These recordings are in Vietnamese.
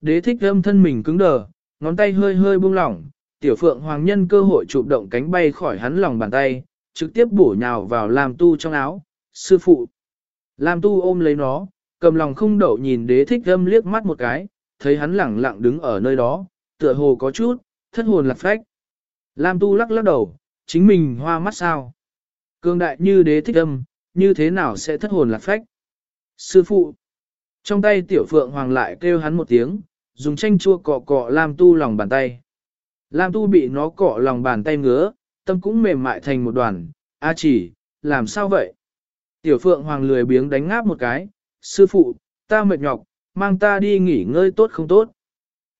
Đế thích âm thân mình cứng đờ, ngón tay hơi hơi buông lỏng, tiểu phượng hoàng nhân cơ hội chụp động cánh bay khỏi hắn lòng bàn tay, trực tiếp bổ nhào vào làm Tu trong áo, sư phụ. làm Tu ôm lấy nó, cầm lòng không đậu nhìn đế thích âm liếc mắt một cái, thấy hắn lẳng lặng đứng ở nơi đó, tựa hồ có chút, thất hồn lạc phách. Lam Tu lắc lắc đầu, chính mình hoa mắt sao. Cương đại như đế thích âm, như thế nào sẽ thất hồn lạc phách. Sư phụ, trong tay tiểu phượng hoàng lại kêu hắn một tiếng, dùng chanh chua cọ cọ Lam Tu lòng bàn tay. Lam Tu bị nó cọ lòng bàn tay ngứa, tâm cũng mềm mại thành một đoàn, a chỉ, làm sao vậy? Tiểu phượng hoàng lười biếng đánh ngáp một cái, sư phụ, ta mệt nhọc, mang ta đi nghỉ ngơi tốt không tốt.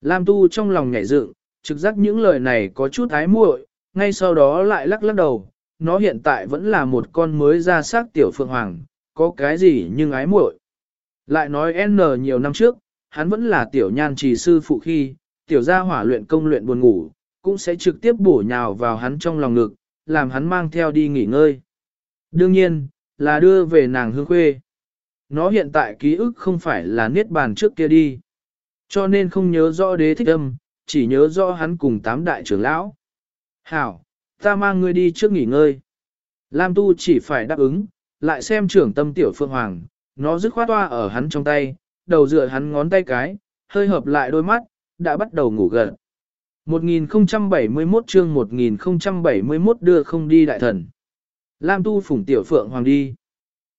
Lam Tu trong lòng nhảy dựng, trực giác những lời này có chút ái muội, ngay sau đó lại lắc lắc đầu, nó hiện tại vẫn là một con mới ra xác tiểu phượng hoàng, có cái gì nhưng ái muội. Lại nói N nhiều năm trước, hắn vẫn là tiểu nhan trì sư phụ khi, tiểu gia hỏa luyện công luyện buồn ngủ, cũng sẽ trực tiếp bổ nhào vào hắn trong lòng ngực, làm hắn mang theo đi nghỉ ngơi. Đương nhiên, là đưa về nàng hương khuê. Nó hiện tại ký ức không phải là niết bàn trước kia đi. Cho nên không nhớ rõ đế thích âm, chỉ nhớ rõ hắn cùng tám đại trưởng lão. Hảo, ta mang ngươi đi trước nghỉ ngơi. Lam Tu chỉ phải đáp ứng, lại xem trưởng tâm tiểu phương hoàng, nó dứt khoát toa ở hắn trong tay, đầu dựa hắn ngón tay cái, hơi hợp lại đôi mắt, đã bắt đầu ngủ gần. 1071 chương 1071 đưa không đi đại thần. Lam tu phủng tiểu phượng hoàng đi.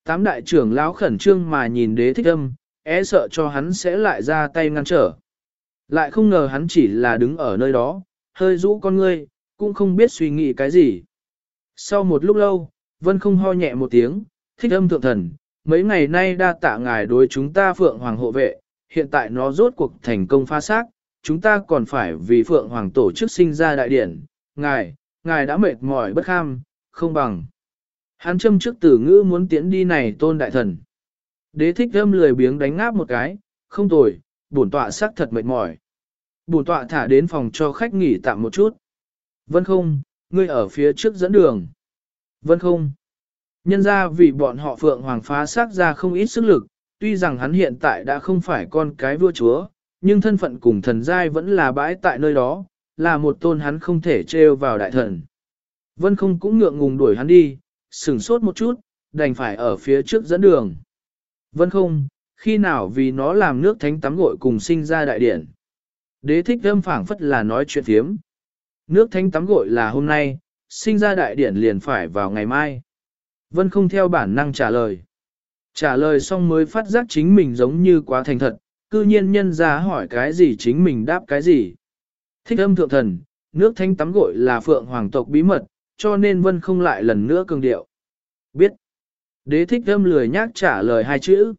Tám đại trưởng lão khẩn trương mà nhìn đế thích âm, é e sợ cho hắn sẽ lại ra tay ngăn trở. Lại không ngờ hắn chỉ là đứng ở nơi đó, hơi rũ con ngươi, cũng không biết suy nghĩ cái gì. Sau một lúc lâu, Vân không ho nhẹ một tiếng, thích âm thượng thần, mấy ngày nay đa tạ ngài đối chúng ta Phượng Hoàng hộ vệ, hiện tại nó rốt cuộc thành công phá xác, chúng ta còn phải vì Phượng Hoàng tổ chức sinh ra đại điển, ngài, ngài đã mệt mỏi bất kham, không bằng. Hắn châm trước tử ngữ muốn tiến đi này tôn đại thần. Đế thích âm lười biếng đánh ngáp một cái, không tồi, bổn tọa xác thật mệt mỏi. Bổn tọa thả đến phòng cho khách nghỉ tạm một chút. Vân không, ngươi ở phía trước dẫn đường. Vân không. Nhân ra vì bọn họ Phượng Hoàng phá xác ra không ít sức lực, tuy rằng hắn hiện tại đã không phải con cái vua chúa, nhưng thân phận cùng thần giai vẫn là bãi tại nơi đó, là một tôn hắn không thể trêu vào đại thần. Vân không cũng ngượng ngùng đuổi hắn đi, sửng sốt một chút, đành phải ở phía trước dẫn đường. Vân không, khi nào vì nó làm nước thánh tắm gội cùng sinh ra đại điển. Đế thích âm phảng phất là nói chuyện thiếm. Nước thánh tắm gội là hôm nay, sinh ra đại điển liền phải vào ngày mai. Vân không theo bản năng trả lời. Trả lời xong mới phát giác chính mình giống như quá thành thật, cư nhiên nhân ra hỏi cái gì chính mình đáp cái gì. Thích âm thượng thần, nước thanh tắm gội là phượng hoàng tộc bí mật, cho nên vân không lại lần nữa cường điệu. Biết. Đế thích âm lười nhác trả lời hai chữ.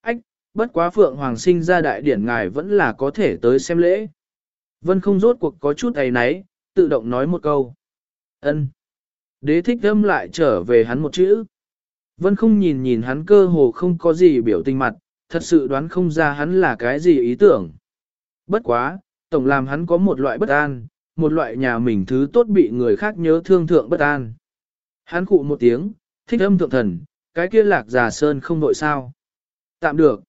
Ách, bất quá phượng hoàng sinh ra đại điển ngài vẫn là có thể tới xem lễ. Vân không rốt cuộc có chút ấy náy, tự động nói một câu. ân Đế thích âm lại trở về hắn một chữ. Vân không nhìn nhìn hắn cơ hồ không có gì biểu tình mặt, thật sự đoán không ra hắn là cái gì ý tưởng. Bất quá, tổng làm hắn có một loại bất an, một loại nhà mình thứ tốt bị người khác nhớ thương thượng bất an. Hắn cụ một tiếng, thích âm thượng thần, cái kia lạc già sơn không nội sao. Tạm được.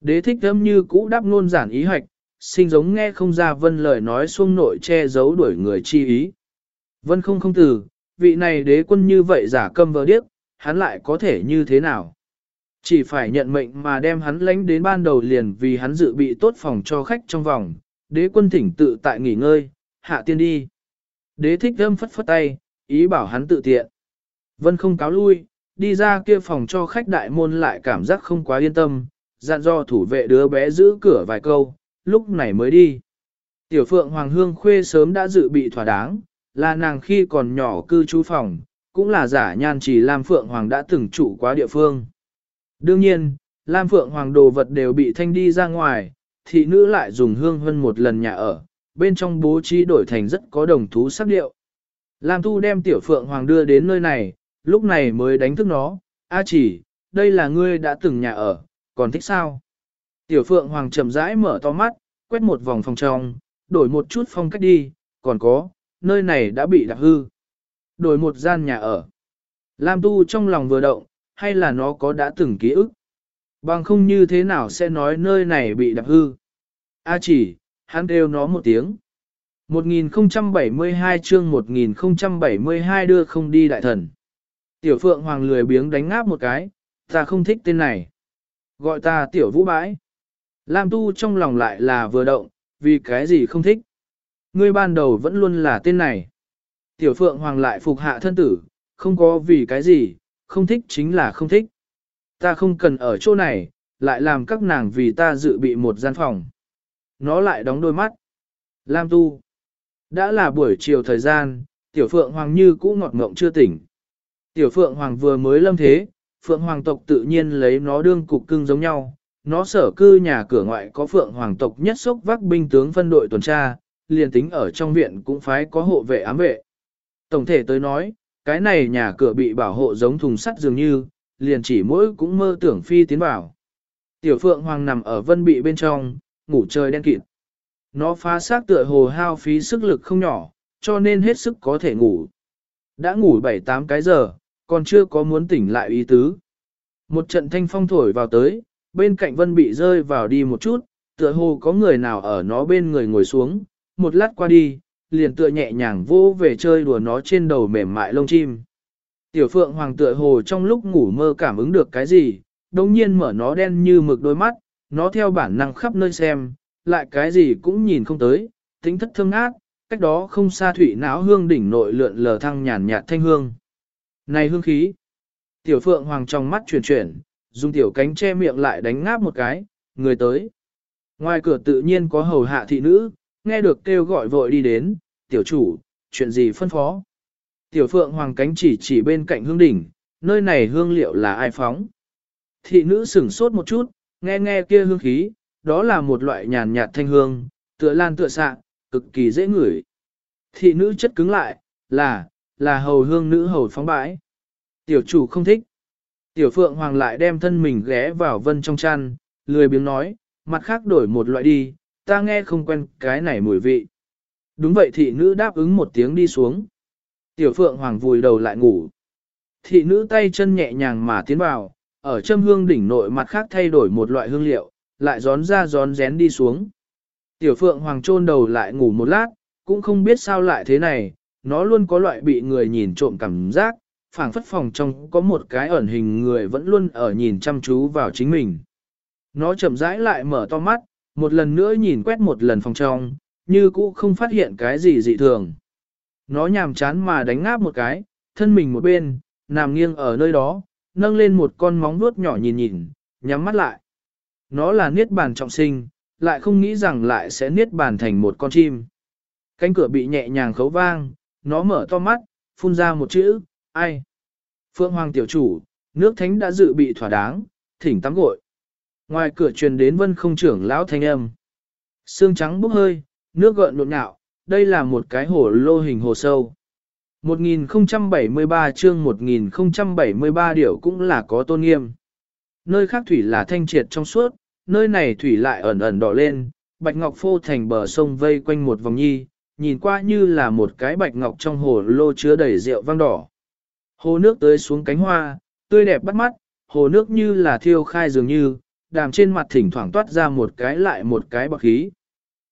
Đế thích âm như cũ đáp ngôn giản ý hoạch, sinh giống nghe không ra vân lời nói xuông nội che giấu đuổi người chi ý. Vân không không từ, vị này đế quân như vậy giả câm vờ điếc, hắn lại có thể như thế nào? Chỉ phải nhận mệnh mà đem hắn lánh đến ban đầu liền vì hắn dự bị tốt phòng cho khách trong vòng, đế quân thỉnh tự tại nghỉ ngơi, hạ tiên đi. Đế thích thâm phất phất tay, ý bảo hắn tự tiện. Vân không cáo lui, đi ra kia phòng cho khách đại môn lại cảm giác không quá yên tâm, dặn do thủ vệ đứa bé giữ cửa vài câu, lúc này mới đi. Tiểu phượng Hoàng Hương Khuê sớm đã dự bị thỏa đáng, là nàng khi còn nhỏ cư trú phòng, cũng là giả nhan chỉ Lam Phượng Hoàng đã từng trụ quá địa phương. Đương nhiên, Lam Phượng Hoàng đồ vật đều bị thanh đi ra ngoài, thị nữ lại dùng hương hơn một lần nhà ở, bên trong bố trí đổi thành rất có đồng thú sắc điệu. Lam Tu đem tiểu Phượng Hoàng đưa đến nơi này, lúc này mới đánh thức nó, A chỉ, đây là ngươi đã từng nhà ở, còn thích sao? Tiểu Phượng Hoàng chậm rãi mở to mắt, quét một vòng phòng trong, đổi một chút phong cách đi, còn có, nơi này đã bị đạp hư. Đổi một gian nhà ở. Lam Tu trong lòng vừa động, hay là nó có đã từng ký ức. Bằng không như thế nào sẽ nói nơi này bị đạp hư. A chỉ, hắn kêu nó một tiếng. 1072 chương 1072 đưa không đi đại thần. Tiểu Phượng Hoàng lười biếng đánh ngáp một cái, ta không thích tên này. Gọi ta Tiểu Vũ Bãi. Lam Tu trong lòng lại là vừa động, vì cái gì không thích. Ngươi ban đầu vẫn luôn là tên này. Tiểu Phượng Hoàng lại phục hạ thân tử, không có vì cái gì, không thích chính là không thích. Ta không cần ở chỗ này, lại làm các nàng vì ta dự bị một gian phòng. Nó lại đóng đôi mắt. Lam Tu. Đã là buổi chiều thời gian, Tiểu Phượng Hoàng như cũ ngọt ngộng chưa tỉnh. Tiểu Phượng Hoàng vừa mới lâm thế, Phượng Hoàng tộc tự nhiên lấy nó đương cục cưng giống nhau. Nó sở cư nhà cửa ngoại có Phượng Hoàng tộc nhất sốc vác binh tướng phân đội tuần tra, liền tính ở trong viện cũng phải có hộ vệ ám vệ. Tổng thể tới nói, cái này nhà cửa bị bảo hộ giống thùng sắt dường như, liền chỉ mỗi cũng mơ tưởng phi tiến vào. Tiểu Phượng Hoàng nằm ở vân bị bên trong, ngủ trời đen kịt. Nó phá xác tựa hồ hao phí sức lực không nhỏ, cho nên hết sức có thể ngủ. Đã ngủ 7-8 cái giờ, còn chưa có muốn tỉnh lại ý tứ. Một trận thanh phong thổi vào tới, bên cạnh vân bị rơi vào đi một chút, tựa hồ có người nào ở nó bên người ngồi xuống, một lát qua đi, liền tựa nhẹ nhàng vô về chơi đùa nó trên đầu mềm mại lông chim. Tiểu phượng hoàng tựa hồ trong lúc ngủ mơ cảm ứng được cái gì, đồng nhiên mở nó đen như mực đôi mắt, nó theo bản năng khắp nơi xem, lại cái gì cũng nhìn không tới, tính thất thương ác, cách đó không xa thủy não hương đỉnh nội lượn lờ thăng nhàn nhạt thanh hương. Này hương khí! Tiểu phượng hoàng trong mắt chuyển chuyển, dùng tiểu cánh che miệng lại đánh ngáp một cái, người tới. Ngoài cửa tự nhiên có hầu hạ thị nữ, nghe được kêu gọi vội đi đến, tiểu chủ, chuyện gì phân phó. Tiểu phượng hoàng cánh chỉ chỉ bên cạnh hương đỉnh, nơi này hương liệu là ai phóng. Thị nữ sửng sốt một chút, nghe nghe kia hương khí, đó là một loại nhàn nhạt thanh hương, tựa lan tựa sạ, cực kỳ dễ ngửi. Thị nữ chất cứng lại, là, là hầu hương nữ hầu phóng bãi. Tiểu chủ không thích. Tiểu phượng hoàng lại đem thân mình ghé vào vân trong chăn, lười biếng nói, mặt khác đổi một loại đi, ta nghe không quen cái này mùi vị. Đúng vậy thị nữ đáp ứng một tiếng đi xuống. Tiểu phượng hoàng vùi đầu lại ngủ. Thị nữ tay chân nhẹ nhàng mà tiến vào, ở châm hương đỉnh nội mặt khác thay đổi một loại hương liệu, lại gión ra gión rén đi xuống. Tiểu phượng hoàng trôn đầu lại ngủ một lát, cũng không biết sao lại thế này, nó luôn có loại bị người nhìn trộm cảm giác, phảng phất phòng trong có một cái ẩn hình người vẫn luôn ở nhìn chăm chú vào chính mình. Nó chậm rãi lại mở to mắt, một lần nữa nhìn quét một lần phòng trong, như cũ không phát hiện cái gì dị thường. Nó nhàm chán mà đánh ngáp một cái, thân mình một bên, nằm nghiêng ở nơi đó, nâng lên một con móng vuốt nhỏ nhìn nhìn, nhắm mắt lại. Nó là niết bàn trọng sinh, lại không nghĩ rằng lại sẽ niết bàn thành một con chim. Cánh cửa bị nhẹ nhàng khấu vang, nó mở to mắt, phun ra một chữ, ai? Phượng Hoàng tiểu chủ, nước thánh đã dự bị thỏa đáng, thỉnh tắm gội. Ngoài cửa truyền đến vân không trưởng lão thanh âm. Sương trắng bốc hơi, nước gợn nộn nhạo, đây là một cái hồ lô hình hồ sâu. 1073 chương 1073 điều cũng là có tôn nghiêm. Nơi khác thủy là thanh triệt trong suốt, nơi này thủy lại ẩn ẩn đỏ lên, bạch ngọc phô thành bờ sông vây quanh một vòng nhi, nhìn qua như là một cái bạch ngọc trong hồ lô chứa đầy rượu vang đỏ. Hồ nước tới xuống cánh hoa, tươi đẹp bắt mắt, hồ nước như là thiêu khai dường như, đàm trên mặt thỉnh thoảng toát ra một cái lại một cái bọc khí.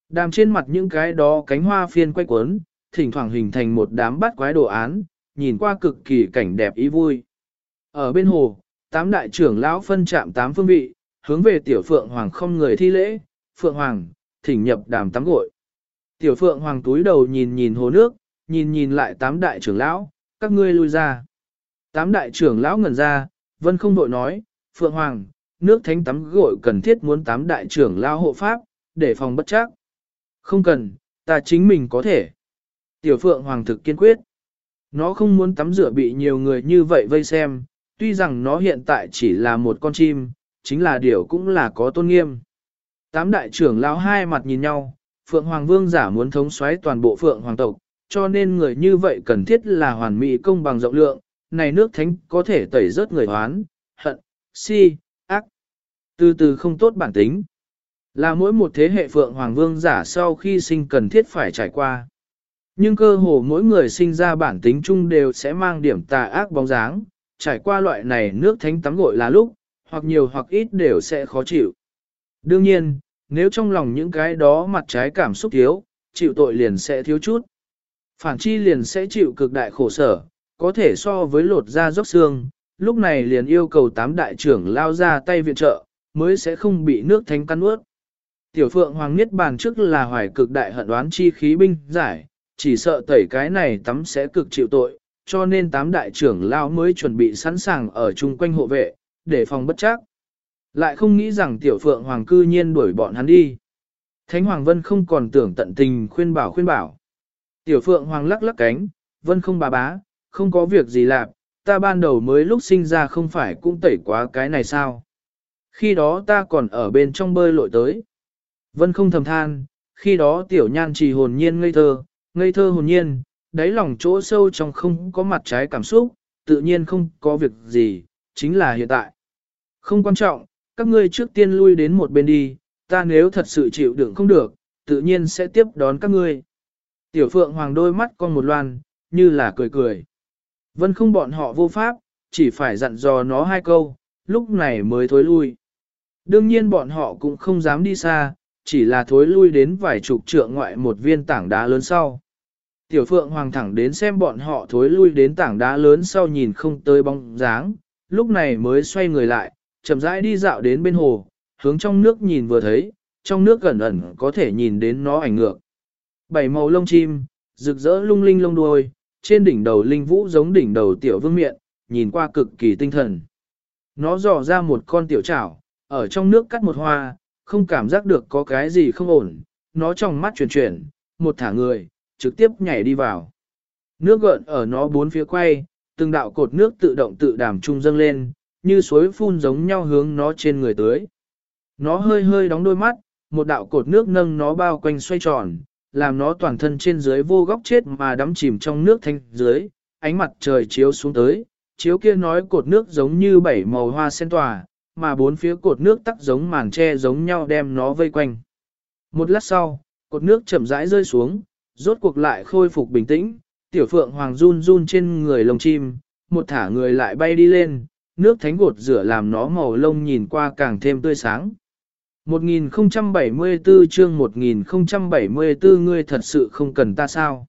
Đàm trên mặt những cái đó cánh hoa phiên quay cuốn, thỉnh thoảng hình thành một đám bát quái đồ án, nhìn qua cực kỳ cảnh đẹp ý vui. Ở bên hồ, tám đại trưởng lão phân chạm tám phương vị, hướng về tiểu phượng hoàng không người thi lễ, phượng hoàng, thỉnh nhập đàm tắm gội. Tiểu phượng hoàng túi đầu nhìn nhìn hồ nước, nhìn nhìn lại tám đại trưởng lão, các ngươi lui ra. Tám đại trưởng lão ngẩn ra, vân không đội nói, phượng hoàng, nước thánh tắm gội cần thiết muốn tám đại trưởng lao hộ pháp, để phòng bất chắc. Không cần, ta chính mình có thể. Tiểu phượng hoàng thực kiên quyết. Nó không muốn tắm rửa bị nhiều người như vậy vây xem, tuy rằng nó hiện tại chỉ là một con chim, chính là điều cũng là có tôn nghiêm. Tám đại trưởng lão hai mặt nhìn nhau, Phượng Hoàng Vương giả muốn thống soái toàn bộ Phượng Hoàng tộc, cho nên người như vậy cần thiết là hoàn mỹ công bằng rộng lượng, này nước thánh có thể tẩy rớt người hoán, hận, si. Từ từ không tốt bản tính. Là mỗi một thế hệ Phượng Hoàng Vương giả sau khi sinh cần thiết phải trải qua. Nhưng cơ hồ mỗi người sinh ra bản tính chung đều sẽ mang điểm tà ác bóng dáng, trải qua loại này nước thánh tắm gội là lúc, hoặc nhiều hoặc ít đều sẽ khó chịu. Đương nhiên, Nếu trong lòng những cái đó mặt trái cảm xúc thiếu, chịu tội liền sẽ thiếu chút. Phản chi liền sẽ chịu cực đại khổ sở, có thể so với lột da dốc xương, lúc này liền yêu cầu tám đại trưởng lao ra tay viện trợ, mới sẽ không bị nước thánh căn ướt. Tiểu phượng hoàng niết bàn trước là hoài cực đại hận đoán chi khí binh giải, chỉ sợ tẩy cái này tắm sẽ cực chịu tội, cho nên tám đại trưởng lao mới chuẩn bị sẵn sàng ở chung quanh hộ vệ, để phòng bất chắc. Lại không nghĩ rằng tiểu phượng hoàng cư nhiên đuổi bọn hắn đi. Thánh Hoàng Vân không còn tưởng tận tình khuyên bảo khuyên bảo. Tiểu phượng hoàng lắc lắc cánh, Vân không bà bá, không có việc gì làm, ta ban đầu mới lúc sinh ra không phải cũng tẩy quá cái này sao. Khi đó ta còn ở bên trong bơi lội tới. Vân không thầm than, khi đó tiểu nhan trì hồn nhiên ngây thơ, ngây thơ hồn nhiên, đáy lòng chỗ sâu trong không có mặt trái cảm xúc, tự nhiên không có việc gì, chính là hiện tại. Không quan trọng, các ngươi trước tiên lui đến một bên đi, ta nếu thật sự chịu đựng không được, tự nhiên sẽ tiếp đón các ngươi. Tiểu phượng hoàng đôi mắt con một loan, như là cười cười. Vân không bọn họ vô pháp, chỉ phải dặn dò nó hai câu, lúc này mới thối lui. Đương nhiên bọn họ cũng không dám đi xa, chỉ là thối lui đến vài chục trượng ngoại một viên tảng đá lớn sau. Tiểu Phượng Hoàng thẳng đến xem bọn họ thối lui đến tảng đá lớn sau nhìn không tới bóng dáng, lúc này mới xoay người lại, chậm rãi đi dạo đến bên hồ, hướng trong nước nhìn vừa thấy, trong nước gần ẩn có thể nhìn đến nó ảnh ngược. Bảy màu lông chim, rực rỡ lung linh lông đuôi, trên đỉnh đầu linh vũ giống đỉnh đầu tiểu vương miện, nhìn qua cực kỳ tinh thần. Nó dò ra một con tiểu chảo, ở trong nước cắt một hoa, không cảm giác được có cái gì không ổn, nó trong mắt chuyển chuyển, một thả người, trực tiếp nhảy đi vào. Nước gợn ở nó bốn phía quay, từng đạo cột nước tự động tự đảm trung dâng lên, như suối phun giống nhau hướng nó trên người tới. Nó hơi hơi đóng đôi mắt, một đạo cột nước nâng nó bao quanh xoay tròn, làm nó toàn thân trên dưới vô góc chết mà đắm chìm trong nước thanh dưới, ánh mặt trời chiếu xuống tới, chiếu kia nói cột nước giống như bảy màu hoa sen tỏa, mà bốn phía cột nước tắc giống màn tre giống nhau đem nó vây quanh. Một lát sau, cột nước chậm rãi rơi xuống, rốt cuộc lại khôi phục bình tĩnh, tiểu phượng hoàng run run trên người lồng chim, một thả người lại bay đi lên, nước thánh gột rửa làm nó màu lông nhìn qua càng thêm tươi sáng. 1074 chương 1074 ngươi thật sự không cần ta sao.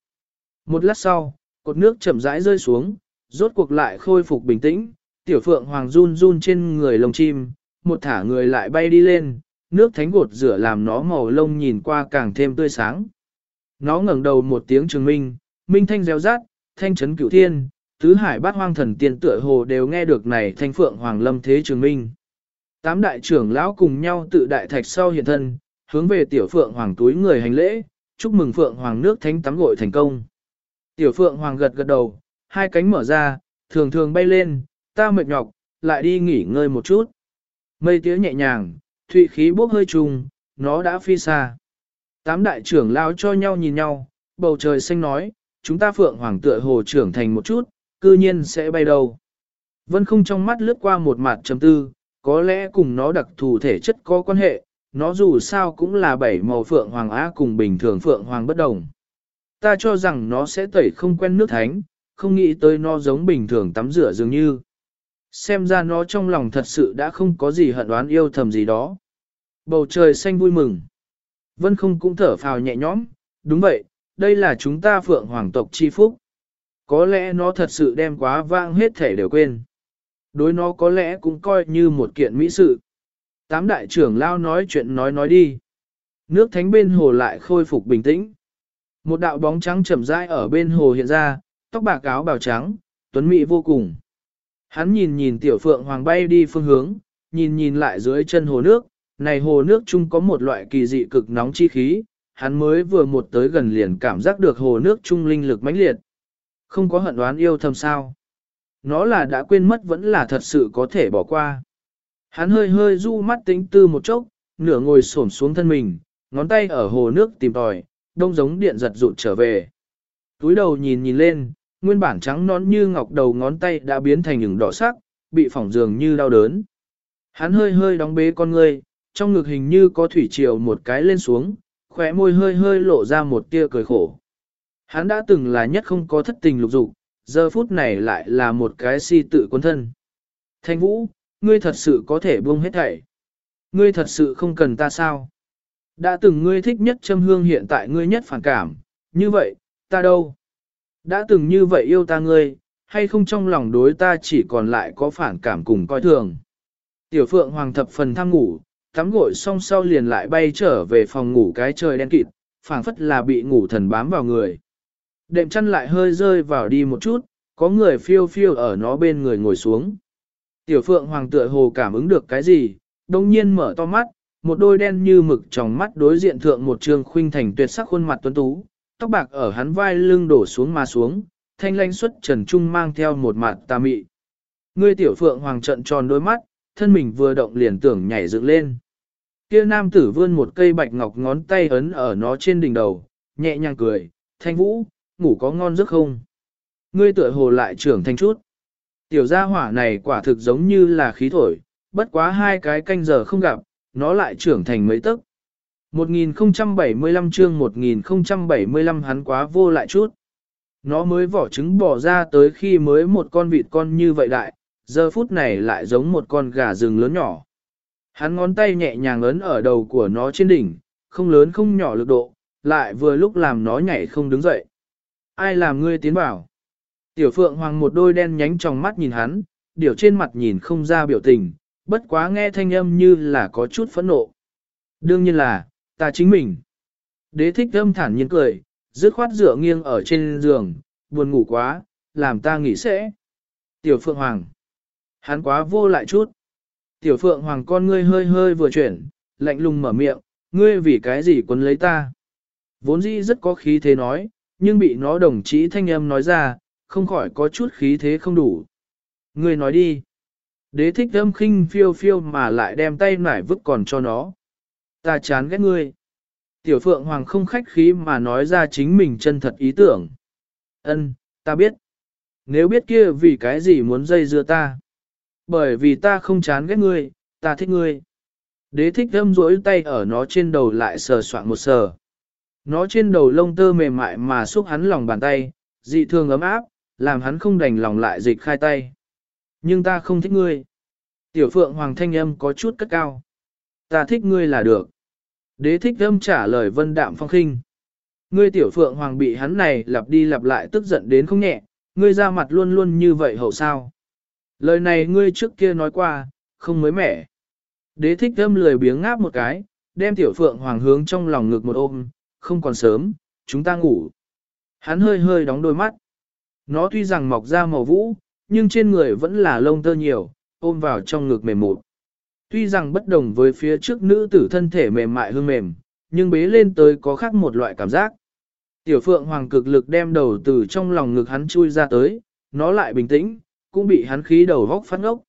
Một lát sau, cột nước chậm rãi rơi xuống, rốt cuộc lại khôi phục bình tĩnh, tiểu phượng hoàng run run trên người lông chim, một thả người lại bay đi lên, nước thánh gột rửa làm nó màu lông nhìn qua càng thêm tươi sáng. Nó ngẩng đầu một tiếng trường minh, minh thanh reo rát, thanh chấn cửu thiên, tứ hải bát hoang thần tiên tựa hồ đều nghe được này thanh phượng hoàng lâm thế trường minh. Tám đại trưởng lão cùng nhau tự đại thạch sau hiện thân, hướng về tiểu phượng hoàng túi người hành lễ, chúc mừng phượng hoàng nước thánh tắm gội thành công. Tiểu phượng hoàng gật gật đầu, hai cánh mở ra, thường thường bay lên, ta mệt nhọc, lại đi nghỉ ngơi một chút. Mây tía nhẹ nhàng, thụy khí bốc hơi trùng, nó đã phi xa. Tám đại trưởng lao cho nhau nhìn nhau, bầu trời xanh nói, chúng ta phượng hoàng tựa hồ trưởng thành một chút, cư nhiên sẽ bay đâu. Vân không trong mắt lướt qua một mặt chấm tư, có lẽ cùng nó đặc thù thể chất có quan hệ, nó dù sao cũng là bảy màu phượng hoàng á cùng bình thường phượng hoàng bất đồng. Ta cho rằng nó sẽ tẩy không quen nước thánh, không nghĩ tới nó giống bình thường tắm rửa dường như. Xem ra nó trong lòng thật sự đã không có gì hận đoán yêu thầm gì đó. Bầu trời xanh vui mừng. Vân không cũng thở phào nhẹ nhõm, đúng vậy, đây là chúng ta phượng hoàng tộc chi phúc. Có lẽ nó thật sự đem quá vang hết thể đều quên. Đối nó có lẽ cũng coi như một kiện mỹ sự. Tám đại trưởng lao nói chuyện nói nói đi. Nước thánh bên hồ lại khôi phục bình tĩnh. Một đạo bóng trắng chậm rãi ở bên hồ hiện ra, tóc bạc áo bào trắng, tuấn mỹ vô cùng. Hắn nhìn nhìn tiểu phượng hoàng bay đi phương hướng, nhìn nhìn lại dưới chân hồ nước, này hồ nước chung có một loại kỳ dị cực nóng chi khí, hắn mới vừa một tới gần liền cảm giác được hồ nước chung linh lực mãnh liệt. Không có hận đoán yêu thầm sao. Nó là đã quên mất vẫn là thật sự có thể bỏ qua. Hắn hơi hơi du mắt tính tư một chốc, nửa ngồi xổm xuống thân mình, ngón tay ở hồ nước tìm tòi, đông giống điện giật rụt trở về. Túi đầu nhìn nhìn lên, nguyên bản trắng nón như ngọc đầu ngón tay đã biến thành những đỏ sắc, bị phỏng dường như đau đớn. Hắn hơi hơi đóng bế con ngươi, trong ngực hình như có thủy triều một cái lên xuống, khóe môi hơi hơi lộ ra một tia cười khổ. Hắn đã từng là nhất không có thất tình lục dục, giờ phút này lại là một cái si tự quân thân. Thanh vũ, ngươi thật sự có thể buông hết thảy. Ngươi thật sự không cần ta sao? Đã từng ngươi thích nhất châm hương hiện tại ngươi nhất phản cảm, như vậy, ta đâu? Đã từng như vậy yêu ta ngươi, hay không trong lòng đối ta chỉ còn lại có phản cảm cùng coi thường. Tiểu phượng hoàng thập phần tham ngủ, tắm gội xong sau liền lại bay trở về phòng ngủ cái trời đen kịt, phảng phất là bị ngủ thần bám vào người. Đệm chăn lại hơi rơi vào đi một chút, có người phiêu phiêu ở nó bên người ngồi xuống. Tiểu phượng hoàng tựa hồ cảm ứng được cái gì, đồng nhiên mở to mắt, một đôi đen như mực trong mắt đối diện thượng một trường khuynh thành tuyệt sắc khuôn mặt tuấn tú, tóc bạc ở hắn vai lưng đổ xuống mà xuống, thanh lãnh xuất trần trung mang theo một mặt tà mị. Ngươi tiểu phượng hoàng trận tròn đôi mắt, thân mình vừa động liền tưởng nhảy dựng lên. Kia nam tử vươn một cây bạch ngọc ngón tay ấn ở nó trên đỉnh đầu, nhẹ nhàng cười, thanh vũ, ngủ có ngon giấc không? Ngươi tựa hồ lại trưởng thanh chút. Tiểu gia hỏa này quả thực giống như là khí thổi, bất quá hai cái canh giờ không gặp, nó lại trưởng thành mấy tấc. 1075 chương 1075 hắn quá vô lại chút. Nó mới vỏ trứng bỏ ra tới khi mới một con vịt con như vậy đại, giờ phút này lại giống một con gà rừng lớn nhỏ. Hắn ngón tay nhẹ nhàng ấn ở đầu của nó trên đỉnh, không lớn không nhỏ lực độ, lại vừa lúc làm nó nhảy không đứng dậy. Ai làm ngươi tiến bảo? Tiểu phượng hoàng một đôi đen nhánh trong mắt nhìn hắn, điều trên mặt nhìn không ra biểu tình, bất quá nghe thanh âm như là có chút phẫn nộ. Đương nhiên là, ta chính mình. Đế thích âm thản nhiên cười, dứt khoát dựa nghiêng ở trên giường, buồn ngủ quá, làm ta nghỉ sẽ. Tiểu Phượng Hoàng. Hắn quá vô lại chút. Tiểu Phượng Hoàng con ngươi hơi hơi vừa chuyển, lạnh lùng mở miệng, ngươi vì cái gì quấn lấy ta. Vốn dĩ rất có khí thế nói, nhưng bị nó đồng chí thanh âm nói ra, không khỏi có chút khí thế không đủ. Ngươi nói đi. Đế thích âm khinh phiêu phiêu mà lại đem tay nải vứt còn cho nó. Ta chán ghét ngươi. Tiểu Phượng Hoàng không khách khí mà nói ra chính mình chân thật ý tưởng. Ân, ta biết. Nếu biết kia vì cái gì muốn dây dưa ta. Bởi vì ta không chán ghét ngươi, ta thích ngươi. Đế thích thâm rỗi tay ở nó trên đầu lại sờ soạn một sờ. Nó trên đầu lông tơ mềm mại mà xúc hắn lòng bàn tay, dị thường ấm áp, làm hắn không đành lòng lại dịch khai tay. Nhưng ta không thích ngươi. Tiểu phượng hoàng thanh âm có chút cất cao. Ta thích ngươi là được. Đế thích âm trả lời vân đạm phong khinh. Ngươi tiểu phượng hoàng bị hắn này lặp đi lặp lại tức giận đến không nhẹ, ngươi ra mặt luôn luôn như vậy hậu sao. Lời này ngươi trước kia nói qua, không mới mẻ. Đế thích âm lười biếng ngáp một cái, đem tiểu phượng hoàng hướng trong lòng ngực một ôm, không còn sớm, chúng ta ngủ. Hắn hơi hơi đóng đôi mắt. Nó tuy rằng mọc ra màu vũ, nhưng trên người vẫn là lông tơ nhiều, ôm vào trong ngực mềm mụn. Tuy rằng bất đồng với phía trước nữ tử thân thể mềm mại hương mềm, nhưng bế lên tới có khác một loại cảm giác. Tiểu phượng hoàng cực lực đem đầu từ trong lòng ngực hắn chui ra tới, nó lại bình tĩnh, cũng bị hắn khí đầu vóc phát ngốc.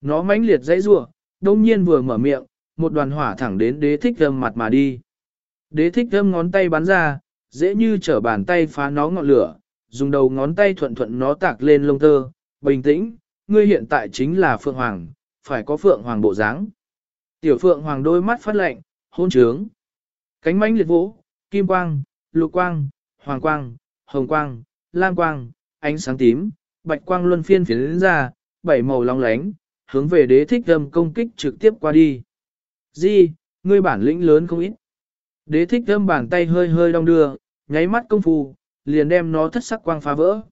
Nó mãnh liệt dãy rủa, đông nhiên vừa mở miệng, một đoàn hỏa thẳng đến đế thích thơm mặt mà đi. Đế thích thơm ngón tay bắn ra, dễ như trở bàn tay phá nó ngọn lửa, dùng đầu ngón tay thuận thuận nó tạc lên lông tơ, bình tĩnh, ngươi hiện tại chính là Phượng Hoàng, phải có Phượng Hoàng bộ dáng. Tiểu Phượng Hoàng đôi mắt phát lạnh, hôn trướng. Cánh mãnh liệt vỗ, kim quang, lục quang, hoàng quang, hồng quang, lam quang, ánh sáng tím, bạch quang luân phiên phiến ra, bảy màu long lánh, hướng về đế thích âm công kích trực tiếp qua đi. Di, ngươi bản lĩnh lớn không ít. Đế thích âm bàn tay hơi hơi đong đưa, nháy mắt công phu, liền đem nó thất sắc quang phá vỡ.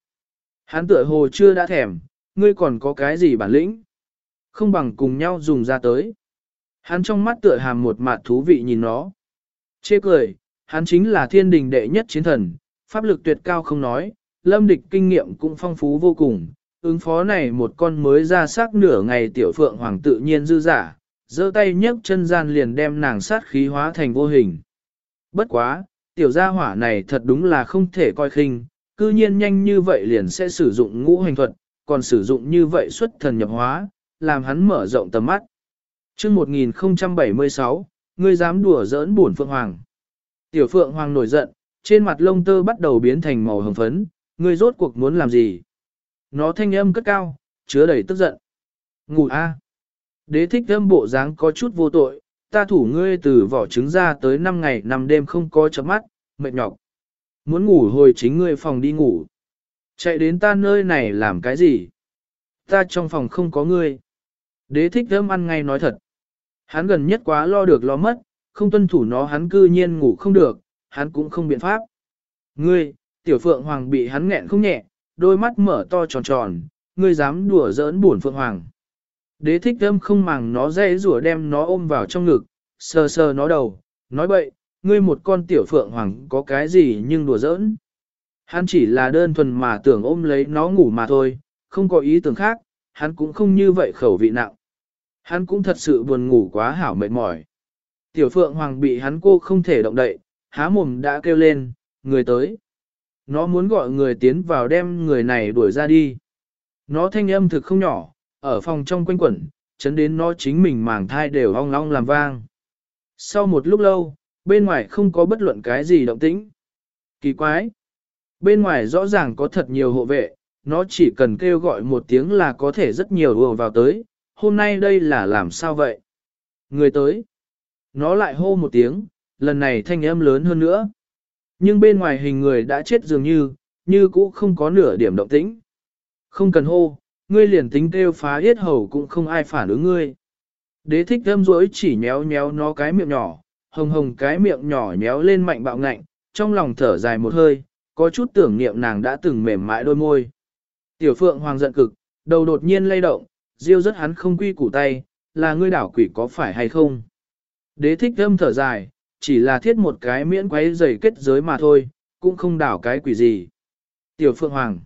Hắn tựa hồ chưa đã thèm, ngươi còn có cái gì bản lĩnh? Không bằng cùng nhau dùng ra tới. Hắn trong mắt tựa hàm một mặt thú vị nhìn nó. Chê cười, hắn chính là thiên đình đệ nhất chiến thần, pháp lực tuyệt cao không nói, lâm địch kinh nghiệm cũng phong phú vô cùng. Ứng phó này một con mới ra xác nửa ngày tiểu phượng hoàng tự nhiên dư giả, giơ tay nhấc chân gian liền đem nàng sát khí hóa thành vô hình. Bất quá, tiểu gia hỏa này thật đúng là không thể coi khinh, cư nhiên nhanh như vậy liền sẽ sử dụng ngũ hành thuật, còn sử dụng như vậy xuất thần nhập hóa, làm hắn mở rộng tầm mắt. chương 1076, ngươi dám đùa giỡn buồn Phượng Hoàng. Tiểu Phượng Hoàng nổi giận, trên mặt lông tơ bắt đầu biến thành màu hồng phấn, ngươi rốt cuộc muốn làm gì? Nó thanh âm cất cao, chứa đầy tức giận. Ngủ a. Đế thích âm bộ dáng có chút vô tội, ta thủ ngươi từ vỏ trứng ra tới 5 ngày 5 đêm không có chấm mắt, mệt nhọc. Muốn ngủ hồi chính ngươi phòng đi ngủ. Chạy đến ta nơi này làm cái gì? Ta trong phòng không có ngươi. Đế thích thơm ăn ngay nói thật. Hắn gần nhất quá lo được lo mất, không tuân thủ nó hắn cư nhiên ngủ không được, hắn cũng không biện pháp. Ngươi, tiểu phượng hoàng bị hắn nghẹn không nhẹ, đôi mắt mở to tròn tròn, ngươi dám đùa giỡn buồn phượng hoàng. Đế thích thơm không màng nó dễ rủa đem nó ôm vào trong ngực, sờ sờ nó đầu, nói bậy, ngươi một con tiểu phượng hoàng có cái gì nhưng đùa giỡn. Hắn chỉ là đơn thuần mà tưởng ôm lấy nó ngủ mà thôi, không có ý tưởng khác, hắn cũng không như vậy khẩu vị nặng. Hắn cũng thật sự buồn ngủ quá hảo mệt mỏi. Tiểu phượng hoàng bị hắn cô không thể động đậy, há mồm đã kêu lên, người tới. Nó muốn gọi người tiến vào đem người này đuổi ra đi. Nó thanh âm thực không nhỏ, ở phòng trong quanh quẩn, chấn đến nó chính mình màng thai đều ong ong làm vang. Sau một lúc lâu, bên ngoài không có bất luận cái gì động tĩnh. Kỳ quái! Bên ngoài rõ ràng có thật nhiều hộ vệ, nó chỉ cần kêu gọi một tiếng là có thể rất nhiều ùa vào tới, hôm nay đây là làm sao vậy? Người tới! Nó lại hô một tiếng, lần này thanh âm lớn hơn nữa. Nhưng bên ngoài hình người đã chết dường như, như cũ không có nửa điểm động tĩnh. Không cần hô, ngươi liền tính kêu phá yết hầu cũng không ai phản ứng ngươi. Đế thích thâm rỗi chỉ nhéo nhéo nó cái miệng nhỏ, hồng hồng cái miệng nhỏ nhéo lên mạnh bạo ngạnh, trong lòng thở dài một hơi, có chút tưởng niệm nàng đã từng mềm mại đôi môi. Tiểu phượng hoàng giận cực, đầu đột nhiên lay động, diêu rất hắn không quy củ tay, là ngươi đảo quỷ có phải hay không. Đế thích thâm thở dài, chỉ là thiết một cái miễn quấy giày kết giới mà thôi, cũng không đảo cái quỷ gì. Tiểu phượng hoàng,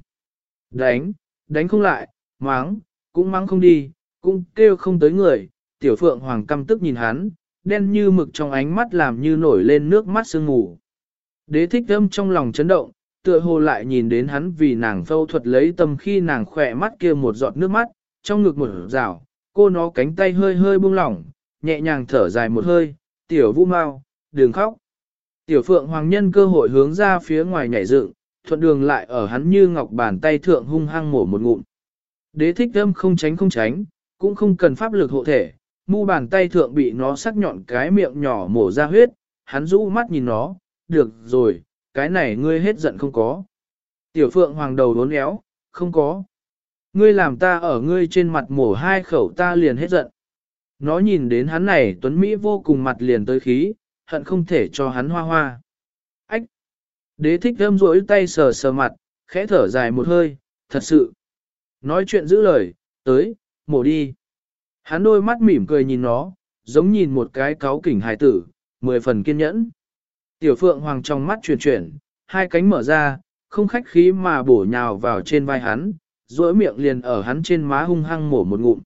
đánh, đánh không lại, mắng, cũng mắng không đi, cũng kêu không tới người, tiểu phượng hoàng căm tức nhìn hắn, đen như mực trong ánh mắt làm như nổi lên nước mắt sương mù. Đế thích thâm trong lòng chấn động, tựa hồ lại nhìn đến hắn vì nàng phẫu thuật lấy tâm khi nàng khỏe mắt kia một giọt nước mắt, trong ngực một rào, cô nó cánh tay hơi hơi buông lỏng, nhẹ nhàng thở dài một hơi, tiểu vũ mau, đừng khóc. Tiểu phượng hoàng nhân cơ hội hướng ra phía ngoài nhảy dựng, thuận đường lại ở hắn như ngọc bàn tay thượng hung hăng mổ một ngụm. Đế thích âm không tránh không tránh, cũng không cần pháp lực hộ thể, mu bàn tay thượng bị nó sắc nhọn cái miệng nhỏ mổ ra huyết, hắn rũ mắt nhìn nó, được rồi, cái này ngươi hết giận không có. Tiểu phượng hoàng đầu đốn éo, không có. Ngươi làm ta ở ngươi trên mặt mổ hai khẩu ta liền hết giận. Nó nhìn đến hắn này tuấn Mỹ vô cùng mặt liền tới khí, hận không thể cho hắn hoa hoa. Ách! Đế thích thơm rỗi tay sờ sờ mặt, khẽ thở dài một hơi, thật sự. Nói chuyện giữ lời, tới, mổ đi. Hắn đôi mắt mỉm cười nhìn nó, giống nhìn một cái cáo kỉnh hài tử, mười phần kiên nhẫn. Tiểu phượng hoàng trong mắt chuyển chuyển, hai cánh mở ra, không khách khí mà bổ nhào vào trên vai hắn, rỗi miệng liền ở hắn trên má hung hăng mổ một ngụm.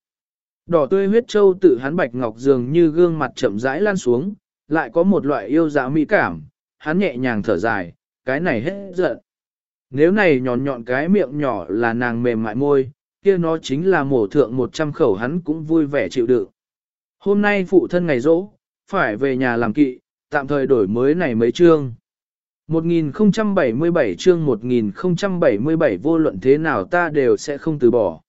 Đỏ tươi huyết châu tự hắn bạch ngọc dường như gương mặt chậm rãi lan xuống, lại có một loại yêu dạ mỹ cảm, hắn nhẹ nhàng thở dài, cái này hết giận. Nếu này nhọn nhọn cái miệng nhỏ là nàng mềm mại môi, kia nó chính là mổ thượng một trăm khẩu hắn cũng vui vẻ chịu đựng. Hôm nay phụ thân ngày rỗ, phải về nhà làm kỵ, tạm thời đổi mới này mấy chương. 1077 chương 1077 vô luận thế nào ta đều sẽ không từ bỏ.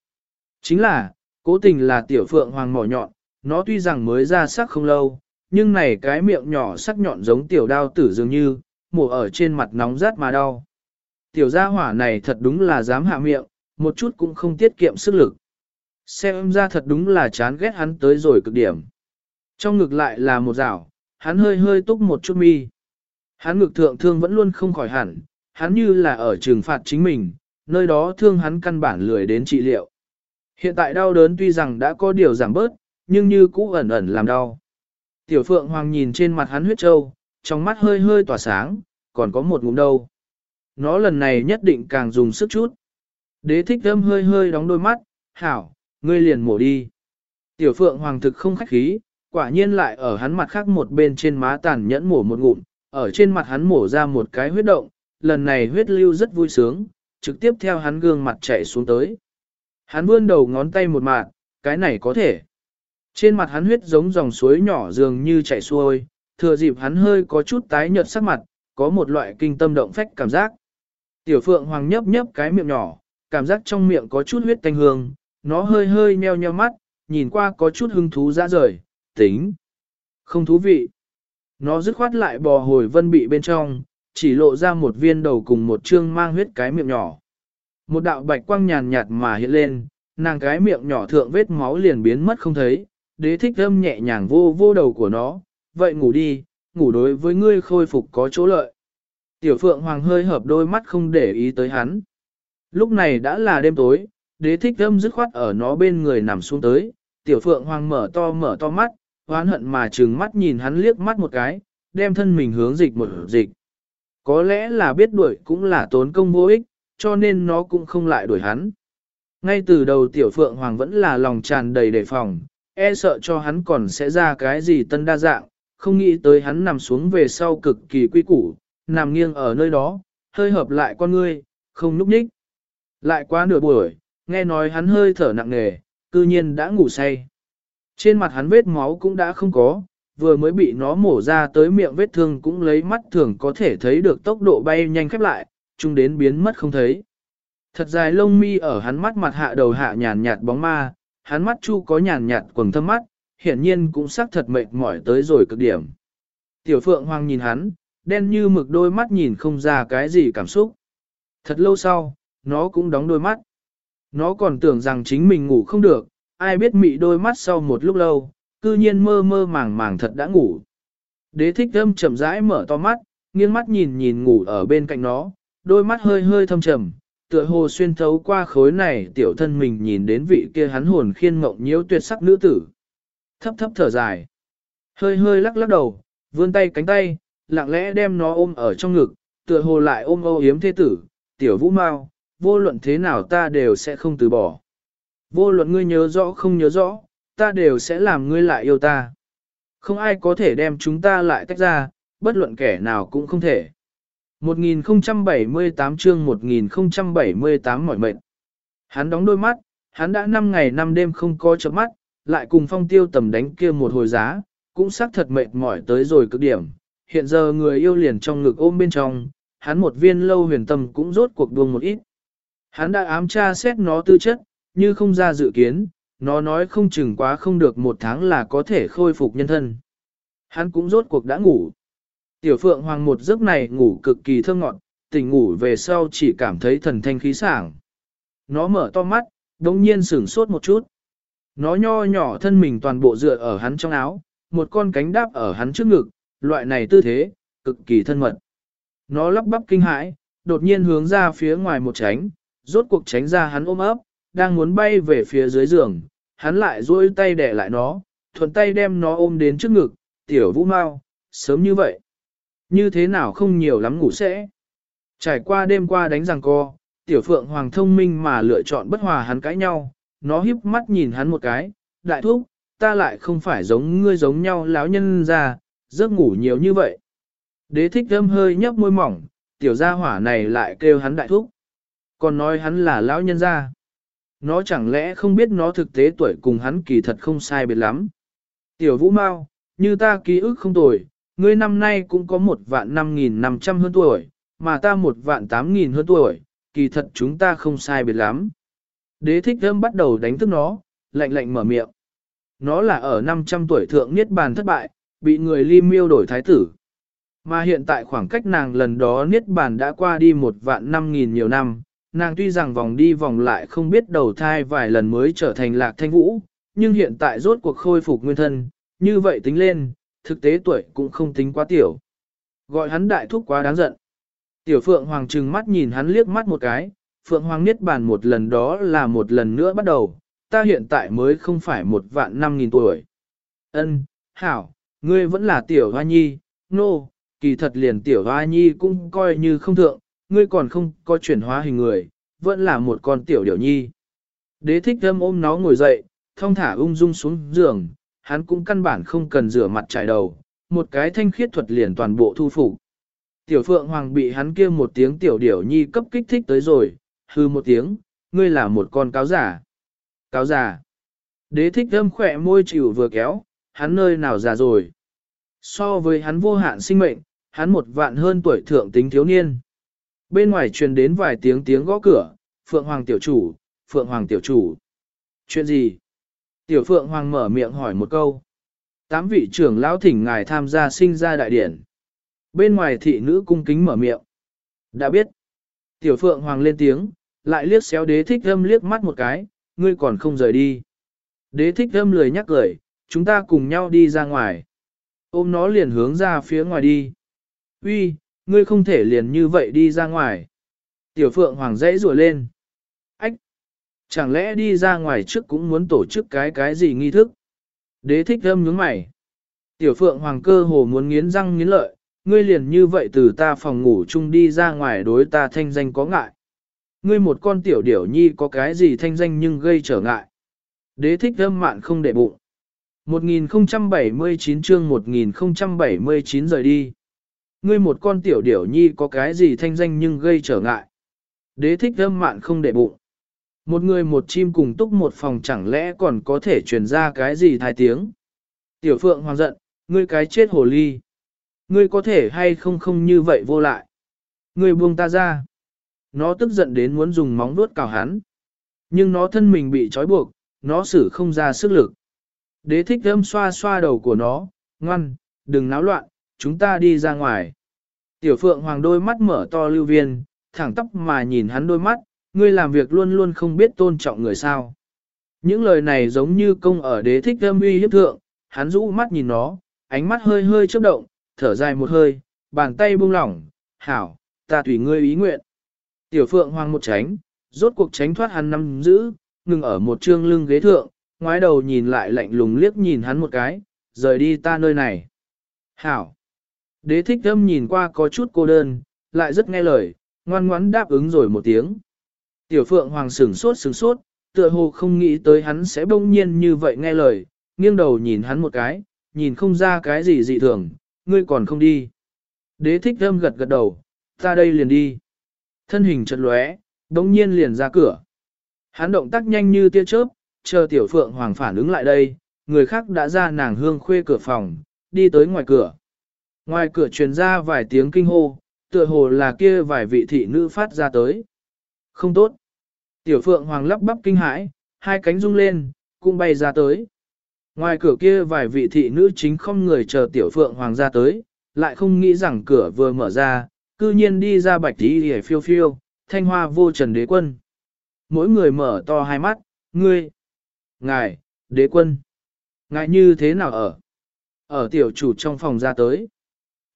Chính là, cố tình là tiểu phượng hoàng mỏ nhọn, nó tuy rằng mới ra sắc không lâu, nhưng này cái miệng nhỏ sắc nhọn giống tiểu đao tử dường như, mổ ở trên mặt nóng rát mà đau. Tiểu gia hỏa này thật đúng là dám hạ miệng, một chút cũng không tiết kiệm sức lực. Xem ra thật đúng là chán ghét hắn tới rồi cực điểm. Trong ngực lại là một rảo, hắn hơi hơi túc một chút mi. Hắn ngực thượng thương vẫn luôn không khỏi hẳn, hắn như là ở trừng phạt chính mình, nơi đó thương hắn căn bản lười đến trị liệu. Hiện tại đau đớn tuy rằng đã có điều giảm bớt, nhưng như cũ ẩn ẩn làm đau. Tiểu Phượng Hoàng nhìn trên mặt hắn huyết trâu, trong mắt hơi hơi tỏa sáng, còn có một ngụm đâu. Nó lần này nhất định càng dùng sức chút. Đế thích thâm hơi hơi đóng đôi mắt, hảo, ngươi liền mổ đi. Tiểu Phượng Hoàng thực không khách khí, quả nhiên lại ở hắn mặt khác một bên trên má tàn nhẫn mổ một ngụm, ở trên mặt hắn mổ ra một cái huyết động, lần này huyết lưu rất vui sướng, trực tiếp theo hắn gương mặt chạy xuống tới. Hắn vươn đầu ngón tay một mạng, cái này có thể. Trên mặt hắn huyết giống dòng suối nhỏ dường như chảy xuôi, thừa dịp hắn hơi có chút tái nhợt sắc mặt, có một loại kinh tâm động phách cảm giác. Tiểu Phượng Hoàng nhấp nhấp cái miệng nhỏ, cảm giác trong miệng có chút huyết tanh hương, nó hơi hơi nheo nheo mắt, nhìn qua có chút hứng thú ra rời, tính. Không thú vị. Nó dứt khoát lại bò hồi vân bị bên trong, chỉ lộ ra một viên đầu cùng một chương mang huyết cái miệng nhỏ. Một đạo bạch quang nhàn nhạt mà hiện lên, nàng cái miệng nhỏ thượng vết máu liền biến mất không thấy, đế thích âm nhẹ nhàng vô vô đầu của nó, vậy ngủ đi, ngủ đối với ngươi khôi phục có chỗ lợi. Tiểu Phượng Hoàng hơi hợp đôi mắt không để ý tới hắn. Lúc này đã là đêm tối, đế thích âm dứt khoát ở nó bên người nằm xuống tới, Tiểu Phượng Hoàng mở to mở to mắt, oán hận mà trừng mắt nhìn hắn liếc mắt một cái, đem thân mình hướng dịch một dịch. Có lẽ là biết đuổi cũng là tốn công vô ích, cho nên nó cũng không lại đuổi hắn. Ngay từ đầu Tiểu Phượng Hoàng vẫn là lòng tràn đầy đề phòng, e sợ cho hắn còn sẽ ra cái gì tân đa dạng, không nghĩ tới hắn nằm xuống về sau cực kỳ quy củ, nằm nghiêng ở nơi đó, hơi hợp lại con ngươi, không núp nhích. Lại qua nửa buổi, nghe nói hắn hơi thở nặng nề, cư nhiên đã ngủ say. Trên mặt hắn vết máu cũng đã không có, vừa mới bị nó mổ ra tới miệng vết thương cũng lấy mắt thường có thể thấy được tốc độ bay nhanh khép lại, chung đến biến mất không thấy. Thật dài lông mi ở hắn mắt mặt hạ đầu hạ nhàn nhạt bóng ma, hắn mắt chu có nhàn nhạt quầng thâm mắt, hiển nhiên cũng xác thật mệt mỏi tới rồi cực điểm. Tiểu Phượng Hoàng nhìn hắn, đen như mực đôi mắt nhìn không ra cái gì cảm xúc. Thật lâu sau, nó cũng đóng đôi mắt. Nó còn tưởng rằng chính mình ngủ không được, ai biết mị đôi mắt sau một lúc lâu, cư nhiên mơ mơ màng màng thật đã ngủ. Đế thích thâm chậm rãi mở to mắt, nghiêng mắt nhìn nhìn ngủ ở bên cạnh nó, đôi mắt hơi hơi thâm trầm, tựa hồ xuyên thấu qua khối này tiểu thân mình nhìn đến vị kia hắn hồn khiên mộng nhiễu tuyệt sắc nữ tử. Thấp thấp thở dài, hơi hơi lắc lắc đầu, vươn tay cánh tay, lặng lẽ đem nó ôm ở trong ngực, tựa hồ lại ôm âu yếm thế tử, tiểu vũ mau, vô luận thế nào ta đều sẽ không từ bỏ. Vô luận ngươi nhớ rõ không nhớ rõ, ta đều sẽ làm ngươi lại yêu ta. Không ai có thể đem chúng ta lại tách ra, bất luận kẻ nào cũng không thể. 1078 chương 1078 mỏi mệt. Hắn đóng đôi mắt, hắn đã 5 ngày 5 đêm không có chớp mắt, lại cùng phong tiêu tầm đánh kia một hồi giá, cũng xác thật mệt mỏi tới rồi cực điểm. Hiện giờ người yêu liền trong ngực ôm bên trong, hắn một viên lâu huyền tâm cũng rốt cuộc buông một ít. Hắn đã ám tra xét nó tư chất, như không ra dự kiến, nó nói không chừng quá không được một tháng là có thể khôi phục nhân thân. Hắn cũng rốt cuộc đã ngủ. Tiểu Phượng Hoàng một giấc này ngủ cực kỳ thơ ngọn, tỉnh ngủ về sau chỉ cảm thấy thần thanh khí sảng. Nó mở to mắt, đồng nhiên sửng sốt một chút. Nó nho nhỏ thân mình toàn bộ dựa ở hắn trong áo, một con cánh đáp ở hắn trước ngực, loại này tư thế, cực kỳ thân mật. Nó lắp bắp kinh hãi, đột nhiên hướng ra phía ngoài một tránh, rốt cuộc tránh ra hắn ôm ấp, đang muốn bay về phía dưới giường, hắn lại duỗi tay đè lại nó, thuận tay đem nó ôm đến trước ngực, tiểu vũ mau, sớm như vậy. Như thế nào không nhiều lắm ngủ sẽ. Trải qua đêm qua đánh rằng co, tiểu phượng hoàng thông minh mà lựa chọn bất hòa hắn cãi nhau, nó híp mắt nhìn hắn một cái, đại thúc, ta lại không phải giống ngươi giống nhau lão nhân ra, giấc ngủ nhiều như vậy. Đế thích thâm hơi nhấp môi mỏng, tiểu gia hỏa này lại kêu hắn đại thúc. Còn nói hắn là lão nhân gia. Nó chẳng lẽ không biết nó thực tế tuổi cùng hắn kỳ thật không sai biệt lắm. Tiểu vũ mau, như ta ký ức không tồi, ngươi năm nay cũng có một vạn năm nghìn năm trăm hơn tuổi, mà ta một vạn tám nghìn hơn tuổi, kỳ thật chúng ta không sai biệt lắm. Đế thích thơm bắt đầu đánh thức nó, lạnh lạnh mở miệng. Nó là ở 500 tuổi thượng niết bàn thất bại, bị người ly miêu đổi thái tử. Mà hiện tại khoảng cách nàng lần đó niết bàn đã qua đi một vạn năm nghìn nhiều năm, nàng tuy rằng vòng đi vòng lại không biết đầu thai vài lần mới trở thành lạc thanh vũ, nhưng hiện tại rốt cuộc khôi phục nguyên thân, như vậy tính lên, thực tế tuổi cũng không tính quá tiểu. Gọi hắn đại thúc quá đáng giận. Tiểu Phượng Hoàng trừng mắt nhìn hắn liếc mắt một cái, Phượng Hoàng niết bàn một lần đó là một lần nữa bắt đầu, ta hiện tại mới không phải một vạn năm nghìn tuổi. Ân, hảo, ngươi vẫn là tiểu hoa nhi, nô, no, kỳ thật liền tiểu hoa nhi cũng coi như không thượng, ngươi còn không có chuyển hóa hình người, vẫn là một con tiểu điểu nhi. Đế thích thâm ôm nó ngồi dậy, thong thả ung dung xuống giường, hắn cũng căn bản không cần rửa mặt trải đầu, một cái thanh khiết thuật liền toàn bộ thu phục. Tiểu Phượng Hoàng bị hắn kia một tiếng tiểu điểu nhi cấp kích thích tới rồi, hư một tiếng, ngươi là một con cáo giả. Cáo giả. Đế thích thâm khỏe môi chịu vừa kéo, hắn nơi nào già rồi. So với hắn vô hạn sinh mệnh, hắn một vạn hơn tuổi thượng tính thiếu niên. Bên ngoài truyền đến vài tiếng tiếng gõ cửa, Phượng Hoàng tiểu chủ, Phượng Hoàng tiểu chủ. Chuyện gì? Tiểu Phượng Hoàng mở miệng hỏi một câu. Tám vị trưởng lão thỉnh ngài tham gia sinh ra đại điển. Bên ngoài thị nữ cung kính mở miệng. Đã biết. Tiểu Phượng Hoàng lên tiếng, lại liếc xéo đế thích âm liếc mắt một cái, ngươi còn không rời đi. Đế thích âm lười nhắc cười, chúng ta cùng nhau đi ra ngoài. Ôm nó liền hướng ra phía ngoài đi. Uy, ngươi không thể liền như vậy đi ra ngoài. Tiểu Phượng Hoàng dãy rùa lên. Ách! Chẳng lẽ đi ra ngoài trước cũng muốn tổ chức cái cái gì nghi thức? Đế thích thâm nhướng mày. Tiểu Phượng Hoàng cơ hồ muốn nghiến răng nghiến lợi, ngươi liền như vậy từ ta phòng ngủ chung đi ra ngoài đối ta thanh danh có ngại. Ngươi một con tiểu điểu nhi có cái gì thanh danh nhưng gây trở ngại. Đế thích thâm mạn không để bụng. 1079 chương 1079 rời đi. Ngươi một con tiểu điểu nhi có cái gì thanh danh nhưng gây trở ngại. Đế thích thâm mạn không để bụng. Một người một chim cùng túc một phòng chẳng lẽ còn có thể truyền ra cái gì thai tiếng. Tiểu phượng hoàng giận, ngươi cái chết hồ ly. Ngươi có thể hay không không như vậy vô lại. Ngươi buông ta ra. Nó tức giận đến muốn dùng móng vuốt cào hắn. Nhưng nó thân mình bị trói buộc, nó xử không ra sức lực. Đế thích thâm xoa xoa đầu của nó, ngoan, đừng náo loạn, chúng ta đi ra ngoài. Tiểu phượng hoàng đôi mắt mở to lưu viên, thẳng tóc mà nhìn hắn đôi mắt, ngươi làm việc luôn luôn không biết tôn trọng người sao. Những lời này giống như công ở đế thích âm uy hiếp thượng, hắn rũ mắt nhìn nó, ánh mắt hơi hơi chớp động, thở dài một hơi, bàn tay buông lỏng, hảo, ta tùy ngươi ý nguyện. Tiểu phượng hoàng một tránh, rốt cuộc tránh thoát hắn nắm giữ, ngừng ở một trương lưng ghế thượng, ngoái đầu nhìn lại lạnh lùng liếc nhìn hắn một cái, rời đi ta nơi này. Hảo. Đế thích thâm nhìn qua có chút cô đơn, lại rất nghe lời, ngoan ngoãn đáp ứng rồi một tiếng. Tiểu phượng hoàng sửng sốt sửng sốt, tựa hồ không nghĩ tới hắn sẽ bỗng nhiên như vậy nghe lời, nghiêng đầu nhìn hắn một cái, nhìn không ra cái gì dị thường, ngươi còn không đi. Đế thích thâm gật gật đầu, ta đây liền đi. Thân hình chật lóe, bỗng nhiên liền ra cửa. Hắn động tác nhanh như tia chớp, chờ tiểu phượng hoàng phản ứng lại đây, người khác đã ra nàng hương khuê cửa phòng, đi tới ngoài cửa. Ngoài cửa truyền ra vài tiếng kinh hô, tựa hồ là kia vài vị thị nữ phát ra tới. Không tốt. Tiểu phượng hoàng lắp bắp kinh hãi, hai cánh rung lên, cũng bay ra tới. Ngoài cửa kia vài vị thị nữ chính không người chờ tiểu phượng hoàng ra tới, lại không nghĩ rằng cửa vừa mở ra, cư nhiên đi ra bạch tí hề phiêu phiêu, thanh hoa vô trần đế quân. Mỗi người mở to hai mắt, ngươi, ngài, đế quân, ngài như thế nào ở? Ở tiểu chủ trong phòng ra tới.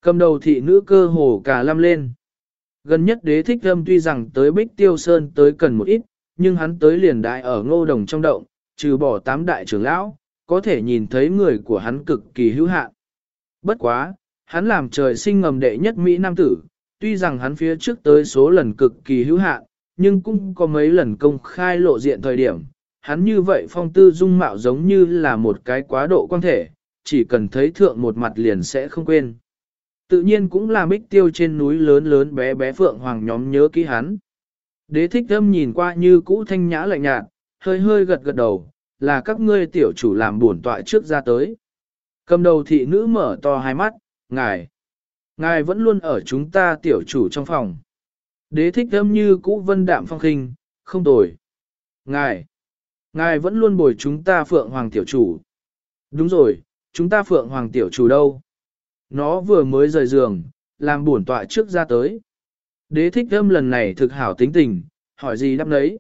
Cầm đầu thị nữ cơ hồ cả lâm lên. Gần nhất đế thích âm tuy rằng tới Bích Tiêu Sơn tới cần một ít, nhưng hắn tới liền đại ở ngô đồng trong động, trừ bỏ tám đại trưởng lão, có thể nhìn thấy người của hắn cực kỳ hữu hạn. Bất quá, hắn làm trời sinh ngầm đệ nhất Mỹ Nam tử, tuy rằng hắn phía trước tới số lần cực kỳ hữu hạn, nhưng cũng có mấy lần công khai lộ diện thời điểm. Hắn như vậy phong tư dung mạo giống như là một cái quá độ quan thể, chỉ cần thấy thượng một mặt liền sẽ không quên. Tự nhiên cũng là bích tiêu trên núi lớn lớn bé bé phượng hoàng nhóm nhớ kỹ hắn. Đế thích thâm nhìn qua như cũ thanh nhã lạnh nhạt, hơi hơi gật gật đầu, là các ngươi tiểu chủ làm buồn tọa trước ra tới. Cầm đầu thị nữ mở to hai mắt, ngài, ngài vẫn luôn ở chúng ta tiểu chủ trong phòng. Đế thích thâm như cũ vân đạm phong khinh, không tồi. Ngài, ngài vẫn luôn bồi chúng ta phượng hoàng tiểu chủ. Đúng rồi, chúng ta phượng hoàng tiểu chủ đâu? Nó vừa mới rời giường, làm buồn tọa trước ra tới. Đế thích thơm lần này thực hảo tính tình, hỏi gì đáp đấy.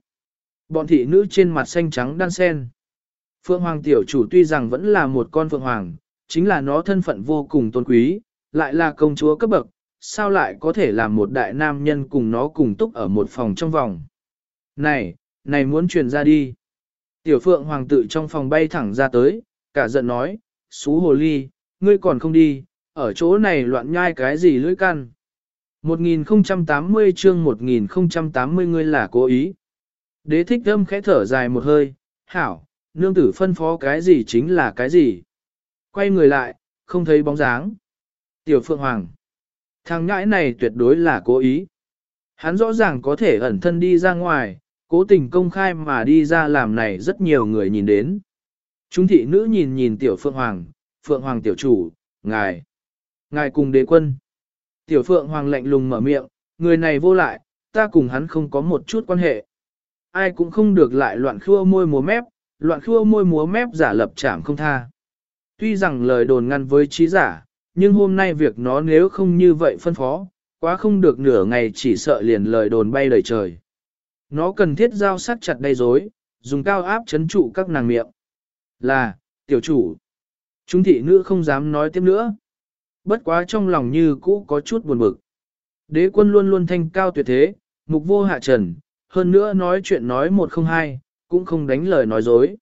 Bọn thị nữ trên mặt xanh trắng đan sen. Phượng Hoàng tiểu chủ tuy rằng vẫn là một con Phượng Hoàng, chính là nó thân phận vô cùng tôn quý, lại là công chúa cấp bậc, sao lại có thể làm một đại nam nhân cùng nó cùng túc ở một phòng trong vòng. Này, này muốn truyền ra đi. Tiểu Phượng Hoàng tự trong phòng bay thẳng ra tới, cả giận nói, xú hồ ly, ngươi còn không đi, ở chỗ này loạn nhai cái gì lưỡi căn. 1080 chương 1080 ngươi là cố ý. Đế thích âm khẽ thở dài một hơi, hảo, nương tử phân phó cái gì chính là cái gì. Quay người lại, không thấy bóng dáng. Tiểu Phượng Hoàng. Thằng nhãi này tuyệt đối là cố ý. Hắn rõ ràng có thể ẩn thân đi ra ngoài, cố tình công khai mà đi ra làm này rất nhiều người nhìn đến. Chúng thị nữ nhìn nhìn Tiểu Phượng Hoàng, Phượng Hoàng Tiểu Chủ, ngài. Ngài cùng đế quân. Tiểu Phượng Hoàng lạnh lùng mở miệng, người này vô lại, ta cùng hắn không có một chút quan hệ. Ai cũng không được lại loạn khua môi múa mép, loạn khua môi múa mép giả lập chạm không tha. Tuy rằng lời đồn ngăn với trí giả, nhưng hôm nay việc nó nếu không như vậy phân phó, quá không được nửa ngày chỉ sợ liền lời đồn bay lời trời. Nó cần thiết giao sát chặt đầy dối, dùng cao áp chấn trụ các nàng miệng. Là, tiểu chủ. Chúng thị nữ không dám nói tiếp nữa, bất quá trong lòng như cũ có chút buồn bực. Đế quân luôn luôn thanh cao tuyệt thế, mục vô hạ trần, hơn nữa nói chuyện nói một không hai, cũng không đánh lời nói dối.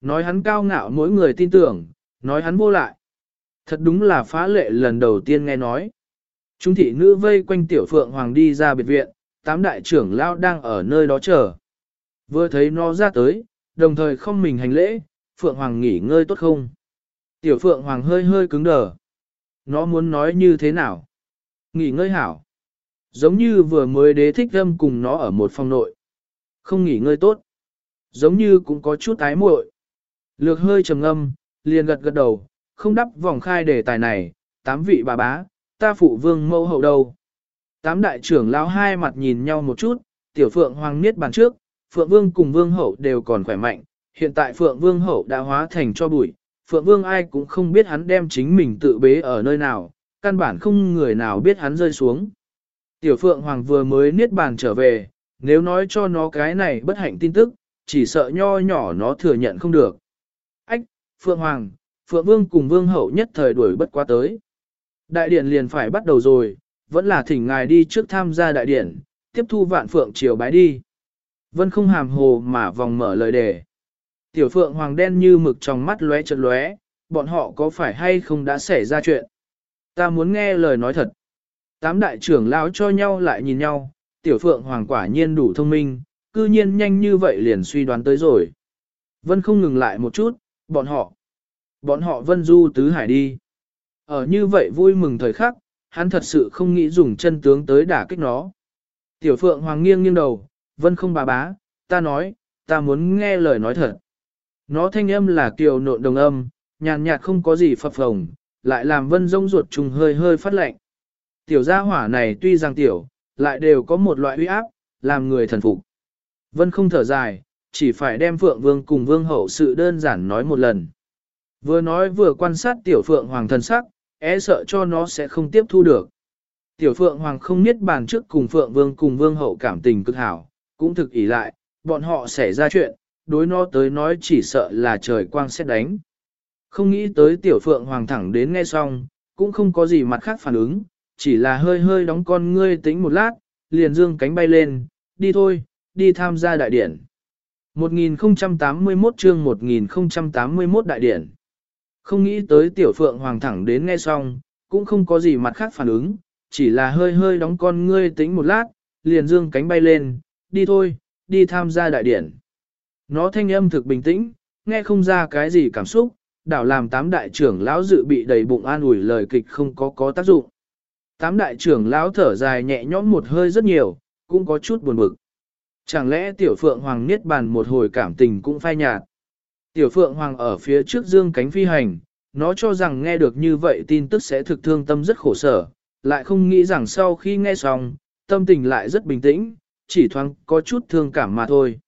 Nói hắn cao ngạo mỗi người tin tưởng, nói hắn vô lại. Thật đúng là phá lệ lần đầu tiên nghe nói. Trung thị nữ vây quanh tiểu phượng hoàng đi ra biệt viện, tám đại trưởng lao đang ở nơi đó chờ. Vừa thấy nó ra tới, đồng thời không mình hành lễ, phượng hoàng nghỉ ngơi tốt không? Tiểu phượng hoàng hơi hơi cứng đờ. Nó muốn nói như thế nào? Nghỉ ngơi hảo. Giống như vừa mới đế thích âm cùng nó ở một phòng nội. Không nghỉ ngơi tốt. Giống như cũng có chút ái muội. Lược hơi trầm ngâm, liền gật gật đầu, không đắp vòng khai đề tài này, tám vị bà bá, ta phụ vương mẫu hậu đâu. Tám đại trưởng lão hai mặt nhìn nhau một chút, tiểu phượng hoàng niết bàn trước, phượng vương cùng vương hậu đều còn khỏe mạnh, hiện tại phượng vương hậu đã hóa thành cho bụi, phượng vương ai cũng không biết hắn đem chính mình tự bế ở nơi nào, căn bản không người nào biết hắn rơi xuống. Tiểu phượng hoàng vừa mới niết bàn trở về, nếu nói cho nó cái này bất hạnh tin tức, chỉ sợ nho nhỏ nó thừa nhận không được. Ách, phượng hoàng, phượng vương cùng vương hậu nhất thời đuổi bất quá tới. Đại điển liền phải bắt đầu rồi, vẫn là thỉnh ngài đi trước tham gia đại điển, tiếp thu vạn phượng triều bái đi. Vân không hàm hồ mà vòng mở lời đề. Tiểu phượng hoàng đen như mực trong mắt lóe chật lóe, bọn họ có phải hay không đã xảy ra chuyện? Ta muốn nghe lời nói thật. Tám đại trưởng lão cho nhau lại nhìn nhau, tiểu phượng hoàng quả nhiên đủ thông minh, cư nhiên nhanh như vậy liền suy đoán tới rồi. Vân không ngừng lại một chút, bọn họ, bọn họ vân du tứ hải đi. Ở như vậy vui mừng thời khắc, hắn thật sự không nghĩ dùng chân tướng tới đả kích nó. Tiểu phượng hoàng nghiêng nghiêng đầu, vân không bà bá, ta nói, ta muốn nghe lời nói thật. Nó thanh âm là kiều nộn đồng âm, nhàn nhạt không có gì phập phồng, lại làm vân rông ruột trùng hơi hơi phát lạnh. Tiểu gia hỏa này tuy rằng tiểu, lại đều có một loại uy áp, làm người thần phục. Vân không thở dài, chỉ phải đem Phượng Vương cùng Vương Hậu sự đơn giản nói một lần. Vừa nói vừa quan sát tiểu Phượng Hoàng thần sắc, e sợ cho nó sẽ không tiếp thu được. Tiểu Phượng Hoàng không biết bàn trước cùng Phượng Vương cùng Vương Hậu cảm tình cực hảo, cũng thực ý lại, bọn họ xảy ra chuyện, đối nó tới nói chỉ sợ là trời quang sẽ đánh. Không nghĩ tới Tiểu Phượng Hoàng thẳng đến nghe xong, cũng không có gì mặt khác phản ứng, chỉ là hơi hơi đóng con ngươi tính một lát, liền dương cánh bay lên, đi thôi, đi tham gia đại điển. 1081 chương 1081 đại điển. Không nghĩ tới tiểu phượng hoàng thẳng đến nghe xong, cũng không có gì mặt khác phản ứng, chỉ là hơi hơi đóng con ngươi tính một lát, liền dương cánh bay lên, đi thôi, đi tham gia đại điển. Nó thanh âm thực bình tĩnh, nghe không ra cái gì cảm xúc, đảo làm tám đại trưởng lão dự bị đầy bụng an ủi lời kịch không có có tác dụng. Tám đại trưởng lão thở dài nhẹ nhõm một hơi rất nhiều, cũng có chút buồn bực. Chẳng lẽ tiểu phượng hoàng niết bàn một hồi cảm tình cũng phai nhạt. Tiểu phượng hoàng ở phía trước dương cánh phi hành, nó cho rằng nghe được như vậy tin tức sẽ thực thương tâm rất khổ sở, lại không nghĩ rằng sau khi nghe xong, tâm tình lại rất bình tĩnh, chỉ thoáng có chút thương cảm mà thôi.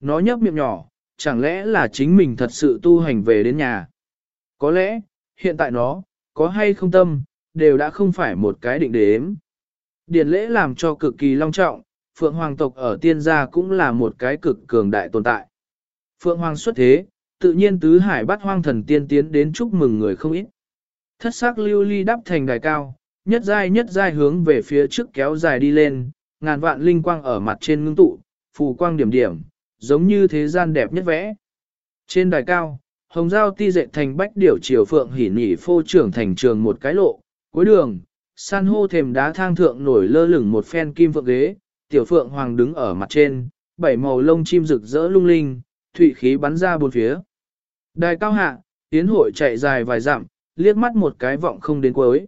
Nó nhấp miệng nhỏ, chẳng lẽ là chính mình thật sự tu hành về đến nhà. Có lẽ, hiện tại nó, có hay không tâm, đều đã không phải một cái định đếm. Điển lễ làm cho cực kỳ long trọng, Phượng Hoàng tộc ở tiên gia cũng là một cái cực cường đại tồn tại. Phượng Hoàng xuất thế, tự nhiên tứ hải bắt hoang thần tiên tiến đến chúc mừng người không ít. Thất sắc lưu ly đắp thành đài cao, nhất giai nhất giai hướng về phía trước kéo dài đi lên, ngàn vạn linh quang ở mặt trên ngưng tụ, phù quang điểm điểm, giống như thế gian đẹp nhất vẽ. Trên đài cao, hồng giao ti dệt thành bách điểu chiều phượng hỉ nỉ phô trưởng thành trường một cái lộ, cuối đường, san hô thềm đá thang thượng nổi lơ lửng một phen kim phượng ghế, tiểu phượng hoàng đứng ở mặt trên, bảy màu lông chim rực rỡ lung linh, thủy khí bắn ra bốn phía. Đài cao hạ, tiến hội chạy dài vài dặm, liếc mắt một cái vọng không đến cuối.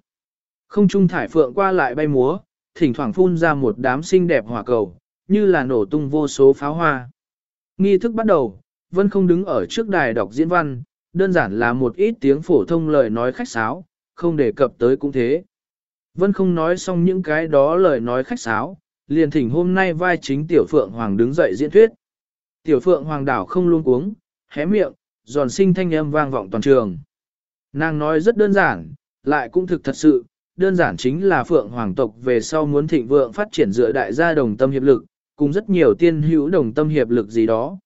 Không trung thải phượng qua lại bay múa, thỉnh thoảng phun ra một đám xinh đẹp hỏa cầu, như là nổ tung vô số pháo hoa. Nghi thức bắt đầu, Vân không đứng ở trước đài đọc diễn văn, đơn giản là một ít tiếng phổ thông lời nói khách sáo, không đề cập tới cũng thế. Vân không nói xong những cái đó lời nói khách sáo, liền thỉnh hôm nay vai chính Tiểu Phượng Hoàng đứng dậy diễn thuyết. Tiểu Phượng Hoàng đảo không luôn cuống, hé miệng, giòn sinh thanh âm vang vọng toàn trường. Nàng nói rất đơn giản, lại cũng thực thật sự, đơn giản chính là Phượng Hoàng tộc về sau muốn thịnh vượng phát triển dựa đại gia đồng tâm hiệp lực, cùng rất nhiều tiên hữu đồng tâm hiệp lực gì đó.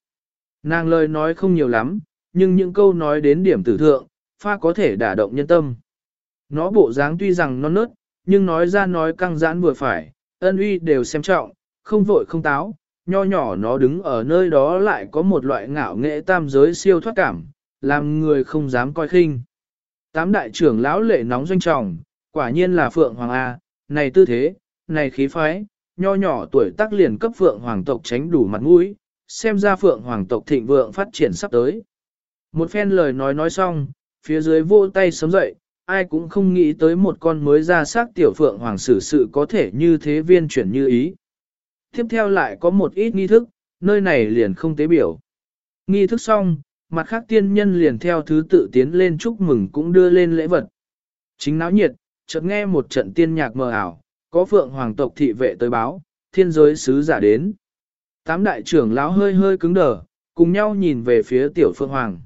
Nàng lời nói không nhiều lắm, nhưng những câu nói đến điểm tử thượng, pha có thể đả động nhân tâm. Nó bộ dáng tuy rằng non nớt, nhưng nói ra nói căng giãn vừa phải, ân uy đều xem trọng, không vội không táo, nho nhỏ nó đứng ở nơi đó lại có một loại ngạo nghệ tam giới siêu thoát cảm, làm người không dám coi khinh. Tám đại trưởng lão lệ nóng doanh trọng, quả nhiên là Phượng Hoàng A, này tư thế, này khí phái, nho nhỏ tuổi tác liền cấp Phượng Hoàng tộc tránh đủ mặt mũi, xem ra Phượng Hoàng tộc thịnh vượng phát triển sắp tới. Một phen lời nói nói xong, phía dưới vô tay sớm dậy, ai cũng không nghĩ tới một con mới ra xác tiểu Phượng Hoàng xử sự có thể như thế viên chuyển như ý. Tiếp theo lại có một ít nghi thức, nơi này liền không tế biểu. Nghi thức xong, mặt khác tiên nhân liền theo thứ tự tiến lên chúc mừng cũng đưa lên lễ vật. Chính náo nhiệt, chợt nghe một trận tiên nhạc mờ ảo, có phượng hoàng tộc thị vệ tới báo, thiên giới sứ giả đến. Tám đại trưởng lão hơi hơi cứng đờ, cùng nhau nhìn về phía tiểu phượng hoàng.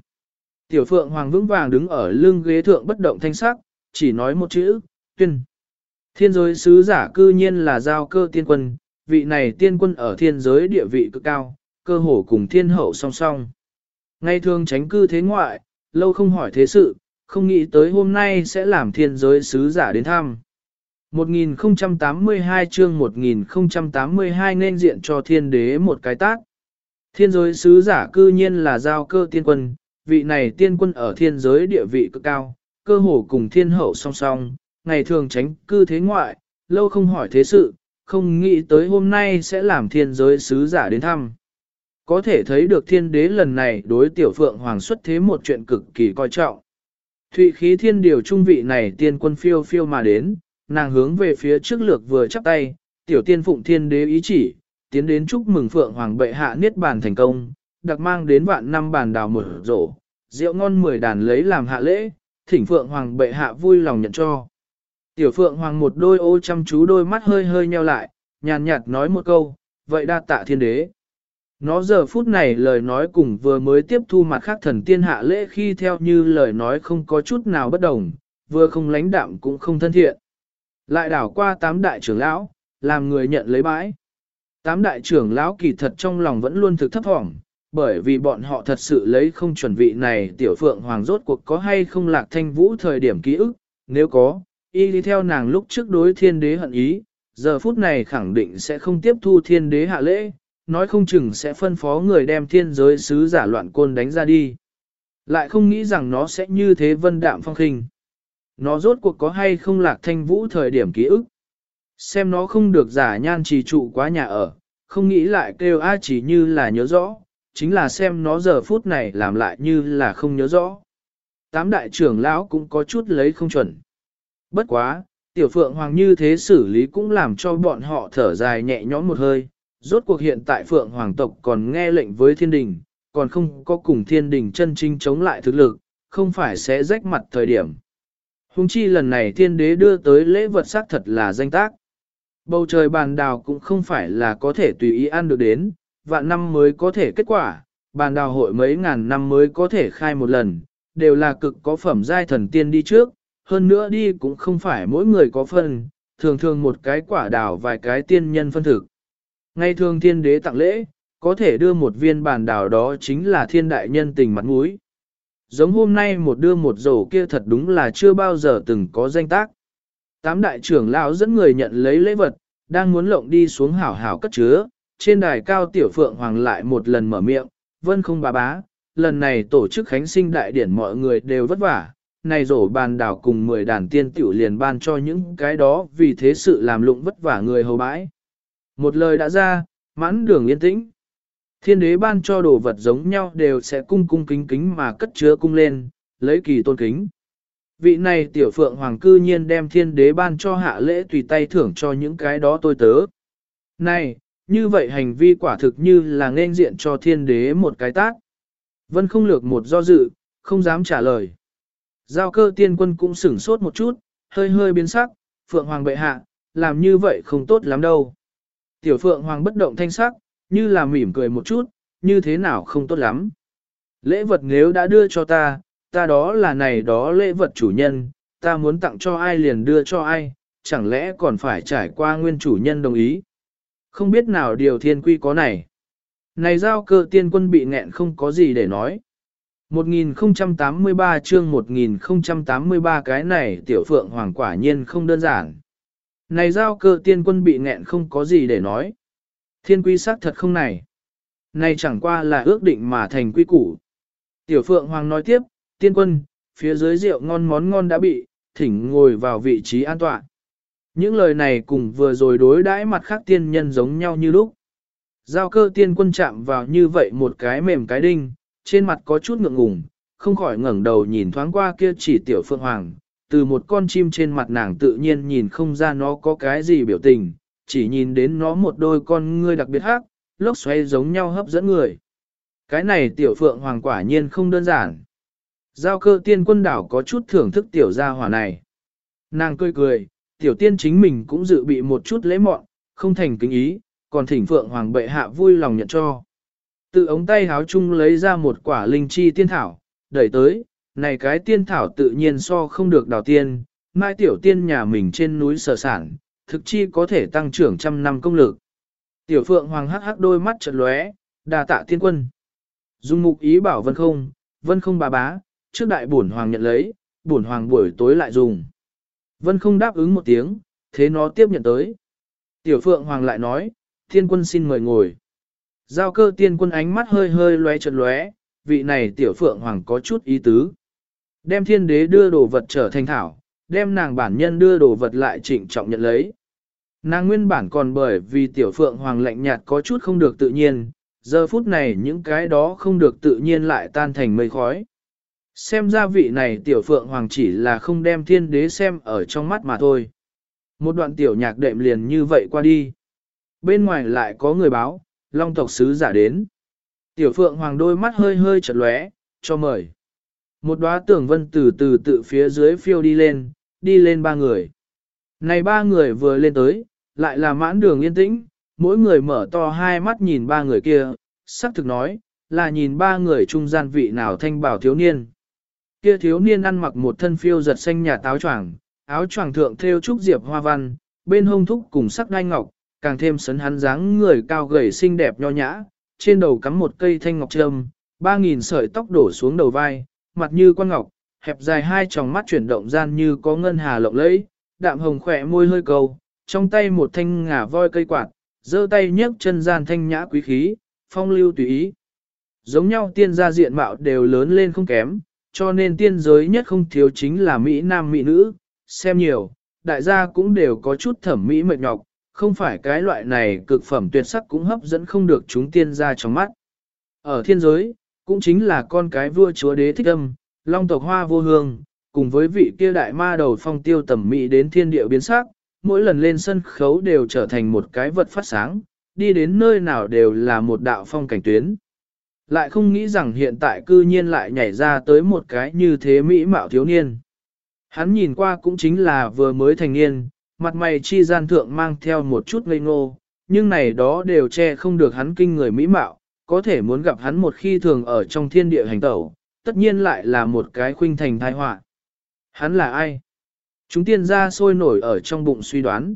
Tiểu phượng hoàng vững vàng đứng ở lưng ghế thượng bất động thanh sắc, chỉ nói một chữ, tuyên. Thiên giới sứ giả cư nhiên là giao cơ tiên quân, vị này tiên quân ở thiên giới địa vị cực cao, cơ hồ cùng thiên hậu song song. Ngày thường tránh cư thế ngoại, lâu không hỏi thế sự, không nghĩ tới hôm nay sẽ làm thiên giới sứ giả đến thăm. 1082 chương 1082 nên diện cho thiên đế một cái tác. Thiên giới sứ giả cư nhiên là giao cơ tiên quân, vị này tiên quân ở thiên giới địa vị cực cao, cơ hồ cùng thiên hậu song song, ngày thường tránh cư thế ngoại, lâu không hỏi thế sự, không nghĩ tới hôm nay sẽ làm thiên giới sứ giả đến thăm. Có thể thấy được thiên đế lần này đối tiểu phượng hoàng xuất thế một chuyện cực kỳ coi trọng. Thụy khí thiên điều trung vị này tiên quân phiêu phiêu mà đến, nàng hướng về phía trước lược vừa chắp tay, tiểu tiên phụng thiên đế ý chỉ, tiến đến chúc mừng phượng hoàng bệ hạ niết bàn thành công, đặc mang đến vạn năm bàn đào mở rổ, rượu ngon mười đàn lấy làm hạ lễ, thỉnh phượng hoàng bệ hạ vui lòng nhận cho. Tiểu phượng hoàng một đôi ô chăm chú đôi mắt hơi hơi nheo lại, nhàn nhạt nói một câu, vậy đa tạ thiên đế. Nó giờ phút này lời nói cùng vừa mới tiếp thu mặt khác thần tiên hạ lễ khi theo như lời nói không có chút nào bất đồng, vừa không lãnh đạm cũng không thân thiện. Lại đảo qua tám đại trưởng lão, làm người nhận lấy bãi. Tám đại trưởng lão kỳ thật trong lòng vẫn luôn thực thấp thỏm, bởi vì bọn họ thật sự lấy không chuẩn vị này tiểu phượng hoàng rốt cuộc có hay không lạc thanh vũ thời điểm ký ức, nếu có, y đi theo nàng lúc trước đối thiên đế hận ý, giờ phút này khẳng định sẽ không tiếp thu thiên đế hạ lễ, nói không chừng sẽ phân phó người đem thiên giới sứ giả loạn côn đánh ra đi. Lại không nghĩ rằng nó sẽ như thế vân đạm phong khinh. Nó rốt cuộc có hay không lạc thanh vũ thời điểm ký ức. Xem nó không được giả nhan trì trụ quá nhà ở, không nghĩ lại kêu a chỉ như là nhớ rõ, chính là xem nó giờ phút này làm lại như là không nhớ rõ. Tám đại trưởng lão cũng có chút lấy không chuẩn. Bất quá, tiểu phượng hoàng như thế xử lý cũng làm cho bọn họ thở dài nhẹ nhõm một hơi, Rốt cuộc hiện tại Phượng Hoàng tộc còn nghe lệnh với thiên đình, còn không có cùng thiên đình chân chính chống lại thực lực, không phải sẽ rách mặt thời điểm. Hùng chi lần này thiên đế đưa tới lễ vật xác thật là danh tác. Bầu trời bàn đào cũng không phải là có thể tùy ý ăn được đến, vạn năm mới có thể kết quả, bàn đào hội mấy ngàn năm mới có thể khai một lần, đều là cực có phẩm giai thần tiên đi trước, hơn nữa đi cũng không phải mỗi người có phân, thường thường một cái quả đào vài cái tiên nhân phân thực. Ngay thường thiên đế tặng lễ, có thể đưa một viên bàn đào đó chính là thiên đại nhân tình mặt mũi. Giống hôm nay một đưa một rổ kia thật đúng là chưa bao giờ từng có danh tác. Tám đại trưởng lão dẫn người nhận lấy lễ vật, đang muốn lộng đi xuống hảo hảo cất chứa, trên đài cao tiểu phượng hoàng lại một lần mở miệng, vân không bà bá, lần này tổ chức khánh sinh đại điển mọi người đều vất vả, này rổ bàn đảo cùng 10 đàn tiên tiểu liền ban cho những cái đó vì thế sự làm lụng vất vả người hầu bãi. Một lời đã ra, mãn đường yên tĩnh. Thiên đế ban cho đồ vật giống nhau đều sẽ cung cung kính kính mà cất chứa cung lên, lấy kỳ tôn kính. Vị này tiểu phượng hoàng cư nhiên đem thiên đế ban cho hạ lễ tùy tay thưởng cho những cái đó tôi tớ. Này, như vậy hành vi quả thực như là nên diện cho thiên đế một cái tác. Vân không lược một do dự, không dám trả lời. Giao cơ tiên quân cũng sửng sốt một chút, hơi hơi biến sắc, phượng hoàng bệ hạ, làm như vậy không tốt lắm đâu. Tiểu Phượng Hoàng bất động thanh sắc, như là mỉm cười một chút, như thế nào không tốt lắm. Lễ vật nếu đã đưa cho ta, ta đó là này đó lễ vật chủ nhân, ta muốn tặng cho ai liền đưa cho ai, chẳng lẽ còn phải trải qua nguyên chủ nhân đồng ý. Không biết nào điều thiên quy có này. Này giao cơ tiên quân bị nghẹn không có gì để nói. 1083 chương 1083 cái này tiểu phượng hoàng quả nhiên không đơn giản. Này giao cơ tiên quân bị nghẹn không có gì để nói. Thiên quy xác thật không này. Này chẳng qua là ước định mà thành quy củ. Tiểu phượng hoàng nói tiếp, tiên quân, phía dưới rượu ngon món ngon đã bị, thỉnh ngồi vào vị trí an toàn. Những lời này cùng vừa rồi đối đãi mặt khác tiên nhân giống nhau như lúc. Giao cơ tiên quân chạm vào như vậy một cái mềm cái đinh, trên mặt có chút ngượng ngùng, không khỏi ngẩng đầu nhìn thoáng qua kia chỉ tiểu phượng hoàng, từ một con chim trên mặt nàng tự nhiên nhìn không ra nó có cái gì biểu tình, chỉ nhìn đến nó một đôi con ngươi đặc biệt khác, lốc xoay giống nhau hấp dẫn người. Cái này tiểu phượng hoàng quả nhiên không đơn giản. Giao cơ tiên quân đảo có chút thưởng thức tiểu gia hỏa này. Nàng cười cười, tiểu tiên chính mình cũng dự bị một chút lễ mọn, không thành kính ý, còn thỉnh phượng hoàng bệ hạ vui lòng nhận cho. Từ ống tay háo chung lấy ra một quả linh chi tiên thảo, đẩy tới, này cái tiên thảo tự nhiên so không được đào tiên, mai tiểu tiên nhà mình trên núi sở sản, thực chi có thể tăng trưởng trăm năm công lực. Tiểu phượng hoàng hắc hắc đôi mắt trật lóe, đà tạ tiên quân. Dung mục ý bảo vân không, vân không bà bá, trước đại bổn hoàng nhận lấy, bổn hoàng buổi tối lại dùng. Vân không đáp ứng một tiếng, thế nó tiếp nhận tới. Tiểu phượng hoàng lại nói, tiên quân xin mời ngồi. Giao cơ tiên quân ánh mắt hơi hơi lóe trật lóe, vị này tiểu phượng hoàng có chút ý tứ. Đem thiên đế đưa đồ vật trở thành thảo, đem nàng bản nhân đưa đồ vật lại trịnh trọng nhận lấy. Nàng nguyên bản còn bởi vì tiểu phượng hoàng lạnh nhạt có chút không được tự nhiên, giờ phút này những cái đó không được tự nhiên lại tan thành mây khói. Xem ra vị này tiểu phượng hoàng chỉ là không đem thiên đế xem ở trong mắt mà thôi. Một đoạn tiểu nhạc đệm liền như vậy qua đi. Bên ngoài lại có người báo, long tộc sứ giả đến. Tiểu phượng hoàng đôi mắt hơi hơi chật lóe, cho mời. Một đóa tưởng vân từ từ tự phía dưới phiêu đi lên, đi lên ba người. Này ba người vừa lên tới, lại là mãn đường yên tĩnh, mỗi người mở to hai mắt nhìn ba người kia, sắc thực nói, là nhìn ba người trung gian vị nào thanh bảo thiếu niên. Kia thiếu niên ăn mặc một thân phiêu giật xanh nhà táo choàng, áo choàng thượng thêu trúc diệp hoa văn, bên hông thúc cùng sắc đai ngọc, càng thêm sấn hắn dáng người cao gầy xinh đẹp nho nhã, trên đầu cắm một cây thanh ngọc trâm, ba nghìn sợi tóc đổ xuống đầu vai, mặt như quan ngọc, hẹp dài hai tròng mắt chuyển động gian như có ngân hà lộng lẫy, đạm hồng khỏe môi hơi cầu, trong tay một thanh ngả voi cây quạt, giơ tay nhấc chân gian thanh nhã quý khí, phong lưu tùy ý. Giống nhau tiên gia diện mạo đều lớn lên không kém, cho nên tiên giới nhất không thiếu chính là Mỹ nam Mỹ nữ, xem nhiều, đại gia cũng đều có chút thẩm mỹ mệt nhọc, không phải cái loại này cực phẩm tuyệt sắc cũng hấp dẫn không được chúng tiên gia trong mắt. Ở thiên giới, cũng chính là con cái vua chúa đế thích âm, long tộc hoa vô hương, cùng với vị kia đại ma đầu phong tiêu tẩm mỹ đến thiên địa biến sắc, mỗi lần lên sân khấu đều trở thành một cái vật phát sáng, đi đến nơi nào đều là một đạo phong cảnh tuyến. Lại không nghĩ rằng hiện tại cư nhiên lại nhảy ra tới một cái như thế mỹ mạo thiếu niên. Hắn nhìn qua cũng chính là vừa mới thành niên, mặt mày chi gian thượng mang theo một chút ngây ngô, nhưng này đó đều che không được hắn kinh người mỹ mạo, có thể muốn gặp hắn một khi thường ở trong thiên địa hành tẩu, tất nhiên lại là một cái khuynh thành thai họa. Hắn là ai? Chúng tiên gia sôi nổi ở trong bụng suy đoán.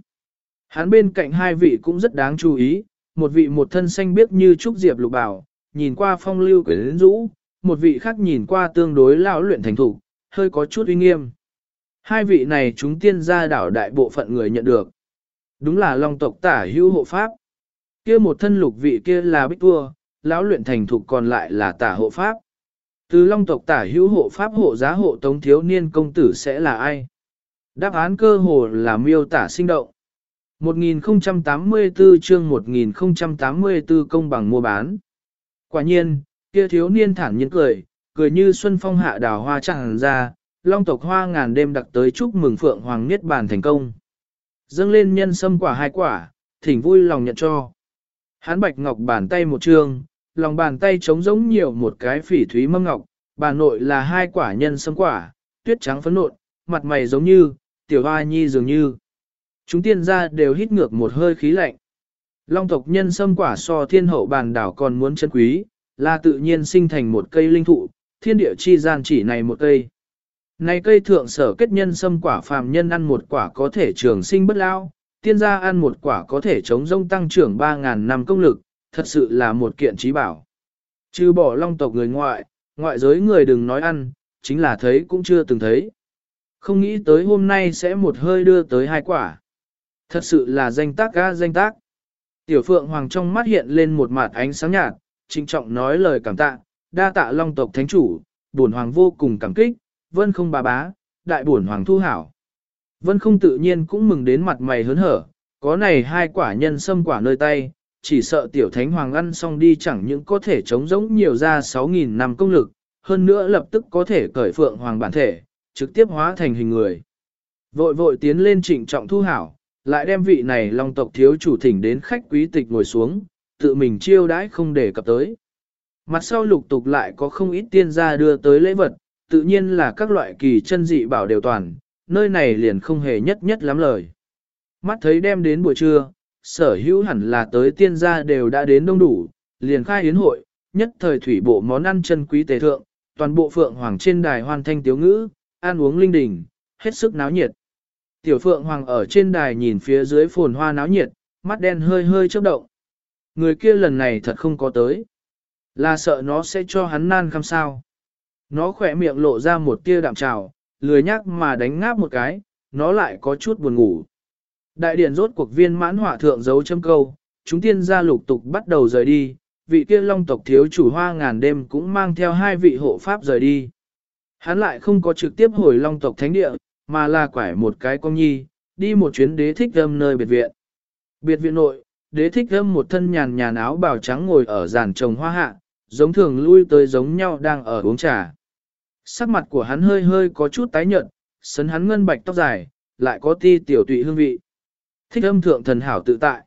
Hắn bên cạnh hai vị cũng rất đáng chú ý, một vị một thân xanh biếc như trúc diệp lục bảo, nhìn qua phong lưu quyến rũ, một vị khác nhìn qua tương đối lão luyện thành thủ, hơi có chút uy nghiêm. Hai vị này chúng tiên gia đảo đại bộ phận người nhận được. Đúng là long tộc tả hữu hộ pháp. Kia một thân lục vị kia là bích vua, lão luyện thành thục còn lại là tả hộ pháp. Từ long tộc tả hữu hộ pháp hộ giá hộ tống thiếu niên công tử sẽ là ai? Đáp án cơ hồ là miêu tả sinh động. 1084 chương 1084 công bằng mua bán. Quả nhiên, kia thiếu niên thản nhiên cười, cười như xuân phong hạ đào hoa chẳng ra, long tộc hoa ngàn đêm đặc tới chúc mừng Phượng Hoàng Niết Bàn thành công. Dâng lên nhân sâm quả hai quả, thỉnh vui lòng nhận cho. Hán bạch ngọc bàn tay một trương, lòng bàn tay trống giống nhiều một cái phỉ thúy mâm ngọc, bà nội là hai quả nhân sâm quả, tuyết trắng phấn nộn, mặt mày giống như, tiểu hoa nhi dường như. Chúng tiên gia đều hít ngược một hơi khí lạnh. Long tộc nhân sâm quả so thiên hậu bàn đảo còn muốn chân quý, là tự nhiên sinh thành một cây linh thụ, thiên địa chi gian chỉ này một cây. Này cây thượng sở kết nhân sâm quả phàm nhân ăn một quả có thể trường sinh bất lao, tiên gia ăn một quả có thể chống rông tăng trưởng 3.000 năm công lực, thật sự là một kiện trí bảo. Trừ bỏ long tộc người ngoại, ngoại giới người đừng nói ăn, chính là thấy cũng chưa từng thấy. Không nghĩ tới hôm nay sẽ một hơi đưa tới hai quả. Thật sự là danh tác ga danh tác. Tiểu Phượng Hoàng trong mắt hiện lên một mặt ánh sáng nhạt, trinh trọng nói lời cảm tạ, đa tạ long tộc thánh chủ, bổn hoàng vô cùng cảm kích, vân không bà bá, đại bổn hoàng thu hảo. Vân không tự nhiên cũng mừng đến mặt mày hớn hở, có này hai quả nhân sâm quả nơi tay, chỉ sợ tiểu thánh hoàng ăn xong đi chẳng những có thể chống giống nhiều ra 6.000 năm công lực, hơn nữa lập tức có thể cởi phượng hoàng bản thể, trực tiếp hóa thành hình người. Vội vội tiến lên trịnh trọng thu hảo, lại đem vị này long tộc thiếu chủ thỉnh đến khách quý tịch ngồi xuống, tự mình chiêu đãi không để cập tới. Mặt sau lục tục lại có không ít tiên gia đưa tới lễ vật, tự nhiên là các loại kỳ chân dị bảo đều toàn, nơi này liền không hề nhất nhất lắm lời. Mắt thấy đem đến buổi trưa, sở hữu hẳn là tới tiên gia đều đã đến đông đủ, liền khai yến hội, nhất thời thủy bộ món ăn chân quý tề thượng, toàn bộ phượng hoàng trên đài hoàn thanh tiếu ngữ, ăn uống linh đình, hết sức náo nhiệt. Tiểu phượng hoàng ở trên đài nhìn phía dưới phồn hoa náo nhiệt, mắt đen hơi hơi chớp động. Người kia lần này thật không có tới. Là sợ nó sẽ cho hắn nan khăm sao. Nó khỏe miệng lộ ra một tia đạm trào, lười nhắc mà đánh ngáp một cái, nó lại có chút buồn ngủ. Đại điển rốt cuộc viên mãn hỏa thượng dấu châm câu, chúng tiên gia lục tục bắt đầu rời đi, vị kia long tộc thiếu chủ hoa ngàn đêm cũng mang theo hai vị hộ pháp rời đi. Hắn lại không có trực tiếp hồi long tộc thánh địa, mà là quải một cái công nhi, đi một chuyến đế thích âm nơi biệt viện. Biệt viện nội, đế thích âm một thân nhàn nhàn áo bào trắng ngồi ở giàn trồng hoa hạ, giống thường lui tới giống nhau đang ở uống trà. Sắc mặt của hắn hơi hơi có chút tái nhợt, sấn hắn ngân bạch tóc dài, lại có ti tiểu tụy hương vị. Thích âm thượng thần hảo tự tại.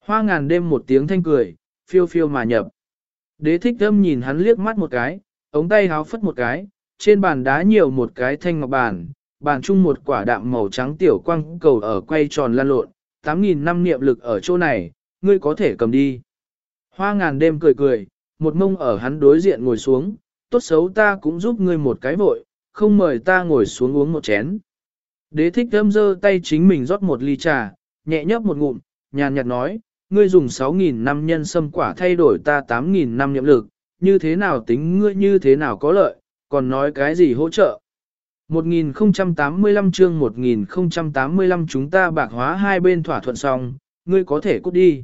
Hoa ngàn đêm một tiếng thanh cười, phiêu phiêu mà nhập. Đế thích âm nhìn hắn liếc mắt một cái, ống tay háo phất một cái, trên bàn đá nhiều một cái thanh ngọc bàn, bàn chung một quả đạm màu trắng tiểu quang cầu ở quay tròn lan lộn, 8.000 năm niệm lực ở chỗ này, ngươi có thể cầm đi. Hoa ngàn đêm cười cười, một mông ở hắn đối diện ngồi xuống, tốt xấu ta cũng giúp ngươi một cái vội, không mời ta ngồi xuống uống một chén. Đế thích thơm dơ tay chính mình rót một ly trà, nhẹ nhấp một ngụm, nhàn nhạt nói, ngươi dùng 6.000 năm nhân sâm quả thay đổi ta 8.000 năm nhậm lực, như thế nào tính ngươi như thế nào có lợi, còn nói cái gì hỗ trợ. 1085 chương 1085 chúng ta bạc hóa hai bên thỏa thuận xong, ngươi có thể cút đi.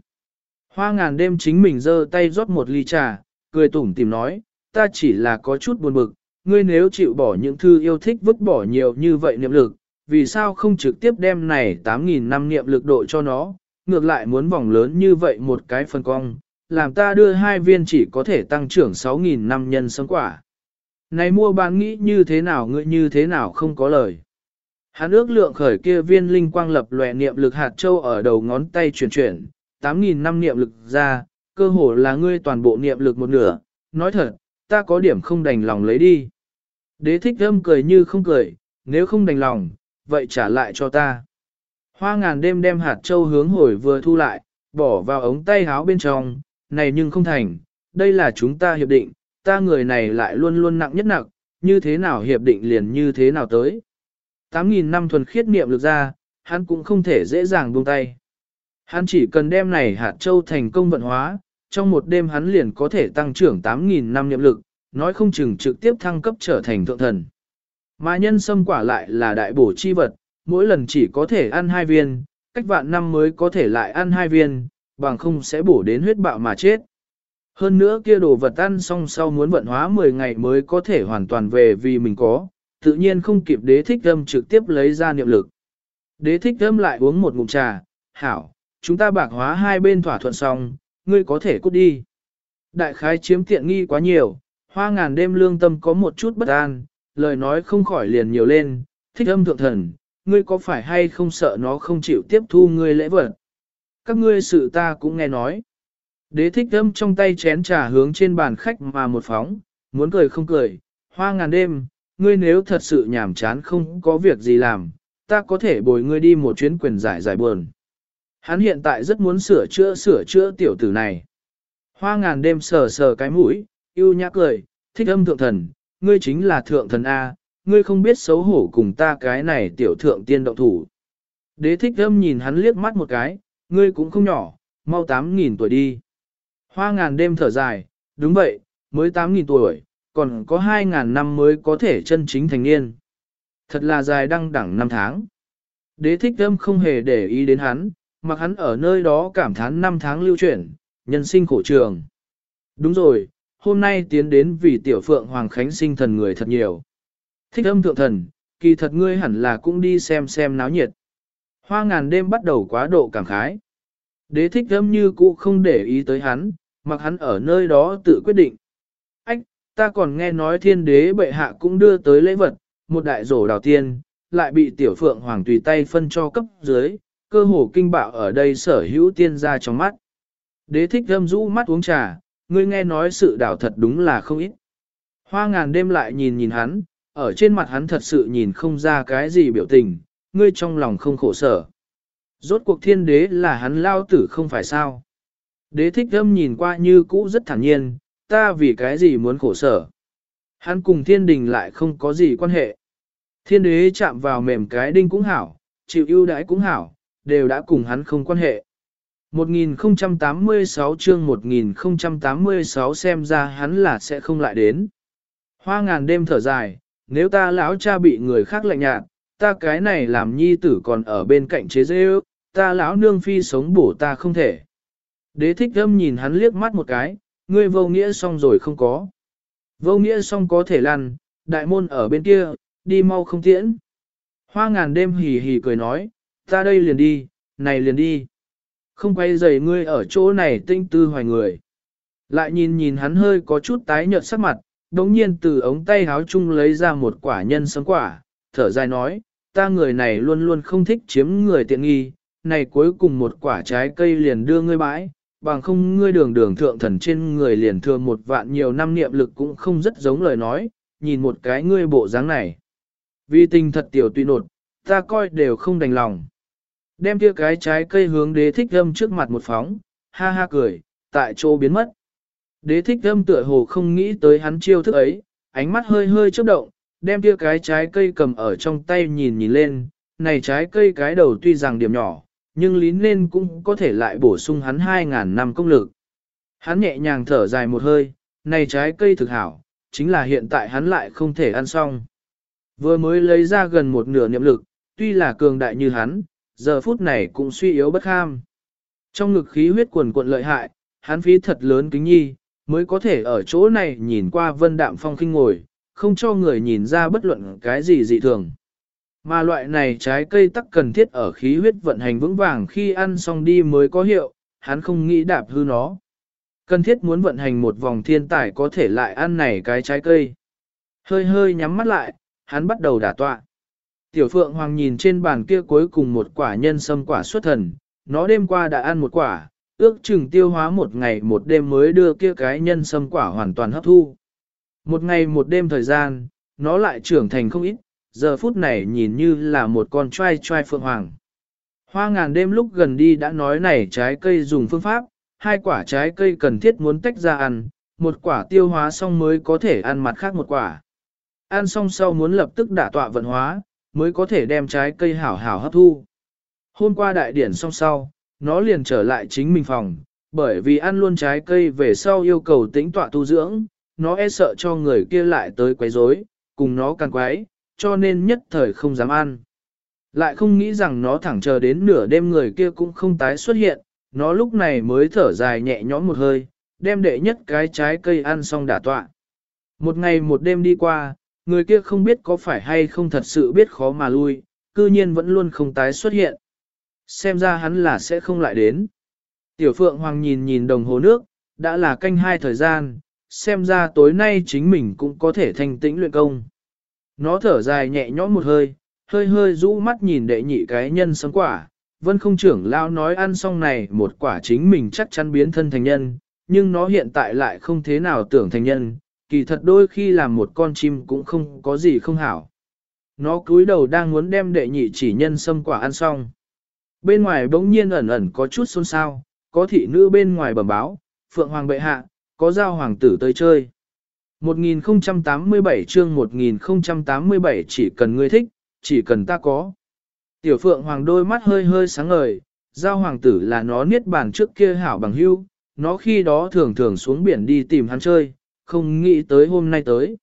Hoa ngàn đêm chính mình giơ tay rót một ly trà, cười tủm tìm nói, ta chỉ là có chút buồn bực, ngươi nếu chịu bỏ những thư yêu thích vứt bỏ nhiều như vậy niệm lực, vì sao không trực tiếp đem này 8.000 năm niệm lực độ cho nó, ngược lại muốn vòng lớn như vậy một cái phần cong, làm ta đưa hai viên chỉ có thể tăng trưởng 6.000 năm nhân sống quả. Này mua bán nghĩ như thế nào ngươi như thế nào không có lời. Hắn ước lượng khởi kia viên linh quang lập lòe niệm lực hạt châu ở đầu ngón tay chuyển chuyển, 8.000 năm niệm lực ra, cơ hồ là ngươi toàn bộ niệm lực một nửa, nói thật, ta có điểm không đành lòng lấy đi. Đế thích âm cười như không cười, nếu không đành lòng, vậy trả lại cho ta. Hoa ngàn đêm đem hạt châu hướng hồi vừa thu lại, bỏ vào ống tay háo bên trong, này nhưng không thành, đây là chúng ta hiệp định, ta người này lại luôn luôn nặng nhất nặng, như thế nào hiệp định liền như thế nào tới. 8.000 năm thuần khiết niệm lực ra, hắn cũng không thể dễ dàng buông tay. Hắn chỉ cần đem này hạt châu thành công vận hóa, trong một đêm hắn liền có thể tăng trưởng 8.000 năm niệm lực, nói không chừng trực tiếp thăng cấp trở thành thượng thần. Mà nhân sâm quả lại là đại bổ chi vật, mỗi lần chỉ có thể ăn hai viên, cách vạn năm mới có thể lại ăn hai viên, bằng không sẽ bổ đến huyết bạo mà chết. Hơn nữa kia đồ vật ăn xong sau muốn vận hóa 10 ngày mới có thể hoàn toàn về vì mình có, tự nhiên không kịp đế thích âm trực tiếp lấy ra niệm lực. Đế thích âm lại uống một ngụm trà, hảo, chúng ta bạc hóa hai bên thỏa thuận xong, ngươi có thể cút đi. Đại khái chiếm tiện nghi quá nhiều, hoa ngàn đêm lương tâm có một chút bất an, lời nói không khỏi liền nhiều lên, thích âm thượng thần, ngươi có phải hay không sợ nó không chịu tiếp thu ngươi lễ vật? Các ngươi sự ta cũng nghe nói. Đế thích âm trong tay chén trà hướng trên bàn khách mà một phóng, muốn cười không cười, hoa ngàn đêm, ngươi nếu thật sự nhảm chán không có việc gì làm, ta có thể bồi ngươi đi một chuyến quyền giải giải buồn. Hắn hiện tại rất muốn sửa chữa sửa chữa tiểu tử này. Hoa ngàn đêm sờ sờ cái mũi, yêu nhã cười, thích âm thượng thần, ngươi chính là thượng thần A, ngươi không biết xấu hổ cùng ta cái này tiểu thượng tiên động thủ. Đế thích âm nhìn hắn liếc mắt một cái, ngươi cũng không nhỏ, mau tám nghìn tuổi đi. Hoa ngàn đêm thở dài, đúng vậy, mới tám nghìn tuổi, còn có 2.000 năm mới có thể chân chính thành niên. Thật là dài đăng đẳng năm tháng. Đế thích âm không hề để ý đến hắn, mặc hắn ở nơi đó cảm thán năm tháng lưu chuyển, nhân sinh khổ trường. Đúng rồi, hôm nay tiến đến vì tiểu phượng Hoàng Khánh sinh thần người thật nhiều. Thích âm thượng thần, kỳ thật ngươi hẳn là cũng đi xem xem náo nhiệt. Hoa ngàn đêm bắt đầu quá độ cảm khái. Đế thích âm như cũ không để ý tới hắn, mặc hắn ở nơi đó tự quyết định. Ách, ta còn nghe nói thiên đế bệ hạ cũng đưa tới lễ vật, một đại rổ đào tiên, lại bị tiểu phượng hoàng tùy tay phân cho cấp dưới, cơ hồ kinh bạo ở đây sở hữu tiên ra trong mắt. Đế thích âm rũ mắt uống trà, ngươi nghe nói sự đảo thật đúng là không ít. Hoa ngàn đêm lại nhìn nhìn hắn, ở trên mặt hắn thật sự nhìn không ra cái gì biểu tình, ngươi trong lòng không khổ sở. Rốt cuộc thiên đế là hắn lao tử không phải sao. Đế thích âm nhìn qua như cũ rất thản nhiên, ta vì cái gì muốn khổ sở. Hắn cùng thiên đình lại không có gì quan hệ. Thiên đế chạm vào mềm cái đinh cũng hảo, chịu ưu đãi cũng hảo, đều đã cùng hắn không quan hệ. 1086 chương 1086 xem ra hắn là sẽ không lại đến. Hoa ngàn đêm thở dài, nếu ta lão cha bị người khác lạnh nhạt, ta cái này làm nhi tử còn ở bên cạnh chế dễ ước, ta lão nương phi sống bổ ta không thể. Đế thích âm nhìn hắn liếc mắt một cái, ngươi vô nghĩa xong rồi không có. Vô nghĩa xong có thể lăn, đại môn ở bên kia, đi mau không tiễn. Hoa ngàn đêm hì hì cười nói, ta đây liền đi, này liền đi. Không quay dày ngươi ở chỗ này tinh tư hoài người. Lại nhìn nhìn hắn hơi có chút tái nhợt sắc mặt, đống nhiên từ ống tay háo chung lấy ra một quả nhân sấm quả, thở dài nói, ta người này luôn luôn không thích chiếm người tiện nghi, này cuối cùng một quả trái cây liền đưa ngươi bãi, bằng không ngươi đường đường thượng thần trên người liền thừa một vạn nhiều năm niệm lực cũng không rất giống lời nói, nhìn một cái ngươi bộ dáng này. Vì tình thật tiểu tùy nột, ta coi đều không đành lòng. Đem kia cái trái cây hướng đế thích âm trước mặt một phóng, ha ha cười, tại chỗ biến mất. Đế thích âm tựa hồ không nghĩ tới hắn chiêu thức ấy, ánh mắt hơi hơi chớp động, đem kia cái trái cây cầm ở trong tay nhìn nhìn lên, này trái cây cái đầu tuy rằng điểm nhỏ, nhưng lín nên cũng có thể lại bổ sung hắn 2.000 năm công lực. Hắn nhẹ nhàng thở dài một hơi, này trái cây thực hảo, chính là hiện tại hắn lại không thể ăn xong. Vừa mới lấy ra gần một nửa niệm lực, tuy là cường đại như hắn, giờ phút này cũng suy yếu bất kham. Trong ngực khí huyết quần cuộn lợi hại, hắn phí thật lớn kính nhi, mới có thể ở chỗ này nhìn qua vân đạm phong khinh ngồi, không cho người nhìn ra bất luận cái gì dị thường. Mà loại này trái cây tắc cần thiết ở khí huyết vận hành vững vàng khi ăn xong đi mới có hiệu, hắn không nghĩ đạp hư nó. Cần thiết muốn vận hành một vòng thiên tài có thể lại ăn này cái trái cây. Hơi hơi nhắm mắt lại, hắn bắt đầu đả tọa. Tiểu Phượng Hoàng nhìn trên bàn kia cuối cùng một quả nhân sâm quả xuất thần, nó đêm qua đã ăn một quả, ước chừng tiêu hóa một ngày một đêm mới đưa kia cái nhân sâm quả hoàn toàn hấp thu. Một ngày một đêm thời gian, nó lại trưởng thành không ít, giờ phút này nhìn như là một con trai trai Phượng Hoàng. Hoa ngàn đêm lúc gần đi đã nói này trái cây dùng phương pháp, hai quả trái cây cần thiết muốn tách ra ăn, một quả tiêu hóa xong mới có thể ăn mặt khác một quả. Ăn xong sau muốn lập tức đả tọa vận hóa, mới có thể đem trái cây hảo hảo hấp thu. Hôm qua đại điển xong sau, nó liền trở lại chính mình phòng, bởi vì ăn luôn trái cây về sau yêu cầu tĩnh tọa tu dưỡng, nó e sợ cho người kia lại tới quấy rối, cùng nó càng quấy, cho nên nhất thời không dám ăn. Lại không nghĩ rằng nó thẳng chờ đến nửa đêm người kia cũng không tái xuất hiện, nó lúc này mới thở dài nhẹ nhõm một hơi, đem đệ nhất cái trái cây ăn xong đả tọa. Một ngày một đêm đi qua, người kia không biết có phải hay không thật sự biết khó mà lui, cư nhiên vẫn luôn không tái xuất hiện. Xem ra hắn là sẽ không lại đến. Tiểu Phượng Hoàng nhìn nhìn đồng hồ nước, đã là canh hai thời gian, xem ra tối nay chính mình cũng có thể thanh tĩnh luyện công. Nó thở dài nhẹ nhõm một hơi, hơi hơi rũ mắt nhìn đệ nhị cái nhân sống quả. Vân không trưởng lao nói ăn xong này một quả chính mình chắc chắn biến thân thành nhân, nhưng nó hiện tại lại không thế nào tưởng thành nhân, kỳ thật đôi khi làm một con chim cũng không có gì không hảo. Nó cúi đầu đang muốn đem đệ nhị chỉ nhân sâm quả ăn xong. Bên ngoài bỗng nhiên ẩn ẩn có chút xôn xao, có thị nữ bên ngoài bẩm báo, Phượng Hoàng bệ hạ, có giao hoàng tử tới chơi. 1087 chương 1087 chỉ cần ngươi thích, chỉ cần ta có. Tiểu Phượng Hoàng đôi mắt hơi hơi sáng ngời, giao hoàng tử là nó niết bàn trước kia hảo bằng hưu, nó khi đó thường thường xuống biển đi tìm hắn chơi, không nghĩ tới hôm nay tới.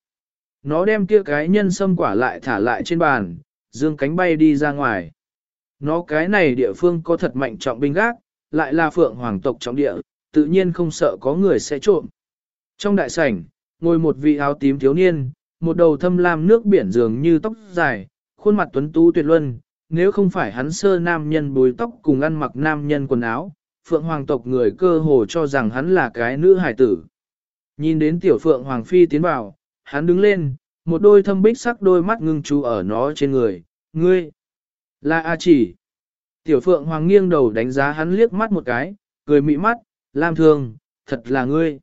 Nó đem kia cái nhân sâm quả lại thả lại trên bàn, dương cánh bay đi ra ngoài. Nó cái này địa phương có thật mạnh trọng binh gác, lại là phượng hoàng tộc trọng địa, tự nhiên không sợ có người sẽ trộm. Trong đại sảnh, ngồi một vị áo tím thiếu niên, một đầu thâm lam nước biển dường như tóc dài, khuôn mặt tuấn tú tuyệt luân, nếu không phải hắn sơ nam nhân bùi tóc cùng ăn mặc nam nhân quần áo, phượng hoàng tộc người cơ hồ cho rằng hắn là cái nữ hải tử. Nhìn đến tiểu phượng hoàng phi tiến vào, hắn đứng lên, một đôi thâm bích sắc đôi mắt ngưng chú ở nó trên người, ngươi, là A chỉ. Tiểu phượng hoàng nghiêng đầu đánh giá hắn liếc mắt một cái, cười mị mắt, lam thương, thật là ngươi.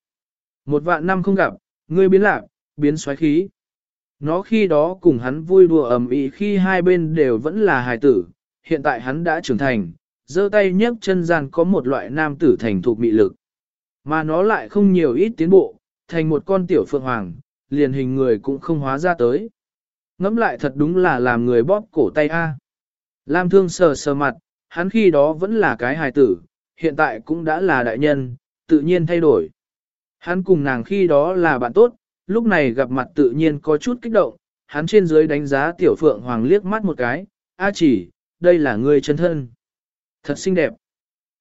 Một vạn năm không gặp, ngươi biến lạc, biến xoáy khí. Nó khi đó cùng hắn vui đùa ầm ĩ khi hai bên đều vẫn là hài tử, hiện tại hắn đã trưởng thành, giơ tay nhấc chân gian có một loại nam tử thành thục mị lực. Mà nó lại không nhiều ít tiến bộ, thành một con tiểu phượng hoàng, liền hình người cũng không hóa ra tới. Ngắm lại thật đúng là làm người bóp cổ tay A. Lam thương sờ sờ mặt, hắn khi đó vẫn là cái hài tử, hiện tại cũng đã là đại nhân, tự nhiên thay đổi. Hắn cùng nàng khi đó là bạn tốt, lúc này gặp mặt tự nhiên có chút kích động, hắn trên dưới đánh giá tiểu phượng hoàng liếc mắt một cái, a chỉ, đây là người chân thân. Thật xinh đẹp.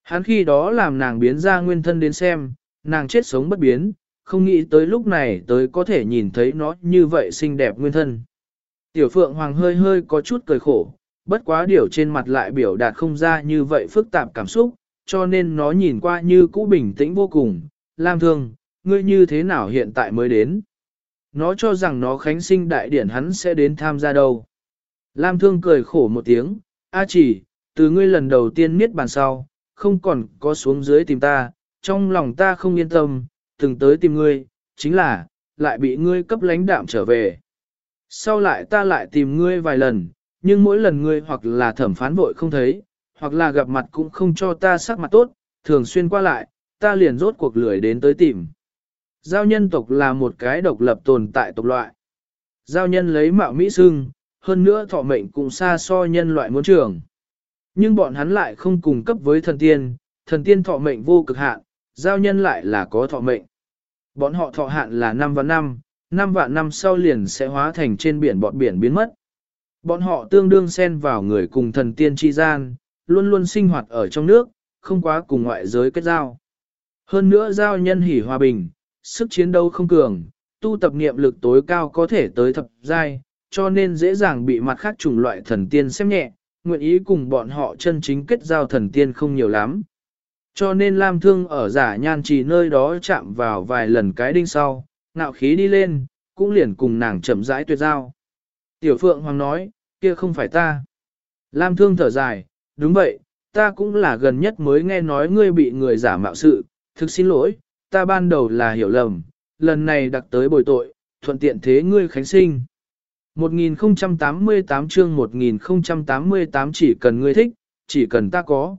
Hắn khi đó làm nàng biến ra nguyên thân đến xem, nàng chết sống bất biến, không nghĩ tới lúc này tới có thể nhìn thấy nó như vậy xinh đẹp nguyên thân. Tiểu phượng hoàng hơi hơi có chút cười khổ, bất quá điều trên mặt lại biểu đạt không ra như vậy phức tạp cảm xúc, cho nên nó nhìn qua như cũ bình tĩnh vô cùng. Lam thương, ngươi như thế nào hiện tại mới đến? Nó cho rằng nó khánh sinh đại điển hắn sẽ đến tham gia đâu. Lam thương cười khổ một tiếng, A chỉ, từ ngươi lần đầu tiên miết bàn sau, không còn có xuống dưới tìm ta, trong lòng ta không yên tâm, từng tới tìm ngươi, chính là, lại bị ngươi cấp lãnh đạm trở về. Sau lại ta lại tìm ngươi vài lần, nhưng mỗi lần ngươi hoặc là thẩm phán vội không thấy, hoặc là gặp mặt cũng không cho ta sắc mặt tốt, thường xuyên qua lại, ta liền rốt cuộc lười đến tới tìm. Giao nhân tộc là một cái độc lập tồn tại tộc loại. Giao nhân lấy mạo mỹ sưng, hơn nữa thọ mệnh cũng xa so nhân loại muốn trường. Nhưng bọn hắn lại không cùng cấp với thần tiên, thần tiên thọ mệnh vô cực hạn, giao nhân lại là có thọ mệnh. Bọn họ thọ hạn là 5 vạn năm, 5 vạn năm sau liền sẽ hóa thành trên biển bọt biển biến mất. Bọn họ tương đương xen vào người cùng thần tiên chi gian, luôn luôn sinh hoạt ở trong nước, không quá cùng ngoại giới kết giao. Hơn nữa giao nhân hỉ hòa bình, sức chiến đấu không cường, tu tập niệm lực tối cao có thể tới thập giai, cho nên dễ dàng bị mặt khác chủng loại thần tiên xem nhẹ, nguyện ý cùng bọn họ chân chính kết giao thần tiên không nhiều lắm. Cho nên Lam Thương ở giả nhan trì nơi đó chạm vào vài lần cái đinh sau, ngạo khí đi lên, cũng liền cùng nàng chậm rãi tuyệt giao. Tiểu Phượng Hoàng nói, kia không phải ta. Lam Thương thở dài, đúng vậy, ta cũng là gần nhất mới nghe nói ngươi bị người giả mạo sự, thực xin lỗi, ta ban đầu là hiểu lầm, lần này đặc tới bồi tội, thuận tiện thế ngươi khánh sinh. 1088 chương 1088 chỉ cần ngươi thích, chỉ cần ta có.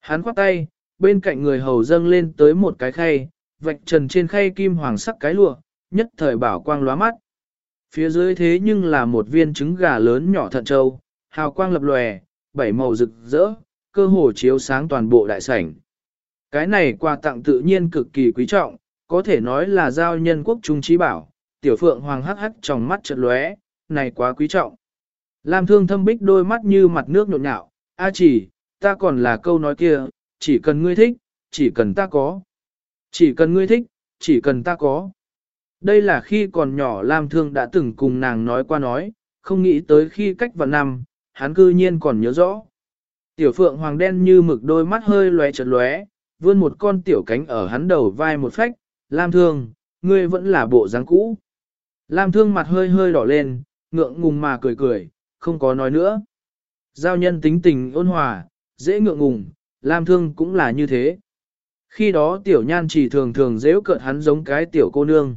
Hắn khoát tay, bên cạnh người hầu dâng lên tới một cái khay, vạch trần trên khay kim hoàng sắc cái lụa, nhất thời bảo quang lóa mắt. Phía dưới thế nhưng là một viên trứng gà lớn nhỏ thận trâu, hào quang lập lòe, bảy màu rực rỡ, cơ hồ chiếu sáng toàn bộ đại sảnh. Cái này quà tặng tự nhiên cực kỳ quý trọng, có thể nói là giao nhân quốc trung trí bảo, tiểu phượng hoàng hắc hắc trong mắt chợt lóe, này quá quý trọng. Lam thương thâm bích đôi mắt như mặt nước nhộn nhạo, a chỉ, ta còn là câu nói kia, chỉ cần ngươi thích, chỉ cần ta có. Chỉ cần ngươi thích, chỉ cần ta có. Đây là khi còn nhỏ Lam Thương đã từng cùng nàng nói qua nói, không nghĩ tới khi cách vào năm, hắn cư nhiên còn nhớ rõ. Tiểu phượng hoàng đen như mực đôi mắt hơi lóe chật lóe, vươn một con tiểu cánh ở hắn đầu vai một phách, Lam Thương, ngươi vẫn là bộ dáng cũ. Lam Thương mặt hơi hơi đỏ lên, ngượng ngùng mà cười cười, không có nói nữa. Giao nhân tính tình ôn hòa, dễ ngượng ngùng, Lam Thương cũng là như thế. Khi đó tiểu nhan chỉ thường thường dễ cợt hắn giống cái tiểu cô nương.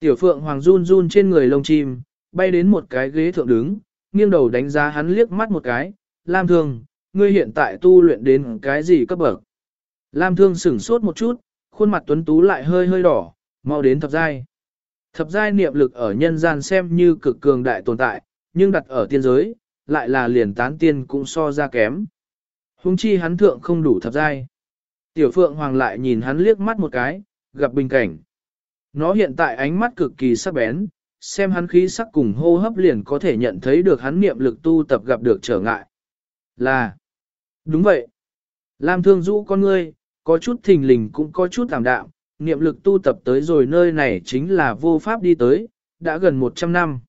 Tiểu phượng hoàng run run trên người lông chim, bay đến một cái ghế thượng đứng, nghiêng đầu đánh giá hắn liếc mắt một cái. Lam Thương, ngươi hiện tại tu luyện đến cái gì cấp bậc? Lam Thương sửng sốt một chút, khuôn mặt tuấn tú lại hơi hơi đỏ, mau đến thập giai. Thập giai niệm lực ở nhân gian xem như cực cường đại tồn tại, nhưng đặt ở tiên giới, lại là liền tán tiên cũng so ra kém. Hùng chi hắn thượng không đủ thập giai. Tiểu Phượng Hoàng lại nhìn hắn liếc mắt một cái, gặp bình cảnh. Nó hiện tại ánh mắt cực kỳ sắc bén, xem hắn khí sắc cùng hô hấp liền có thể nhận thấy được hắn niệm lực tu tập gặp được trở ngại. Là, đúng vậy. Lam thương rũ con ngươi, có chút thình lình cũng có chút tạm đạm, niệm lực tu tập tới rồi nơi này chính là vô pháp đi tới, đã gần 100 năm.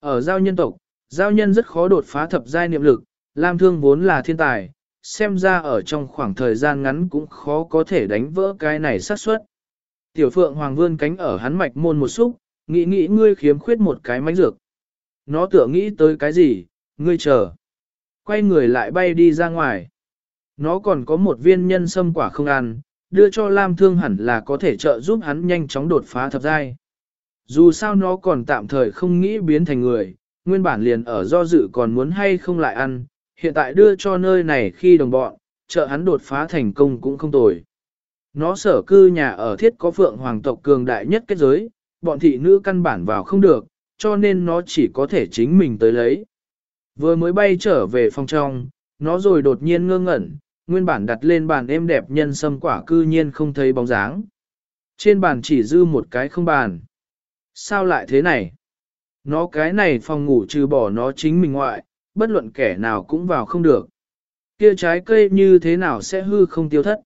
Ở giao nhân tộc, giao nhân rất khó đột phá thập giai niệm lực, Lam thương vốn là thiên tài, xem ra ở trong khoảng thời gian ngắn cũng khó có thể đánh vỡ cái này xác suất. Tiểu phượng hoàng vươn cánh ở hắn mạch môn một xúc, nghĩ nghĩ ngươi khiếm khuyết một cái mánh dược. Nó tựa nghĩ tới cái gì, ngươi chờ. Quay người lại bay đi ra ngoài. Nó còn có một viên nhân sâm quả không ăn, đưa cho Lam Thương hẳn là có thể trợ giúp hắn nhanh chóng đột phá thập giai. Dù sao nó còn tạm thời không nghĩ biến thành người, nguyên bản liền ở do dự còn muốn hay không lại ăn, hiện tại đưa cho nơi này khi đồng bọn, trợ hắn đột phá thành công cũng không tồi. Nó sở cư nhà ở thiết có phượng hoàng tộc cường đại nhất kết giới, bọn thị nữ căn bản vào không được, cho nên nó chỉ có thể chính mình tới lấy. Vừa mới bay trở về phòng trong, nó rồi đột nhiên ngơ ngẩn, nguyên bản đặt lên bàn êm đẹp nhân sâm quả cư nhiên không thấy bóng dáng. Trên bàn chỉ dư một cái không bàn. Sao lại thế này? Nó cái này phòng ngủ trừ bỏ nó chính mình ngoại, bất luận kẻ nào cũng vào không được. Kia trái cây như thế nào sẽ hư không tiêu thất?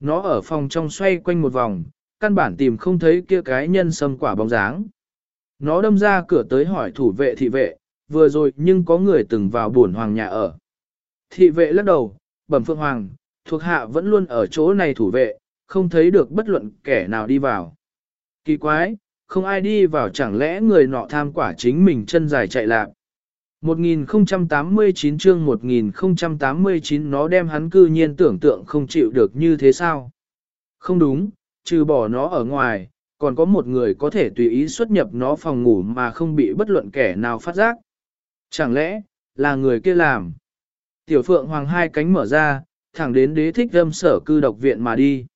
Nó ở phòng trong xoay quanh một vòng, căn bản tìm không thấy kia cái nhân sâm quả bóng dáng. Nó đâm ra cửa tới hỏi thủ vệ thị vệ, vừa rồi nhưng có người từng vào buồn hoàng nhà ở. Thị vệ lắc đầu, bẩm phượng hoàng, thuộc hạ vẫn luôn ở chỗ này thủ vệ, không thấy được bất luận kẻ nào đi vào. Kỳ quái, không ai đi vào chẳng lẽ người nọ tham quả chính mình chân dài chạy lạc. 1089 chương 1089 nó đem hắn cư nhiên tưởng tượng không chịu được như thế sao? Không đúng, trừ bỏ nó ở ngoài, còn có một người có thể tùy ý xuất nhập nó phòng ngủ mà không bị bất luận kẻ nào phát giác. Chẳng lẽ, là người kia làm? Tiểu phượng hoàng hai cánh mở ra, thẳng đến đế thích âm sở cư độc viện mà đi.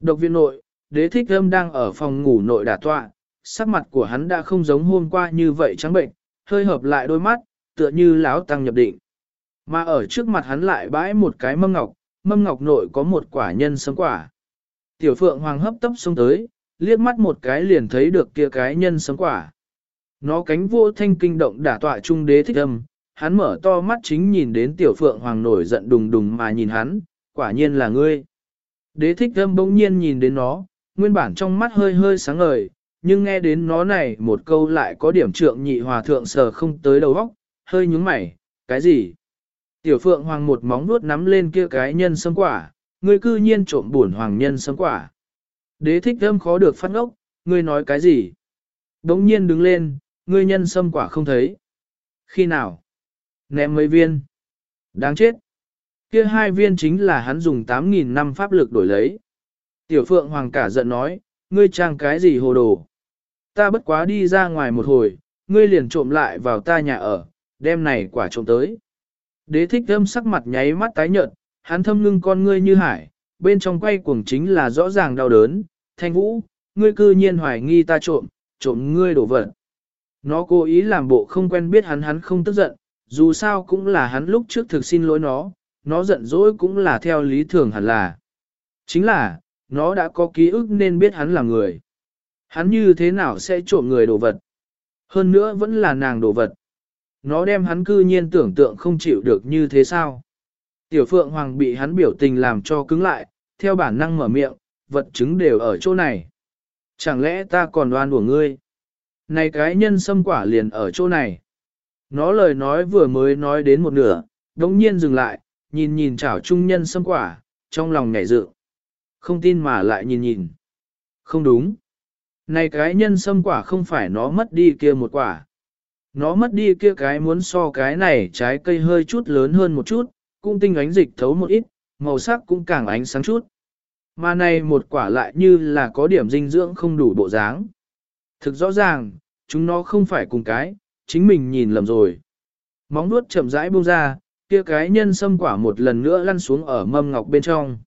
Độc viện nội, đế thích âm đang ở phòng ngủ nội đả tọa, sắc mặt của hắn đã không giống hôm qua như vậy trắng bệnh, hơi hợp lại đôi mắt, tựa như lão tăng nhập định. Mà ở trước mặt hắn lại bãi một cái mâm ngọc, mâm ngọc nội có một quả nhân sấm quả. Tiểu phượng hoàng hấp tấp xông tới, liếc mắt một cái liền thấy được kia cái nhân sấm quả. Nó cánh vô thanh kinh động đả tọa trung đế thích âm, hắn mở to mắt chính nhìn đến tiểu phượng hoàng nổi giận đùng đùng mà nhìn hắn, quả nhiên là ngươi. Đế thích âm bỗng nhiên nhìn đến nó, nguyên bản trong mắt hơi hơi sáng ngời, nhưng nghe đến nó này một câu lại có điểm trượng nhị hòa thượng sờ không tới đầu óc, hơi nhúng mày, cái gì? Tiểu phượng hoàng một móng nuốt nắm lên kia cái nhân sâm quả, ngươi cư nhiên trộm buồn hoàng nhân sâm quả. Đế thích thơm khó được phát ngốc, ngươi nói cái gì? Đống nhiên đứng lên, ngươi nhân sâm quả không thấy. Khi nào? Ném mấy viên. Đáng chết. Kia hai viên chính là hắn dùng 8.000 năm pháp lực đổi lấy. Tiểu phượng hoàng cả giận nói, ngươi trang cái gì hồ đồ. Ta bất quá đi ra ngoài một hồi, ngươi liền trộm lại vào ta nhà ở, đem này quả trộm tới. Đế thích thâm sắc mặt nháy mắt tái nhợt, hắn thâm ngưng con ngươi như hải, bên trong quay cuồng chính là rõ ràng đau đớn, thanh vũ, ngươi cư nhiên hoài nghi ta trộm, trộm ngươi đổ vật. Nó cố ý làm bộ không quen biết hắn hắn không tức giận, dù sao cũng là hắn lúc trước thực xin lỗi nó, nó giận dỗi cũng là theo lý thường hẳn là. Chính là, nó đã có ký ức nên biết hắn là người. Hắn như thế nào sẽ trộm người đồ vật. Hơn nữa vẫn là nàng đồ vật. Nó đem hắn cư nhiên tưởng tượng không chịu được như thế sao. Tiểu Phượng Hoàng bị hắn biểu tình làm cho cứng lại, theo bản năng mở miệng, vật chứng đều ở chỗ này. Chẳng lẽ ta còn đoan của ngươi? Này cái nhân sâm quả liền ở chỗ này. Nó lời nói vừa mới nói đến một nửa, đống nhiên dừng lại, nhìn nhìn chảo trung nhân sâm quả, trong lòng nhảy dự. Không tin mà lại nhìn nhìn. Không đúng. Này cái nhân sâm quả không phải nó mất đi kia một quả. Nó mất đi kia cái muốn so cái này trái cây hơi chút lớn hơn một chút, cũng tinh ánh dịch thấu một ít, màu sắc cũng càng ánh sáng chút. Mà này một quả lại như là có điểm dinh dưỡng không đủ bộ dáng. Thực rõ ràng, chúng nó không phải cùng cái, chính mình nhìn lầm rồi. Móng nuốt chậm rãi buông ra, kia cái nhân sâm quả một lần nữa lăn xuống ở mâm ngọc bên trong.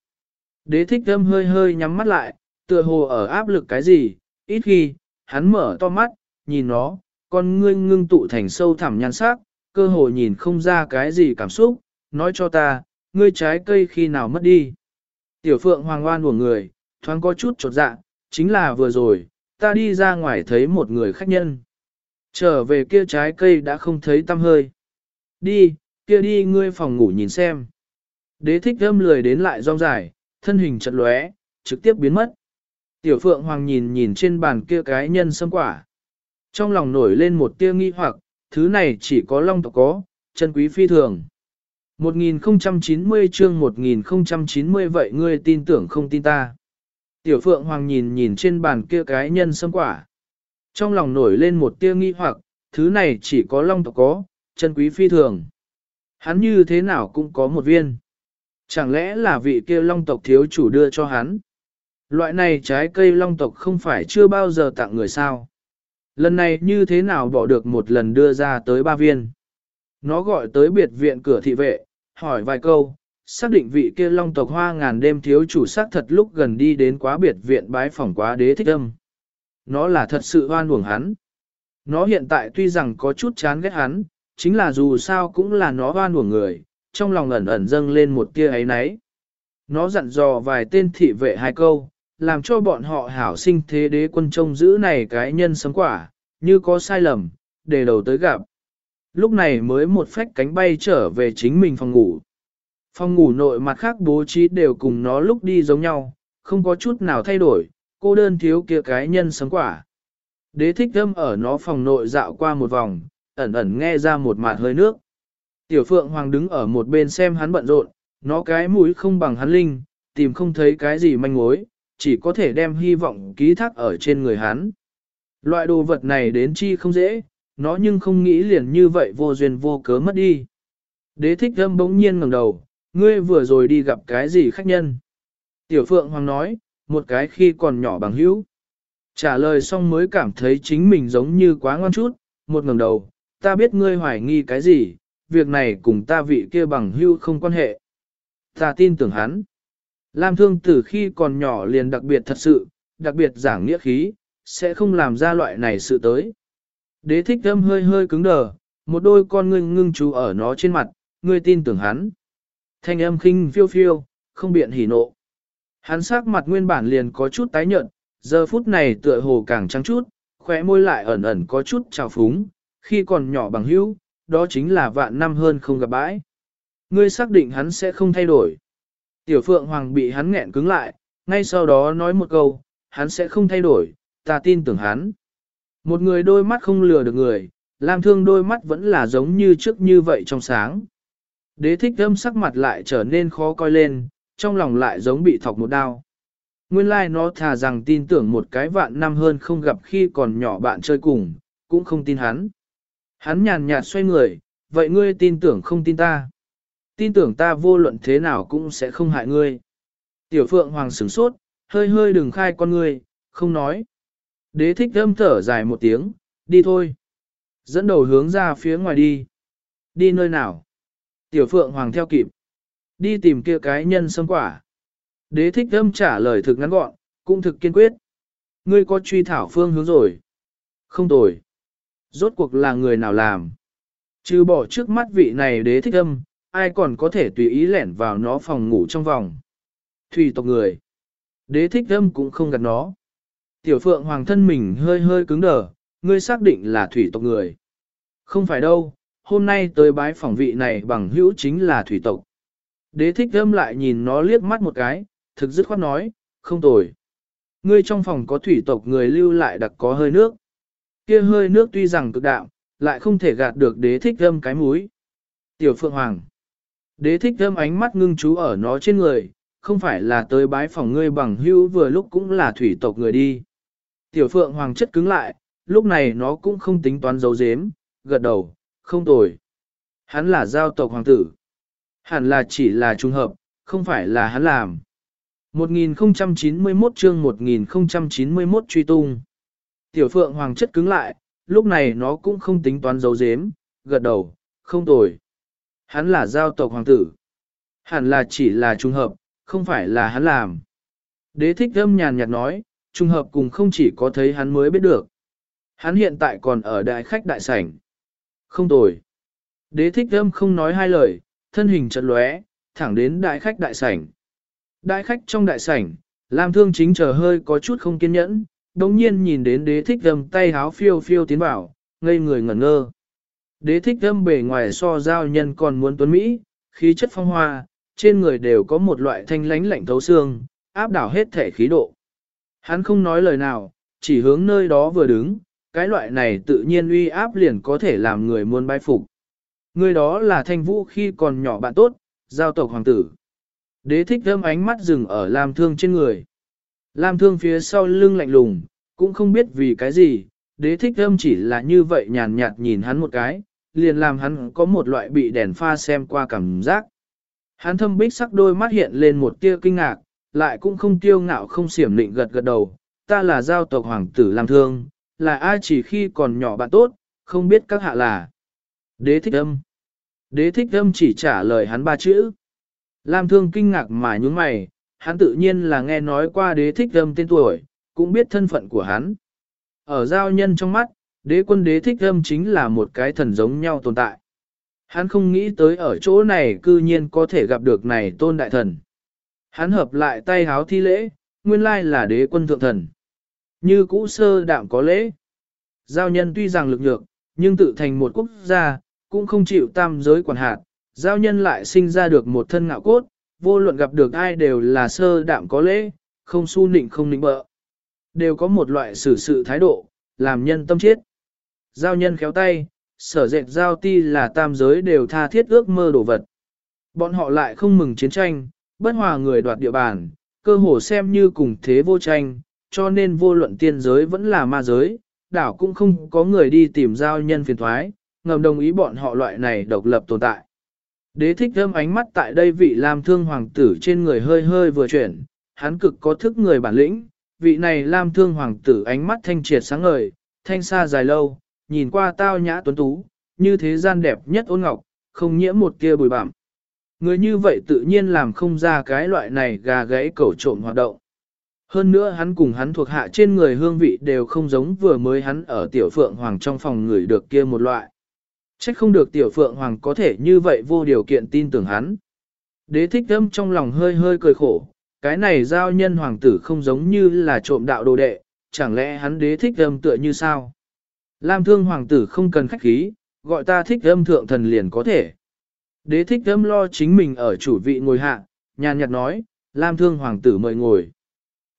Đế thích thâm hơi hơi nhắm mắt lại, tựa hồ ở áp lực cái gì, ít khi, hắn mở to mắt, nhìn nó, con ngươi ngưng tụ thành sâu thẳm nhan sắc, cơ hồ nhìn không ra cái gì cảm xúc, nói cho ta, ngươi trái cây khi nào mất đi. Tiểu phượng hoàng oan của người, thoáng có chút trột dạ, chính là vừa rồi, ta đi ra ngoài thấy một người khách nhân. Trở về kia trái cây đã không thấy tăm hơi. Đi, kia đi ngươi phòng ngủ nhìn xem. Đế thích âm lười đến lại rong dài, thân hình chật lóe, trực tiếp biến mất. Tiểu Phượng Hoàng nhìn nhìn trên bàn kia cái nhân sâm quả. Trong lòng nổi lên một tia nghi hoặc, thứ này chỉ có long tộc có, chân quý phi thường. 1090 chương 1090 vậy ngươi tin tưởng không tin ta. Tiểu Phượng Hoàng nhìn nhìn trên bàn kia cái nhân sâm quả. Trong lòng nổi lên một tia nghi hoặc, thứ này chỉ có long tộc có, chân quý phi thường. Hắn như thế nào cũng có một viên. Chẳng lẽ là vị kia long tộc thiếu chủ đưa cho hắn? Loại này trái cây long tộc không phải chưa bao giờ tặng người sao? Lần này như thế nào bỏ được một lần đưa ra tới ba viên? Nó gọi tới biệt viện cửa thị vệ, hỏi vài câu, xác định vị kia long tộc hoa ngàn đêm thiếu chủ xác thật lúc gần đi đến quá biệt viện bái phỏng quá đế thích âm. Nó là thật sự hoan uổng hắn. Nó hiện tại tuy rằng có chút chán ghét hắn, chính là dù sao cũng là nó hoan uổng người, trong lòng ẩn ẩn dâng lên một tia ấy nấy. Nó dặn dò vài tên thị vệ hai câu, làm cho bọn họ hảo sinh thế đế quân trông giữ này cái nhân sống quả, như có sai lầm, để đầu tới gặp. Lúc này mới một phách cánh bay trở về chính mình phòng ngủ. Phòng ngủ nội mặt khác bố trí đều cùng nó lúc đi giống nhau, không có chút nào thay đổi, cô đơn thiếu kia cái nhân sống quả. Đế thích thâm ở nó phòng nội dạo qua một vòng, ẩn ẩn nghe ra một mạt hơi nước. Tiểu Phượng Hoàng đứng ở một bên xem hắn bận rộn, nó cái mũi không bằng hắn linh, tìm không thấy cái gì manh mối, chỉ có thể đem hy vọng ký thác ở trên người hắn. Loại đồ vật này đến chi không dễ, nó nhưng không nghĩ liền như vậy vô duyên vô cớ mất đi. Đế thích thâm bỗng nhiên ngẩng đầu, ngươi vừa rồi đi gặp cái gì khách nhân? Tiểu Phượng Hoàng nói, một cái khi còn nhỏ bằng hữu. Trả lời xong mới cảm thấy chính mình giống như quá ngon chút, một ngẩng đầu, ta biết ngươi hoài nghi cái gì, việc này cùng ta vị kia bằng hữu không quan hệ. Ta tin tưởng hắn. Lam thương từ khi còn nhỏ liền đặc biệt thật sự, đặc biệt giảng nghĩa khí, sẽ không làm ra loại này sự tới. Đế thích thâm hơi hơi cứng đờ, một đôi con ngưng ngưng chú ở nó trên mặt, ngươi tin tưởng hắn. Thanh âm khinh phiêu phiêu, không biện hỉ nộ. Hắn sắc mặt nguyên bản liền có chút tái nhợt, giờ phút này tựa hồ càng trắng chút, khóe môi lại ẩn ẩn có chút trào phúng, khi còn nhỏ bằng hữu, đó chính là vạn năm hơn không gặp bãi. Ngươi xác định hắn sẽ không thay đổi. Tiểu Phượng Hoàng bị hắn nghẹn cứng lại, ngay sau đó nói một câu, hắn sẽ không thay đổi, ta tin tưởng hắn. Một người đôi mắt không lừa được người, Lam Thương đôi mắt vẫn là giống như trước như vậy trong sáng. Đế thích âm sắc mặt lại trở nên khó coi lên, trong lòng lại giống bị thọc một đao. Nguyên lai like nó thà rằng tin tưởng một cái vạn năm hơn không gặp khi còn nhỏ bạn chơi cùng, cũng không tin hắn. Hắn nhàn nhạt xoay người, vậy ngươi tin tưởng không tin ta? Tin tưởng ta vô luận thế nào cũng sẽ không hại ngươi. Tiểu Phượng Hoàng sửng sốt, hơi hơi đừng khai con ngươi, không nói. Đế thích âm thở dài một tiếng, đi thôi. Dẫn đầu hướng ra phía ngoài đi. Đi nơi nào? Tiểu Phượng Hoàng theo kịp. Đi tìm kia cái nhân sâm quả. Đế thích âm trả lời thực ngắn gọn, cũng thực kiên quyết. Ngươi có truy thảo phương hướng rồi. Không tồi. Rốt cuộc là người nào làm. Trừ bỏ trước mắt vị này đế thích âm, ai còn có thể tùy ý lẻn vào nó phòng ngủ trong vòng. Thủy tộc người. Đế thích âm cũng không gặp nó. Tiểu phượng hoàng thân mình hơi hơi cứng đờ, ngươi xác định là thủy tộc người. Không phải đâu, hôm nay tới bái phỏng vị này bằng hữu chính là thủy tộc. Đế thích thơm lại nhìn nó liếc mắt một cái, thực dứt khoát nói, không tồi. Ngươi trong phòng có thủy tộc người lưu lại đặc có hơi nước. Kia hơi nước tuy rằng cực đạo, lại không thể gạt được đế thích thơm cái múi. Tiểu Phượng Hoàng. Đế thích thơm ánh mắt ngưng chú ở nó trên người, không phải là tới bái phòng ngươi bằng hữu vừa lúc cũng là thủy tộc người đi. Tiểu Phượng Hoàng chất cứng lại, lúc này nó cũng không tính toán dấu dếm, gật đầu, không tồi. Hắn là giao tộc hoàng tử. Hẳn là chỉ là trùng hợp, không phải là hắn làm. 1091 chương 1091 truy tung. Tiểu Phượng Hoàng chất cứng lại, lúc này nó cũng không tính toán dấu dếm, gật đầu, không tồi. Hắn là giao tộc hoàng tử. Hẳn là chỉ là trùng hợp, không phải là hắn làm. Đế thích âm nhàn nhạt nói, trùng hợp cùng không chỉ có thấy hắn mới biết được. Hắn hiện tại còn ở đại khách đại sảnh. Không tồi. Đế thích âm không nói hai lời, thân hình chật lóe, thẳng đến đại khách đại sảnh. Đại khách trong đại sảnh, Lam Thương chính chờ hơi có chút không kiên nhẫn, đồng nhiên nhìn đến đế thích âm tay háo phiêu phiêu tiến vào, ngây người ngẩn ngơ. Đế thích âm bề ngoài so giao nhân còn muốn tuấn Mỹ, khí chất phong hoa, trên người đều có một loại thanh lánh lạnh thấu xương, áp đảo hết thể khí độ. Hắn không nói lời nào, chỉ hướng nơi đó vừa đứng, cái loại này tự nhiên uy áp liền có thể làm người muốn bái phục. Người đó là thanh vũ khi còn nhỏ bạn tốt, giao tộc hoàng tử. Đế thích thơm ánh mắt dừng ở Lam Thương trên người. Lam Thương phía sau lưng lạnh lùng, cũng không biết vì cái gì, đế thích thơm chỉ là như vậy nhàn nhạt nhìn hắn một cái, liền làm hắn có một loại bị đèn pha xem qua cảm giác. Hắn thâm bích sắc đôi mắt hiện lên một tia kinh ngạc, lại cũng không tiêu ngạo không xiểm lịnh gật gật đầu, ta là giao tộc hoàng tử Lam Thương, là ai chỉ khi còn nhỏ bạn tốt, không biết các hạ là. Đế thích âm. Đế thích âm chỉ trả lời hắn ba chữ. Lam thương kinh ngạc mà nhúng mày, hắn tự nhiên là nghe nói qua đế thích âm tên tuổi, cũng biết thân phận của hắn. Ở giao nhân trong mắt, đế quân đế thích âm chính là một cái thần giống nhau tồn tại. Hắn không nghĩ tới ở chỗ này cư nhiên có thể gặp được này tôn đại thần. Hắn hợp lại tay háo thi lễ, nguyên lai là đế quân thượng thần. Như cũ sơ đạm có lễ. Giao nhân tuy rằng lực nhược, nhưng tự thành một quốc gia, cũng không chịu tam giới quản hạt. Giao nhân lại sinh ra được một thân ngạo cốt, vô luận gặp được ai đều là sơ đạm có lễ, không su nịnh không nịnh bợ. Đều có một loại xử sự thái độ, làm nhân tâm chết. Giao nhân khéo tay, sở dệt giao ti là tam giới đều tha thiết ước mơ đồ vật. Bọn họ lại không mừng chiến tranh, bất hòa người đoạt địa bàn, cơ hồ xem như cùng thế vô tranh, cho nên vô luận tiên giới vẫn là ma giới, đảo cũng không có người đi tìm giao nhân phiền thoái, ngầm đồng ý bọn họ loại này độc lập tồn tại. Đế thích thơm ánh mắt tại đây vị Lam thương hoàng tử trên người hơi hơi vừa chuyển, hắn cực có thức người bản lĩnh, vị này Lam thương hoàng tử ánh mắt thanh triệt sáng ngời, thanh xa dài lâu, nhìn qua tao nhã tuấn tú, như thế gian đẹp nhất ôn ngọc, không nhiễm một tia bùi bặm. Người như vậy tự nhiên làm không ra cái loại này gà gãy cẩu trộm hoạt động. Hơn nữa hắn cùng hắn thuộc hạ trên người hương vị đều không giống vừa mới hắn ở tiểu phượng hoàng trong phòng người được kia một loại. Trách không được tiểu phượng hoàng có thể như vậy vô điều kiện tin tưởng hắn. Đế thích âm trong lòng hơi hơi cười khổ, cái này giao nhân hoàng tử không giống như là trộm đạo đồ đệ, chẳng lẽ hắn đế thích âm tựa như sao? Lam thương hoàng tử không cần khách khí, gọi ta thích âm thượng thần liền có thể. Đế thích thâm lo chính mình ở chủ vị ngồi hạ, nhàn nhạt nói, Lam thương hoàng tử mời ngồi.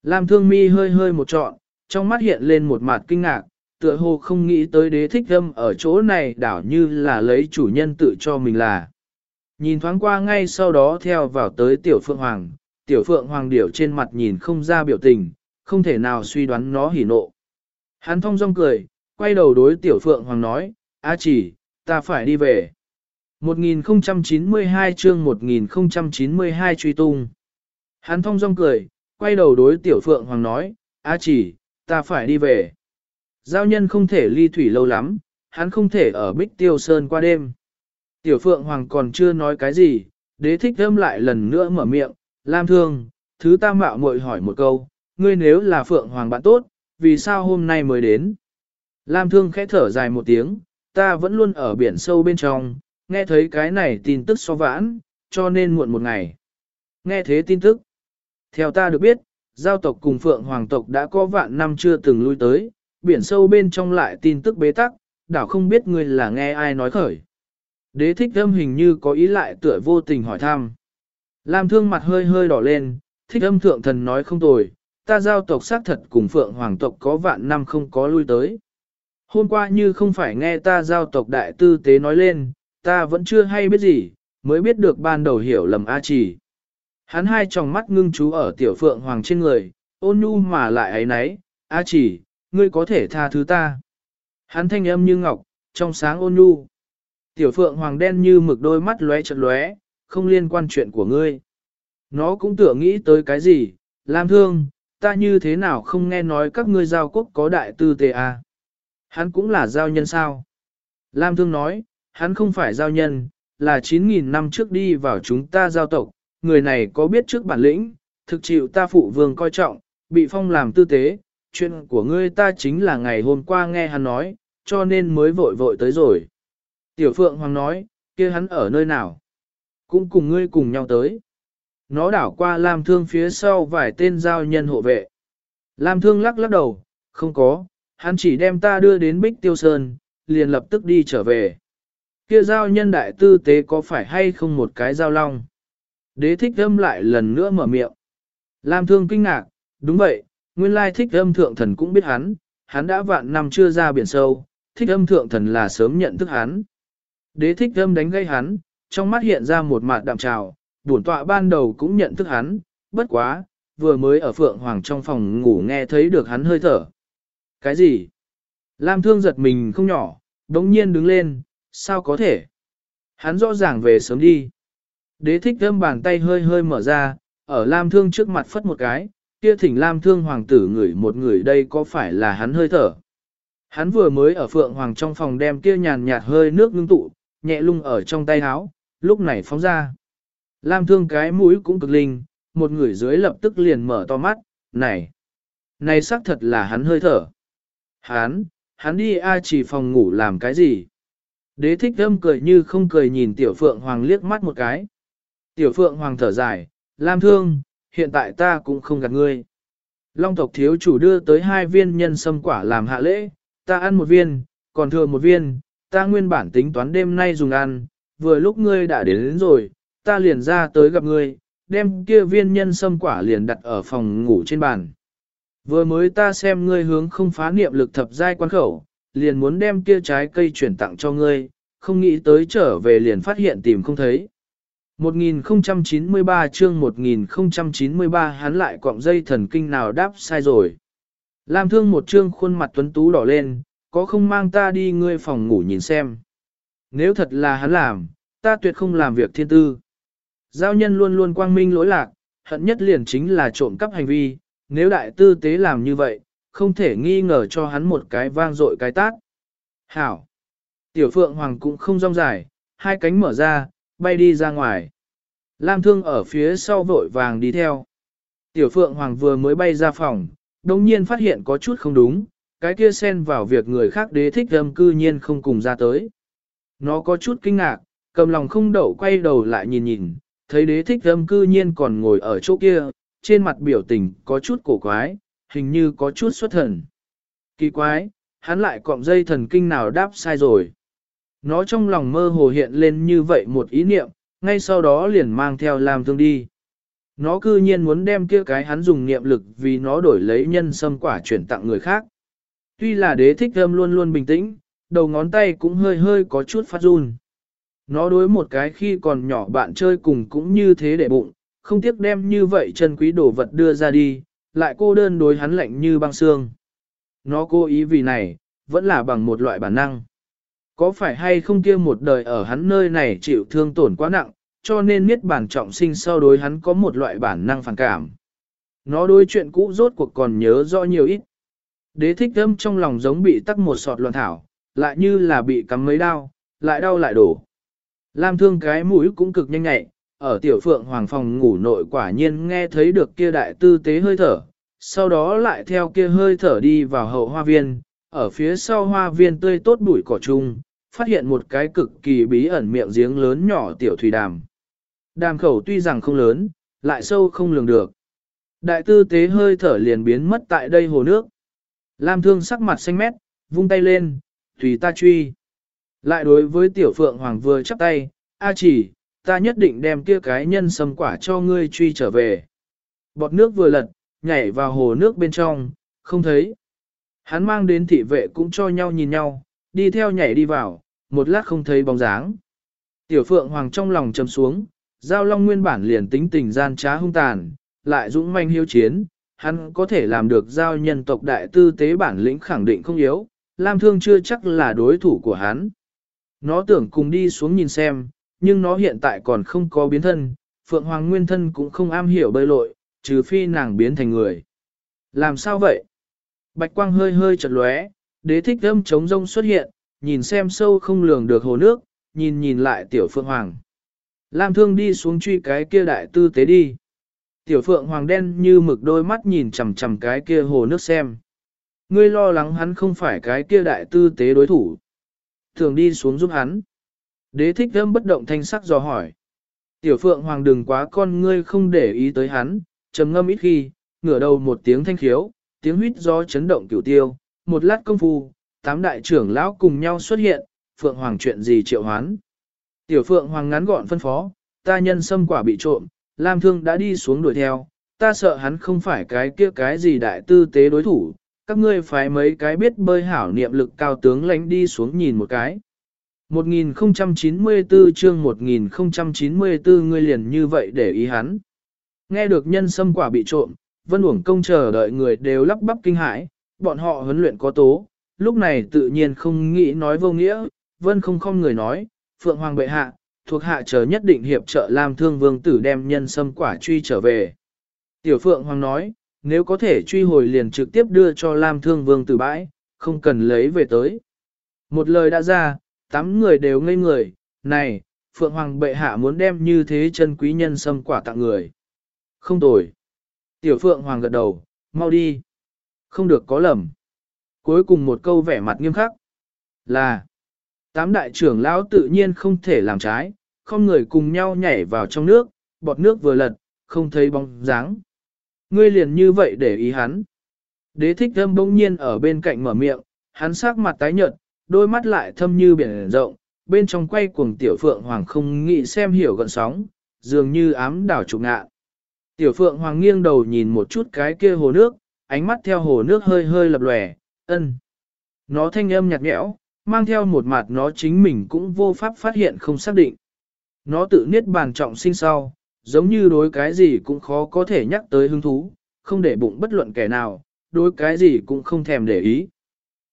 Lam thương mi hơi hơi một trọn, trong mắt hiện lên một mặt kinh ngạc, tựa hồ không nghĩ tới đế thích thâm ở chỗ này đảo như là lấy chủ nhân tự cho mình là. Nhìn thoáng qua ngay sau đó theo vào tới tiểu phượng hoàng, tiểu phượng hoàng điểu trên mặt nhìn không ra biểu tình, không thể nào suy đoán nó hỉ nộ. Hắn thông dong cười, quay đầu đối tiểu phượng hoàng nói, A chỉ, ta phải đi về. 1092 chương 1092 truy tung. Hắn thông dong cười, quay đầu đối tiểu phượng hoàng nói, A chỉ, ta phải đi về. Giao nhân không thể ly thủy lâu lắm, hắn không thể ở bích tiêu sơn qua đêm. Tiểu phượng hoàng còn chưa nói cái gì, đế thích thơm lại lần nữa mở miệng, Lam thương, thứ ta mạo muội hỏi một câu, ngươi nếu là phượng hoàng bạn tốt, vì sao hôm nay mới đến? Lam thương khẽ thở dài một tiếng, ta vẫn luôn ở biển sâu bên trong, nghe thấy cái này tin tức so vãn, cho nên muộn một ngày. Nghe thế tin tức. Theo ta được biết, giao tộc cùng phượng hoàng tộc đã có vạn năm chưa từng lui tới, biển sâu bên trong lại tin tức bế tắc, đảo không biết ngươi là nghe ai nói khởi. Đế thích âm hình như có ý lại tựa vô tình hỏi thăm. Lam thương mặt hơi hơi đỏ lên, thích âm thượng thần nói không tồi, ta giao tộc xác thật cùng phượng hoàng tộc có vạn năm không có lui tới. Hôm qua như không phải nghe ta giao tộc đại tư tế nói lên, ta vẫn chưa hay biết gì, mới biết được ban đầu hiểu lầm A chỉ. Hắn hai tròng mắt ngưng chú ở tiểu phượng hoàng trên người, ôn nhu mà lại ấy nấy, A chỉ, ngươi có thể tha thứ ta. Hắn thanh âm như ngọc, trong sáng ôn nhu. Tiểu phượng hoàng đen như mực đôi mắt lóe chật lóe, không liên quan chuyện của ngươi. Nó cũng tưởng nghĩ tới cái gì, làm thương, ta như thế nào không nghe nói các ngươi giao quốc có đại tư tề à. Hắn cũng là giao nhân sao? Lam Thương nói, hắn không phải giao nhân, là 9.000 năm trước đi vào chúng ta giao tộc, người này có biết trước bản lĩnh, thực chịu ta phụ vương coi trọng, bị phong làm tư tế, chuyện của ngươi ta chính là ngày hôm qua nghe hắn nói, cho nên mới vội vội tới rồi. Tiểu Phượng Hoàng nói, kia hắn ở nơi nào? Cũng cùng ngươi cùng nhau tới. Nó đảo qua Lam Thương phía sau vài tên giao nhân hộ vệ. Lam Thương lắc lắc đầu, không có, hắn chỉ đem ta đưa đến Bích Tiêu Sơn, liền lập tức đi trở về. Kia giao nhân đại tư tế có phải hay không một cái giao long? Đế thích âm lại lần nữa mở miệng. Lam thương kinh ngạc, đúng vậy, nguyên lai thích âm thượng thần cũng biết hắn, hắn đã vạn năm chưa ra biển sâu, thích âm thượng thần là sớm nhận thức hắn. Đế thích âm đánh gây hắn, trong mắt hiện ra một mặt đạm trào, bổn tọa ban đầu cũng nhận thức hắn, bất quá, vừa mới ở phượng hoàng trong phòng ngủ nghe thấy được hắn hơi thở. Cái gì? Lam thương giật mình không nhỏ, đống nhiên đứng lên, sao có thể? Hắn rõ ràng về sớm đi. Đế thích âm bàn tay hơi hơi mở ra, ở Lam thương trước mặt phất một cái, kia thỉnh Lam thương hoàng tử ngửi một người đây có phải là hắn hơi thở? Hắn vừa mới ở phượng hoàng trong phòng đem kia nhàn nhạt hơi nước ngưng tụ, nhẹ lung ở trong tay áo, lúc này phóng ra. Lam thương cái mũi cũng cực linh, một người dưới lập tức liền mở to mắt, này, này xác thật là hắn hơi thở. Hắn, hắn đi ai chỉ phòng ngủ làm cái gì? Đế thích thâm cười như không cười nhìn tiểu phượng hoàng liếc mắt một cái. Tiểu phượng hoàng thở dài, Lam thương, hiện tại ta cũng không gạt ngươi. Long tộc thiếu chủ đưa tới hai viên nhân sâm quả làm hạ lễ, ta ăn một viên, còn thừa một viên, ta nguyên bản tính toán đêm nay dùng ăn, vừa lúc ngươi đã đến, đến rồi, ta liền ra tới gặp ngươi, đem kia viên nhân sâm quả liền đặt ở phòng ngủ trên bàn. Vừa mới ta xem ngươi hướng không phá niệm lực thập giai quan khẩu, liền muốn đem kia trái cây chuyển tặng cho ngươi, không nghĩ tới trở về liền phát hiện tìm không thấy. 1093 chương 1093 hắn lại cọng dây thần kinh nào đáp sai rồi. Lam thương một chương khuôn mặt tuấn tú đỏ lên, có không mang ta đi ngươi phòng ngủ nhìn xem. Nếu thật là hắn làm, ta tuyệt không làm việc thiên tư. Giao nhân luôn luôn quang minh lỗi lạc, hận nhất liền chính là trộm cắp hành vi, nếu đại tư tế làm như vậy, không thể nghi ngờ cho hắn một cái vang dội cái tát. Hảo! Tiểu phượng hoàng cũng không rong dài, hai cánh mở ra, bay đi ra ngoài. Lam thương ở phía sau vội vàng đi theo. Tiểu phượng hoàng vừa mới bay ra phòng, đồng nhiên phát hiện có chút không đúng, cái kia xen vào việc người khác đế thích âm cư nhiên không cùng ra tới. Nó có chút kinh ngạc, cầm lòng không đậu quay đầu lại nhìn nhìn, thấy đế thích âm cư nhiên còn ngồi ở chỗ kia, trên mặt biểu tình có chút cổ quái, hình như có chút xuất thần. Kỳ quái, hắn lại cọng dây thần kinh nào đáp sai rồi. Nó trong lòng mơ hồ hiện lên như vậy một ý niệm, ngay sau đó liền mang theo làm thương đi. Nó cư nhiên muốn đem kia cái hắn dùng niệm lực vì nó đổi lấy nhân sâm quả chuyển tặng người khác. Tuy là đế thích thơm luôn luôn bình tĩnh, đầu ngón tay cũng hơi hơi có chút phát run. Nó đối một cái khi còn nhỏ bạn chơi cùng cũng như thế để bụng, không tiếc đem như vậy chân quý đồ vật đưa ra đi, lại cô đơn đối hắn lạnh như băng xương. Nó cố ý vì này, vẫn là bằng một loại bản năng. Có phải hay không kia một đời ở hắn nơi này chịu thương tổn quá nặng, cho nên miết bản trọng sinh sau đối hắn có một loại bản năng phản cảm. Nó đối chuyện cũ rốt cuộc còn nhớ rõ nhiều ít. Đế thích thâm trong lòng giống bị tắc một sọt loạn thảo, lại như là bị cắm mấy đau, lại đau lại đổ. Lam thương cái mũi cũng cực nhanh nhạy, ở tiểu phượng hoàng phòng ngủ nội quả nhiên nghe thấy được kia đại tư tế hơi thở, sau đó lại theo kia hơi thở đi vào hậu hoa viên, ở phía sau hoa viên tươi tốt bụi cỏ chung, phát hiện một cái cực kỳ bí ẩn miệng giếng lớn nhỏ tiểu thủy đàm. Đàm khẩu tuy rằng không lớn, lại sâu không lường được. Đại tư tế hơi thở liền biến mất tại đây hồ nước. Lam thương sắc mặt xanh mét, vung tay lên, tùy ta truy. Lại đối với tiểu phượng hoàng vừa chắp tay, A chỉ, ta nhất định đem kia cái nhân sâm quả cho ngươi truy trở về. Bọt nước vừa lật, nhảy vào hồ nước bên trong, không thấy. Hắn mang đến thị vệ cũng cho nhau nhìn nhau, đi theo nhảy đi vào, một lát không thấy bóng dáng. Tiểu phượng hoàng trong lòng trầm xuống, giao long nguyên bản liền tính tình gian trá hung tàn, lại dũng manh hiếu chiến, hắn có thể làm được giao nhân tộc đại tư tế bản lĩnh khẳng định không yếu, Lam Thương chưa chắc là đối thủ của hắn. Nó tưởng cùng đi xuống nhìn xem, nhưng nó hiện tại còn không có biến thân, Phượng Hoàng Nguyên thân cũng không am hiểu bơi lội, trừ phi nàng biến thành người. Làm sao vậy? Bạch quang hơi hơi chật lóe, đế thích âm trống rông xuất hiện, nhìn xem sâu không lường được hồ nước, nhìn nhìn lại tiểu Phượng Hoàng. Lam Thương đi xuống truy cái kia đại tư tế đi. Tiểu Phượng Hoàng đen như mực đôi mắt nhìn chằm chằm cái kia hồ nước xem. Ngươi lo lắng hắn không phải cái kia đại tư tế đối thủ. Thường đi xuống giúp hắn. Đế thích thâm bất động thanh sắc dò hỏi. Tiểu phượng hoàng đừng quá con ngươi không để ý tới hắn, trầm ngâm ít khi, ngửa đầu một tiếng thanh khiếu, tiếng huyết gió chấn động cửu tiêu, một lát công phu, tám đại trưởng lão cùng nhau xuất hiện, Phượng Hoàng chuyện gì triệu hoán. Tiểu Phượng Hoàng ngắn gọn phân phó, ta nhân sâm quả bị trộm, Lam Thương đã đi xuống đuổi theo, ta sợ hắn không phải cái kia cái gì đại tư tế đối thủ, các ngươi phải mấy cái biết bơi hảo niệm lực cao tướng lánh đi xuống nhìn một cái. 1094 chương 1094 ngươi liền như vậy để ý hắn. Nghe được nhân sâm quả bị trộm, vân uổng công chờ đợi người đều lắp bắp kinh hãi, bọn họ huấn luyện có tố, lúc này tự nhiên không nghĩ nói vô nghĩa, vân không không người nói, phượng hoàng bệ hạ, thuộc hạ chờ nhất định hiệp trợ làm thương vương tử đem nhân sâm quả truy trở về. Tiểu phượng hoàng nói, nếu có thể truy hồi liền trực tiếp đưa cho Lam Thương Vương tử bãi, không cần lấy về tới. Một lời đã ra, tám người đều ngây người, này, Phượng Hoàng bệ hạ muốn đem như thế chân quý nhân sâm quả tặng người. Không tồi. Tiểu Phượng Hoàng gật đầu, mau đi. Không được có lầm. Cuối cùng một câu vẻ mặt nghiêm khắc. Là, tám đại trưởng lão tự nhiên không thể làm trái, không người cùng nhau nhảy vào trong nước, bọt nước vừa lật, không thấy bóng dáng. Ngươi liền như vậy để ý hắn. Đế thích thâm bỗng nhiên ở bên cạnh mở miệng, hắn sắc mặt tái nhợt, đôi mắt lại thâm như biển rộng, bên trong quay cuồng tiểu phượng hoàng không nghĩ xem hiểu gọn sóng, dường như ám đảo trục ngạ. Tiểu phượng hoàng nghiêng đầu nhìn một chút cái kia hồ nước, ánh mắt theo hồ nước hơi hơi lập lòe, ân. Nó thanh âm nhạt nhẽo, mang theo một mặt nó chính mình cũng vô pháp phát hiện không xác định. Nó tự niết bàn trọng sinh sau, giống như đối cái gì cũng khó có thể nhắc tới hứng thú, không để bụng bất luận kẻ nào, đối cái gì cũng không thèm để ý.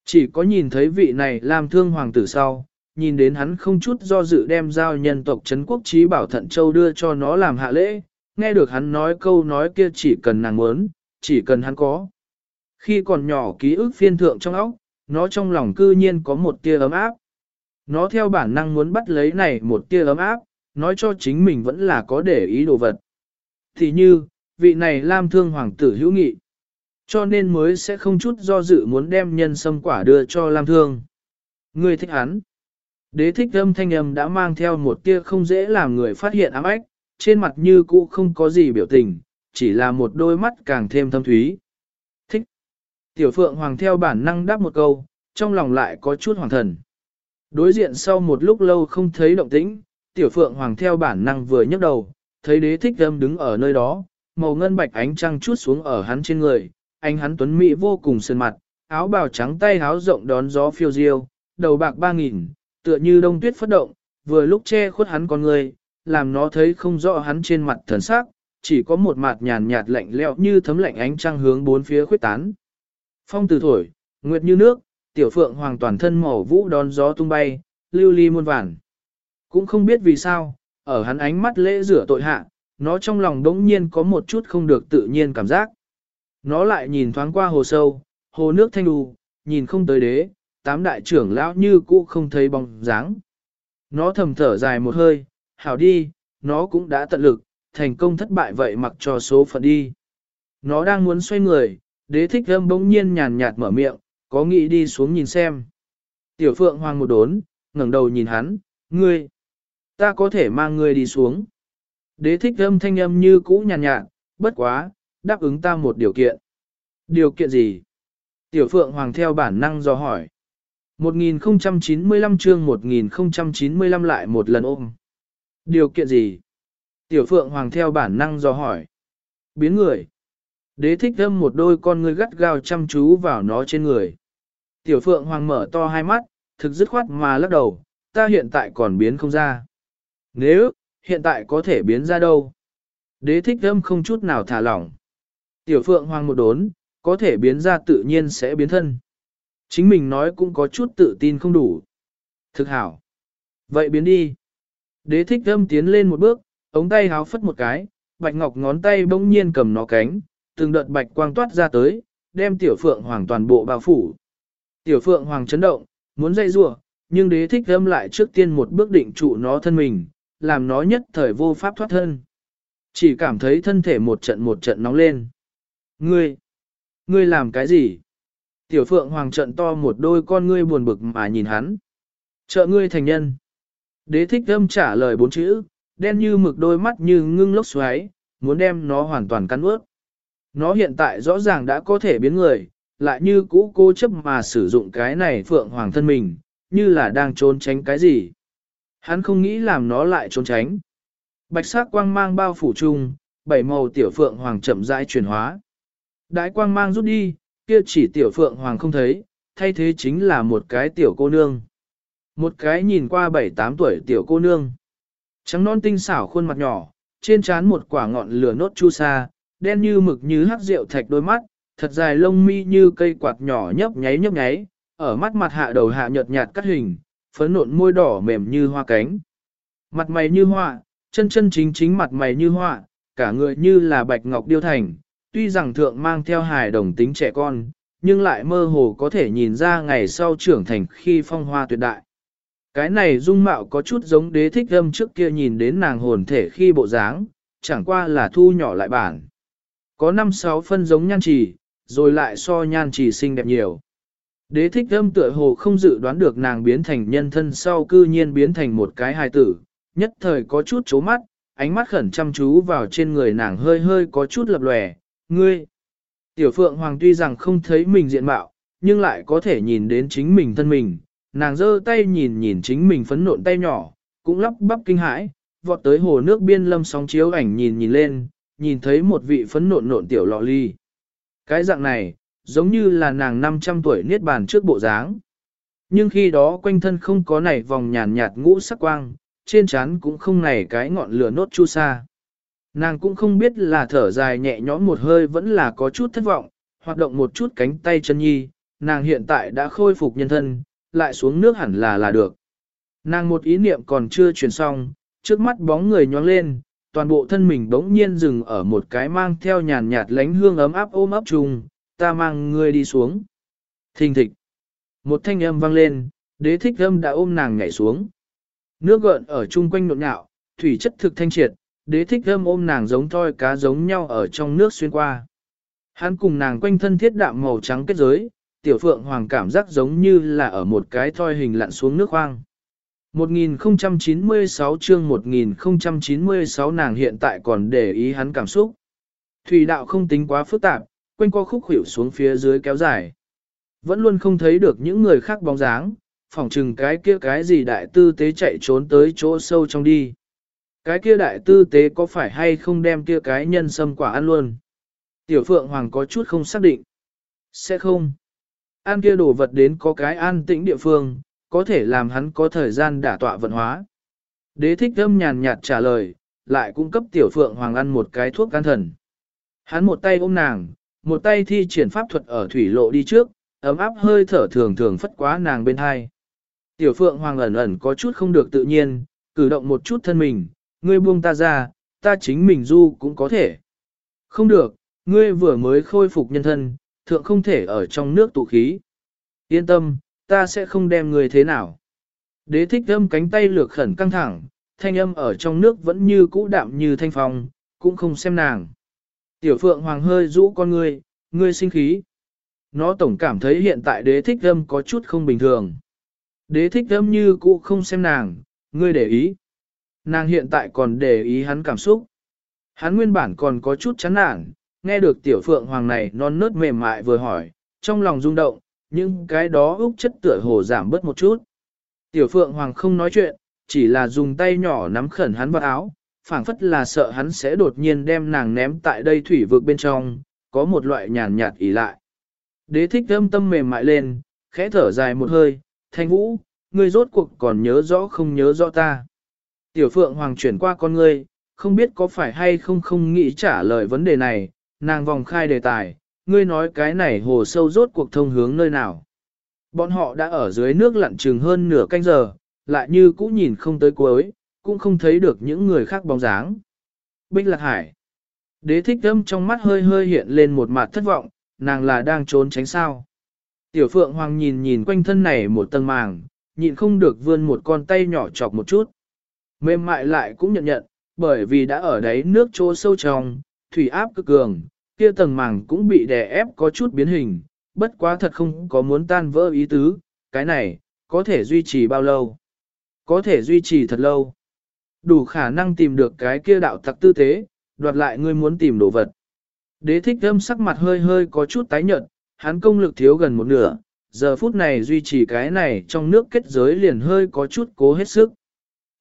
Chỉ có nhìn thấy vị này làm thương hoàng tử sau, nhìn đến hắn không chút do dự đem giao nhân tộc Trấn quốc trí bảo thận châu đưa cho nó làm hạ lễ, nghe được hắn nói câu nói kia chỉ cần nàng muốn, chỉ cần hắn có. Khi còn nhỏ ký ức phiên thượng trong óc, nó trong lòng cư nhiên có một tia ấm áp. Nó theo bản năng muốn bắt lấy này một tia ấm áp, nói cho chính mình vẫn là có để ý đồ vật. Thì như, vị này Lam Thương Hoàng tử hữu nghị, cho nên mới sẽ không chút do dự muốn đem nhân sâm quả đưa cho Lam Thương. Người thích hắn. Đế thích âm thanh âm đã mang theo một tia không dễ làm người phát hiện ám ách, trên mặt như cũ không có gì biểu tình, chỉ là một đôi mắt càng thêm thâm thúy. Thích. Tiểu Phượng Hoàng theo bản năng đáp một câu, trong lòng lại có chút hoàng thần. Đối diện sau một lúc lâu không thấy động tĩnh, tiểu phượng hoàng theo bản năng vừa nhấc đầu, thấy đế thích âm đứng ở nơi đó, màu ngân bạch ánh trăng chút xuống ở hắn trên người, anh hắn tuấn mỹ vô cùng sơn mặt, áo bào trắng tay áo rộng đón gió phiêu diêu, đầu bạc ba nghìn, tựa như đông tuyết phất động, vừa lúc che khuất hắn con người, làm nó thấy không rõ hắn trên mặt thần sắc, chỉ có một mặt nhàn nhạt lạnh lẽo như thấm lạnh ánh trăng hướng bốn phía khuyết tán. Phong từ thổi, nguyệt như nước, tiểu phượng hoàng toàn thân màu vũ đón gió tung bay, lưu ly muôn vàn. Cũng không biết vì sao, ở hắn ánh mắt lễ rửa tội hạ, nó trong lòng đống nhiên có một chút không được tự nhiên cảm giác. Nó lại nhìn thoáng qua hồ sâu, hồ nước thanh đù, nhìn không tới đế, tám đại trưởng lão như cũ không thấy bóng dáng. Nó thầm thở dài một hơi, hảo đi, nó cũng đã tận lực, thành công thất bại vậy mặc cho số phận đi. Nó đang muốn xoay người, đế thích âm bỗng nhiên nhàn nhạt mở miệng, có nghĩ đi xuống nhìn xem. Tiểu phượng hoàng một đốn, ngẩng đầu nhìn hắn, ngươi ta có thể mang ngươi đi xuống. Đế thích âm thanh âm như cũ nhàn nhạt, nhạt, bất quá, đáp ứng ta một điều kiện. Điều kiện gì? Tiểu Phượng Hoàng theo bản năng do hỏi. 1095 chương 1095 lại một lần ôm. Điều kiện gì? Tiểu Phượng Hoàng theo bản năng do hỏi. Biến người. Đế thích thâm một đôi con ngươi gắt gao chăm chú vào nó trên người. Tiểu Phượng Hoàng mở to hai mắt, thực dứt khoát mà lắc đầu, ta hiện tại còn biến không ra. Nếu, hiện tại có thể biến ra đâu? Đế thích thâm không chút nào thả lỏng. Tiểu phượng hoàng một đốn, có thể biến ra tự nhiên sẽ biến thân. Chính mình nói cũng có chút tự tin không đủ. Thực hảo. Vậy biến đi. Đế thích âm tiến lên một bước, ống tay háo phất một cái, bạch ngọc ngón tay bỗng nhiên cầm nó cánh, từng đợt bạch quang toát ra tới, đem tiểu phượng hoàng toàn bộ bao phủ. Tiểu phượng hoàng chấn động, muốn dây rủa nhưng đế thích âm lại trước tiên một bước định trụ nó thân mình, làm nó nhất thời vô pháp thoát thân. Chỉ cảm thấy thân thể một trận một trận nóng lên. Ngươi, ngươi làm cái gì? Tiểu phượng hoàng trận to một đôi con ngươi buồn bực mà nhìn hắn. Trợ ngươi thành nhân. Đế thích âm trả lời bốn chữ, đen như mực đôi mắt như ngưng lốc xoáy, muốn đem nó hoàn toàn cắn ướt. Nó hiện tại rõ ràng đã có thể biến người, lại như cũ cố chấp mà sử dụng cái này phượng hoàng thân mình, như là đang trốn tránh cái gì. Hắn không nghĩ làm nó lại trốn tránh. Bạch sắc quang mang bao phủ chung, bảy màu tiểu phượng hoàng chậm rãi chuyển hóa. Đái quang mang rút đi, kia chỉ tiểu phượng hoàng không thấy, thay thế chính là một cái tiểu cô nương. Một cái nhìn qua bảy tám tuổi tiểu cô nương. Trắng non tinh xảo khuôn mặt nhỏ, trên trán một quả ngọn lửa nốt chu sa, đen như mực như hắc rượu thạch đôi mắt, thật dài lông mi như cây quạt nhỏ nhấp nháy nhấp nháy, ở mắt mặt hạ đầu hạ nhợt nhạt cắt hình, phấn nộn môi đỏ mềm như hoa cánh. Mặt mày như hoa, chân chân chính chính mặt mày như hoa, cả người như là bạch ngọc điêu thành, tuy rằng thượng mang theo hài đồng tính trẻ con, nhưng lại mơ hồ có thể nhìn ra ngày sau trưởng thành khi phong hoa tuyệt đại. Cái này dung mạo có chút giống đế thích âm trước kia nhìn đến nàng hồn thể khi bộ dáng, chẳng qua là thu nhỏ lại bản. Có 5-6 phân giống nhan trì, rồi lại so nhan trì xinh đẹp nhiều. Đế thích âm tựa hồ không dự đoán được nàng biến thành nhân thân sau cư nhiên biến thành một cái hài tử, nhất thời có chút chố mắt, ánh mắt khẩn chăm chú vào trên người nàng hơi hơi có chút lập lòe, ngươi. Tiểu Phượng Hoàng tuy rằng không thấy mình diện mạo, nhưng lại có thể nhìn đến chính mình thân mình, nàng giơ tay nhìn nhìn chính mình phấn nộn tay nhỏ, cũng lắp bắp kinh hãi, vọt tới hồ nước biên lâm sóng chiếu ảnh nhìn nhìn lên, nhìn thấy một vị phấn nộn nộn tiểu lọ ly. Cái dạng này, giống như là nàng 500 tuổi niết bàn trước bộ dáng. Nhưng khi đó quanh thân không có nảy vòng nhàn nhạt ngũ sắc quang, trên trán cũng không nảy cái ngọn lửa nốt chu sa. Nàng cũng không biết là thở dài nhẹ nhõm một hơi vẫn là có chút thất vọng, hoạt động một chút cánh tay chân nhi, nàng hiện tại đã khôi phục nhân thân, lại xuống nước hẳn là là được. Nàng một ý niệm còn chưa truyền xong, trước mắt bóng người nhoáng lên, toàn bộ thân mình đống nhiên dừng ở một cái mang theo nhàn nhạt lánh hương ấm áp ôm ấp trùng ta mang ngươi đi xuống. Thình thịch. Một thanh âm vang lên, đế thích âm đã ôm nàng nhảy xuống. Nước gợn ở chung quanh nộn nhạo, thủy chất thực thanh triệt, đế thích âm ôm nàng giống toi cá giống nhau ở trong nước xuyên qua. Hắn cùng nàng quanh thân thiết đạm màu trắng kết giới, tiểu phượng hoàng cảm giác giống như là ở một cái thoi hình lặn xuống nước hoang. 1096 chương 1096 nàng hiện tại còn để ý hắn cảm xúc. Thủy đạo không tính quá phức tạp, quanh co khúc hiểu xuống phía dưới kéo dài. Vẫn luôn không thấy được những người khác bóng dáng, phỏng chừng cái kia cái gì đại tư tế chạy trốn tới chỗ sâu trong đi. Cái kia đại tư tế có phải hay không đem kia cái nhân sâm quả ăn luôn? Tiểu Phượng Hoàng có chút không xác định. Sẽ không. Ăn kia đồ vật đến có cái an tĩnh địa phương, có thể làm hắn có thời gian đả tọa vận hóa. Đế thích âm nhàn nhạt trả lời, lại cung cấp Tiểu Phượng Hoàng ăn một cái thuốc can thần. Hắn một tay ôm nàng, một tay thi triển pháp thuật ở thủy lộ đi trước, ấm áp hơi thở thường thường phất quá nàng bên hai. Tiểu Phượng Hoàng ẩn ẩn có chút không được tự nhiên, cử động một chút thân mình, ngươi buông ta ra, ta chính mình du cũng có thể. Không được, ngươi vừa mới khôi phục nhân thân, thượng không thể ở trong nước tụ khí. Yên tâm, ta sẽ không đem ngươi thế nào. Đế thích âm cánh tay lược khẩn căng thẳng, thanh âm ở trong nước vẫn như cũ đạm như thanh phong, cũng không xem nàng. Tiểu phượng hoàng hơi rũ con ngươi, ngươi sinh khí. Nó tổng cảm thấy hiện tại đế thích âm có chút không bình thường. Đế thích âm như cũ không xem nàng, ngươi để ý. Nàng hiện tại còn để ý hắn cảm xúc. Hắn nguyên bản còn có chút chán nản, nghe được tiểu phượng hoàng này non nớt mềm mại vừa hỏi, trong lòng rung động, nhưng cái đó úc chất tựa hồ giảm bớt một chút. Tiểu phượng hoàng không nói chuyện, chỉ là dùng tay nhỏ nắm khẩn hắn vào áo, phảng phất là sợ hắn sẽ đột nhiên đem nàng ném tại đây thủy vực bên trong, có một loại nhàn nhạt ỉ lại. Đế thích âm tâm mềm mại lên, khẽ thở dài một hơi, thanh vũ, ngươi rốt cuộc còn nhớ rõ không nhớ rõ ta. Tiểu Phượng Hoàng chuyển qua con ngươi, không biết có phải hay không không nghĩ trả lời vấn đề này, nàng vòng khai đề tài, ngươi nói cái này hồ sâu rốt cuộc thông hướng nơi nào. Bọn họ đã ở dưới nước lặn chừng hơn nửa canh giờ, lại như cũ nhìn không tới cuối, cũng không thấy được những người khác bóng dáng. Bích Lạc Hải Đế thích âm trong mắt hơi hơi hiện lên một mặt thất vọng, nàng là đang trốn tránh sao. Tiểu Phượng Hoàng nhìn nhìn quanh thân này một tầng màng, nhịn không được vươn một con tay nhỏ chọc một chút. Mềm mại lại cũng nhận nhận, bởi vì đã ở đáy nước chỗ sâu trong, thủy áp cực cường, kia tầng màng cũng bị đè ép có chút biến hình, bất quá thật không có muốn tan vỡ ý tứ, cái này, có thể duy trì bao lâu? Có thể duy trì thật lâu. Đủ khả năng tìm được cái kia đạo tặc tư thế, đoạt lại ngươi muốn tìm đồ vật. Đế thích âm sắc mặt hơi hơi có chút tái nhợt, hắn công lực thiếu gần một nửa, giờ phút này duy trì cái này trong nước kết giới liền hơi có chút cố hết sức.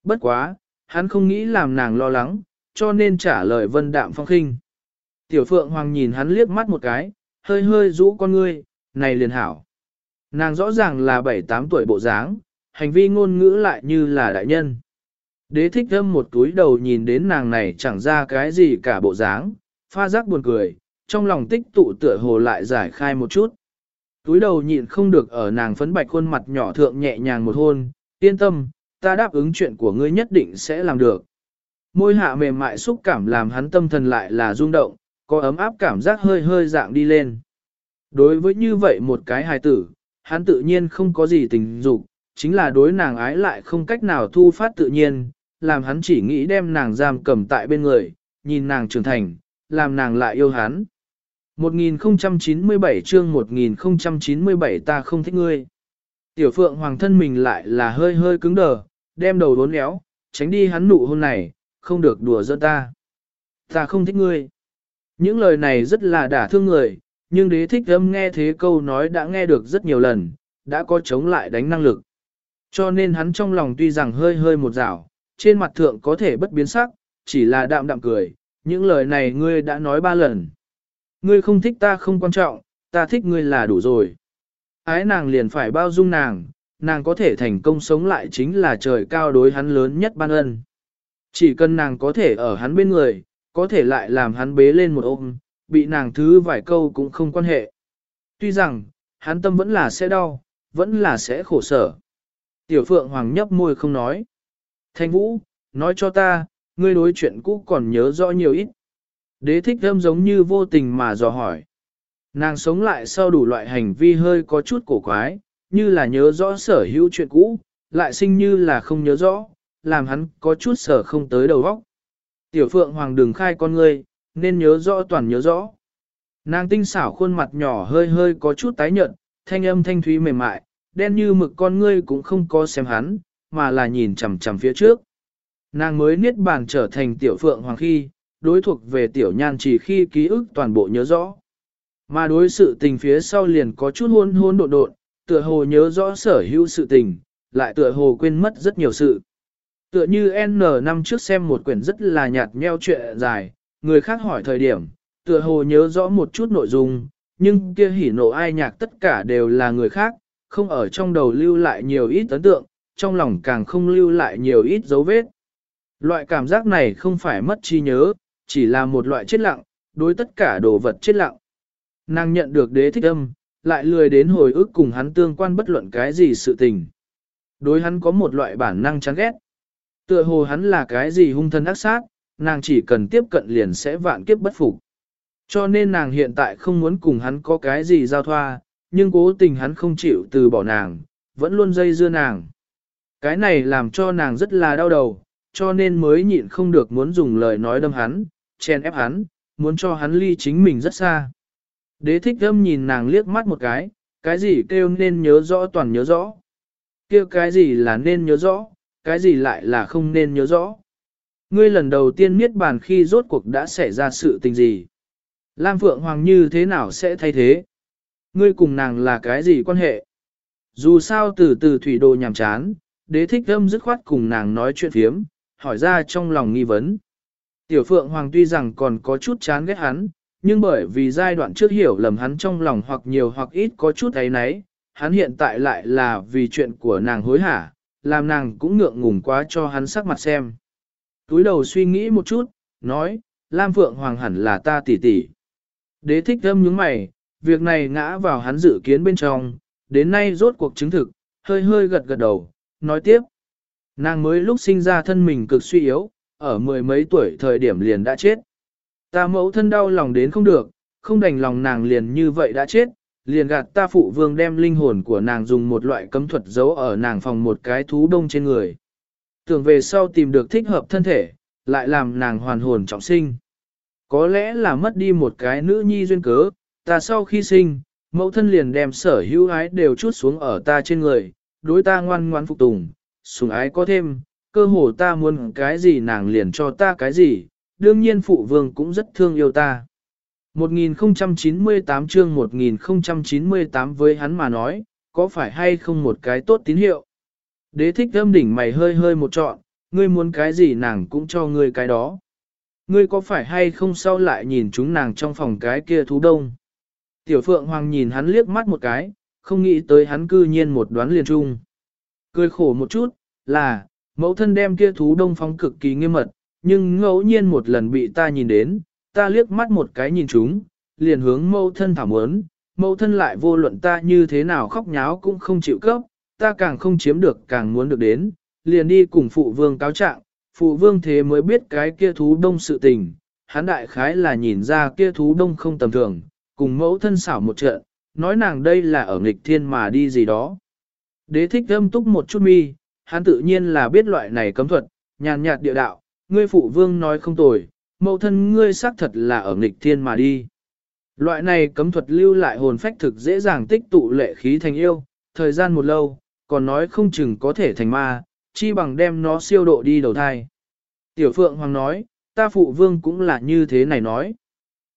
Bất quá, hắn không nghĩ làm nàng lo lắng, cho nên trả lời vân đạm phong khinh. Tiểu Phượng Hoàng nhìn hắn liếc mắt một cái, hơi hơi rũ con ngươi, này liền hảo. Nàng rõ ràng là 7-8 tuổi bộ dáng, hành vi ngôn ngữ lại như là đại nhân. Đế thích thâm một túi đầu nhìn đến nàng này chẳng ra cái gì cả bộ dáng, pha giác buồn cười, trong lòng tích tụ tựa hồ lại giải khai một chút. Túi đầu nhịn không được ở nàng phấn bạch khuôn mặt nhỏ thượng nhẹ nhàng một hôn, yên tâm, ta đáp ứng chuyện của ngươi nhất định sẽ làm được. Môi hạ mềm mại xúc cảm làm hắn tâm thần lại là rung động, có ấm áp cảm giác hơi hơi dạng đi lên. Đối với như vậy một cái hài tử, hắn tự nhiên không có gì tình dục, chính là đối nàng ái lại không cách nào thu phát tự nhiên, làm hắn chỉ nghĩ đem nàng giam cầm tại bên người, nhìn nàng trưởng thành, làm nàng lại yêu hắn. 1097 chương 1097 ta không thích ngươi. Tiểu phượng hoàng thân mình lại là hơi hơi cứng đờ, đem đầu đốn éo, tránh đi hắn nụ hôn này, không được đùa giỡn ta. Ta không thích ngươi. Những lời này rất là đả thương người, nhưng đế thích âm nghe thế câu nói đã nghe được rất nhiều lần, đã có chống lại đánh năng lực. Cho nên hắn trong lòng tuy rằng hơi hơi một rảo, trên mặt thượng có thể bất biến sắc, chỉ là đạm đạm cười, những lời này ngươi đã nói ba lần. Ngươi không thích ta không quan trọng, ta thích ngươi là đủ rồi. Ái nàng liền phải bao dung nàng, nàng có thể thành công sống lại chính là trời cao đối hắn lớn nhất ban ân. Chỉ cần nàng có thể ở hắn bên người, có thể lại làm hắn bế lên một ôm, bị nàng thứ vài câu cũng không quan hệ. Tuy rằng, hắn tâm vẫn là sẽ đau, vẫn là sẽ khổ sở. Tiểu Phượng Hoàng nhấp môi không nói. Thanh Vũ, nói cho ta, ngươi đối chuyện cũ còn nhớ rõ nhiều ít. Đế thích thơm giống như vô tình mà dò hỏi. Nàng sống lại sau đủ loại hành vi hơi có chút cổ quái, như là nhớ rõ sở hữu chuyện cũ, lại sinh như là không nhớ rõ, làm hắn có chút sở không tới đầu óc. Tiểu Phượng Hoàng đừng khai con ngươi, nên nhớ rõ toàn nhớ rõ. Nàng tinh xảo khuôn mặt nhỏ hơi hơi có chút tái nhợt, thanh âm thanh thúy mềm mại, đen như mực con ngươi cũng không có xem hắn, mà là nhìn chằm chằm phía trước. Nàng mới niết bàn trở thành tiểu phượng hoàng khi, đối thuộc về tiểu nhan chỉ khi ký ức toàn bộ nhớ rõ. Mà đối sự tình phía sau liền có chút hôn hôn độn độn, tựa hồ nhớ rõ sở hữu sự tình, lại tựa hồ quên mất rất nhiều sự. Tựa như N năm trước xem một quyển rất là nhạt nheo chuyện dài, người khác hỏi thời điểm, tựa hồ nhớ rõ một chút nội dung, nhưng kia hỉ nộ ai nhạc tất cả đều là người khác, không ở trong đầu lưu lại nhiều ít ấn tượng, trong lòng càng không lưu lại nhiều ít dấu vết. Loại cảm giác này không phải mất trí nhớ, chỉ là một loại chết lặng, đối tất cả đồ vật chết lặng. Nàng nhận được đế thích âm, lại lười đến hồi ức cùng hắn tương quan bất luận cái gì sự tình. Đối hắn có một loại bản năng chán ghét. Tựa hồ hắn là cái gì hung thân ác sát, nàng chỉ cần tiếp cận liền sẽ vạn kiếp bất phục. Cho nên nàng hiện tại không muốn cùng hắn có cái gì giao thoa, nhưng cố tình hắn không chịu từ bỏ nàng, vẫn luôn dây dưa nàng. Cái này làm cho nàng rất là đau đầu, cho nên mới nhịn không được muốn dùng lời nói đâm hắn, chen ép hắn, muốn cho hắn ly chính mình rất xa. Đế thích âm nhìn nàng liếc mắt một cái, cái gì kêu nên nhớ rõ toàn nhớ rõ. kêu cái gì là nên nhớ rõ, cái gì lại là không nên nhớ rõ. Ngươi lần đầu tiên miết bàn khi rốt cuộc đã xảy ra sự tình gì? Lam Phượng Hoàng như thế nào sẽ thay thế? Ngươi cùng nàng là cái gì quan hệ? Dù sao từ từ thủy đồ nhàm chán, đế thích âm dứt khoát cùng nàng nói chuyện phiếm, hỏi ra trong lòng nghi vấn. Tiểu Phượng Hoàng tuy rằng còn có chút chán ghét hắn, nhưng bởi vì giai đoạn trước hiểu lầm hắn trong lòng hoặc nhiều hoặc ít có chút ấy nấy, hắn hiện tại lại là vì chuyện của nàng hối hả, làm nàng cũng ngượng ngùng quá cho hắn sắc mặt xem. Túi đầu suy nghĩ một chút, nói, Lam Phượng Hoàng hẳn là ta tỷ tỷ. Đế thích thâm nhướng mày, việc này ngã vào hắn dự kiến bên trong, đến nay rốt cuộc chứng thực, hơi hơi gật gật đầu, nói tiếp. Nàng mới lúc sinh ra thân mình cực suy yếu, ở mười mấy tuổi thời điểm liền đã chết. Ta mẫu thân đau lòng đến không được, không đành lòng nàng liền như vậy đã chết, liền gạt ta phụ vương đem linh hồn của nàng dùng một loại cấm thuật giấu ở nàng phòng một cái thú đông trên người. Tưởng về sau tìm được thích hợp thân thể, lại làm nàng hoàn hồn trọng sinh. Có lẽ là mất đi một cái nữ nhi duyên cớ, ta sau khi sinh, mẫu thân liền đem sở hữu ái đều chút xuống ở ta trên người, đối ta ngoan ngoan phục tùng, sùng ái có thêm, cơ hồ ta muốn cái gì nàng liền cho ta cái gì, đương nhiên phụ vương cũng rất thương yêu ta. 1098 chương 1098 với hắn mà nói, có phải hay không một cái tốt tín hiệu? Đế thích thâm đỉnh mày hơi hơi một trọn, ngươi muốn cái gì nàng cũng cho ngươi cái đó. Ngươi có phải hay không sau lại nhìn chúng nàng trong phòng cái kia thú đông? Tiểu Phượng Hoàng nhìn hắn liếc mắt một cái, không nghĩ tới hắn cư nhiên một đoán liền trung. Cười khổ một chút, là, mẫu thân đem kia thú đông phóng cực kỳ nghiêm mật, nhưng ngẫu nhiên một lần bị ta nhìn đến, ta liếc mắt một cái nhìn chúng, liền hướng mẫu thân thảo muốn, mẫu thân lại vô luận ta như thế nào khóc nháo cũng không chịu cấp, ta càng không chiếm được càng muốn được đến, liền đi cùng phụ vương cáo trạng, phụ vương thế mới biết cái kia thú đông sự tình, hắn đại khái là nhìn ra kia thú đông không tầm thường, cùng mẫu thân xảo một trận, nói nàng đây là ở nghịch thiên mà đi gì đó. Đế thích âm túc một chút mi, hắn tự nhiên là biết loại này cấm thuật, nhàn nhạt địa đạo, ngươi phụ vương nói không tồi, mẫu thân ngươi xác thật là ở nghịch thiên mà đi. Loại này cấm thuật lưu lại hồn phách thực dễ dàng tích tụ lệ khí thành yêu, thời gian một lâu, còn nói không chừng có thể thành ma, chi bằng đem nó siêu độ đi đầu thai. Tiểu Phượng Hoàng nói, ta phụ vương cũng là như thế này nói.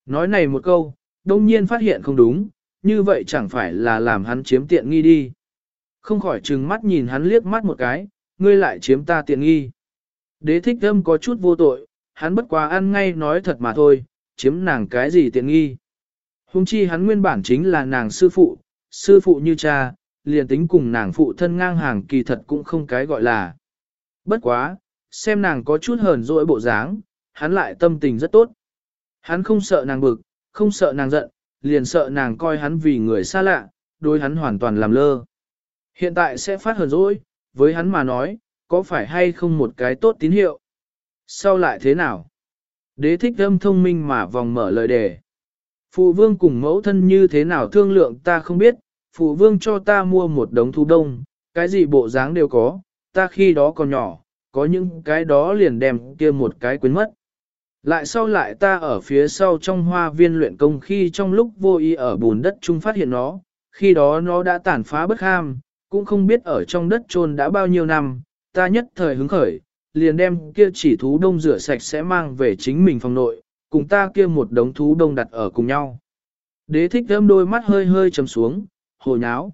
Nói này một câu, đông nhiên phát hiện không đúng, như vậy chẳng phải là làm hắn chiếm tiện nghi đi. Không khỏi trừng mắt nhìn hắn liếc mắt một cái, ngươi lại chiếm ta tiện nghi. Đế thích âm có chút vô tội, hắn bất quá ăn ngay nói thật mà thôi, chiếm nàng cái gì tiện nghi. Hùng chi hắn nguyên bản chính là nàng sư phụ, sư phụ như cha, liền tính cùng nàng phụ thân ngang hàng kỳ thật cũng không cái gọi là. Bất quá, xem nàng có chút hờn dỗi bộ dáng, hắn lại tâm tình rất tốt. Hắn không sợ nàng bực, không sợ nàng giận, liền sợ nàng coi hắn vì người xa lạ, đối hắn hoàn toàn làm lơ. Hiện tại sẽ phát hờn dỗi, với hắn mà nói, có phải hay không một cái tốt tín hiệu? Sau lại thế nào? Đế thích âm thông minh mà vòng mở lời đề. Phụ vương cùng mẫu thân như thế nào thương lượng ta không biết, phụ vương cho ta mua một đống thú đông, cái gì bộ dáng đều có, ta khi đó còn nhỏ, có những cái đó liền đem kia một cái quên mất. Lại sau lại ta ở phía sau trong hoa viên luyện công khi trong lúc vô ý ở bùn đất chung phát hiện nó, khi đó nó đã tàn phá bất ham, cũng không biết ở trong đất trôn đã bao nhiêu năm, ta nhất thời hứng khởi, liền đem kia chỉ thú đông rửa sạch sẽ mang về chính mình phòng nội, cùng ta kia một đống thú đông đặt ở cùng nhau. Đế thích thơm đôi mắt hơi hơi trầm xuống, hồ nháo.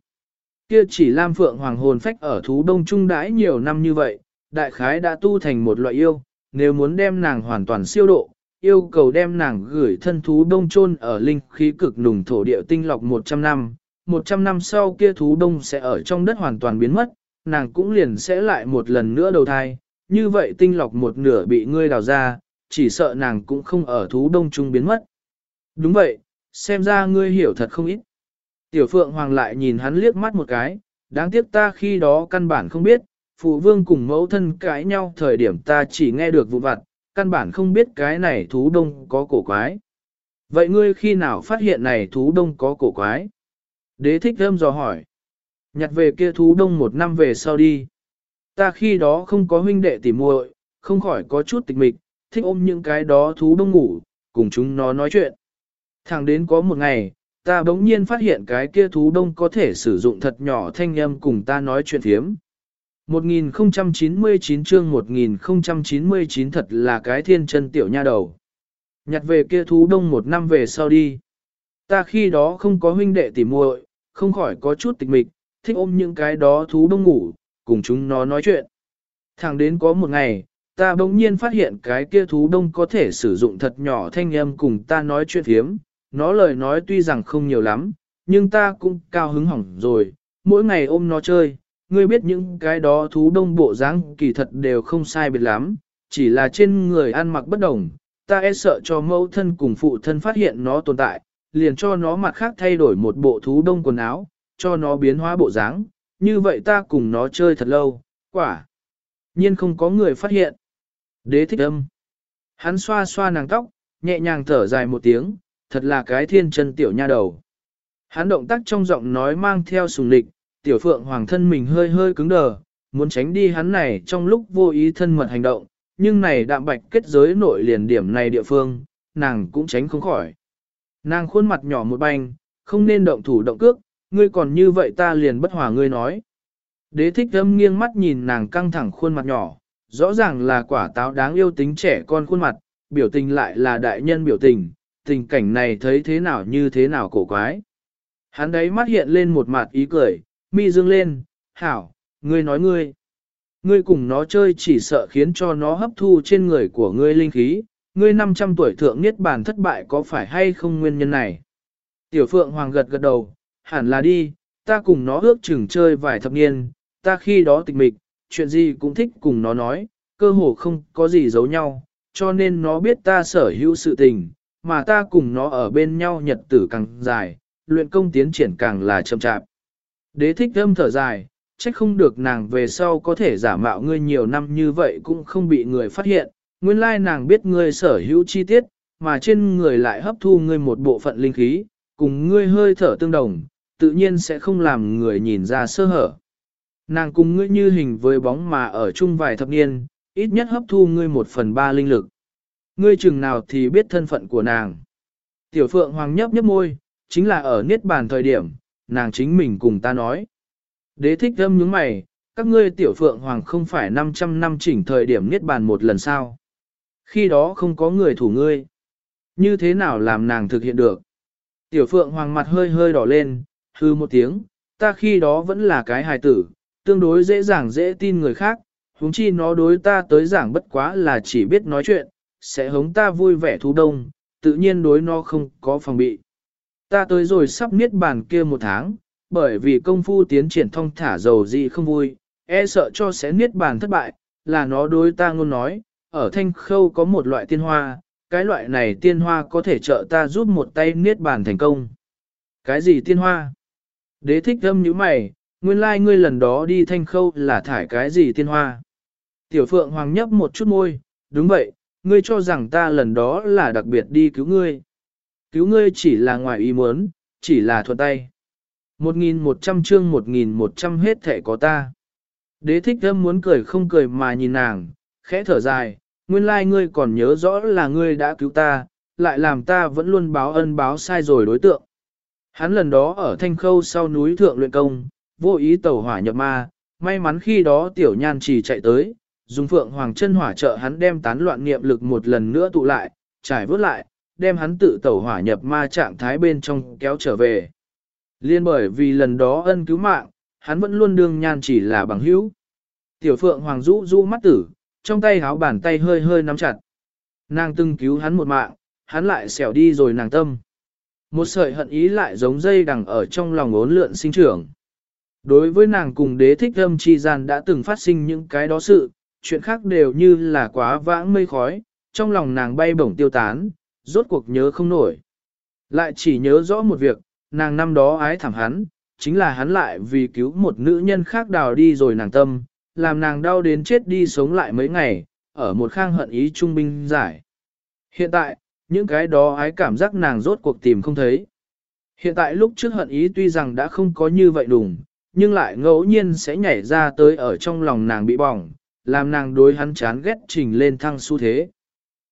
Kia chỉ Lam Phượng Hoàng hồn phách ở thú đông trung đãi nhiều năm như vậy, đại khái đã tu thành một loại yêu, nếu muốn đem nàng hoàn toàn siêu độ, yêu cầu đem nàng gửi thân thú đông chôn ở linh khí cực nùng thổ địa tinh lọc 100 năm. 100 năm sau kia thú đông sẽ ở trong đất hoàn toàn biến mất, nàng cũng liền sẽ lại một lần nữa đầu thai, như vậy tinh lọc một nửa bị ngươi đào ra, chỉ sợ nàng cũng không ở thú đông trung biến mất. Đúng vậy, xem ra ngươi hiểu thật không ít. Tiểu Phượng Hoàng lại nhìn hắn liếc mắt một cái, đáng tiếc ta khi đó căn bản không biết, phụ vương cùng mẫu thân cãi nhau thời điểm ta chỉ nghe được vụ vặt, căn bản không biết cái này thú đông có cổ quái. Vậy ngươi khi nào phát hiện này thú đông có cổ quái? Đế thích thơm dò hỏi. Nhặt về kia thú đông một năm về sau đi. Ta khi đó không có huynh đệ tỉ muội, không khỏi có chút tịch mịch, thích ôm những cái đó thú đông ngủ, cùng chúng nó nói chuyện. Thẳng đến có một ngày, ta bỗng nhiên phát hiện cái kia thú đông có thể sử dụng thật nhỏ thanh âm cùng ta nói chuyện thiếm. 1099 chương 1099 thật là cái thiên chân tiểu nha đầu. Nhặt về kia thú đông một năm về sau đi. Ta khi đó không có huynh đệ tỉ muội, không khỏi có chút tịch mịch, thích ôm những cái đó thú đông ngủ, cùng chúng nó nói chuyện. Thẳng đến có một ngày, ta bỗng nhiên phát hiện cái kia thú đông có thể sử dụng thật nhỏ thanh âm cùng ta nói chuyện hiếm. nó lời nói tuy rằng không nhiều lắm, nhưng ta cũng cao hứng hỏng rồi, mỗi ngày ôm nó chơi, ngươi biết những cái đó thú đông bộ dáng kỳ thật đều không sai biệt lắm, chỉ là trên người ăn mặc bất đồng, ta e sợ cho mẫu thân cùng phụ thân phát hiện nó tồn tại, liền cho nó mặt khác thay đổi một bộ thú đông quần áo, cho nó biến hóa bộ dáng, như vậy ta cùng nó chơi thật lâu, quả. Nhiên không có người phát hiện. Đế thích âm. Hắn xoa xoa nàng tóc, nhẹ nhàng thở dài một tiếng, thật là cái thiên chân tiểu nha đầu. Hắn động tác trong giọng nói mang theo sùng lịch, tiểu phượng hoàng thân mình hơi hơi cứng đờ, muốn tránh đi hắn này trong lúc vô ý thân mật hành động, nhưng này đạm bạch kết giới nội liền điểm này địa phương, nàng cũng tránh không khỏi. Nàng khuôn mặt nhỏ một banh, không nên động thủ động cước, ngươi còn như vậy ta liền bất hòa ngươi nói. Đế thích âm nghiêng mắt nhìn nàng căng thẳng khuôn mặt nhỏ, rõ ràng là quả táo đáng yêu tính trẻ con khuôn mặt, biểu tình lại là đại nhân biểu tình, tình cảnh này thấy thế nào như thế nào cổ quái. Hắn đấy mắt hiện lên một mặt ý cười, mi dương lên, hảo, ngươi nói ngươi. Ngươi cùng nó chơi chỉ sợ khiến cho nó hấp thu trên người của ngươi linh khí, ngươi 500 tuổi thượng niết bàn thất bại có phải hay không nguyên nhân này. Tiểu Phượng Hoàng gật gật đầu, hẳn là đi, ta cùng nó ước chừng chơi vài thập niên, ta khi đó tịch mịch, chuyện gì cũng thích cùng nó nói, cơ hồ không có gì giấu nhau, cho nên nó biết ta sở hữu sự tình, mà ta cùng nó ở bên nhau nhật tử càng dài, luyện công tiến triển càng là chậm chạp. Đế thích âm thở dài, trách không được nàng về sau có thể giả mạo ngươi nhiều năm như vậy cũng không bị người phát hiện, nguyên lai nàng biết ngươi sở hữu chi tiết, mà trên người lại hấp thu ngươi một bộ phận linh khí, cùng ngươi hơi thở tương đồng, tự nhiên sẽ không làm người nhìn ra sơ hở. Nàng cùng ngươi như hình với bóng mà ở chung vài thập niên, ít nhất hấp thu ngươi một phần ba linh lực. Ngươi chừng nào thì biết thân phận của nàng. Tiểu Phượng Hoàng nhấp nhấp môi, chính là ở niết bàn thời điểm, nàng chính mình cùng ta nói. Đế thích âm những mày, các ngươi Tiểu Phượng Hoàng không phải 500 năm chỉnh thời điểm niết bàn một lần sao. Khi đó không có người thủ ngươi. Như thế nào làm nàng thực hiện được? Tiểu Phượng Hoàng mặt hơi hơi đỏ lên, hư một tiếng, ta khi đó vẫn là cái hài tử, tương đối dễ dàng dễ tin người khác, huống chi nó đối ta tới giảng bất quá là chỉ biết nói chuyện, sẽ hống ta vui vẻ thú đông, tự nhiên đối nó không có phòng bị. Ta tới rồi sắp niết bàn kia một tháng, bởi vì công phu tiến triển thông thả dầu gì không vui, e sợ cho sẽ niết bàn thất bại, là nó đối ta ngôn nói, ở thanh khâu có một loại tiên hoa, cái loại này tiên hoa có thể trợ ta giúp một tay niết bàn thành công. Cái gì tiên hoa? Đế thích âm như mày, nguyên lai like ngươi lần đó đi thanh khâu là thải cái gì tiên hoa? Tiểu Phượng Hoàng nhấp một chút môi, đúng vậy, ngươi cho rằng ta lần đó là đặc biệt đi cứu ngươi. Cứu ngươi chỉ là ngoài ý muốn, chỉ là thuận tay. 1.100 chương 1.100 hết thể có ta. Đế thích thâm muốn cười không cười mà nhìn nàng, khẽ thở dài, nguyên lai like ngươi còn nhớ rõ là ngươi đã cứu ta, lại làm ta vẫn luôn báo ân báo sai rồi đối tượng. Hắn lần đó ở thanh khâu sau núi thượng luyện công, vô ý tẩu hỏa nhập ma, may mắn khi đó tiểu nhan chỉ chạy tới, dùng phượng hoàng chân hỏa trợ hắn đem tán loạn niệm lực một lần nữa tụ lại, trải vớt lại, đem hắn tự tẩu hỏa nhập ma trạng thái bên trong kéo trở về. Liên bởi vì lần đó ân cứu mạng, hắn vẫn luôn đương nhan chỉ là bằng hữu. Tiểu phượng hoàng rũ rũ mắt tử, trong tay háo bàn tay hơi hơi nắm chặt. Nàng từng cứu hắn một mạng, hắn lại xẻo đi rồi nàng tâm. Một sợi hận ý lại giống dây đằng ở trong lòng ốn lượn sinh trưởng. Đối với nàng cùng đế thích âm chi gian đã từng phát sinh những cái đó sự, chuyện khác đều như là quá vãng mây khói, trong lòng nàng bay bổng tiêu tán, rốt cuộc nhớ không nổi. Lại chỉ nhớ rõ một việc, nàng năm đó ái thảm hắn, chính là hắn lại vì cứu một nữ nhân khác đào đi rồi nàng tâm, làm nàng đau đến chết đi sống lại mấy ngày, ở một khang hận ý trung binh giải. Hiện tại, những cái đó ái cảm giác nàng rốt cuộc tìm không thấy. Hiện tại lúc trước hận ý tuy rằng đã không có như vậy đủng, nhưng lại ngẫu nhiên sẽ nhảy ra tới ở trong lòng nàng bị bỏng, làm nàng đối hắn chán ghét trình lên thăng xu thế.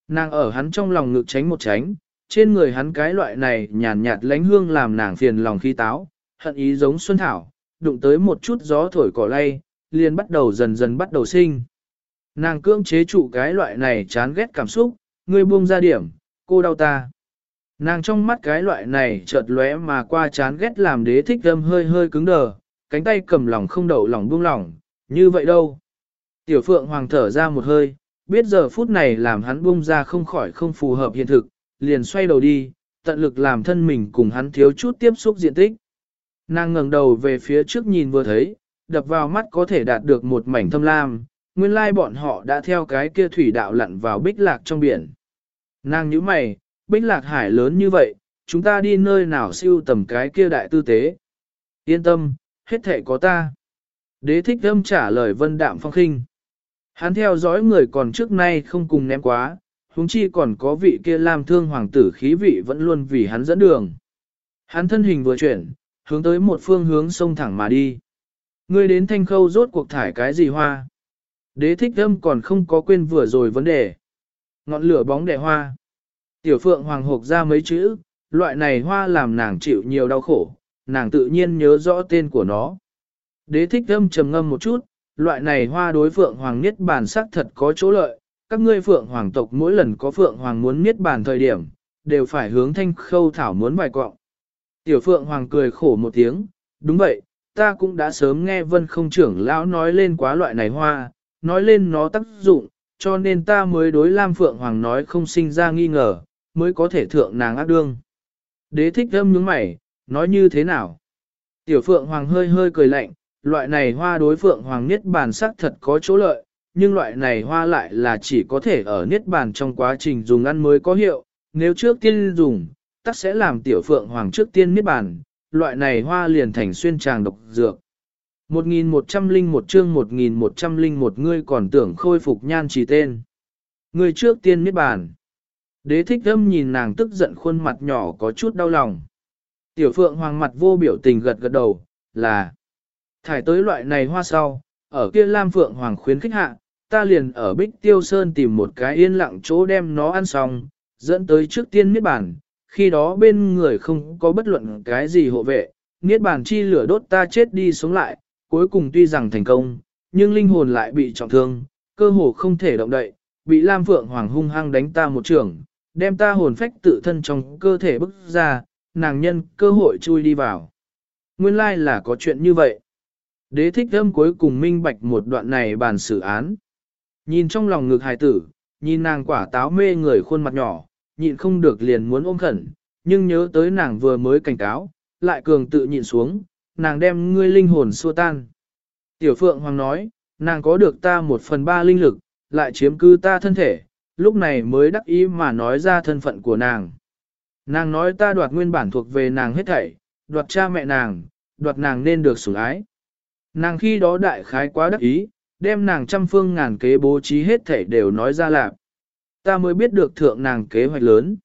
Nàng ở hắn trong lòng ngực tránh một tránh, trên người hắn cái loại này nhàn nhạt lánh hương làm nàng phiền lòng khi táo, hận ý giống xuân thảo, đụng tới một chút gió thổi cỏ lay, liền bắt đầu dần dần bắt đầu sinh. Nàng cưỡng chế trụ cái loại này chán ghét cảm xúc, ngươi buông ra điểm, cô đau ta. Nàng trong mắt cái loại này chợt lóe mà qua chán ghét làm đế thích âm hơi hơi cứng đờ, cánh tay cầm lòng không đậu lòng buông lỏng, như vậy đâu. Tiểu phượng hoàng thở ra một hơi, biết giờ phút này làm hắn buông ra không khỏi không phù hợp hiện thực, liền xoay đầu đi, tận lực làm thân mình cùng hắn thiếu chút tiếp xúc diện tích. Nàng ngẩng đầu về phía trước nhìn vừa thấy, đập vào mắt có thể đạt được một mảnh thâm lam, nguyên lai bọn họ đã theo cái kia thủy đạo lặn vào bích lạc trong biển. Nàng nhíu mày, bích lạc hải lớn như vậy, chúng ta đi nơi nào siêu tầm cái kia đại tư tế. Yên tâm, hết thể có ta. Đế thích âm trả lời vân đạm phong khinh. Hắn theo dõi người còn trước nay không cùng ném quá, huống chi còn có vị kia làm thương hoàng tử khí vị vẫn luôn vì hắn dẫn đường. Hắn thân hình vừa chuyển, hướng tới một phương hướng sông thẳng mà đi. Ngươi đến thanh khâu rốt cuộc thải cái gì hoa? Đế thích âm còn không có quên vừa rồi vấn đề. Ngọn lửa bóng đẻ hoa. Tiểu phượng hoàng hộp ra mấy chữ, loại này hoa làm nàng chịu nhiều đau khổ, nàng tự nhiên nhớ rõ tên của nó. Đế thích âm trầm ngâm một chút, loại này hoa đối phượng hoàng niết bàn sắc thật có chỗ lợi, các ngươi phượng hoàng tộc mỗi lần có phượng hoàng muốn niết bàn thời điểm, đều phải hướng thanh khâu thảo muốn vài quọng. Tiểu Phượng Hoàng cười khổ một tiếng, đúng vậy, ta cũng đã sớm nghe vân không trưởng lão nói lên quá loại này hoa, nói lên nó tác dụng, cho nên ta mới đối Lam Phượng Hoàng nói không sinh ra nghi ngờ, mới có thể thượng nàng ác đương. Đế thích thâm nhướng mày, nói như thế nào? Tiểu Phượng Hoàng hơi hơi cười lạnh, loại này hoa đối Phượng Hoàng Niết Bàn sắc thật có chỗ lợi, nhưng loại này hoa lại là chỉ có thể ở Niết Bàn trong quá trình dùng ăn mới có hiệu, nếu trước tiên dùng, tắc sẽ làm Tiểu Phượng Hoàng trước tiên Niết Bàn, loại này hoa liền thành xuyên tràng độc dược. 1101 chương 1101 ngươi còn tưởng khôi phục nhan chỉ tên. Ngươi trước tiên miết Bàn. Đế thích âm nhìn nàng tức giận khuôn mặt nhỏ có chút đau lòng. Tiểu phượng hoàng mặt vô biểu tình gật gật đầu, là thải tới loại này hoa sau, ở kia Lam Phượng Hoàng khuyến khích hạ, ta liền ở Bích Tiêu Sơn tìm một cái yên lặng chỗ đem nó ăn xong, dẫn tới trước tiên miết bàn, khi đó bên người không có bất luận cái gì hộ vệ, niết bàn chi lửa đốt ta chết đi sống lại, cuối cùng tuy rằng thành công, nhưng linh hồn lại bị trọng thương, cơ hồ không thể động đậy, bị Lam Phượng Hoàng hung hăng đánh ta một trường, đem ta hồn phách tự thân trong cơ thể bức ra, nàng nhân cơ hội chui đi vào. Nguyên lai là có chuyện như vậy. Đế thích thâm cuối cùng minh bạch một đoạn này bàn xử án. Nhìn trong lòng ngực hài tử, nhìn nàng quả táo mê người khuôn mặt nhỏ, nhịn không được liền muốn ôm khẩn, nhưng nhớ tới nàng vừa mới cảnh cáo, lại cường tự nhịn xuống, nàng đem ngươi linh hồn xua tan. Tiểu Phượng Hoàng nói, nàng có được ta một phần ba linh lực, lại chiếm cư ta thân thể, lúc này mới đắc ý mà nói ra thân phận của nàng. Nàng nói ta đoạt nguyên bản thuộc về nàng hết thảy, đoạt cha mẹ nàng, đoạt nàng nên được sủng ái. Nàng khi đó đại khái quá đắc ý, đem nàng trăm phương ngàn kế bố trí hết thảy đều nói ra lạc. Ta mới biết được thượng nàng kế hoạch lớn.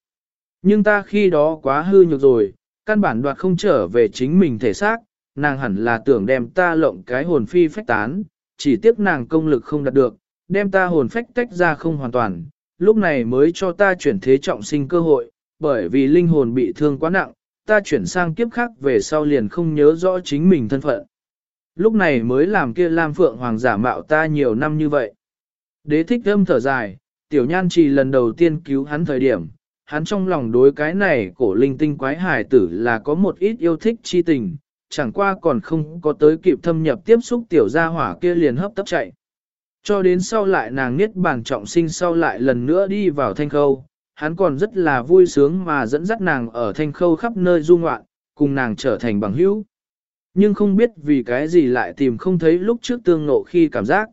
Nhưng ta khi đó quá hư nhược rồi, căn bản đoạt không trở về chính mình thể xác, nàng hẳn là tưởng đem ta lộng cái hồn phi phách tán, chỉ tiếc nàng công lực không đạt được, đem ta hồn phách tách ra không hoàn toàn, lúc này mới cho ta chuyển thế trọng sinh cơ hội, bởi vì linh hồn bị thương quá nặng, ta chuyển sang kiếp khác về sau liền không nhớ rõ chính mình thân phận. Lúc này mới làm kia Lam Phượng Hoàng giả mạo ta nhiều năm như vậy. Đế thích âm thở dài, tiểu nhan trì lần đầu tiên cứu hắn thời điểm, hắn trong lòng đối cái này cổ linh tinh quái hải tử là có một ít yêu thích chi tình, chẳng qua còn không có tới kịp thâm nhập tiếp xúc tiểu gia hỏa kia liền hấp tấp chạy. Cho đến sau lại nàng niết bàn trọng sinh sau lại lần nữa đi vào thanh khâu, hắn còn rất là vui sướng mà dẫn dắt nàng ở thanh khâu khắp nơi du ngoạn, cùng nàng trở thành bằng hữu. Nhưng không biết vì cái gì lại tìm không thấy lúc trước tương nộ khi cảm giác.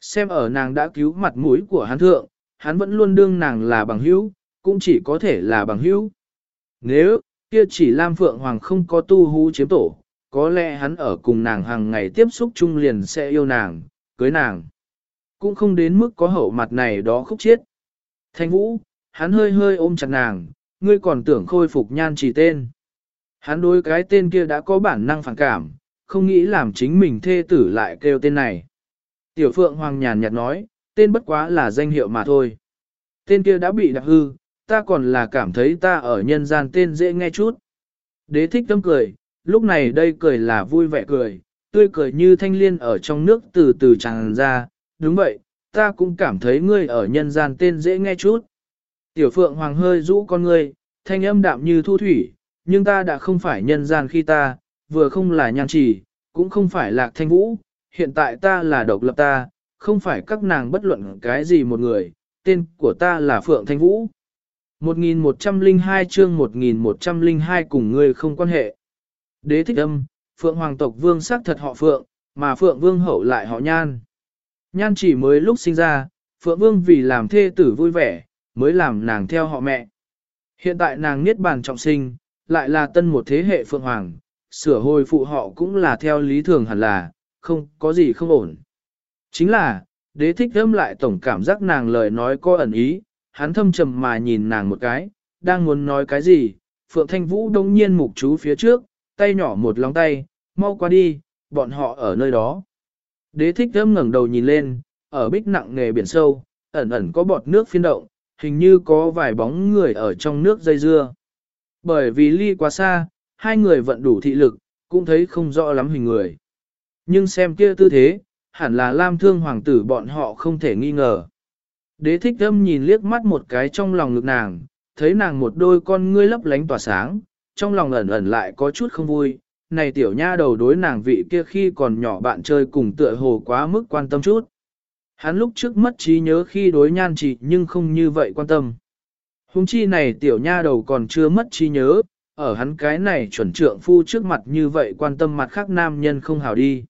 Xem ở nàng đã cứu mặt mũi của hắn thượng, hắn vẫn luôn đương nàng là bằng hữu, cũng chỉ có thể là bằng hữu. Nếu, kia chỉ Lam Phượng Hoàng không có tu hú chiếm tổ, có lẽ hắn ở cùng nàng hàng ngày tiếp xúc chung liền sẽ yêu nàng, cưới nàng. Cũng không đến mức có hậu mặt này đó khúc chiết. Thanh Vũ, hắn hơi hơi ôm chặt nàng, ngươi còn tưởng khôi phục nhan chỉ tên. Hắn đối cái tên kia đã có bản năng phản cảm, không nghĩ làm chính mình thê tử lại kêu tên này. Tiểu Phượng Hoàng nhàn nhạt nói, tên bất quá là danh hiệu mà thôi. Tên kia đã bị đặc hư, ta còn là cảm thấy ta ở nhân gian tên dễ nghe chút. Đế thích tâm cười, lúc này đây cười là vui vẻ cười, tươi cười như thanh liên ở trong nước từ từ tràn ra, đúng vậy, ta cũng cảm thấy ngươi ở nhân gian tên dễ nghe chút. Tiểu phượng hoàng hơi rũ con ngươi, thanh âm đạm như thu thủy, nhưng ta đã không phải nhân gian khi ta, vừa không là nhan trì, cũng không phải lạc thanh vũ, hiện tại ta là độc lập ta, không phải các nàng bất luận cái gì một người, tên của ta là Phượng Thanh Vũ. 1102 chương 1102 cùng ngươi không quan hệ. Đế thích âm, Phượng Hoàng tộc vương sắc thật họ Phượng, mà Phượng Vương hậu lại họ Nhan. Nhan chỉ mới lúc sinh ra, Phượng Vương vì làm thê tử vui vẻ, mới làm nàng theo họ mẹ. Hiện tại nàng niết bàn trọng sinh, lại là tân một thế hệ Phượng Hoàng, sửa hồi phụ họ cũng là theo lý thường hẳn là, không có gì không ổn. Chính là, đế thích âm lại tổng cảm giác nàng lời nói có ẩn ý, hắn thâm trầm mà nhìn nàng một cái, đang muốn nói cái gì, Phượng Thanh Vũ đông nhiên mục chú phía trước, tay nhỏ một lòng tay, mau qua đi, bọn họ ở nơi đó. Đế thích thơm ngẩng đầu nhìn lên, ở bích nặng nghề biển sâu, ẩn ẩn có bọt nước phiên động, hình như có vài bóng người ở trong nước dây dưa. Bởi vì ly quá xa, hai người vận đủ thị lực, cũng thấy không rõ lắm hình người. Nhưng xem kia tư thế, hẳn là Lam Thương Hoàng tử bọn họ không thể nghi ngờ. Đế thích âm nhìn liếc mắt một cái trong lòng ngực nàng, thấy nàng một đôi con ngươi lấp lánh tỏa sáng, trong lòng ẩn ẩn lại có chút không vui, này tiểu nha đầu đối nàng vị kia khi còn nhỏ bạn chơi cùng tựa hồ quá mức quan tâm chút. Hắn lúc trước mất trí nhớ khi đối nhan chỉ nhưng không như vậy quan tâm. Hùng chi này tiểu nha đầu còn chưa mất trí nhớ, ở hắn cái này chuẩn trượng phu trước mặt như vậy quan tâm mặt khác nam nhân không hào đi.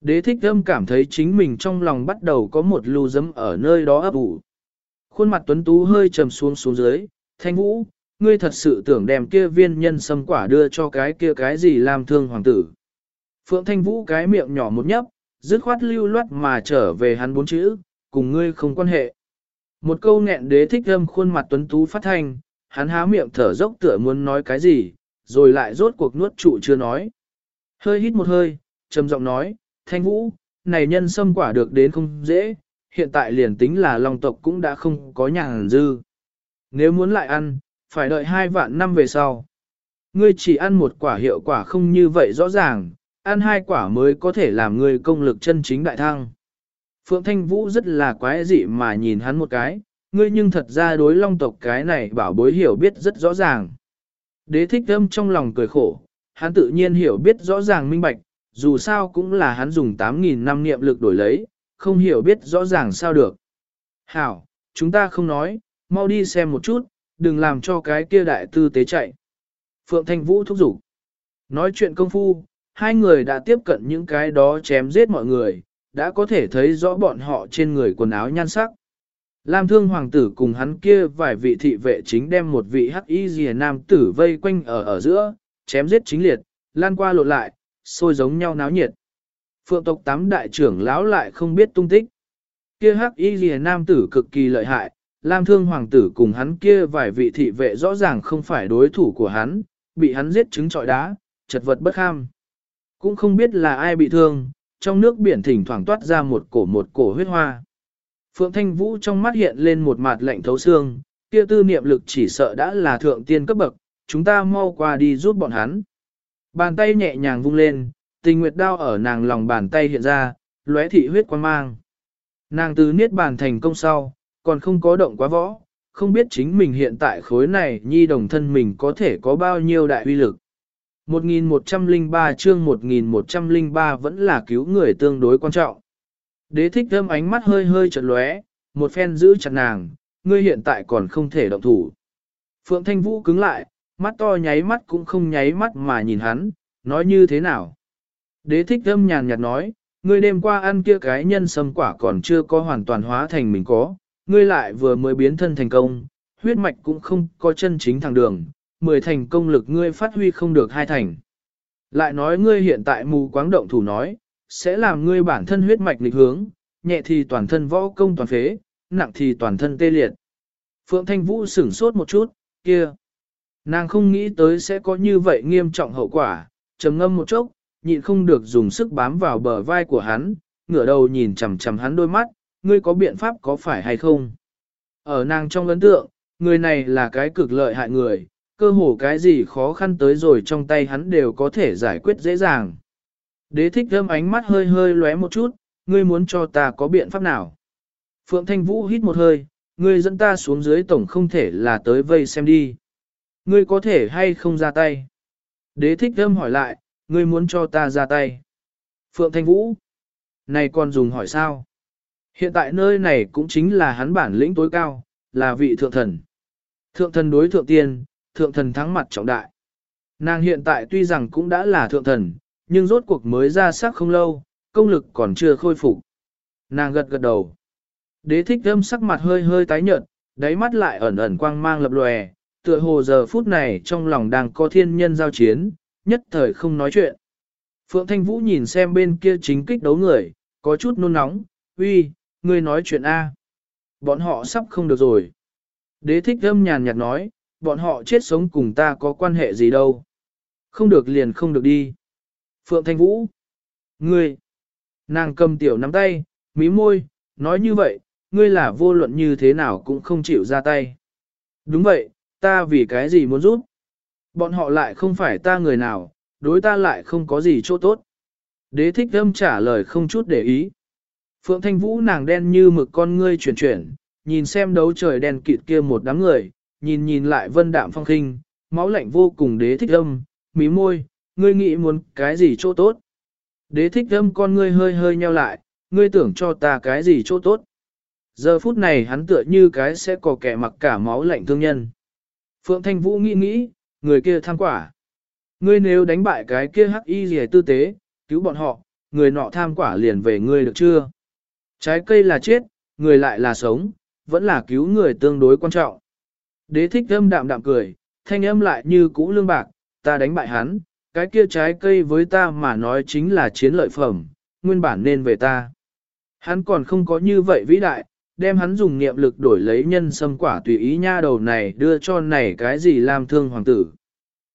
Đế thích âm cảm thấy chính mình trong lòng bắt đầu có một lưu dấm ở nơi đó ấp ủ. Khuôn mặt tuấn tú hơi trầm xuống xuống dưới, thanh vũ, ngươi thật sự tưởng đem kia viên nhân sâm quả đưa cho cái kia cái gì làm thương hoàng tử. Phượng thanh vũ cái miệng nhỏ một nhấp, dứt khoát lưu loát mà trở về hắn bốn chữ, cùng ngươi không quan hệ. Một câu nghẹn đế thích âm khuôn mặt tuấn tú phát thanh, hắn há miệng thở dốc tựa muốn nói cái gì, rồi lại rốt cuộc nuốt trụ chưa nói. Hơi hít một hơi, trầm giọng nói, thanh vũ, này nhân sâm quả được đến không dễ, hiện tại liền tính là long tộc cũng đã không có nhàn dư. Nếu muốn lại ăn, phải đợi hai vạn năm về sau. Ngươi chỉ ăn một quả hiệu quả không như vậy rõ ràng, ăn hai quả mới có thể làm ngươi công lực chân chính đại thăng. Phượng Thanh Vũ rất là quái dị mà nhìn hắn một cái, ngươi nhưng thật ra đối long tộc cái này bảo bối hiểu biết rất rõ ràng. Đế thích âm trong lòng cười khổ, hắn tự nhiên hiểu biết rõ ràng minh bạch, dù sao cũng là hắn dùng 8.000 năm niệm lực đổi lấy, không hiểu biết rõ ràng sao được. Hảo, chúng ta không nói, mau đi xem một chút, đừng làm cho cái kia đại tư tế chạy. Phượng Thanh Vũ thúc giục. Nói chuyện công phu, hai người đã tiếp cận những cái đó chém giết mọi người, đã có thể thấy rõ bọn họ trên người quần áo nhan sắc. Lam thương hoàng tử cùng hắn kia vài vị thị vệ chính đem một vị hắc y rìa nam tử vây quanh ở ở giữa, chém giết chính liệt, lan qua lộn lại, sôi giống nhau náo nhiệt. Phượng tộc tám đại trưởng lão lại không biết tung tích. Kia hắc y lìa nam tử cực kỳ lợi hại, Lam thương hoàng tử cùng hắn kia vài vị thị vệ rõ ràng không phải đối thủ của hắn, bị hắn giết trứng trọi đá, chật vật bất kham. Cũng không biết là ai bị thương, trong nước biển thỉnh thoảng toát ra một cổ một cổ huyết hoa. Phượng Thanh Vũ trong mắt hiện lên một mặt lạnh thấu xương, kia tư niệm lực chỉ sợ đã là thượng tiên cấp bậc, chúng ta mau qua đi giúp bọn hắn. Bàn tay nhẹ nhàng vung lên, tình nguyệt đao ở nàng lòng bàn tay hiện ra, lóe thị huyết quang mang. Nàng từ niết bàn thành công sau, còn không có động quá võ, không biết chính mình hiện tại khối này nhi đồng thân mình có thể có bao nhiêu đại uy lực. 1103 chương 1103 vẫn là cứu người tương đối quan trọng. Đế thích thơm ánh mắt hơi hơi chật lóe, một phen giữ chặt nàng, ngươi hiện tại còn không thể động thủ. Phượng Thanh Vũ cứng lại, mắt to nháy mắt cũng không nháy mắt mà nhìn hắn, nói như thế nào. Đế thích thơm nhàn nhạt nói, ngươi đêm qua ăn kia cái nhân sâm quả còn chưa có hoàn toàn hóa thành mình có, ngươi lại vừa mới biến thân thành công, huyết mạch cũng không có chân chính thẳng đường, mười thành công lực ngươi phát huy không được hai thành. Lại nói ngươi hiện tại mù quáng động thủ nói, sẽ làm ngươi bản thân huyết mạch lịch hướng, nhẹ thì toàn thân võ công toàn phế, nặng thì toàn thân tê liệt. Phượng Thanh Vũ sửng sốt một chút, kia. Nàng không nghĩ tới sẽ có như vậy nghiêm trọng hậu quả, trầm ngâm một chốc, nhịn không được dùng sức bám vào bờ vai của hắn, ngửa đầu nhìn chằm chằm hắn đôi mắt, ngươi có biện pháp có phải hay không? Ở nàng trong ấn tượng, người này là cái cực lợi hại người, cơ hồ cái gì khó khăn tới rồi trong tay hắn đều có thể giải quyết dễ dàng. Đế thích thơm ánh mắt hơi hơi lóe một chút, ngươi muốn cho ta có biện pháp nào? Phượng Thanh Vũ hít một hơi, ngươi dẫn ta xuống dưới tổng không thể là tới vây xem đi. Ngươi có thể hay không ra tay? Đế thích thơm hỏi lại, ngươi muốn cho ta ra tay? Phượng Thanh Vũ, này còn dùng hỏi sao? Hiện tại nơi này cũng chính là hắn bản lĩnh tối cao, là vị thượng thần. Thượng thần đối thượng tiên, thượng thần thắng mặt trọng đại. Nàng hiện tại tuy rằng cũng đã là thượng thần, nhưng rốt cuộc mới ra sắc không lâu, công lực còn chưa khôi phục. Nàng gật gật đầu. Đế thích thơm sắc mặt hơi hơi tái nhợt, đáy mắt lại ẩn ẩn quang mang lập lòe, tựa hồ giờ phút này trong lòng đang có thiên nhân giao chiến, nhất thời không nói chuyện. Phượng Thanh Vũ nhìn xem bên kia chính kích đấu người, có chút nôn nóng, uy, ngươi nói chuyện A. Bọn họ sắp không được rồi. Đế thích âm nhàn nhạt nói, bọn họ chết sống cùng ta có quan hệ gì đâu. Không được liền không được đi. Phượng Thanh Vũ. Ngươi. Nàng cầm tiểu nắm tay, mí môi, nói như vậy, ngươi là vô luận như thế nào cũng không chịu ra tay. Đúng vậy, ta vì cái gì muốn giúp? Bọn họ lại không phải ta người nào, đối ta lại không có gì chỗ tốt. Đế thích âm trả lời không chút để ý. Phượng Thanh Vũ nàng đen như mực con ngươi chuyển chuyển, nhìn xem đấu trời đen kịt kia một đám người, nhìn nhìn lại vân đạm phong khinh, máu lạnh vô cùng đế thích âm, mí môi, ngươi nghĩ muốn cái gì chỗ tốt. Đế thích âm con ngươi hơi hơi nheo lại, ngươi tưởng cho ta cái gì chỗ tốt. Giờ phút này hắn tựa như cái sẽ có kẻ mặc cả máu lạnh thương nhân. Phượng Thanh Vũ nghĩ nghĩ, người kia tham quả. Ngươi nếu đánh bại cái kia hắc y gì tư tế, cứu bọn họ, người nọ tham quả liền về ngươi được chưa? Trái cây là chết, người lại là sống, vẫn là cứu người tương đối quan trọng. Đế thích âm đạm đạm cười, thanh âm lại như cũ lương bạc, ta đánh bại hắn, cái kia trái cây với ta mà nói chính là chiến lợi phẩm, nguyên bản nên về ta. Hắn còn không có như vậy vĩ đại, đem hắn dùng niệm lực đổi lấy nhân sâm quả tùy ý nha đầu này đưa cho này cái gì làm thương hoàng tử.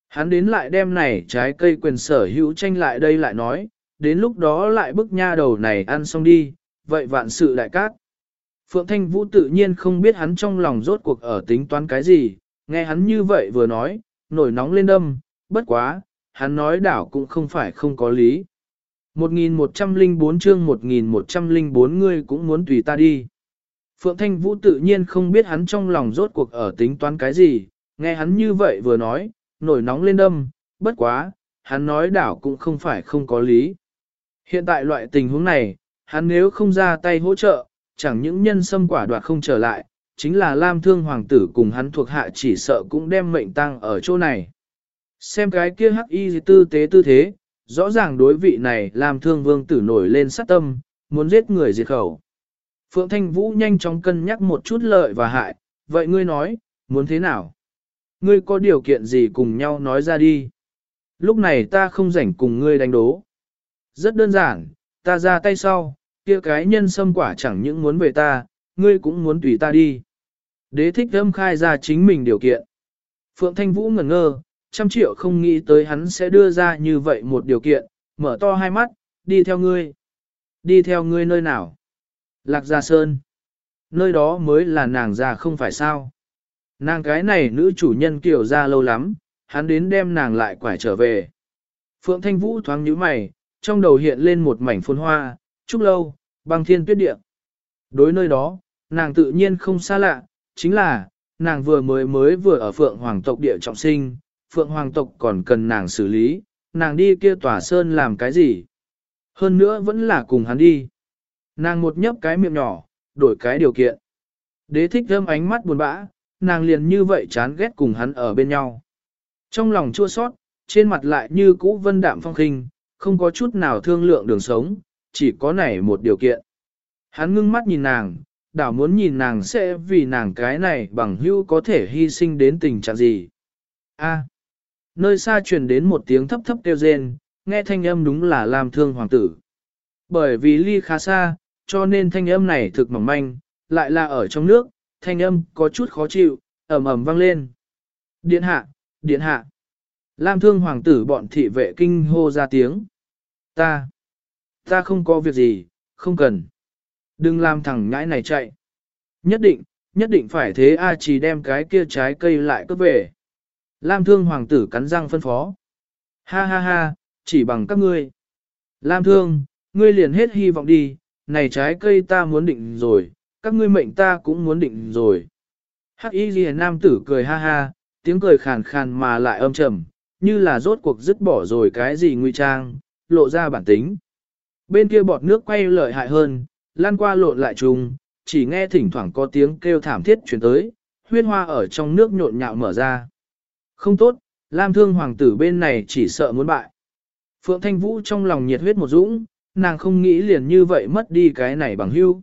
Hắn đến lại đem này trái cây quyền sở hữu tranh lại đây lại nói, đến lúc đó lại bức nha đầu này ăn xong đi, vậy vạn sự đại cát. Phượng Thanh Vũ tự nhiên không biết hắn trong lòng rốt cuộc ở tính toán cái gì, nghe hắn như vậy vừa nói, nổi nóng lên đâm, bất quá, hắn nói đảo cũng không phải không có lý. 1104 chương 1104 ngươi cũng muốn tùy ta đi. Phượng Thanh Vũ tự nhiên không biết hắn trong lòng rốt cuộc ở tính toán cái gì, nghe hắn như vậy vừa nói, nổi nóng lên đâm, bất quá, hắn nói đảo cũng không phải không có lý. Hiện tại loại tình huống này, hắn nếu không ra tay hỗ trợ, chẳng những nhân xâm quả đoạt không trở lại, chính là Lam Thương Hoàng tử cùng hắn thuộc hạ chỉ sợ cũng đem mệnh tăng ở chỗ này. Xem cái kia hắc y tư tế tư thế, rõ ràng đối vị này Lam thương vương tử nổi lên sát tâm, muốn giết người diệt khẩu. Phượng Thanh Vũ nhanh chóng cân nhắc một chút lợi và hại, vậy ngươi nói, muốn thế nào? Ngươi có điều kiện gì cùng nhau nói ra đi? Lúc này ta không rảnh cùng ngươi đánh đố. Rất đơn giản, ta ra tay sau, kia cái nhân xâm quả chẳng những muốn về ta, ngươi cũng muốn tùy ta đi. Đế thích âm khai ra chính mình điều kiện. Phượng Thanh Vũ ngẩn ngơ, trăm triệu không nghĩ tới hắn sẽ đưa ra như vậy một điều kiện, mở to hai mắt, đi theo ngươi. Đi theo ngươi nơi nào? Lạc Gia Sơn. Nơi đó mới là nàng già không phải sao. Nàng cái này nữ chủ nhân kiểu ra lâu lắm, hắn đến đem nàng lại quải trở về. Phượng Thanh Vũ thoáng nhíu mày, trong đầu hiện lên một mảnh phôn hoa, trúc lâu, băng thiên tuyết địa. Đối nơi đó, nàng tự nhiên không xa lạ, chính là, nàng vừa mới mới vừa ở Phượng Hoàng tộc địa trọng sinh, Phượng Hoàng tộc còn cần nàng xử lý, nàng đi kia tòa sơn làm cái gì? Hơn nữa vẫn là cùng hắn đi. Nàng một nhấp cái miệng nhỏ, đổi cái điều kiện. Đế thích thơm ánh mắt buồn bã, nàng liền như vậy chán ghét cùng hắn ở bên nhau. Trong lòng chua sót, trên mặt lại như cũ vân đạm phong khinh, không có chút nào thương lượng đường sống, chỉ có này một điều kiện. Hắn ngưng mắt nhìn nàng, đảo muốn nhìn nàng sẽ vì nàng cái này bằng hữu có thể hy sinh đến tình trạng gì. A. Nơi xa truyền đến một tiếng thấp thấp kêu rên, nghe thanh âm đúng là làm thương hoàng tử. Bởi vì ly khá xa, cho nên thanh âm này thực mỏng manh, lại là ở trong nước, thanh âm có chút khó chịu, ầm ầm vang lên. Điện hạ, điện hạ. Lam thương hoàng tử bọn thị vệ kinh hô ra tiếng. Ta, ta không có việc gì, không cần. Đừng làm thằng nhãi này chạy. Nhất định, nhất định phải thế A chỉ đem cái kia trái cây lại cướp về. Lam thương hoàng tử cắn răng phân phó. Ha ha ha, chỉ bằng các ngươi. Lam thương, ngươi liền hết hy vọng đi, này trái cây ta muốn định rồi, các ngươi mệnh ta cũng muốn định rồi. Hắc y ghi nam tử cười ha ha, tiếng cười khàn khàn mà lại âm trầm, như là rốt cuộc dứt bỏ rồi cái gì nguy trang, lộ ra bản tính. Bên kia bọt nước quay lợi hại hơn, lan qua lộn lại trùng, chỉ nghe thỉnh thoảng có tiếng kêu thảm thiết chuyển tới, Huyên hoa ở trong nước nhộn nhạo mở ra. Không tốt, Lam Thương Hoàng tử bên này chỉ sợ muốn bại. Phượng Thanh Vũ trong lòng nhiệt huyết một dũng, nàng không nghĩ liền như vậy mất đi cái này bằng hữu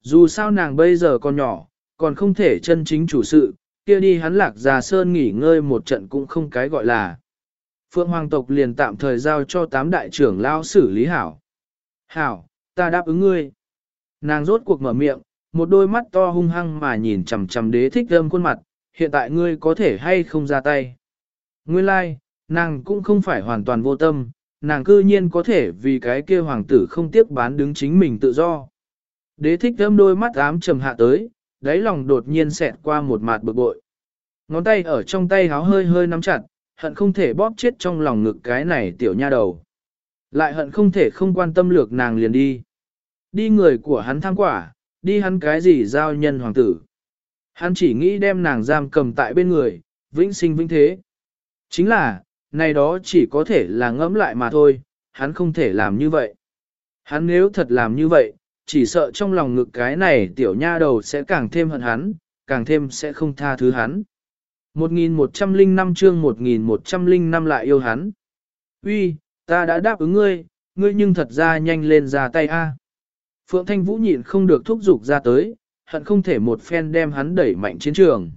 Dù sao nàng bây giờ còn nhỏ, còn không thể chân chính chủ sự, kia đi hắn lạc già sơn nghỉ ngơi một trận cũng không cái gọi là. Phượng Hoàng tộc liền tạm thời giao cho tám đại trưởng lao xử lý hảo. Hảo, ta đáp ứng ngươi. Nàng rốt cuộc mở miệng, một đôi mắt to hung hăng mà nhìn chằm chằm đế thích âm khuôn mặt, hiện tại ngươi có thể hay không ra tay. Nguyên lai, like, nàng cũng không phải hoàn toàn vô tâm, nàng cư nhiên có thể vì cái kia hoàng tử không tiếc bán đứng chính mình tự do. Đế thích thơm đôi mắt ám trầm hạ tới, đáy lòng đột nhiên xẹt qua một mặt bực bội. Ngón tay ở trong tay háo hơi hơi nắm chặt, hận không thể bóp chết trong lòng ngực cái này tiểu nha đầu. Lại hận không thể không quan tâm lược nàng liền đi. Đi người của hắn tham quả, đi hắn cái gì giao nhân hoàng tử. Hắn chỉ nghĩ đem nàng giam cầm tại bên người, vĩnh sinh vĩnh thế. Chính là, này đó chỉ có thể là ngẫm lại mà thôi, hắn không thể làm như vậy. Hắn nếu thật làm như vậy, chỉ sợ trong lòng ngực cái này tiểu nha đầu sẽ càng thêm hận hắn, càng thêm sẽ không tha thứ hắn. 1105 chương 1105 lại yêu hắn. Uy, ta đã đáp ứng ngươi, ngươi nhưng thật ra nhanh lên ra tay a. Phượng Thanh Vũ nhịn không được thúc giục ra tới, hận không thể một phen đem hắn đẩy mạnh chiến trường.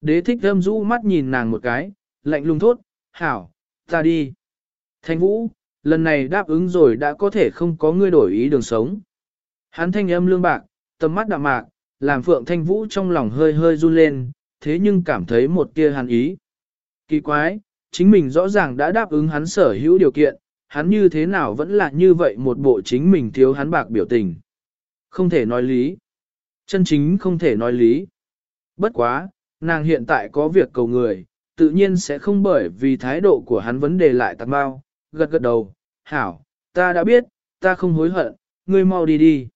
Đế thích thâm rũ mắt nhìn nàng một cái, lạnh lùng thốt, hảo, ta đi. Thanh Vũ, lần này đáp ứng rồi đã có thể không có ngươi đổi ý đường sống. Hắn thanh âm lương bạc, tầm mắt đạm mạc, làm Phượng Thanh Vũ trong lòng hơi hơi run lên, thế nhưng cảm thấy một tia hàn ý. Kỳ quái, chính mình rõ ràng đã đáp ứng hắn sở hữu điều kiện, hắn như thế nào vẫn là như vậy một bộ chính mình thiếu hắn bạc biểu tình. Không thể nói lý. Chân chính không thể nói lý. Bất quá, nàng hiện tại có việc cầu người, tự nhiên sẽ không bởi vì thái độ của hắn vấn đề lại tạc bao, gật gật đầu, hảo, ta đã biết, ta không hối hận, ngươi mau đi đi.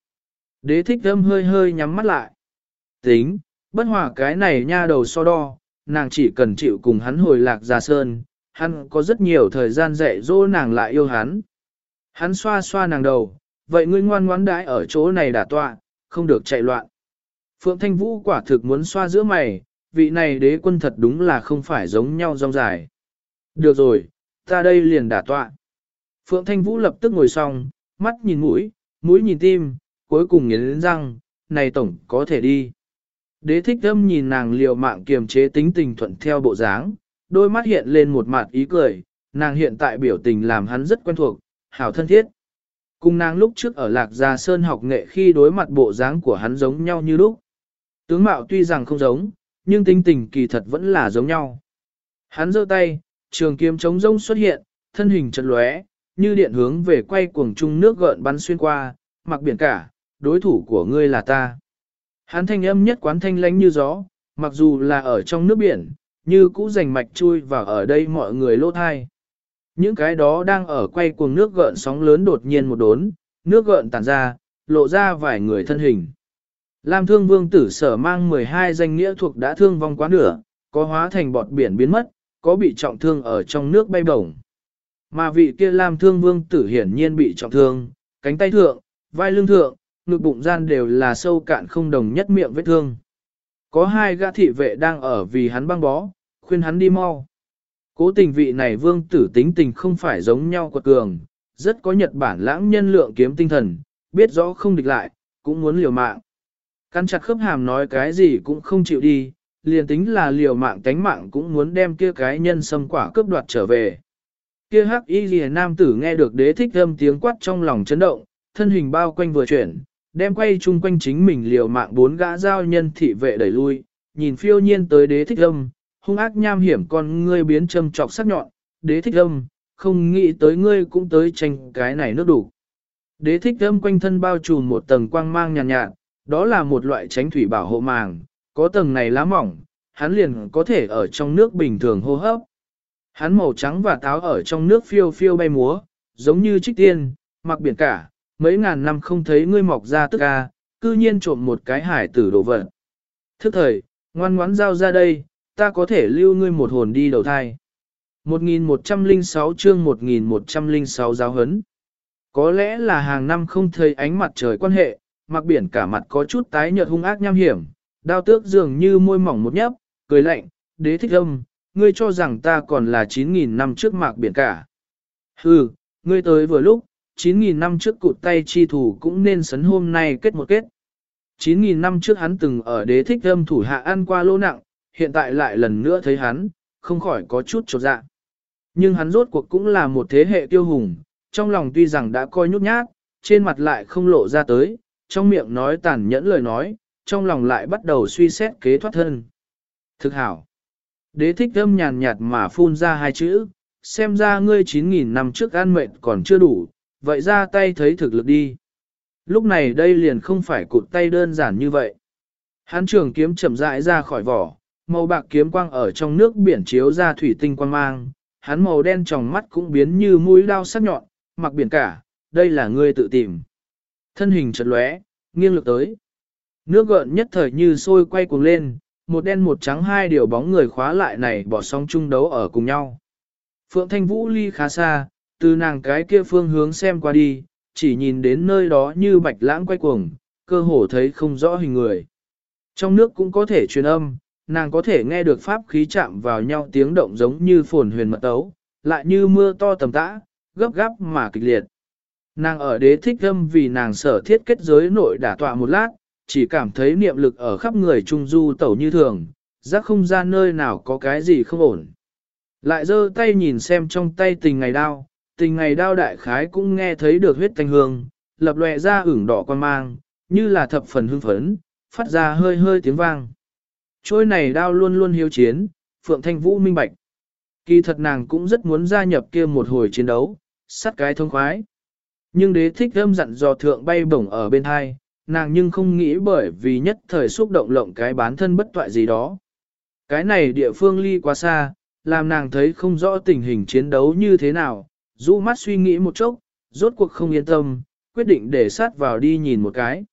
Đế thích thâm hơi hơi nhắm mắt lại. Tính, bất hòa cái này nha đầu so đo, nàng chỉ cần chịu cùng hắn hồi lạc ra sơn, hắn có rất nhiều thời gian dạy dỗ nàng lại yêu hắn. Hắn xoa xoa nàng đầu, vậy ngươi ngoan ngoãn đãi ở chỗ này đả tọa, không được chạy loạn. Phượng Thanh Vũ quả thực muốn xoa giữa mày, vị này đế quân thật đúng là không phải giống nhau rong dài. Được rồi, ta đây liền đả tọa. Phượng Thanh Vũ lập tức ngồi xong, mắt nhìn mũi, mũi nhìn tim, cuối cùng nghiến răng, này tổng có thể đi. Đế thích thâm nhìn nàng liều mạng kiềm chế tính tình thuận theo bộ dáng, đôi mắt hiện lên một mặt ý cười, nàng hiện tại biểu tình làm hắn rất quen thuộc, hảo thân thiết. Cùng nàng lúc trước ở Lạc Gia Sơn học nghệ khi đối mặt bộ dáng của hắn giống nhau như lúc. Tướng mạo tuy rằng không giống, nhưng tính tình kỳ thật vẫn là giống nhau. Hắn giơ tay, trường kiếm chống rông xuất hiện, thân hình chật lóe, như điện hướng về quay cuồng chung nước gợn bắn xuyên qua, mặc biển cả, đối thủ của ngươi là ta. Hắn thanh âm nhất quán thanh lánh như gió, mặc dù là ở trong nước biển, như cũ rành mạch chui vào ở đây mọi người lỗ thai. Những cái đó đang ở quay cuồng nước gợn sóng lớn đột nhiên một đốn, nước gợn tản ra, lộ ra vài người thân hình. Lam thương vương tử sở mang 12 danh nghĩa thuộc đã thương vong quá nửa, có hóa thành bọt biển biến mất, có bị trọng thương ở trong nước bay bổng. Mà vị kia Lam thương vương tử hiển nhiên bị trọng thương, cánh tay thượng, vai lưng thượng, ngực bụng gian đều là sâu cạn không đồng nhất miệng vết thương. Có hai gã thị vệ đang ở vì hắn băng bó, khuyên hắn đi mau. Cố tình vị này vương tử tính tình không phải giống nhau quật cường, rất có Nhật Bản lãng nhân lượng kiếm tinh thần, biết rõ không địch lại, cũng muốn liều mạng. Căn chặt khớp hàm nói cái gì cũng không chịu đi, liền tính là liều mạng tánh mạng cũng muốn đem kia cái nhân sâm quả cướp đoạt trở về. Kia hắc y lìa nam tử nghe được đế thích âm tiếng quát trong lòng chấn động, thân hình bao quanh vừa chuyển, đem quay chung quanh chính mình liều mạng bốn gã giao nhân thị vệ đẩy lui, nhìn phiêu nhiên tới đế thích âm, hung ác nham hiểm con ngươi biến châm trọc sắc nhọn, đế thích âm, không nghĩ tới ngươi cũng tới tranh cái này nước đủ. Đế thích âm quanh thân bao trùm một tầng quang mang nhàn nhạt, nhạt, đó là một loại tránh thủy bảo hộ màng, có tầng này lá mỏng, hắn liền có thể ở trong nước bình thường hô hấp. Hắn màu trắng và táo ở trong nước phiêu phiêu bay múa, giống như trích tiên, mặc biển cả, mấy ngàn năm không thấy ngươi mọc ra tức ca, cư nhiên trộm một cái hải tử đồ vật. Thức thời, ngoan ngoãn giao ra đây, ta có thể lưu ngươi một hồn đi đầu thai. 1106 chương 1106 giáo hấn. Có lẽ là hàng năm không thấy ánh mặt trời quan hệ, mặc biển cả mặt có chút tái nhợt hung ác nham hiểm, đao tước dường như môi mỏng một nhấp, cười lạnh, đế thích âm, ngươi cho rằng ta còn là 9.000 năm trước mạc biển cả. Hừ, ngươi tới vừa lúc, 9.000 năm trước cụt tay chi thủ cũng nên sấn hôm nay kết một kết. 9.000 năm trước hắn từng ở đế thích âm thủ hạ ăn qua lô nặng, hiện tại lại lần nữa thấy hắn, không khỏi có chút trột dạ. Nhưng hắn rốt cuộc cũng là một thế hệ tiêu hùng, trong lòng tuy rằng đã coi nhút nhát, trên mặt lại không lộ ra tới, trong miệng nói tàn nhẫn lời nói, trong lòng lại bắt đầu suy xét kế thoát thân. Thực hảo. Đế thích âm nhàn nhạt mà phun ra hai chữ, xem ra ngươi 9.000 năm trước ăn mệt còn chưa đủ, vậy ra tay thấy thực lực đi. Lúc này đây liền không phải cụt tay đơn giản như vậy. Hán trường kiếm chậm rãi ra khỏi vỏ, màu bạc kiếm quang ở trong nước biển chiếu ra thủy tinh quang mang, hắn màu đen trong mắt cũng biến như mũi đao sắc nhọn, mặc biển cả, đây là ngươi tự tìm. Thân hình chật lóe, nghiêng lực tới. Nước gợn nhất thời như sôi quay cuồng lên, một đen một trắng hai điều bóng người khóa lại này bỏ song chung đấu ở cùng nhau. Phượng Thanh Vũ ly khá xa, từ nàng cái kia phương hướng xem qua đi, chỉ nhìn đến nơi đó như bạch lãng quay cuồng, cơ hồ thấy không rõ hình người. Trong nước cũng có thể truyền âm, nàng có thể nghe được pháp khí chạm vào nhau tiếng động giống như phồn huyền mật tấu, lại như mưa to tầm tã, gấp gáp mà kịch liệt. Nàng ở đế thích âm vì nàng sở thiết kết giới nội đả tọa một lát, chỉ cảm thấy niệm lực ở khắp người trung du tẩu như thường, giác không ra nơi nào có cái gì không ổn. Lại giơ tay nhìn xem trong tay tình ngày đao, tình ngày đao đại khái cũng nghe thấy được huyết thanh hương, lập lòe ra ửng đỏ quan mang, như là thập phần hưng phấn, phát ra hơi hơi tiếng vang. Trôi này đao luôn luôn hiếu chiến, Phượng Thanh Vũ minh bạch. Kỳ thật nàng cũng rất muốn gia nhập kia một hồi chiến đấu, sát cái thông khoái. Nhưng đế thích âm dặn dò thượng bay bổng ở bên hai, nàng nhưng không nghĩ bởi vì nhất thời xúc động lộng cái bán thân bất toại gì đó. Cái này địa phương ly quá xa, làm nàng thấy không rõ tình hình chiến đấu như thế nào, rũ mắt suy nghĩ một chốc, rốt cuộc không yên tâm, quyết định để sát vào đi nhìn một cái.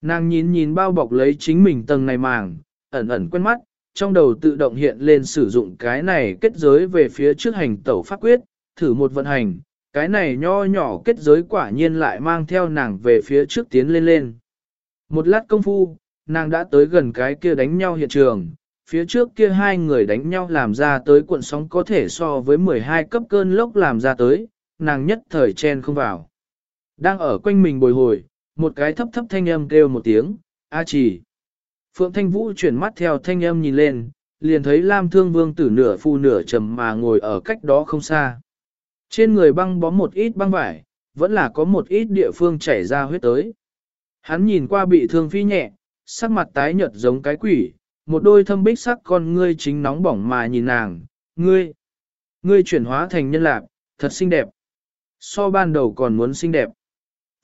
Nàng nhìn nhìn bao bọc lấy chính mình tầng này màng, ẩn ẩn quen mắt, trong đầu tự động hiện lên sử dụng cái này kết giới về phía trước hành tẩu pháp quyết, thử một vận hành, cái này nho nhỏ kết giới quả nhiên lại mang theo nàng về phía trước tiến lên lên. Một lát công phu, nàng đã tới gần cái kia đánh nhau hiện trường, phía trước kia hai người đánh nhau làm ra tới cuộn sóng có thể so với 12 cấp cơn lốc làm ra tới, nàng nhất thời chen không vào. Đang ở quanh mình bồi hồi, một cái thấp thấp thanh âm kêu một tiếng, A chỉ. Phượng Thanh Vũ chuyển mắt theo thanh âm nhìn lên, liền thấy Lam Thương Vương tử nửa phu nửa trầm mà ngồi ở cách đó không xa. Trên người băng bó một ít băng vải, vẫn là có một ít địa phương chảy ra huyết tới. Hắn nhìn qua bị thương phi nhẹ, sắc mặt tái nhợt giống cái quỷ, một đôi thâm bích sắc con ngươi chính nóng bỏng mà nhìn nàng, ngươi, ngươi chuyển hóa thành nhân lạc, thật xinh đẹp. So ban đầu còn muốn xinh đẹp.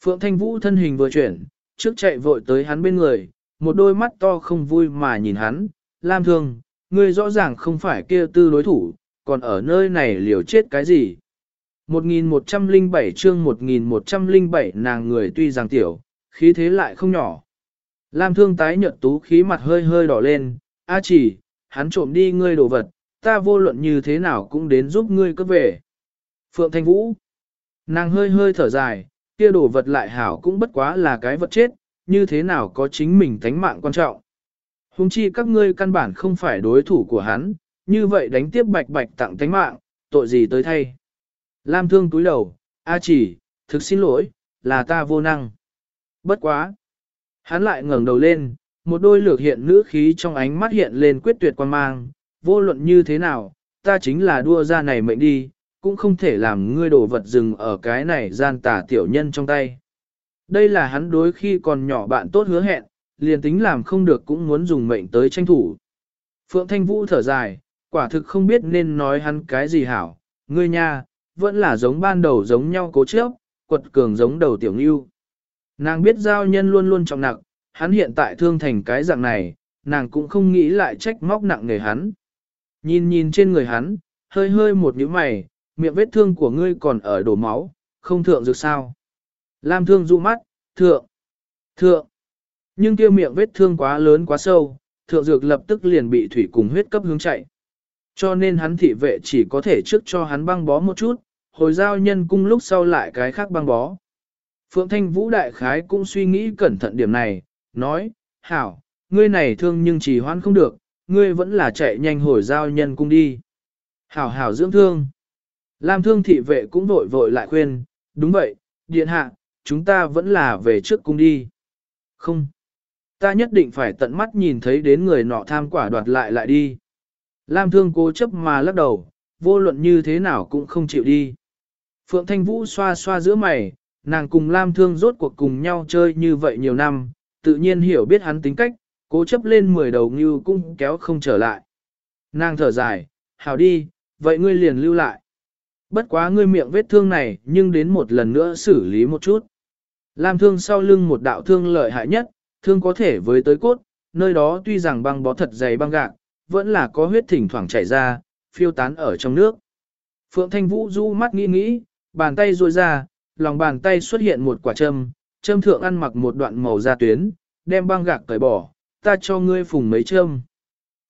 Phượng Thanh Vũ thân hình vừa chuyển, trước chạy vội tới hắn bên người, một đôi mắt to không vui mà nhìn hắn, Lam Thương, ngươi rõ ràng không phải kia tư đối thủ, còn ở nơi này liều chết cái gì. 1107 chương 1107 nàng người tuy rằng tiểu, khí thế lại không nhỏ. Lam thương tái nhợt tú khí mặt hơi hơi đỏ lên, a chỉ, hắn trộm đi ngươi đồ vật, ta vô luận như thế nào cũng đến giúp ngươi cướp về. Phượng Thanh Vũ, nàng hơi hơi thở dài, kia đồ vật lại hảo cũng bất quá là cái vật chết, như thế nào có chính mình tánh mạng quan trọng. Hùng chi các ngươi căn bản không phải đối thủ của hắn, như vậy đánh tiếp bạch bạch tặng tánh mạng, tội gì tới thay. Lam thương túi đầu, A chỉ, thực xin lỗi, là ta vô năng. Bất quá. Hắn lại ngẩng đầu lên, một đôi lược hiện nữ khí trong ánh mắt hiện lên quyết tuyệt quan mang, vô luận như thế nào, ta chính là đua ra này mệnh đi, cũng không thể làm ngươi đổ vật dừng ở cái này gian tả tiểu nhân trong tay. Đây là hắn đối khi còn nhỏ bạn tốt hứa hẹn, liền tính làm không được cũng muốn dùng mệnh tới tranh thủ. Phượng Thanh Vũ thở dài, quả thực không biết nên nói hắn cái gì hảo, ngươi nha, vẫn là giống ban đầu giống nhau cố chấp, quật cường giống đầu tiểu ngưu. Nàng biết giao nhân luôn luôn trọng nặng, hắn hiện tại thương thành cái dạng này, nàng cũng không nghĩ lại trách móc nặng người hắn. Nhìn nhìn trên người hắn, hơi hơi một nhíu mày, miệng vết thương của ngươi còn ở đổ máu, không thượng dược sao. Lam thương dụ mắt, thượng, thượng. Nhưng kia miệng vết thương quá lớn quá sâu, thượng dược lập tức liền bị thủy cùng huyết cấp hướng chạy. Cho nên hắn thị vệ chỉ có thể trước cho hắn băng bó một chút, hồi giao nhân cung lúc sau lại cái khác băng bó. Phượng Thanh Vũ Đại Khái cũng suy nghĩ cẩn thận điểm này, nói, hảo, ngươi này thương nhưng chỉ hoan không được, ngươi vẫn là chạy nhanh hồi giao nhân cung đi. Hảo hảo dưỡng thương. Lam thương thị vệ cũng vội vội lại khuyên, đúng vậy, điện hạ, chúng ta vẫn là về trước cung đi. Không. Ta nhất định phải tận mắt nhìn thấy đến người nọ tham quả đoạt lại lại đi. Lam thương cố chấp mà lắc đầu, vô luận như thế nào cũng không chịu đi. Phượng Thanh Vũ xoa xoa giữa mày, nàng cùng Lam Thương rốt cuộc cùng nhau chơi như vậy nhiều năm, tự nhiên hiểu biết hắn tính cách, cố chấp lên mười đầu như cũng kéo không trở lại. Nàng thở dài, hảo đi, vậy ngươi liền lưu lại. Bất quá ngươi miệng vết thương này nhưng đến một lần nữa xử lý một chút. Lam thương sau lưng một đạo thương lợi hại nhất, thương có thể với tới cốt, nơi đó tuy rằng băng bó thật dày băng gạc, vẫn là có huyết thỉnh thoảng chảy ra, phiêu tán ở trong nước. Phượng Thanh Vũ du mắt nghĩ nghĩ, bàn tay ruôi ra, lòng bàn tay xuất hiện một quả châm, châm thượng ăn mặc một đoạn màu da tuyến, đem băng gạc cởi bỏ, ta cho ngươi phùng mấy châm.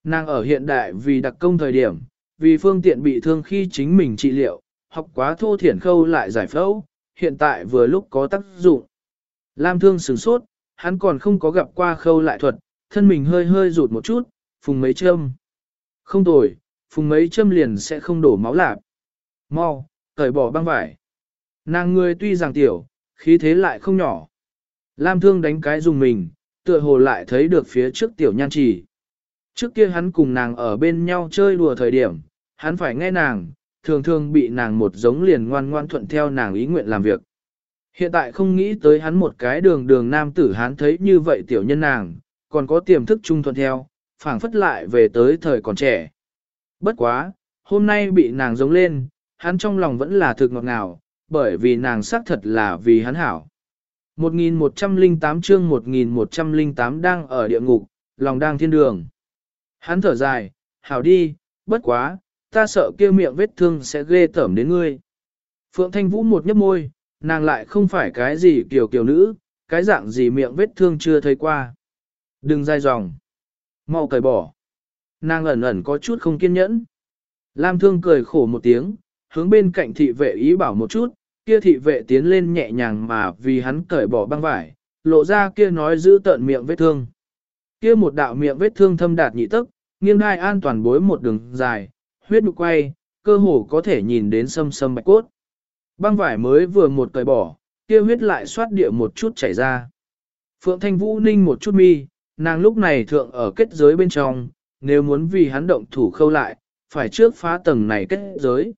Nàng ở hiện đại vì đặc công thời điểm, vì phương tiện bị thương khi chính mình trị liệu, học quá thô thiển khâu lại giải phẫu, hiện tại vừa lúc có tác dụng. Lam thương sửng sốt, hắn còn không có gặp qua khâu lại thuật, thân mình hơi hơi rụt một chút, phùng mấy châm. Không tồi, phùng mấy châm liền sẽ không đổ máu lạp. Mau, cởi bỏ băng vải. Nàng người tuy rằng tiểu, khí thế lại không nhỏ. Lam thương đánh cái dùng mình, tựa hồ lại thấy được phía trước tiểu nhan chỉ. Trước kia hắn cùng nàng ở bên nhau chơi đùa thời điểm, hắn phải nghe nàng, thường thường bị nàng một giống liền ngoan ngoan thuận theo nàng ý nguyện làm việc. Hiện tại không nghĩ tới hắn một cái đường đường nam tử hắn thấy như vậy tiểu nhân nàng, còn có tiềm thức trung thuận theo, phảng phất lại về tới thời còn trẻ. Bất quá, hôm nay bị nàng giống lên, hắn trong lòng vẫn là thực ngọt ngào, bởi vì nàng xác thật là vì hắn hảo. 1108 chương 1108 đang ở địa ngục, lòng đang thiên đường. Hắn thở dài, hảo đi, bất quá, ta sợ kia miệng vết thương sẽ ghê tởm đến ngươi. Phượng Thanh Vũ một nhấp môi, nàng lại không phải cái gì kiểu kiểu nữ, cái dạng gì miệng vết thương chưa thấy qua. Đừng dai dòng. Mau cởi bỏ. Nàng ẩn ẩn có chút không kiên nhẫn. Lam thương cười khổ một tiếng, hướng bên cạnh thị vệ ý bảo một chút, kia thị vệ tiến lên nhẹ nhàng mà vì hắn cởi bỏ băng vải, lộ ra kia nói giữ tận miệng vết thương. Kia một đạo miệng vết thương thâm đạt nhị tức, nghiêng hai an toàn bối một đường dài, huyết nụ quay, cơ hồ có thể nhìn đến sâm sâm bạch cốt. Băng vải mới vừa một cởi bỏ, kia huyết lại xoát địa một chút chảy ra. Phượng Thanh Vũ ninh một chút mi, nàng lúc này thượng ở kết giới bên trong, nếu muốn vì hắn động thủ khâu lại, phải trước phá tầng này kết giới.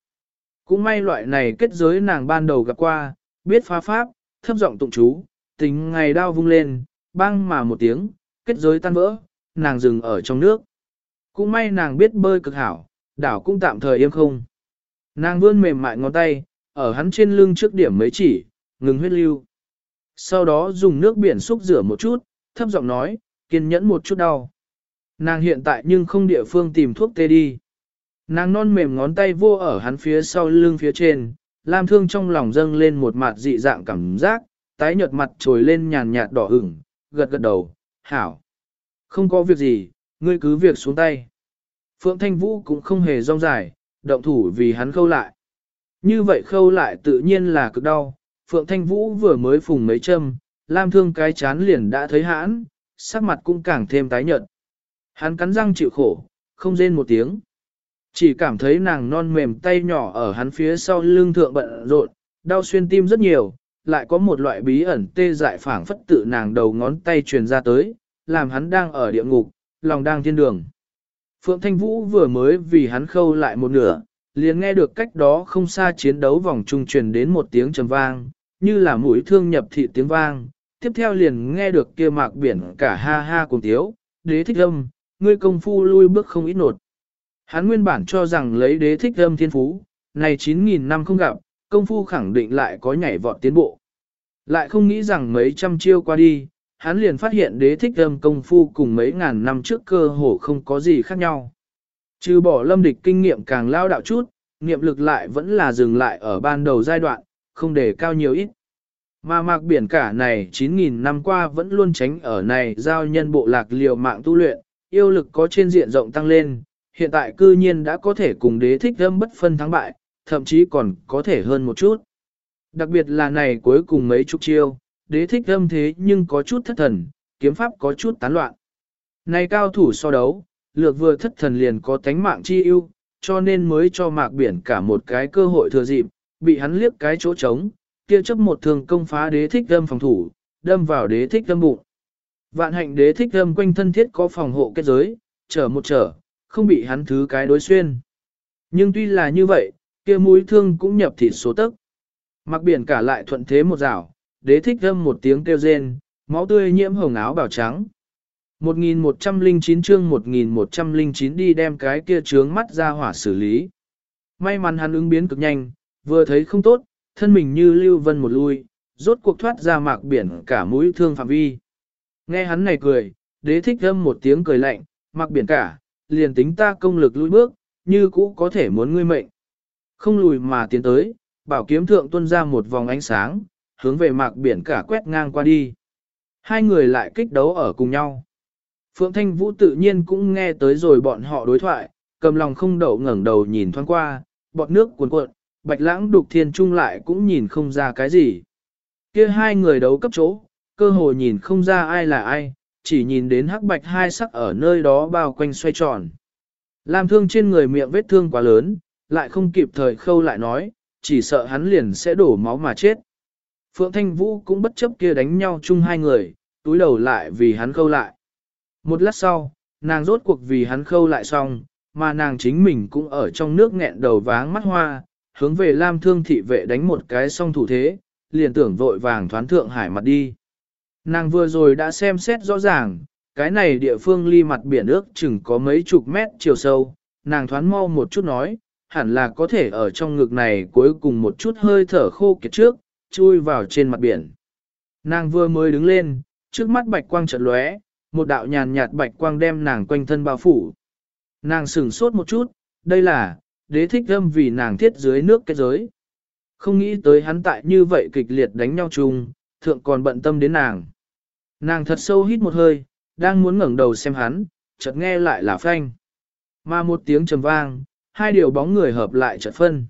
Cũng may loại này kết giới nàng ban đầu gặp qua, biết phá pháp, thấp giọng tụng chú, tính ngày đao vung lên, băng mà một tiếng, kết giới tan vỡ, nàng dừng ở trong nước. Cũng may nàng biết bơi cực hảo, đảo cũng tạm thời im không. Nàng vươn mềm mại ngón tay, ở hắn trên lưng trước điểm mấy chỉ, ngừng huyết lưu. Sau đó dùng nước biển xúc rửa một chút, thấp giọng nói, kiên nhẫn một chút đau. Nàng hiện tại nhưng không địa phương tìm thuốc tê đi. Nàng non mềm ngón tay vô ở hắn phía sau lưng phía trên, Lam Thương trong lòng dâng lên một mặt dị dạng cảm giác, tái nhợt mặt trồi lên nhàn nhạt đỏ ửng, gật gật đầu, hảo. Không có việc gì, ngươi cứ việc xuống tay. Phượng Thanh Vũ cũng không hề rong dài, động thủ vì hắn khâu lại. Như vậy khâu lại tự nhiên là cực đau, Phượng Thanh Vũ vừa mới phùng mấy châm, Lam Thương cái chán liền đã thấy hãn, sắc mặt cũng càng thêm tái nhợt. Hắn cắn răng chịu khổ, không rên một tiếng. Chỉ cảm thấy nàng non mềm tay nhỏ ở hắn phía sau lưng thượng bận rộn, đau xuyên tim rất nhiều, lại có một loại bí ẩn tê dại phảng phất tự nàng đầu ngón tay truyền ra tới, làm hắn đang ở địa ngục, lòng đang thiên đường. Phượng Thanh Vũ vừa mới vì hắn khâu lại một nửa, liền nghe được cách đó không xa chiến đấu vòng trung truyền đến một tiếng trầm vang, như là mũi thương nhập thị tiếng vang. Tiếp theo liền nghe được kia mạc biển cả ha ha cùng tiếu, đế thích âm, ngươi công phu lui bước không ít nột. Hắn nguyên bản cho rằng lấy đế thích âm thiên phú, này 9.000 năm không gặp, công phu khẳng định lại có nhảy vọt tiến bộ. Lại không nghĩ rằng mấy trăm chiêu qua đi, hắn liền phát hiện đế thích âm công phu cùng mấy ngàn năm trước cơ hồ không có gì khác nhau. Trừ bỏ lâm địch kinh nghiệm càng lao đạo chút, nghiệm lực lại vẫn là dừng lại ở ban đầu giai đoạn, không để cao nhiều ít. Mà mạc biển cả này 9.000 năm qua vẫn luôn tránh ở này giao nhân bộ lạc liều mạng tu luyện, yêu lực có trên diện rộng tăng lên, hiện tại cư nhiên đã có thể cùng đế thích âm bất phân thắng bại, thậm chí còn có thể hơn một chút. Đặc biệt là này cuối cùng mấy chục chiêu, đế thích âm thế nhưng có chút thất thần, kiếm pháp có chút tán loạn. Này cao thủ so đấu, lược vừa thất thần liền có tánh mạng chi ưu, cho nên mới cho mạc biển cả một cái cơ hội thừa dịp, bị hắn liếc cái chỗ trống, kia chấp một thường công phá đế thích âm phòng thủ, đâm vào đế thích âm bụng. Vạn hạnh đế thích âm quanh thân thiết có phòng hộ kết giới, trở một trở, không bị hắn thứ cái đối xuyên. Nhưng tuy là như vậy, kia mũi thương cũng nhập thịt số tức. Mặc biển cả lại thuận thế một rảo, đế thích thâm một tiếng kêu rên, máu tươi nhiễm hồng áo bào trắng. 1109 chương 1109 đi đem cái kia trướng mắt ra hỏa xử lý. May mắn hắn ứng biến cực nhanh, vừa thấy không tốt, thân mình như lưu vân một lui, rốt cuộc thoát ra mạc biển cả mũi thương phạm vi. Nghe hắn này cười, đế thích thâm một tiếng cười lạnh, mạc biển cả, liền tính ta công lực lùi bước, như cũ có thể muốn ngươi mệnh. Không lùi mà tiến tới, bảo kiếm thượng tuôn ra một vòng ánh sáng, hướng về mạc biển cả quét ngang qua đi. Hai người lại kích đấu ở cùng nhau. Phượng Thanh Vũ tự nhiên cũng nghe tới rồi bọn họ đối thoại, cầm lòng không đậu ngẩng đầu nhìn thoáng qua, bọt nước cuồn cuộn, bạch lãng đục thiên trung lại cũng nhìn không ra cái gì. Kia hai người đấu cấp chỗ, cơ hồ nhìn không ra ai là ai, chỉ nhìn đến hắc bạch hai sắc ở nơi đó bao quanh xoay tròn. Lam thương trên người miệng vết thương quá lớn, lại không kịp thời khâu lại nói, chỉ sợ hắn liền sẽ đổ máu mà chết. Phượng Thanh Vũ cũng bất chấp kia đánh nhau chung hai người, túi đầu lại vì hắn khâu lại. Một lát sau, nàng rốt cuộc vì hắn khâu lại xong, mà nàng chính mình cũng ở trong nước nghẹn đầu váng mắt hoa, hướng về Lam Thương thị vệ đánh một cái song thủ thế, liền tưởng vội vàng thoán thượng hải mặt đi. Nàng vừa rồi đã xem xét rõ ràng, cái này địa phương ly mặt biển ước chừng có mấy chục mét chiều sâu, nàng thoán mau một chút nói, hẳn là có thể ở trong ngực này cuối cùng một chút hơi thở khô kiệt trước, chui vào trên mặt biển. Nàng vừa mới đứng lên, trước mắt bạch quang chợt lóe, một đạo nhàn nhạt bạch quang đem nàng quanh thân bao phủ. Nàng sửng sốt một chút, đây là, đế thích âm vì nàng thiết dưới nước kết giới. Không nghĩ tới hắn tại như vậy kịch liệt đánh nhau chung, thượng còn bận tâm đến nàng. Nàng thật sâu hít một hơi, đang muốn ngẩng đầu xem hắn, chợt nghe lại là phanh. Mà một tiếng trầm vang, hai điều bóng người hợp lại chợt phân.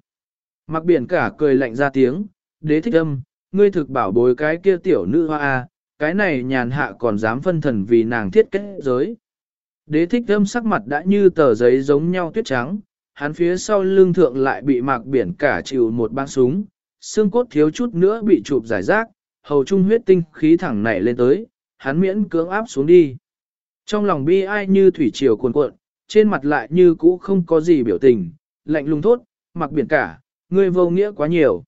Mặc biển cả cười lạnh ra tiếng, đế thích âm, ngươi thực bảo bối cái kia tiểu nữ hoa a, cái này nhàn hạ còn dám phân thần vì nàng thiết kết giới. Đế thích âm sắc mặt đã như tờ giấy giống nhau tuyết trắng, hắn phía sau lưng thượng lại bị mạc biển cả chịu một băng súng, xương cốt thiếu chút nữa bị chụp giải rác, hầu trung huyết tinh khí thẳng nảy lên tới, hắn miễn cưỡng áp xuống đi. Trong lòng bi ai như thủy triều cuồn cuộn, trên mặt lại như cũ không có gì biểu tình, lạnh lùng thốt, mặc biển cả, ngươi vô nghĩa quá nhiều.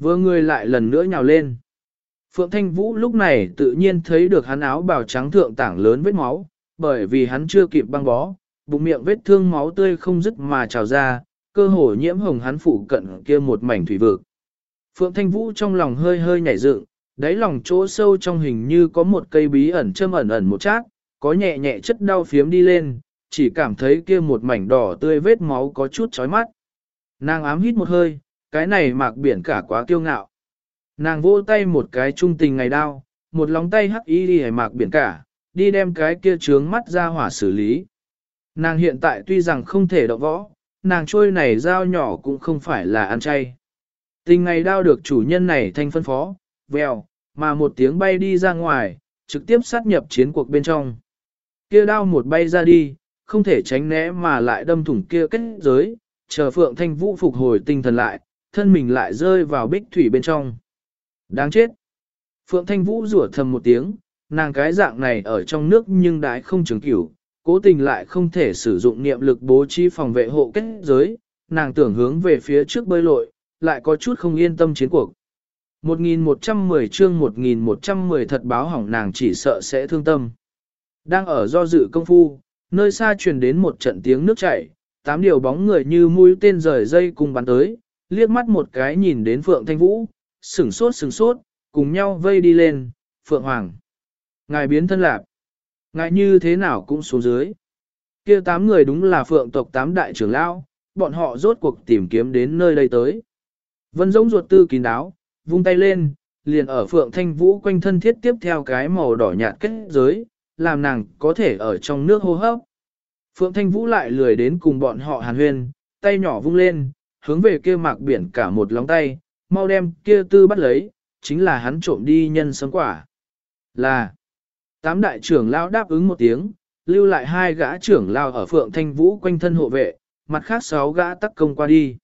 Vừa người lại lần nữa nhào lên. Phượng Thanh Vũ lúc này tự nhiên thấy được hắn áo bào trắng thượng tảng lớn vết máu, bởi vì hắn chưa kịp băng bó, bụng miệng vết thương máu tươi không dứt mà trào ra, cơ hồ nhiễm hồng hắn phụ cận kia một mảnh thủy vực. Phượng Thanh Vũ trong lòng hơi hơi nhảy dựng, đáy lòng chỗ sâu trong hình như có một cây bí ẩn châm ẩn ẩn một chát, có nhẹ nhẹ chất đau phiếm đi lên, chỉ cảm thấy kia một mảnh đỏ tươi vết máu có chút chói mắt. Nàng ám hít một hơi, cái này mạc biển cả quá kiêu ngạo. Nàng vỗ tay một cái trung tình ngày đau, một lòng tay hắc y đi mạc biển cả, đi đem cái kia trướng mắt ra hỏa xử lý. Nàng hiện tại tuy rằng không thể động võ, nàng trôi này dao nhỏ cũng không phải là ăn chay. Tình ngày đao được chủ nhân này thanh phân phó, vèo, mà một tiếng bay đi ra ngoài, trực tiếp sát nhập chiến cuộc bên trong. Kia đao một bay ra đi, không thể tránh né mà lại đâm thủng kia kết giới, chờ Phượng Thanh Vũ phục hồi tinh thần lại, thân mình lại rơi vào bích thủy bên trong. Đáng chết! Phượng Thanh Vũ rủa thầm một tiếng, nàng cái dạng này ở trong nước nhưng đãi không trường cửu, cố tình lại không thể sử dụng niệm lực bố trí phòng vệ hộ kết giới, nàng tưởng hướng về phía trước bơi lội, lại có chút không yên tâm chiến cuộc. 1110 chương 1110 thật báo hỏng nàng chỉ sợ sẽ thương tâm. Đang ở do dự công phu, nơi xa truyền đến một trận tiếng nước chảy, tám điều bóng người như mũi tên rời dây cùng bắn tới, liếc mắt một cái nhìn đến Phượng Thanh Vũ, sửng sốt sửng sốt, cùng nhau vây đi lên, Phượng Hoàng. Ngài biến thân lạc. Ngài như thế nào cũng xuống dưới. kia tám người đúng là Phượng tộc tám đại trưởng lão, bọn họ rốt cuộc tìm kiếm đến nơi đây tới. Vân giống ruột tư kín đáo, vung tay lên, liền ở Phượng Thanh Vũ quanh thân thiết tiếp theo cái màu đỏ nhạt kết giới, làm nàng có thể ở trong nước hô hấp. Phượng Thanh Vũ lại lười đến cùng bọn họ hàn huyên, tay nhỏ vung lên, hướng về kia mạc biển cả một lóng tay, mau đem kia tư bắt lấy, chính là hắn trộm đi nhân sấm quả. Là, tám đại trưởng lao đáp ứng một tiếng, lưu lại hai gã trưởng lao ở Phượng Thanh Vũ quanh thân hộ vệ, mặt khác sáu gã tắc công qua đi.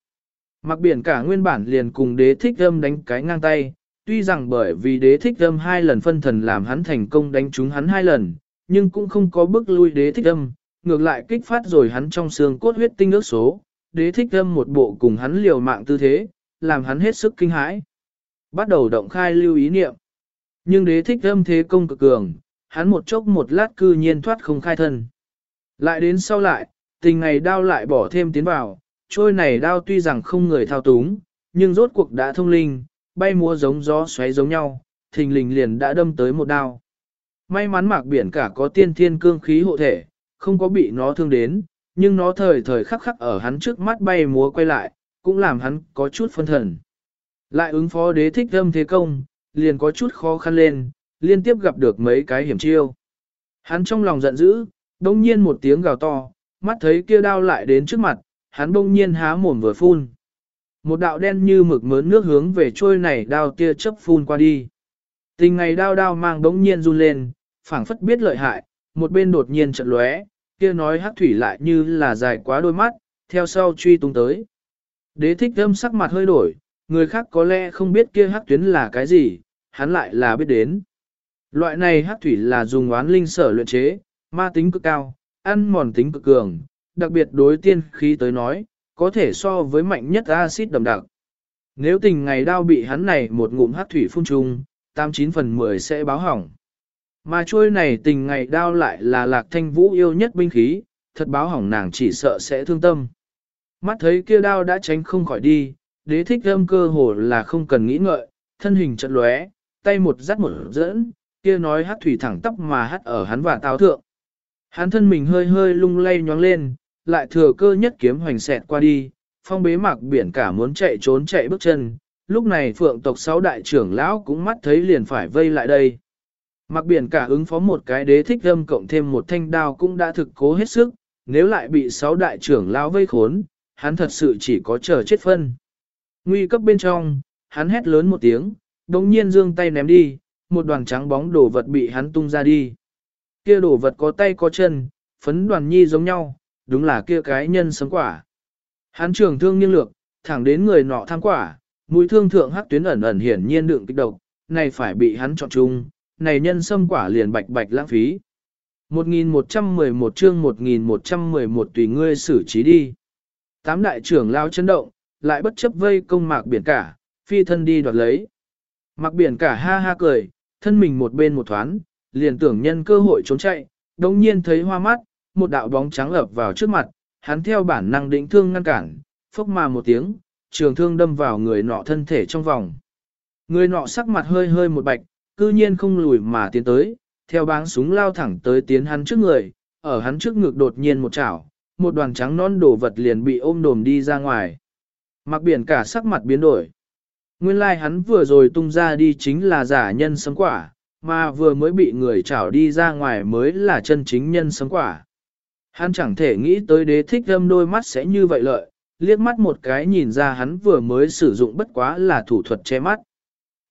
Mặc biển cả nguyên bản liền cùng đế thích âm đánh cái ngang tay, tuy rằng bởi vì đế thích âm hai lần phân thần làm hắn thành công đánh trúng hắn hai lần, nhưng cũng không có bước lui đế thích âm, ngược lại kích phát rồi hắn trong xương cốt huyết tinh ước số, đế thích âm một bộ cùng hắn liều mạng tư thế, làm hắn hết sức kinh hãi. Bắt đầu động khai lưu ý niệm. Nhưng đế thích âm thế công cực cường, hắn một chốc một lát cư nhiên thoát không khai thân. Lại đến sau lại, tình ngày đao lại bỏ thêm tiến vào, trôi này đao tuy rằng không người thao túng, nhưng rốt cuộc đã thông linh, bay múa giống gió xoáy giống nhau, thình lình liền đã đâm tới một đao. May mắn mạc biển cả có tiên thiên cương khí hộ thể, không có bị nó thương đến, nhưng nó thời thời khắc khắc ở hắn trước mắt bay múa quay lại, cũng làm hắn có chút phân thần. Lại ứng phó đế thích âm thế công, liền có chút khó khăn lên, liên tiếp gặp được mấy cái hiểm chiêu. Hắn trong lòng giận dữ, đông nhiên một tiếng gào to, mắt thấy kia đao lại đến trước mặt, hắn bỗng nhiên há mồm vừa phun. Một đạo đen như mực mớn nước hướng về trôi này đao tia chớp phun qua đi. Tình ngày đao đao mang bỗng nhiên run lên, phảng phất biết lợi hại, một bên đột nhiên chợt lóe, kia nói hắc thủy lại như là dài quá đôi mắt, theo sau truy tung tới. Đế thích thâm sắc mặt hơi đổi, người khác có lẽ không biết kia hắc tuyến là cái gì, hắn lại là biết đến. Loại này hắc thủy là dùng oán linh sở luyện chế, ma tính cực cao, ăn mòn tính cực cường, đặc biệt đối tiên khí tới nói, có thể so với mạnh nhất axit đậm đặc. Nếu tình ngày đao bị hắn này một ngụm hát thủy phun trùng, 89 phần 10 sẽ báo hỏng. Mà chuôi này tình ngày đao lại là lạc thanh vũ yêu nhất binh khí, thật báo hỏng nàng chỉ sợ sẽ thương tâm. Mắt thấy kia đao đã tránh không khỏi đi, đế thích âm cơ hồ là không cần nghĩ ngợi, thân hình chật lóe, tay một dắt một dẫn, kia nói hát thủy thẳng tóc mà hát ở hắn và táo thượng. Hắn thân mình hơi hơi lung lay nhoáng lên, lại thừa cơ nhất kiếm hoành xẹt qua đi, phong bế mạc biển cả muốn chạy trốn chạy bước chân, lúc này phượng tộc sáu đại trưởng lão cũng mắt thấy liền phải vây lại đây. Mạc biển cả ứng phó một cái đế thích âm cộng thêm một thanh đao cũng đã thực cố hết sức, nếu lại bị sáu đại trưởng lão vây khốn, hắn thật sự chỉ có chờ chết phân. Nguy cấp bên trong, hắn hét lớn một tiếng, đồng nhiên dương tay ném đi, một đoàn trắng bóng đồ vật bị hắn tung ra đi. Kia đồ vật có tay có chân, phấn đoàn nhi giống nhau, đúng là kia cái nhân sấm quả. Hắn trường thương nghiêng lược, thẳng đến người nọ tham quả, mũi thương thượng hắc tuyến ẩn ẩn hiển nhiên đựng kích độc, này phải bị hắn chọn chung, này nhân sâm quả liền bạch bạch lãng phí. 1111 chương 1111 tùy ngươi xử trí đi. Tám đại trưởng lao chấn động, lại bất chấp vây công mạc biển cả, phi thân đi đoạt lấy. Mạc biển cả ha ha cười, thân mình một bên một thoáng, liền tưởng nhân cơ hội trốn chạy, đồng nhiên thấy hoa mắt, một đạo bóng trắng ập vào trước mặt, hắn theo bản năng định thương ngăn cản, phốc mà một tiếng, trường thương đâm vào người nọ thân thể trong vòng. Người nọ sắc mặt hơi hơi một bạch, cư nhiên không lùi mà tiến tới, theo báng súng lao thẳng tới tiến hắn trước người, ở hắn trước ngực đột nhiên một chảo, một đoàn trắng non đổ vật liền bị ôm đồm đi ra ngoài. Mặc biển cả sắc mặt biến đổi. Nguyên lai like hắn vừa rồi tung ra đi chính là giả nhân sống quả, mà vừa mới bị người chảo đi ra ngoài mới là chân chính nhân sống quả. Hắn chẳng thể nghĩ tới đế thích âm đôi mắt sẽ như vậy lợi, liếc mắt một cái nhìn ra hắn vừa mới sử dụng bất quá là thủ thuật che mắt.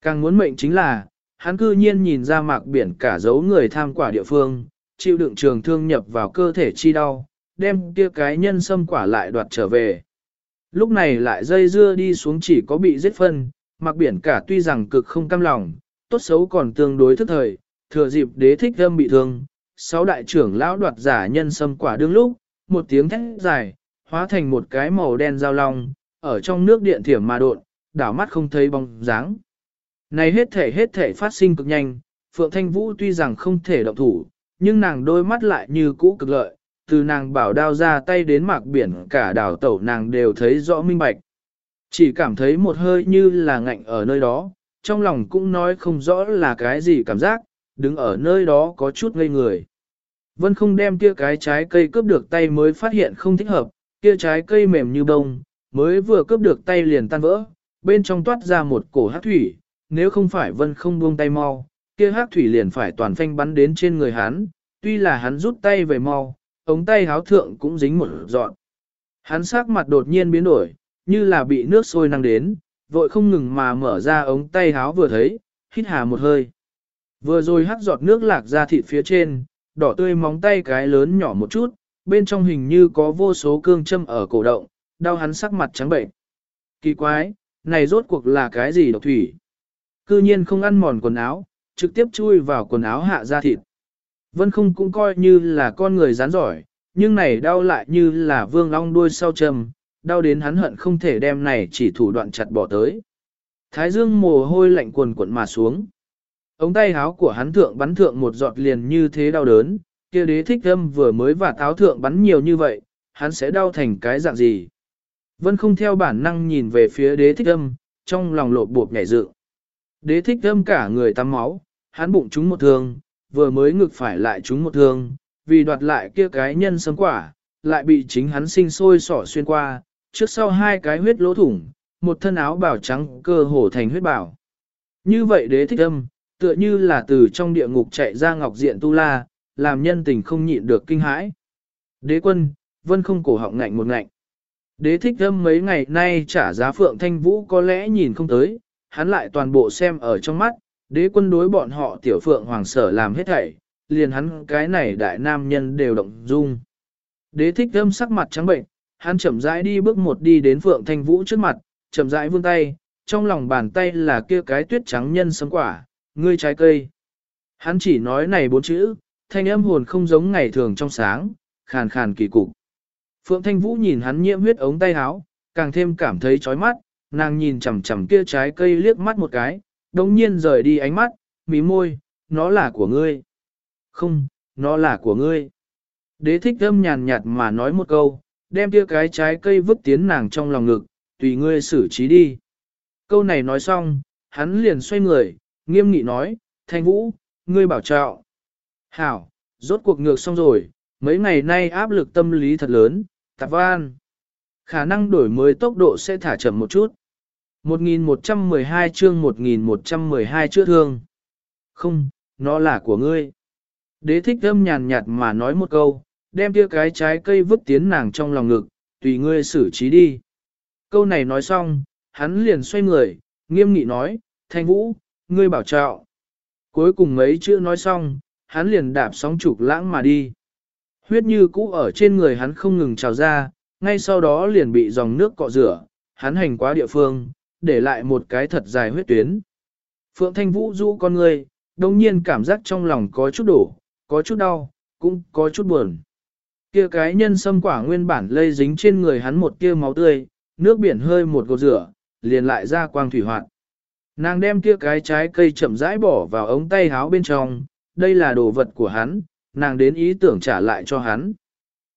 Càng muốn mệnh chính là, hắn cư nhiên nhìn ra mạc biển cả dấu người tham quả địa phương, chịu đựng trường thương nhập vào cơ thể chi đau, đem kia cái nhân sâm quả lại đoạt trở về. Lúc này lại dây dưa đi xuống chỉ có bị giết phân, mạc biển cả tuy rằng cực không cam lòng, tốt xấu còn tương đối thức thời, thừa dịp đế thích âm bị thương, sáu đại trưởng lão đoạt giả nhân sâm quả đương lúc, một tiếng thét dài, hóa thành một cái màu đen dao long, ở trong nước điện thiểm mà độn, đảo mắt không thấy bóng dáng. Này hết thể hết thể phát sinh cực nhanh, Phượng Thanh Vũ tuy rằng không thể động thủ, nhưng nàng đôi mắt lại như cũ cực lợi, từ nàng bảo đao ra tay đến mạc biển cả đảo tẩu nàng đều thấy rõ minh bạch. Chỉ cảm thấy một hơi như là ngạnh ở nơi đó, trong lòng cũng nói không rõ là cái gì cảm giác, đứng ở nơi đó có chút ngây người. Vân không đem kia cái trái cây cướp được tay mới phát hiện không thích hợp, kia trái cây mềm như bông, mới vừa cướp được tay liền tan vỡ, bên trong toát ra một cổ hát thủy, nếu không phải vân không buông tay mau, kia hát thủy liền phải toàn phanh bắn đến trên người hắn, tuy là hắn rút tay về mau, ống tay háo thượng cũng dính một dọn. Hắn sắc mặt đột nhiên biến đổi, như là bị nước sôi năng đến, vội không ngừng mà mở ra ống tay háo vừa thấy, hít hà một hơi. Vừa rồi hắt giọt nước lạc ra thịt phía trên, đỏ tươi móng tay cái lớn nhỏ một chút, bên trong hình như có vô số cương châm ở cổ động, đau hắn sắc mặt trắng bệnh. Kỳ quái, này rốt cuộc là cái gì độc thủy? Cư nhiên không ăn mòn quần áo, trực tiếp chui vào quần áo hạ ra thịt. Vân không cũng coi như là con người rán giỏi, nhưng này đau lại như là vương long đuôi sau châm, đau đến hắn hận không thể đem này chỉ thủ đoạn chặt bỏ tới. Thái dương mồ hôi lạnh quần quận mà xuống. Ống tay háo của hắn thượng bắn thượng một giọt liền như thế đau đớn, kia đế thích âm vừa mới và táo thượng bắn nhiều như vậy, hắn sẽ đau thành cái dạng gì. Vân không theo bản năng nhìn về phía đế thích âm, trong lòng lộ bộp nhảy dự. Đế thích âm cả người tắm máu, hắn bụng trúng một thương, vừa mới ngực phải lại trúng một thương, vì đoạt lại kia cái nhân sấm quả, lại bị chính hắn sinh sôi sỏ xuyên qua, trước sau hai cái huyết lỗ thủng, một thân áo bảo trắng cơ hồ thành huyết bảo. Như vậy đế thích âm, tựa như là từ trong địa ngục chạy ra ngọc diện tu la, làm nhân tình không nhịn được kinh hãi. Đế quân, vân không cổ họng ngạnh một ngạnh. Đế thích thâm mấy ngày nay trả giá Phượng Thanh Vũ có lẽ nhìn không tới, hắn lại toàn bộ xem ở trong mắt, đế quân đối bọn họ tiểu Phượng Hoàng sở làm hết thảy, liền hắn cái này đại nam nhân đều động dung. Đế thích thâm sắc mặt trắng bệnh, hắn chậm rãi đi bước một đi đến Phượng Thanh Vũ trước mặt, chậm rãi vươn tay, trong lòng bàn tay là kia cái tuyết trắng nhân sấm quả, ngươi trái cây. Hắn chỉ nói này bốn chữ, thanh âm hồn không giống ngày thường trong sáng, khàn khàn kỳ cục. Phượng Thanh Vũ nhìn hắn nhiễm huyết ống tay áo, càng thêm cảm thấy chói mắt, nàng nhìn chằm chằm kia trái cây liếc mắt một cái, đồng nhiên rời đi ánh mắt, mí môi, nó là của ngươi. Không, nó là của ngươi. Đế thích âm nhàn nhạt mà nói một câu, đem kia cái trái cây vứt tiến nàng trong lòng ngực, tùy ngươi xử trí đi. Câu này nói xong, hắn liền xoay người, nghiêm nghị nói, Thanh Vũ, ngươi bảo trọng. Hảo, rốt cuộc ngược xong rồi, mấy ngày nay áp lực tâm lý thật lớn, tạp van. Khả năng đổi mới tốc độ sẽ thả chậm một chút. 1112 chương 1112 chữa thương. Không, nó là của ngươi. Đế thích âm nhàn nhạt mà nói một câu, đem kia cái trái cây vứt tiến nàng trong lòng ngực, tùy ngươi xử trí đi. Câu này nói xong, hắn liền xoay người, nghiêm nghị nói, thanh vũ, ngươi bảo trọng. Cuối cùng mấy chữ nói xong, hắn liền đạp sóng trục lãng mà đi. Huyết như cũ ở trên người hắn không ngừng trào ra, ngay sau đó liền bị dòng nước cọ rửa, hắn hành quá địa phương, để lại một cái thật dài huyết tuyến. Phượng Thanh Vũ du con người, đồng nhiên cảm giác trong lòng có chút đổ, có chút đau, cũng có chút buồn. Kia cái nhân sâm quả nguyên bản lây dính trên người hắn một kia máu tươi, nước biển hơi một gột rửa, liền lại ra quang thủy hoạt. Nàng đem kia cái trái cây chậm rãi bỏ vào ống tay háo bên trong, đây là đồ vật của hắn, nàng đến ý tưởng trả lại cho hắn.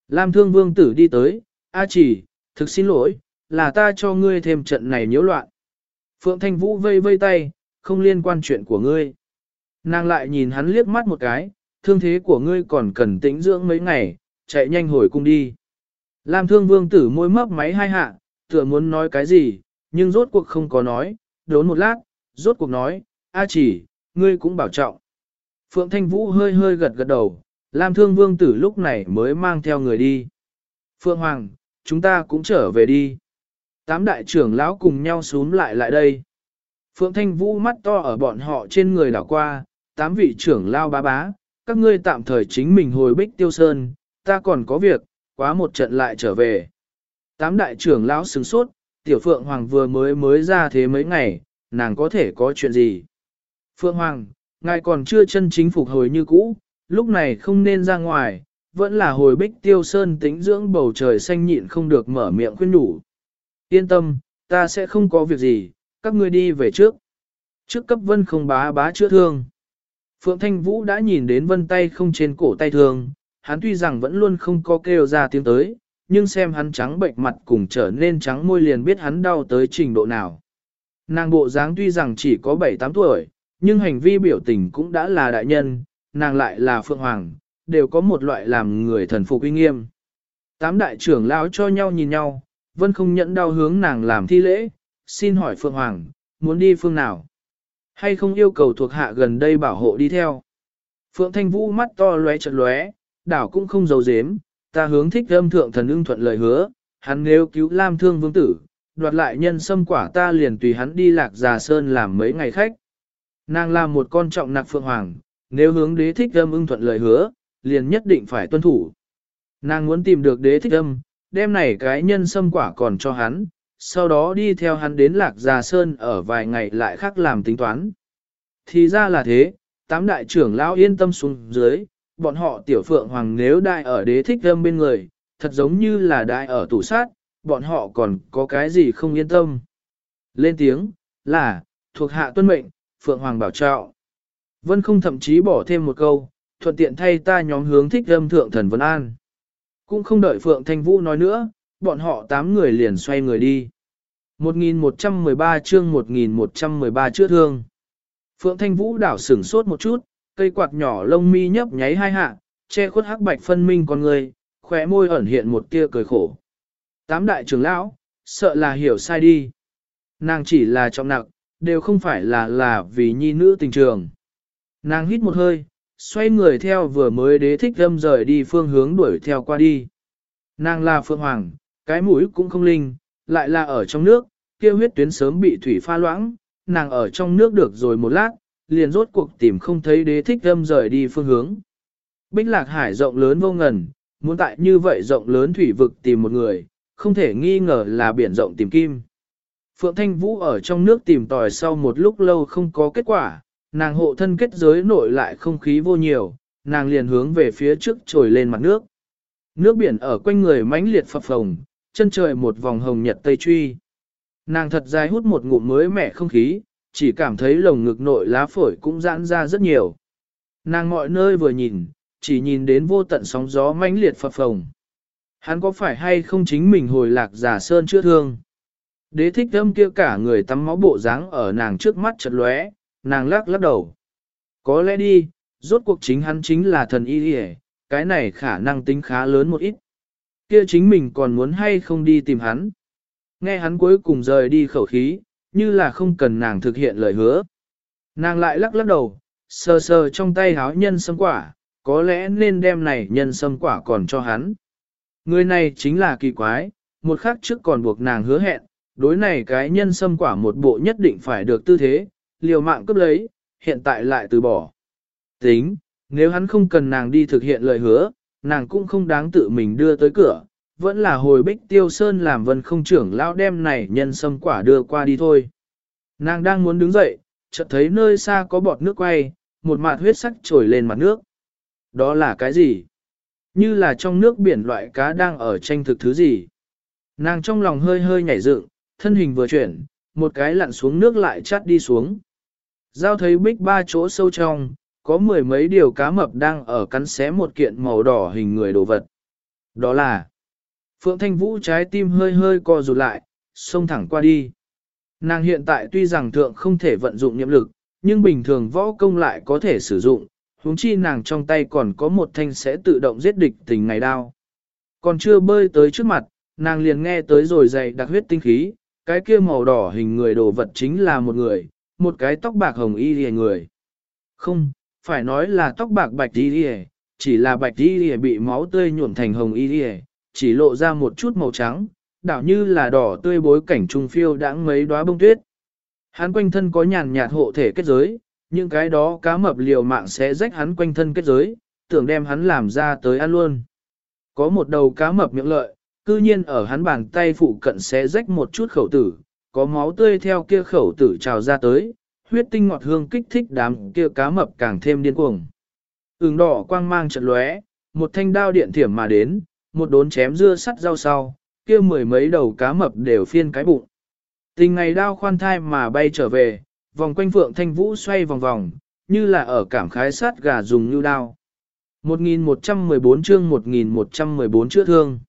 Lam thương vương tử đi tới, A chỉ, thực xin lỗi, là ta cho ngươi thêm trận này nhiễu loạn. Phượng Thanh Vũ vây vây tay, không liên quan chuyện của ngươi. Nàng lại nhìn hắn liếc mắt một cái, thương thế của ngươi còn cần tĩnh dưỡng mấy ngày, chạy nhanh hồi cung đi. Lam thương vương tử môi mấp máy hai hạ, tựa muốn nói cái gì, nhưng rốt cuộc không có nói, đốn một lát, rốt cuộc nói, A chỉ, ngươi cũng bảo trọng. Phượng Thanh Vũ hơi hơi gật gật đầu, Lam Thương Vương Tử lúc này mới mang theo người đi. Phượng Hoàng, chúng ta cũng trở về đi. Tám đại trưởng lão cùng nhau xuống lại lại đây. Phượng Thanh Vũ mắt to ở bọn họ trên người đảo qua, tám vị trưởng lao bá bá, các ngươi tạm thời chính mình hồi bích tiêu sơn, ta còn có việc, quá một trận lại trở về. Tám đại trưởng lão sừng sốt, tiểu Phượng Hoàng vừa mới mới ra thế mấy ngày, nàng có thể có chuyện gì? Phượng Hoàng, ngài còn chưa chân chính phục hồi như cũ, lúc này không nên ra ngoài, vẫn là hồi bích tiêu sơn tính dưỡng bầu trời xanh nhịn không được mở miệng khuyên nhủ. Yên tâm, ta sẽ không có việc gì, các ngươi đi về trước. Trước cấp vân không bá bá chữa thương. Phượng Thanh Vũ đã nhìn đến vân tay không trên cổ tay thương, hắn tuy rằng vẫn luôn không có kêu ra tiếng tới, nhưng xem hắn trắng bệnh mặt cùng trở nên trắng môi liền biết hắn đau tới trình độ nào. Nàng bộ dáng tuy rằng chỉ có 7-8 tuổi, nhưng hành vi biểu tình cũng đã là đại nhân, nàng lại là Phượng Hoàng, đều có một loại làm người thần phục uy nghiêm. Tám đại trưởng lão cho nhau nhìn nhau, vân không nhẫn đau hướng nàng làm thi lễ, xin hỏi Phượng Hoàng, muốn đi phương nào? Hay không yêu cầu thuộc hạ gần đây bảo hộ đi theo? Phượng Thanh Vũ mắt to lóe chật lóe, đảo cũng không giấu giếm, ta hướng thích âm thượng thần ưng thuận lời hứa, hắn nếu cứu Lam Thương Vương Tử, đoạt lại nhân sâm quả ta liền tùy hắn đi lạc già sơn làm mấy ngày khách. Nàng là một con trọng nặc Phượng Hoàng, nếu hướng đế thích âm ưng thuận lời hứa, liền nhất định phải tuân thủ. Nàng muốn tìm được đế thích âm, đem này cái nhân sâm quả còn cho hắn, sau đó đi theo hắn đến lạc già sơn ở vài ngày lại khác làm tính toán. Thì ra là thế, tám đại trưởng lão yên tâm xuống dưới, bọn họ tiểu phượng hoàng nếu đại ở đế thích âm bên người, thật giống như là đại ở tủ sát, bọn họ còn có cái gì không yên tâm. Lên tiếng, là, thuộc hạ tuân mệnh, phượng hoàng bảo trọng. Vân không thậm chí bỏ thêm một câu, thuận tiện thay ta nhóm hướng thích âm thượng thần Vân An. Cũng không đợi Phượng Thanh Vũ nói nữa, bọn họ tám người liền xoay người đi. 1113 chương 1113 chữa thương. Phượng Thanh Vũ đảo sửng sốt một chút, cây quạt nhỏ lông mi nhấp nháy hai hạ, che khuất hắc bạch phân minh con người, khóe môi ẩn hiện một tia cười khổ. Tám đại trưởng lão, sợ là hiểu sai đi. Nàng chỉ là trọng nặng, đều không phải là là vì nhi nữ tình trường. Nàng hít một hơi, xoay người theo vừa mới đế thích âm rời đi phương hướng đuổi theo qua đi. Nàng là Phượng Hoàng, cái mũi cũng không linh, lại là ở trong nước, kia huyết tuyến sớm bị thủy pha loãng, nàng ở trong nước được rồi một lát, liền rốt cuộc tìm không thấy đế thích âm rời đi phương hướng. Bích lạc hải rộng lớn vô ngần, muốn tại như vậy rộng lớn thủy vực tìm một người, không thể nghi ngờ là biển rộng tìm kim. Phượng Thanh Vũ ở trong nước tìm tòi sau một lúc lâu không có kết quả, nàng hộ thân kết giới nội lại không khí vô nhiều, nàng liền hướng về phía trước trồi lên mặt nước. Nước biển ở quanh người mãnh liệt phập phồng, chân trời một vòng hồng nhật tây truy. Nàng thật dài hút một ngụm mới mẻ không khí, chỉ cảm thấy lồng ngực nội lá phổi cũng giãn ra rất nhiều. Nàng mọi nơi vừa nhìn, chỉ nhìn đến vô tận sóng gió mãnh liệt phập phồng. Hắn có phải hay không chính mình hồi lạc giả sơn chữa thương? Đế thích thâm kia cả người tắm máu bộ dáng ở nàng trước mắt chật lóe, nàng lắc lắc đầu. Có lẽ đi, rốt cuộc chính hắn chính là thần y hề, cái này khả năng tính khá lớn một ít. Kia chính mình còn muốn hay không đi tìm hắn. Nghe hắn cuối cùng rời đi khẩu khí, như là không cần nàng thực hiện lời hứa. Nàng lại lắc lắc đầu, sờ sờ trong tay háo nhân sâm quả, có lẽ nên đem này nhân sâm quả còn cho hắn. Người này chính là kỳ quái, một khắc trước còn buộc nàng hứa hẹn, đối này cái nhân sâm quả một bộ nhất định phải được tư thế, liều mạng cướp lấy, hiện tại lại từ bỏ. Tính, nếu hắn không cần nàng đi thực hiện lời hứa, nàng cũng không đáng tự mình đưa tới cửa, vẫn là hồi bích tiêu sơn làm vân không trưởng lão đem này nhân sâm quả đưa qua đi thôi. Nàng đang muốn đứng dậy, chợt thấy nơi xa có bọt nước quay, một mạt huyết sắc trồi lên mặt nước. Đó là cái gì? Như là trong nước biển loại cá đang ở tranh thực thứ gì? Nàng trong lòng hơi hơi nhảy dựng, thân hình vừa chuyển, một cái lặn xuống nước lại chát đi xuống. Giao thấy bích ba chỗ sâu trong, có mười mấy điều cá mập đang ở cắn xé một kiện màu đỏ hình người đồ vật. Đó là Phượng Thanh Vũ trái tim hơi hơi co rụt lại, xông thẳng qua đi. Nàng hiện tại tuy rằng thượng không thể vận dụng nhiệm lực, nhưng bình thường võ công lại có thể sử dụng, huống chi nàng trong tay còn có một thanh sẽ tự động giết địch tình ngày đao. Còn chưa bơi tới trước mặt, nàng liền nghe tới rồi dày đặc huyết tinh khí, cái kia màu đỏ hình người đồ vật chính là một người, một cái tóc bạc hồng y lìa người. Không, phải nói là tóc bạc bạch y lìa, chỉ là bạch y lìa bị máu tươi nhuộm thành hồng y lìa, chỉ lộ ra một chút màu trắng, đảo như là đỏ tươi bối cảnh trung phiêu đãng mấy đóa bông tuyết. Hắn quanh thân có nhàn nhạt hộ thể kết giới, những cái đó cá mập liều mạng sẽ rách hắn quanh thân kết giới, tưởng đem hắn làm ra tới ăn luôn. Có một đầu cá mập miệng lợi, cư nhiên ở hắn bàn tay phụ cận sẽ rách một chút khẩu tử, có máu tươi theo kia khẩu tử trào ra tới, huyết tinh ngọt hương kích thích đám kia cá mập càng thêm điên cuồng. Ứng đỏ quang mang trận lóe, một thanh đao điện thiểm mà đến, một đốn chém dưa sắt rau sau, kia mười mấy đầu cá mập đều phiên cái bụng. Tình ngày đao khoan thai mà bay trở về, vòng quanh phượng thanh vũ xoay vòng vòng, như là ở cảm khái sát gà dùng như đao. 1114 chương 1114 chữa thương.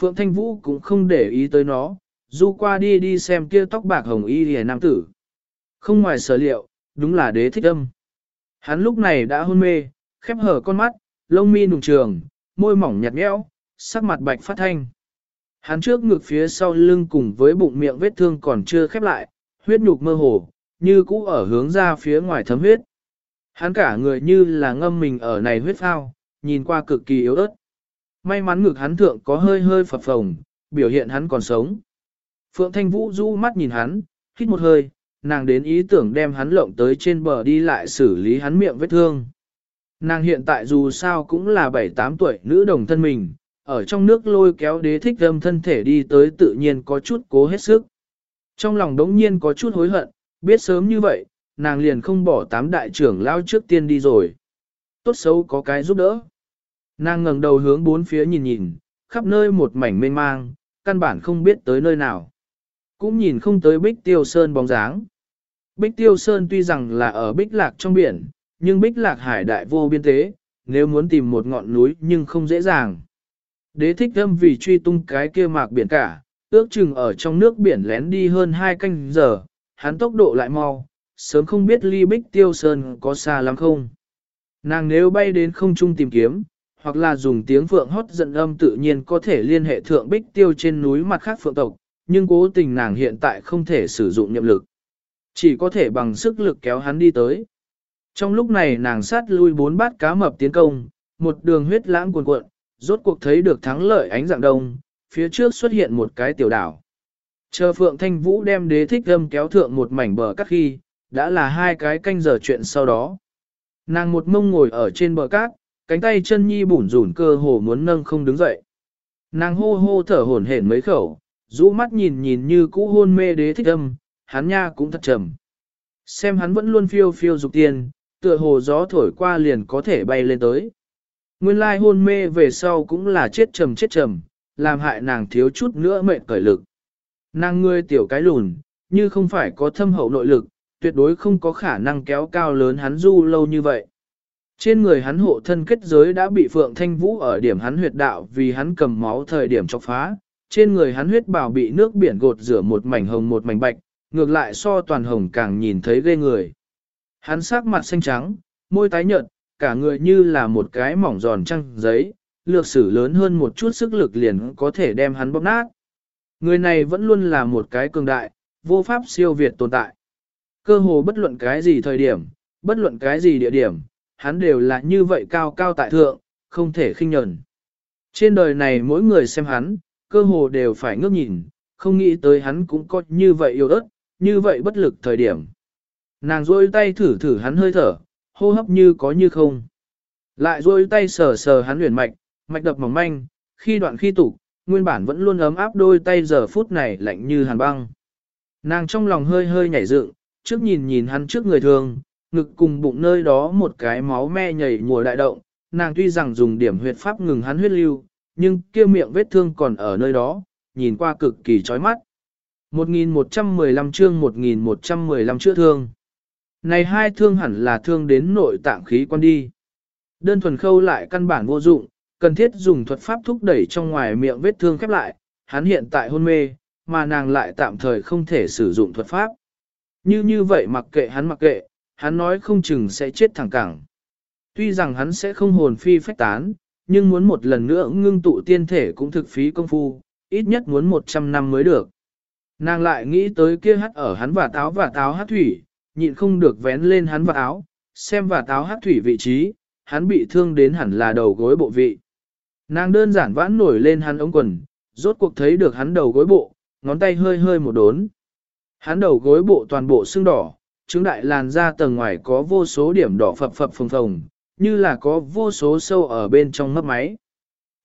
Phượng Thanh Vũ cũng không để ý tới nó, du qua đi đi xem kia tóc bạc hồng y hề nam tử. Không ngoài sở liệu, đúng là đế thích âm. Hắn lúc này đã hôn mê, khép hở con mắt, lông mi nùng trường, môi mỏng nhạt nhẽo, sắc mặt bạch phát thanh. Hắn trước ngực phía sau lưng cùng với bụng miệng vết thương còn chưa khép lại, huyết nhục mơ hồ, như cũ ở hướng ra phía ngoài thấm huyết. Hắn cả người như là ngâm mình ở này huyết phao, nhìn qua cực kỳ yếu ớt. May mắn ngực hắn thượng có hơi hơi phập phồng, biểu hiện hắn còn sống. Phượng Thanh Vũ du mắt nhìn hắn, hít một hơi, nàng đến ý tưởng đem hắn lộng tới trên bờ đi lại xử lý hắn miệng vết thương. Nàng hiện tại dù sao cũng là 7-8 tuổi nữ đồng thân mình, ở trong nước lôi kéo đế thích âm thân thể đi tới tự nhiên có chút cố hết sức. Trong lòng đống nhiên có chút hối hận, biết sớm như vậy, nàng liền không bỏ tám đại trưởng lao trước tiên đi rồi. Tốt xấu có cái giúp đỡ. Nàng ngẩng đầu hướng bốn phía nhìn nhìn, khắp nơi một mảnh mênh mang, căn bản không biết tới nơi nào. Cũng nhìn không tới Bích Tiêu Sơn bóng dáng. Bích Tiêu Sơn tuy rằng là ở Bích Lạc trong biển, nhưng Bích Lạc hải đại vô biên tế, nếu muốn tìm một ngọn núi nhưng không dễ dàng. Đế thích âm vì truy tung cái kia mạc biển cả, ước chừng ở trong nước biển lén đi hơn hai canh giờ, hắn tốc độ lại mau, sớm không biết ly Bích Tiêu Sơn có xa lắm không. Nàng nếu bay đến không trung tìm kiếm, hoặc là dùng tiếng phượng hót giận âm tự nhiên có thể liên hệ thượng bích tiêu trên núi mặt khác phượng tộc, nhưng cố tình nàng hiện tại không thể sử dụng nhậm lực. Chỉ có thể bằng sức lực kéo hắn đi tới. Trong lúc này nàng sát lui bốn bát cá mập tiến công, một đường huyết lãng cuồn cuộn, rốt cuộc thấy được thắng lợi ánh dạng đông, phía trước xuất hiện một cái tiểu đảo. Chờ Phượng Thanh Vũ đem đế thích âm kéo thượng một mảnh bờ cát khi, đã là hai cái canh giờ chuyện sau đó. Nàng một mông ngồi ở trên bờ cát, cánh tay chân nhi bủn rủn cơ hồ muốn nâng không đứng dậy. Nàng hô hô thở hổn hển mấy khẩu, rũ mắt nhìn nhìn như cũ hôn mê đế thích âm, hắn nha cũng thật trầm. Xem hắn vẫn luôn phiêu phiêu dục tiền, tựa hồ gió thổi qua liền có thể bay lên tới. Nguyên lai hôn mê về sau cũng là chết trầm chết trầm, làm hại nàng thiếu chút nữa mệnh cởi lực. Nàng ngươi tiểu cái lùn, như không phải có thâm hậu nội lực, tuyệt đối không có khả năng kéo cao lớn hắn du lâu như vậy. Trên người hắn hộ thân kết giới đã bị Phượng Thanh Vũ ở điểm hắn huyệt đạo vì hắn cầm máu thời điểm chọc phá, trên người hắn huyết bảo bị nước biển gột rửa một mảnh hồng một mảnh bạch, ngược lại so toàn hồng càng nhìn thấy ghê người. Hắn sắc mặt xanh trắng, môi tái nhợt, cả người như là một cái mỏng giòn trăng giấy, lược sử lớn hơn một chút sức lực liền có thể đem hắn bóp nát. Người này vẫn luôn là một cái cường đại, vô pháp siêu việt tồn tại. Cơ hồ bất luận cái gì thời điểm, bất luận cái gì địa điểm, hắn đều là như vậy cao cao tại thượng, không thể khinh nhẫn. Trên đời này mỗi người xem hắn, cơ hồ đều phải ngước nhìn, không nghĩ tới hắn cũng có như vậy yêu ớt, như vậy bất lực thời điểm. Nàng rôi tay thử thử hắn hơi thở, hô hấp như có như không. Lại rôi tay sờ sờ hắn luyện mạch, mạch đập mỏng manh, khi đoạn khi tụ, nguyên bản vẫn luôn ấm áp đôi tay giờ phút này lạnh như hàn băng. Nàng trong lòng hơi hơi nhảy dựng, trước nhìn nhìn hắn trước người thường, ngực cùng bụng nơi đó một cái máu me nhảy mùa đại động, nàng tuy rằng dùng điểm huyệt pháp ngừng hắn huyết lưu, nhưng kia miệng vết thương còn ở nơi đó, nhìn qua cực kỳ chói mắt. 1115 chương 1115 chữa thương. Này hai thương hẳn là thương đến nội tạng khí quan đi. Đơn thuần khâu lại căn bản vô dụng, cần thiết dùng thuật pháp thúc đẩy trong ngoài miệng vết thương khép lại, hắn hiện tại hôn mê, mà nàng lại tạm thời không thể sử dụng thuật pháp. Như như vậy mặc kệ hắn mặc kệ, hắn nói không chừng sẽ chết thẳng cẳng. Tuy rằng hắn sẽ không hồn phi phách tán, nhưng muốn một lần nữa ngưng tụ tiên thể cũng thực phí công phu, ít nhất muốn 100 năm mới được. Nàng lại nghĩ tới kia hắt ở hắn và táo và táo hát thủy, nhịn không được vén lên hắn và áo, xem và táo hát thủy vị trí, hắn bị thương đến hẳn là đầu gối bộ vị. Nàng đơn giản vãn nổi lên hắn ống quần, rốt cuộc thấy được hắn đầu gối bộ, ngón tay hơi hơi một đốn. Hắn đầu gối bộ toàn bộ xương đỏ, trứng đại làn da tầng ngoài có vô số điểm đỏ phập phập phồng phồng, như là có vô số sâu ở bên trong mấp máy.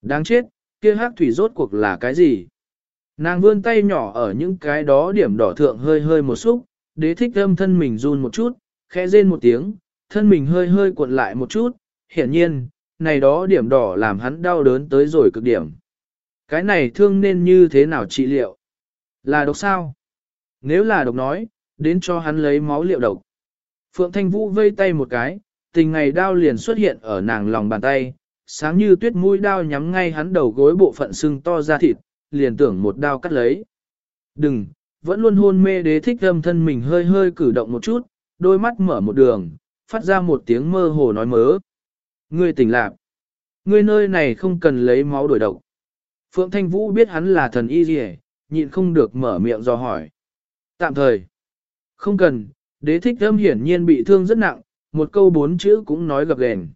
Đáng chết, kia hắc thủy rốt cuộc là cái gì? Nàng vươn tay nhỏ ở những cái đó điểm đỏ thượng hơi hơi một xúc, đế thích âm thân mình run một chút, khẽ rên một tiếng, thân mình hơi hơi cuộn lại một chút, hiển nhiên, này đó điểm đỏ làm hắn đau đớn tới rồi cực điểm. Cái này thương nên như thế nào trị liệu? Là độc sao? Nếu là độc nói, đến cho hắn lấy máu liệu độc. Phượng Thanh Vũ vây tay một cái, tình ngày đao liền xuất hiện ở nàng lòng bàn tay, sáng như tuyết mũi đao nhắm ngay hắn đầu gối bộ phận sưng to ra thịt, liền tưởng một đao cắt lấy. Đừng, vẫn luôn hôn mê đế thích âm thân mình hơi hơi cử động một chút, đôi mắt mở một đường, phát ra một tiếng mơ hồ nói mớ. Ngươi tỉnh lạc. Ngươi nơi này không cần lấy máu đổi độc. Phượng Thanh Vũ biết hắn là thần y gì nhịn không được mở miệng do hỏi. Tạm thời. Không cần, đế thích âm hiển nhiên bị thương rất nặng, một câu bốn chữ cũng nói gập ghềnh.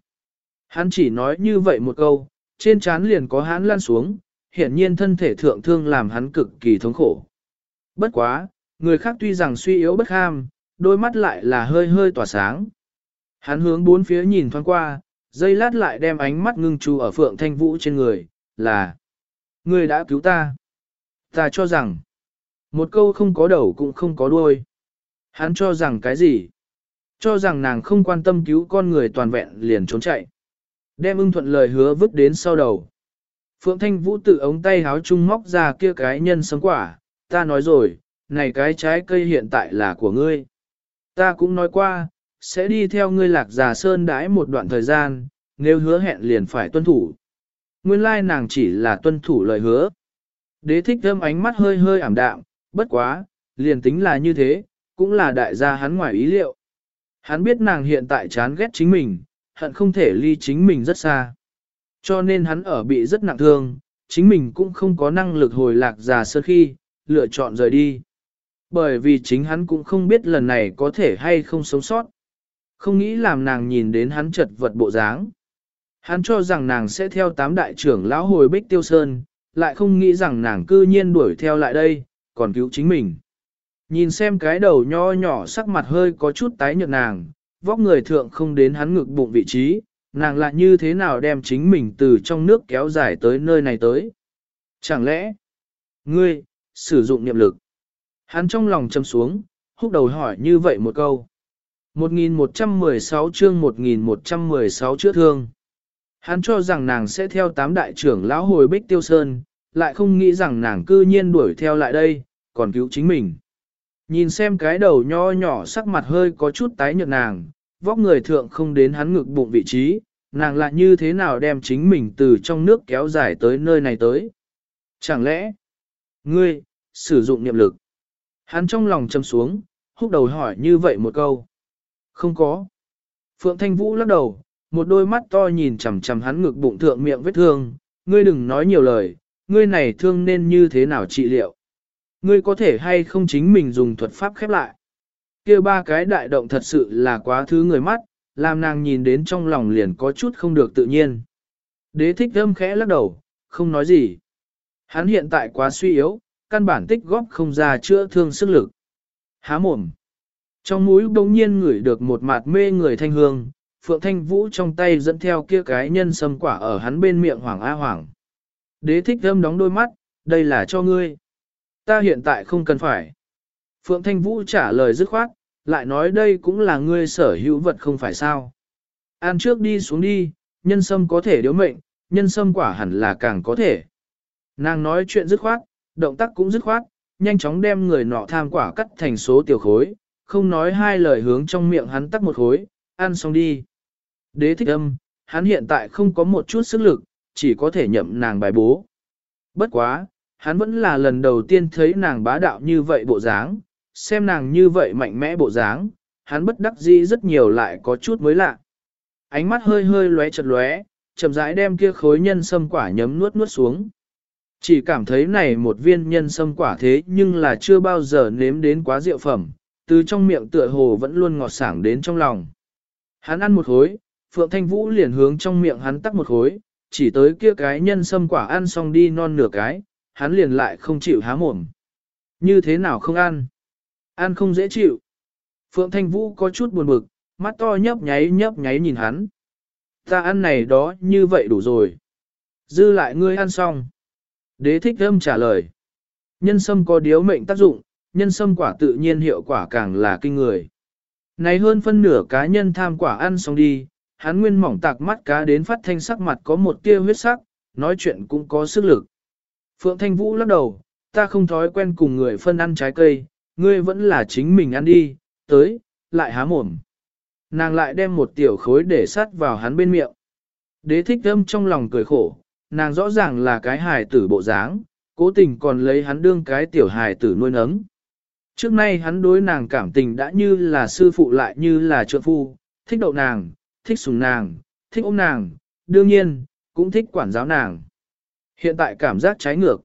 Hắn chỉ nói như vậy một câu, trên trán liền có hắn lan xuống, hiển nhiên thân thể thượng thương làm hắn cực kỳ thống khổ. Bất quá, người khác tuy rằng suy yếu bất ham, đôi mắt lại là hơi hơi tỏa sáng. Hắn hướng bốn phía nhìn thoáng qua, dây lát lại đem ánh mắt ngưng chú ở Phượng Thanh Vũ trên người, là Người đã cứu ta. Ta cho rằng, một câu không có đầu cũng không có đuôi. Hắn cho rằng cái gì? Cho rằng nàng không quan tâm cứu con người toàn vẹn liền trốn chạy. Đem ưng thuận lời hứa vứt đến sau đầu. Phượng Thanh Vũ tự ống tay háo chung móc ra kia cái nhân sống quả, ta nói rồi, này cái trái cây hiện tại là của ngươi. Ta cũng nói qua, sẽ đi theo ngươi lạc già sơn đãi một đoạn thời gian, nếu hứa hẹn liền phải tuân thủ. Nguyên lai nàng chỉ là tuân thủ lời hứa. Đế thích thơm ánh mắt hơi hơi ảm đạm, bất quá, liền tính là như thế, cũng là đại gia hắn ngoài ý liệu. Hắn biết nàng hiện tại chán ghét chính mình, hận không thể ly chính mình rất xa. Cho nên hắn ở bị rất nặng thương, chính mình cũng không có năng lực hồi lạc già sơn khi, lựa chọn rời đi. Bởi vì chính hắn cũng không biết lần này có thể hay không sống sót. Không nghĩ làm nàng nhìn đến hắn chật vật bộ dáng. Hắn cho rằng nàng sẽ theo tám đại trưởng lão hồi bích tiêu sơn, lại không nghĩ rằng nàng cư nhiên đuổi theo lại đây, còn cứu chính mình. Nhìn xem cái đầu nho nhỏ sắc mặt hơi có chút tái nhợt nàng, vóc người thượng không đến hắn ngực bụng vị trí, nàng lại như thế nào đem chính mình từ trong nước kéo dài tới nơi này tới. Chẳng lẽ, ngươi, sử dụng niệm lực. Hắn trong lòng châm xuống, húc đầu hỏi như vậy một câu. 1116 chương 1116 chữa thương. Hắn cho rằng nàng sẽ theo tám đại trưởng lão hồi Bích Tiêu Sơn, lại không nghĩ rằng nàng cư nhiên đuổi theo lại đây, còn cứu chính mình. Nhìn xem cái đầu nho nhỏ sắc mặt hơi có chút tái nhợt nàng, vóc người thượng không đến hắn ngực bụng vị trí, nàng lại như thế nào đem chính mình từ trong nước kéo dài tới nơi này tới. Chẳng lẽ, ngươi, sử dụng niệm lực. Hắn trong lòng châm xuống, húc đầu hỏi như vậy một câu. Không có. Phượng Thanh Vũ lắc đầu, một đôi mắt to nhìn chằm chằm hắn ngực bụng thượng miệng vết thương, ngươi đừng nói nhiều lời, ngươi này thương nên như thế nào trị liệu. Ngươi có thể hay không chính mình dùng thuật pháp khép lại. kia ba cái đại động thật sự là quá thứ người mắt, làm nàng nhìn đến trong lòng liền có chút không được tự nhiên. Đế thích thâm khẽ lắc đầu, không nói gì. Hắn hiện tại quá suy yếu, căn bản tích góp không ra chữa thương sức lực. Há mồm. Trong mũi bỗng nhiên ngửi được một mạt mê người thanh hương, Phượng Thanh Vũ trong tay dẫn theo kia cái nhân sâm quả ở hắn bên miệng hoảng a hoảng. Đế thích thơm đóng đôi mắt, đây là cho ngươi. Ta hiện tại không cần phải. Phượng Thanh Vũ trả lời dứt khoát, lại nói đây cũng là ngươi sở hữu vật không phải sao. An trước đi xuống đi, nhân sâm có thể điếu mệnh, nhân sâm quả hẳn là càng có thể. Nàng nói chuyện dứt khoát, động tác cũng dứt khoát, nhanh chóng đem người nọ tham quả cắt thành số tiểu khối, không nói hai lời hướng trong miệng hắn tắt một khối, ăn xong đi. Đế thích âm, hắn hiện tại không có một chút sức lực, chỉ có thể nhậm nàng bài bố. Bất quá, hắn vẫn là lần đầu tiên thấy nàng bá đạo như vậy bộ dáng, xem nàng như vậy mạnh mẽ bộ dáng, hắn bất đắc dĩ rất nhiều lại có chút mới lạ. Ánh mắt hơi hơi lóe chật lóe, chậm rãi đem kia khối nhân sâm quả nhấm nuốt nuốt xuống. Chỉ cảm thấy này một viên nhân sâm quả thế nhưng là chưa bao giờ nếm đến quá rượu phẩm, từ trong miệng tựa hồ vẫn luôn ngọt sảng đến trong lòng. Hắn ăn một khối, Phượng Thanh Vũ liền hướng trong miệng hắn tắc một khối, chỉ tới kia cái nhân sâm quả ăn xong đi non nửa cái, hắn liền lại không chịu há mồm. Như thế nào không ăn? Ăn không dễ chịu. Phượng Thanh Vũ có chút buồn bực, mắt to nhấp nháy nhấp nháy nhìn hắn. Ta ăn này đó như vậy đủ rồi. Dư lại ngươi ăn xong. Đế thích âm trả lời. Nhân sâm có điếu mệnh tác dụng, nhân sâm quả tự nhiên hiệu quả càng là kinh người. Này hơn phân nửa cá nhân tham quả ăn xong đi, hắn nguyên mỏng tạc mắt cá đến phát thanh sắc mặt có một tia huyết sắc, nói chuyện cũng có sức lực. Phượng Thanh Vũ lắc đầu, ta không thói quen cùng người phân ăn trái cây, ngươi vẫn là chính mình ăn đi, tới, lại há mồm. Nàng lại đem một tiểu khối để sắt vào hắn bên miệng. Đế thích âm trong lòng cười khổ, nàng rõ ràng là cái hài tử bộ dáng, cố tình còn lấy hắn đương cái tiểu hài tử nuôi nấng. Trước nay hắn đối nàng cảm tình đã như là sư phụ lại như là trượng phu, thích đậu nàng, thích sùng nàng, thích ôm nàng, đương nhiên, cũng thích quản giáo nàng. Hiện tại cảm giác trái ngược.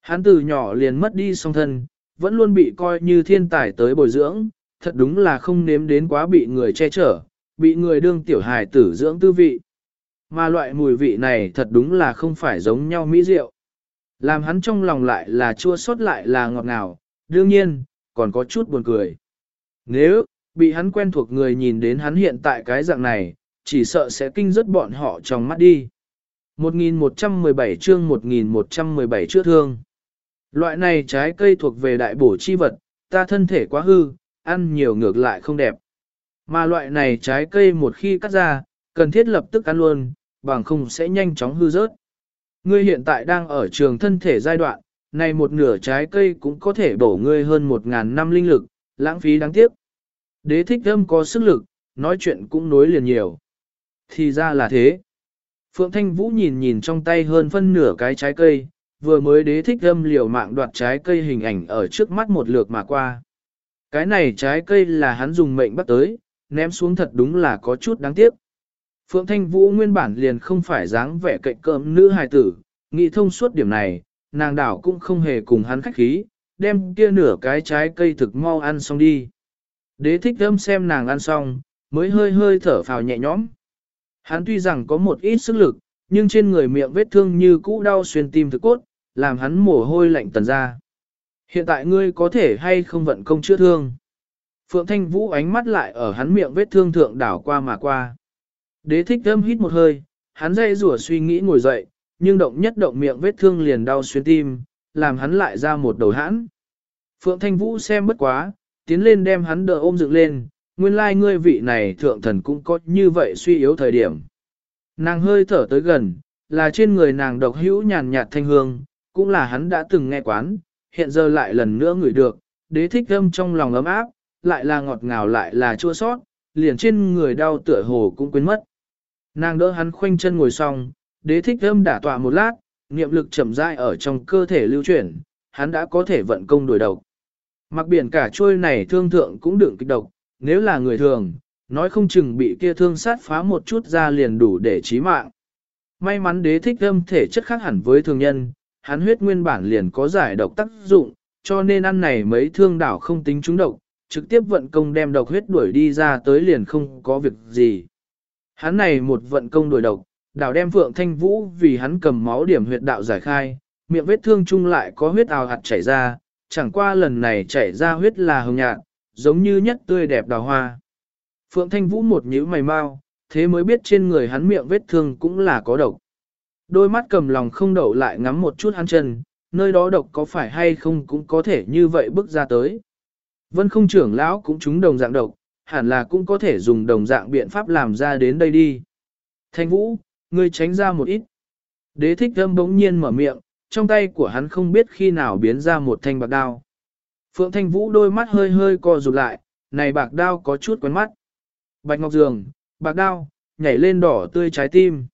Hắn từ nhỏ liền mất đi song thân, vẫn luôn bị coi như thiên tài tới bồi dưỡng, thật đúng là không nếm đến quá bị người che chở, bị người đương tiểu hài tử dưỡng tư vị. Mà loại mùi vị này thật đúng là không phải giống nhau mỹ rượu. Làm hắn trong lòng lại là chua xót lại là ngọt ngào, đương nhiên, còn có chút buồn cười. Nếu, bị hắn quen thuộc người nhìn đến hắn hiện tại cái dạng này, chỉ sợ sẽ kinh rất bọn họ trong mắt đi. 1117 chương 1117 chữa thương. Loại này trái cây thuộc về đại bổ chi vật, ta thân thể quá hư, ăn nhiều ngược lại không đẹp. Mà loại này trái cây một khi cắt ra, cần thiết lập tức ăn luôn, bằng không sẽ nhanh chóng hư rớt. Ngươi hiện tại đang ở trường thân thể giai đoạn, này một nửa trái cây cũng có thể bổ ngươi hơn một ngàn năm linh lực, lãng phí đáng tiếc. Đế thích âm có sức lực, nói chuyện cũng nối liền nhiều. Thì ra là thế. Phượng Thanh Vũ nhìn nhìn trong tay hơn phân nửa cái trái cây, vừa mới đế thích âm liều mạng đoạt trái cây hình ảnh ở trước mắt một lượt mà qua. Cái này trái cây là hắn dùng mệnh bắt tới, ném xuống thật đúng là có chút đáng tiếc. Phượng Thanh Vũ nguyên bản liền không phải dáng vẻ cạnh cơm nữ hài tử, nghĩ thông suốt điểm này, nàng đảo cũng không hề cùng hắn khách khí, đem kia nửa cái trái cây thực mau ăn xong đi. Đế thích thơm xem nàng ăn xong, mới hơi hơi thở phào nhẹ nhõm. Hắn tuy rằng có một ít sức lực, nhưng trên người miệng vết thương như cũ đau xuyên tim thực cốt, làm hắn mồ hôi lạnh tần ra. Hiện tại ngươi có thể hay không vận công chữa thương. Phượng Thanh Vũ ánh mắt lại ở hắn miệng vết thương thượng đảo qua mà qua. Đế thích thơm hít một hơi, hắn dây rủa suy nghĩ ngồi dậy, nhưng động nhất động miệng vết thương liền đau xuyên tim, làm hắn lại ra một đầu hãn. Phượng Thanh Vũ xem bất quá, tiến lên đem hắn đỡ ôm dựng lên, nguyên lai ngươi vị này thượng thần cũng có như vậy suy yếu thời điểm. Nàng hơi thở tới gần, là trên người nàng độc hữu nhàn nhạt thanh hương, cũng là hắn đã từng nghe quán, hiện giờ lại lần nữa ngửi được, đế thích âm trong lòng ấm áp, lại là ngọt ngào lại là chua sót, liền trên người đau tựa hồ cũng quên mất. Nàng đỡ hắn khoanh chân ngồi xong, đế thích âm đả tọa một lát, niệm lực chậm rãi ở trong cơ thể lưu chuyển, hắn đã có thể vận công đổi độc. Mặc biển cả trôi này thương thượng cũng đựng kích độc, nếu là người thường, nói không chừng bị kia thương sát phá một chút ra liền đủ để chí mạng. May mắn đế thích âm thể chất khác hẳn với thường nhân, hắn huyết nguyên bản liền có giải độc tác dụng, cho nên ăn này mấy thương đảo không tính trúng độc, trực tiếp vận công đem độc huyết đuổi đi ra tới liền không có việc gì. Hắn này một vận công đuổi độc, đảo đem Phượng Thanh Vũ vì hắn cầm máu điểm huyệt đạo giải khai, miệng vết thương chung lại có huyết ào hạt chảy ra, chẳng qua lần này chảy ra huyết là hồng nhạt, giống như nhất tươi đẹp đào hoa. Phượng Thanh Vũ một nhíu mày mau, thế mới biết trên người hắn miệng vết thương cũng là có độc. Đôi mắt cầm lòng không đậu lại ngắm một chút hắn chân, nơi đó độc có phải hay không cũng có thể như vậy bước ra tới. Vân không trưởng lão cũng trúng đồng dạng độc, hẳn là cũng có thể dùng đồng dạng biện pháp làm ra đến đây đi. Thanh Vũ, ngươi tránh ra một ít. Đế thích âm bỗng nhiên mở miệng, trong tay của hắn không biết khi nào biến ra một thanh bạc đao. Phượng Thanh Vũ đôi mắt hơi hơi co rụt lại, này bạc đao có chút quen mắt. Bạch Ngọc Dường, bạc đao, nhảy lên đỏ tươi trái tim.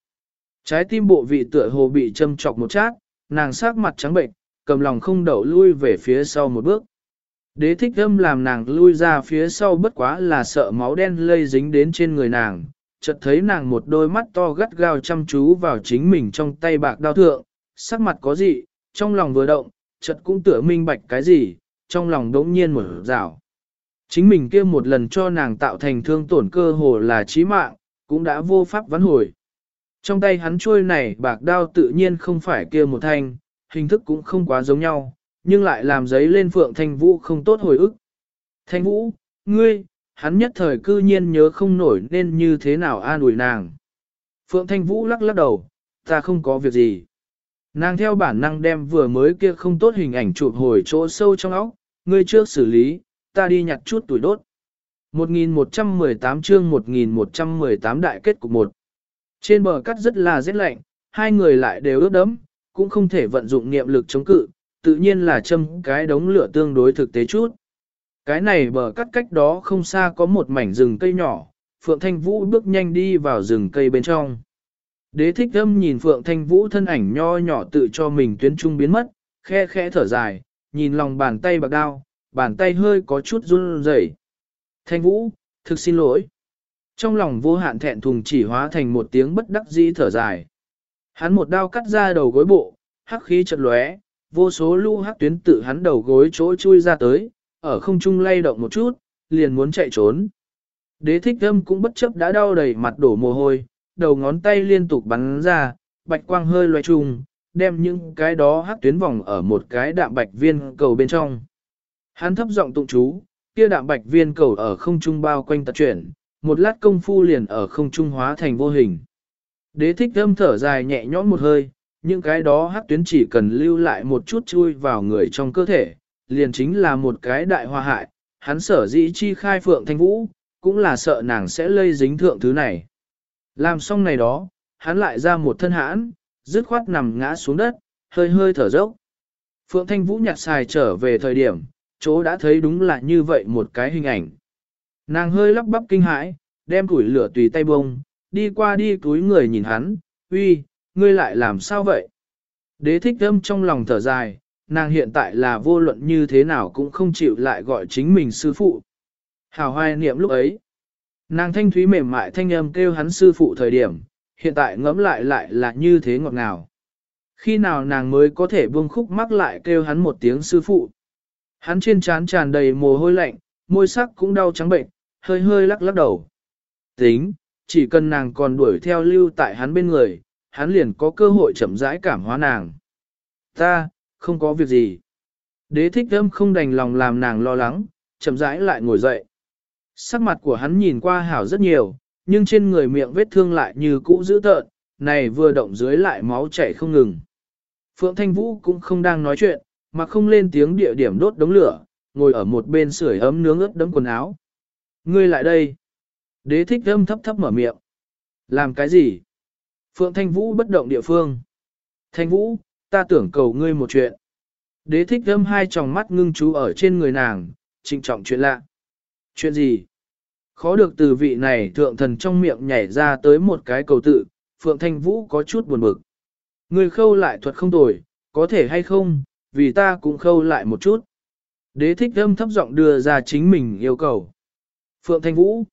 Trái tim bộ vị tựa hồ bị châm chọc một chát, nàng sắc mặt trắng bệnh, cầm lòng không đậu lui về phía sau một bước. Đế thích âm làm nàng lui ra phía sau bất quá là sợ máu đen lây dính đến trên người nàng, chợt thấy nàng một đôi mắt to gắt gao chăm chú vào chính mình trong tay bạc đao thượng, sắc mặt có gì, trong lòng vừa động, chợt cũng tựa minh bạch cái gì, trong lòng đống nhiên mở rào. Chính mình kia một lần cho nàng tạo thành thương tổn cơ hồ là chí mạng, cũng đã vô pháp vãn hồi. Trong tay hắn trôi này bạc đao tự nhiên không phải kia một thanh, hình thức cũng không quá giống nhau, nhưng lại làm giấy lên phượng thanh vũ không tốt hồi ức. Thanh vũ, ngươi, hắn nhất thời cư nhiên nhớ không nổi nên như thế nào an ủi nàng. Phượng thanh vũ lắc lắc đầu, ta không có việc gì. Nàng theo bản năng đem vừa mới kia không tốt hình ảnh chụp hồi chỗ sâu trong óc, ngươi trước xử lý, ta đi nhặt chút tuổi đốt. 1118 chương 1118 đại kết cục 1. Trên bờ cắt rất là rét lạnh, hai người lại đều ướt đẫm, cũng không thể vận dụng niệm lực chống cự, tự nhiên là châm cái đống lửa tương đối thực tế chút. Cái này bờ cắt cách đó không xa có một mảnh rừng cây nhỏ, Phượng Thanh Vũ bước nhanh đi vào rừng cây bên trong. Đế thích âm nhìn Phượng Thanh Vũ thân ảnh nho nhỏ tự cho mình tuyến trung biến mất, khe khẽ thở dài, nhìn lòng bàn tay bạc đao, bàn tay hơi có chút run rẩy. Thanh Vũ, thực xin lỗi. Trong lòng vô hạn thẹn thùng chỉ hóa thành một tiếng bất đắc dĩ thở dài. Hắn một đao cắt ra đầu gối bộ, hắc khí chật lóe, vô số lưu hắc tuyến tự hắn đầu gối chỗ chui ra tới, ở không trung lay động một chút, liền muốn chạy trốn. Đế thích âm cũng bất chấp đã đau đầy mặt đổ mồ hôi, đầu ngón tay liên tục bắn ra, bạch quang hơi loay trùng, đem những cái đó hắc tuyến vòng ở một cái đạm bạch viên cầu bên trong. Hắn thấp giọng tụng chú, kia đạm bạch viên cầu ở không trung bao quanh tật chuyển, một lát công phu liền ở không trung hóa thành vô hình. Đế thích âm thở dài nhẹ nhõm một hơi, những cái đó hắc tuyến chỉ cần lưu lại một chút chui vào người trong cơ thể, liền chính là một cái đại hoa hại, hắn sở dĩ chi khai phượng thanh vũ, cũng là sợ nàng sẽ lây dính thượng thứ này. Làm xong này đó, hắn lại ra một thân hãn, dứt khoát nằm ngã xuống đất, hơi hơi thở dốc. Phượng Thanh Vũ nhặt xài trở về thời điểm, chỗ đã thấy đúng là như vậy một cái hình ảnh. Nàng hơi lắp bắp kinh hãi, đem củi lửa tùy tay bông, đi qua đi túi người nhìn hắn, uy, ngươi lại làm sao vậy? Đế thích âm trong lòng thở dài, nàng hiện tại là vô luận như thế nào cũng không chịu lại gọi chính mình sư phụ. Hào hoài niệm lúc ấy, nàng thanh thúy mềm mại thanh âm kêu hắn sư phụ thời điểm, hiện tại ngẫm lại lại là như thế ngọt ngào. Khi nào nàng mới có thể buông khúc mắc lại kêu hắn một tiếng sư phụ. Hắn trên trán tràn đầy mồ hôi lạnh, môi sắc cũng đau trắng bệnh, hơi hơi lắc lắc đầu. Tính, chỉ cần nàng còn đuổi theo lưu tại hắn bên người, hắn liền có cơ hội chậm rãi cảm hóa nàng. Ta, không có việc gì. Đế thích âm không đành lòng làm nàng lo lắng, chậm rãi lại ngồi dậy. Sắc mặt của hắn nhìn qua hảo rất nhiều, nhưng trên người miệng vết thương lại như cũ dữ tợn, này vừa động dưới lại máu chảy không ngừng. Phượng Thanh Vũ cũng không đang nói chuyện, mà không lên tiếng địa điểm đốt đống lửa, ngồi ở một bên sưởi ấm nướng ướt đấm quần áo. Ngươi lại đây. Đế thích âm thấp thấp mở miệng. Làm cái gì? Phượng Thanh Vũ bất động địa phương. Thanh Vũ, ta tưởng cầu ngươi một chuyện. Đế thích thâm hai tròng mắt ngưng chú ở trên người nàng, trịnh trọng chuyện lạ. Chuyện gì? Khó được từ vị này thượng thần trong miệng nhảy ra tới một cái cầu tự, Phượng Thanh Vũ có chút buồn bực. người khâu lại thuật không tồi, có thể hay không, vì ta cũng khâu lại một chút. Đế thích thâm thấp giọng đưa ra chính mình yêu cầu. Phượng Thanh Vũ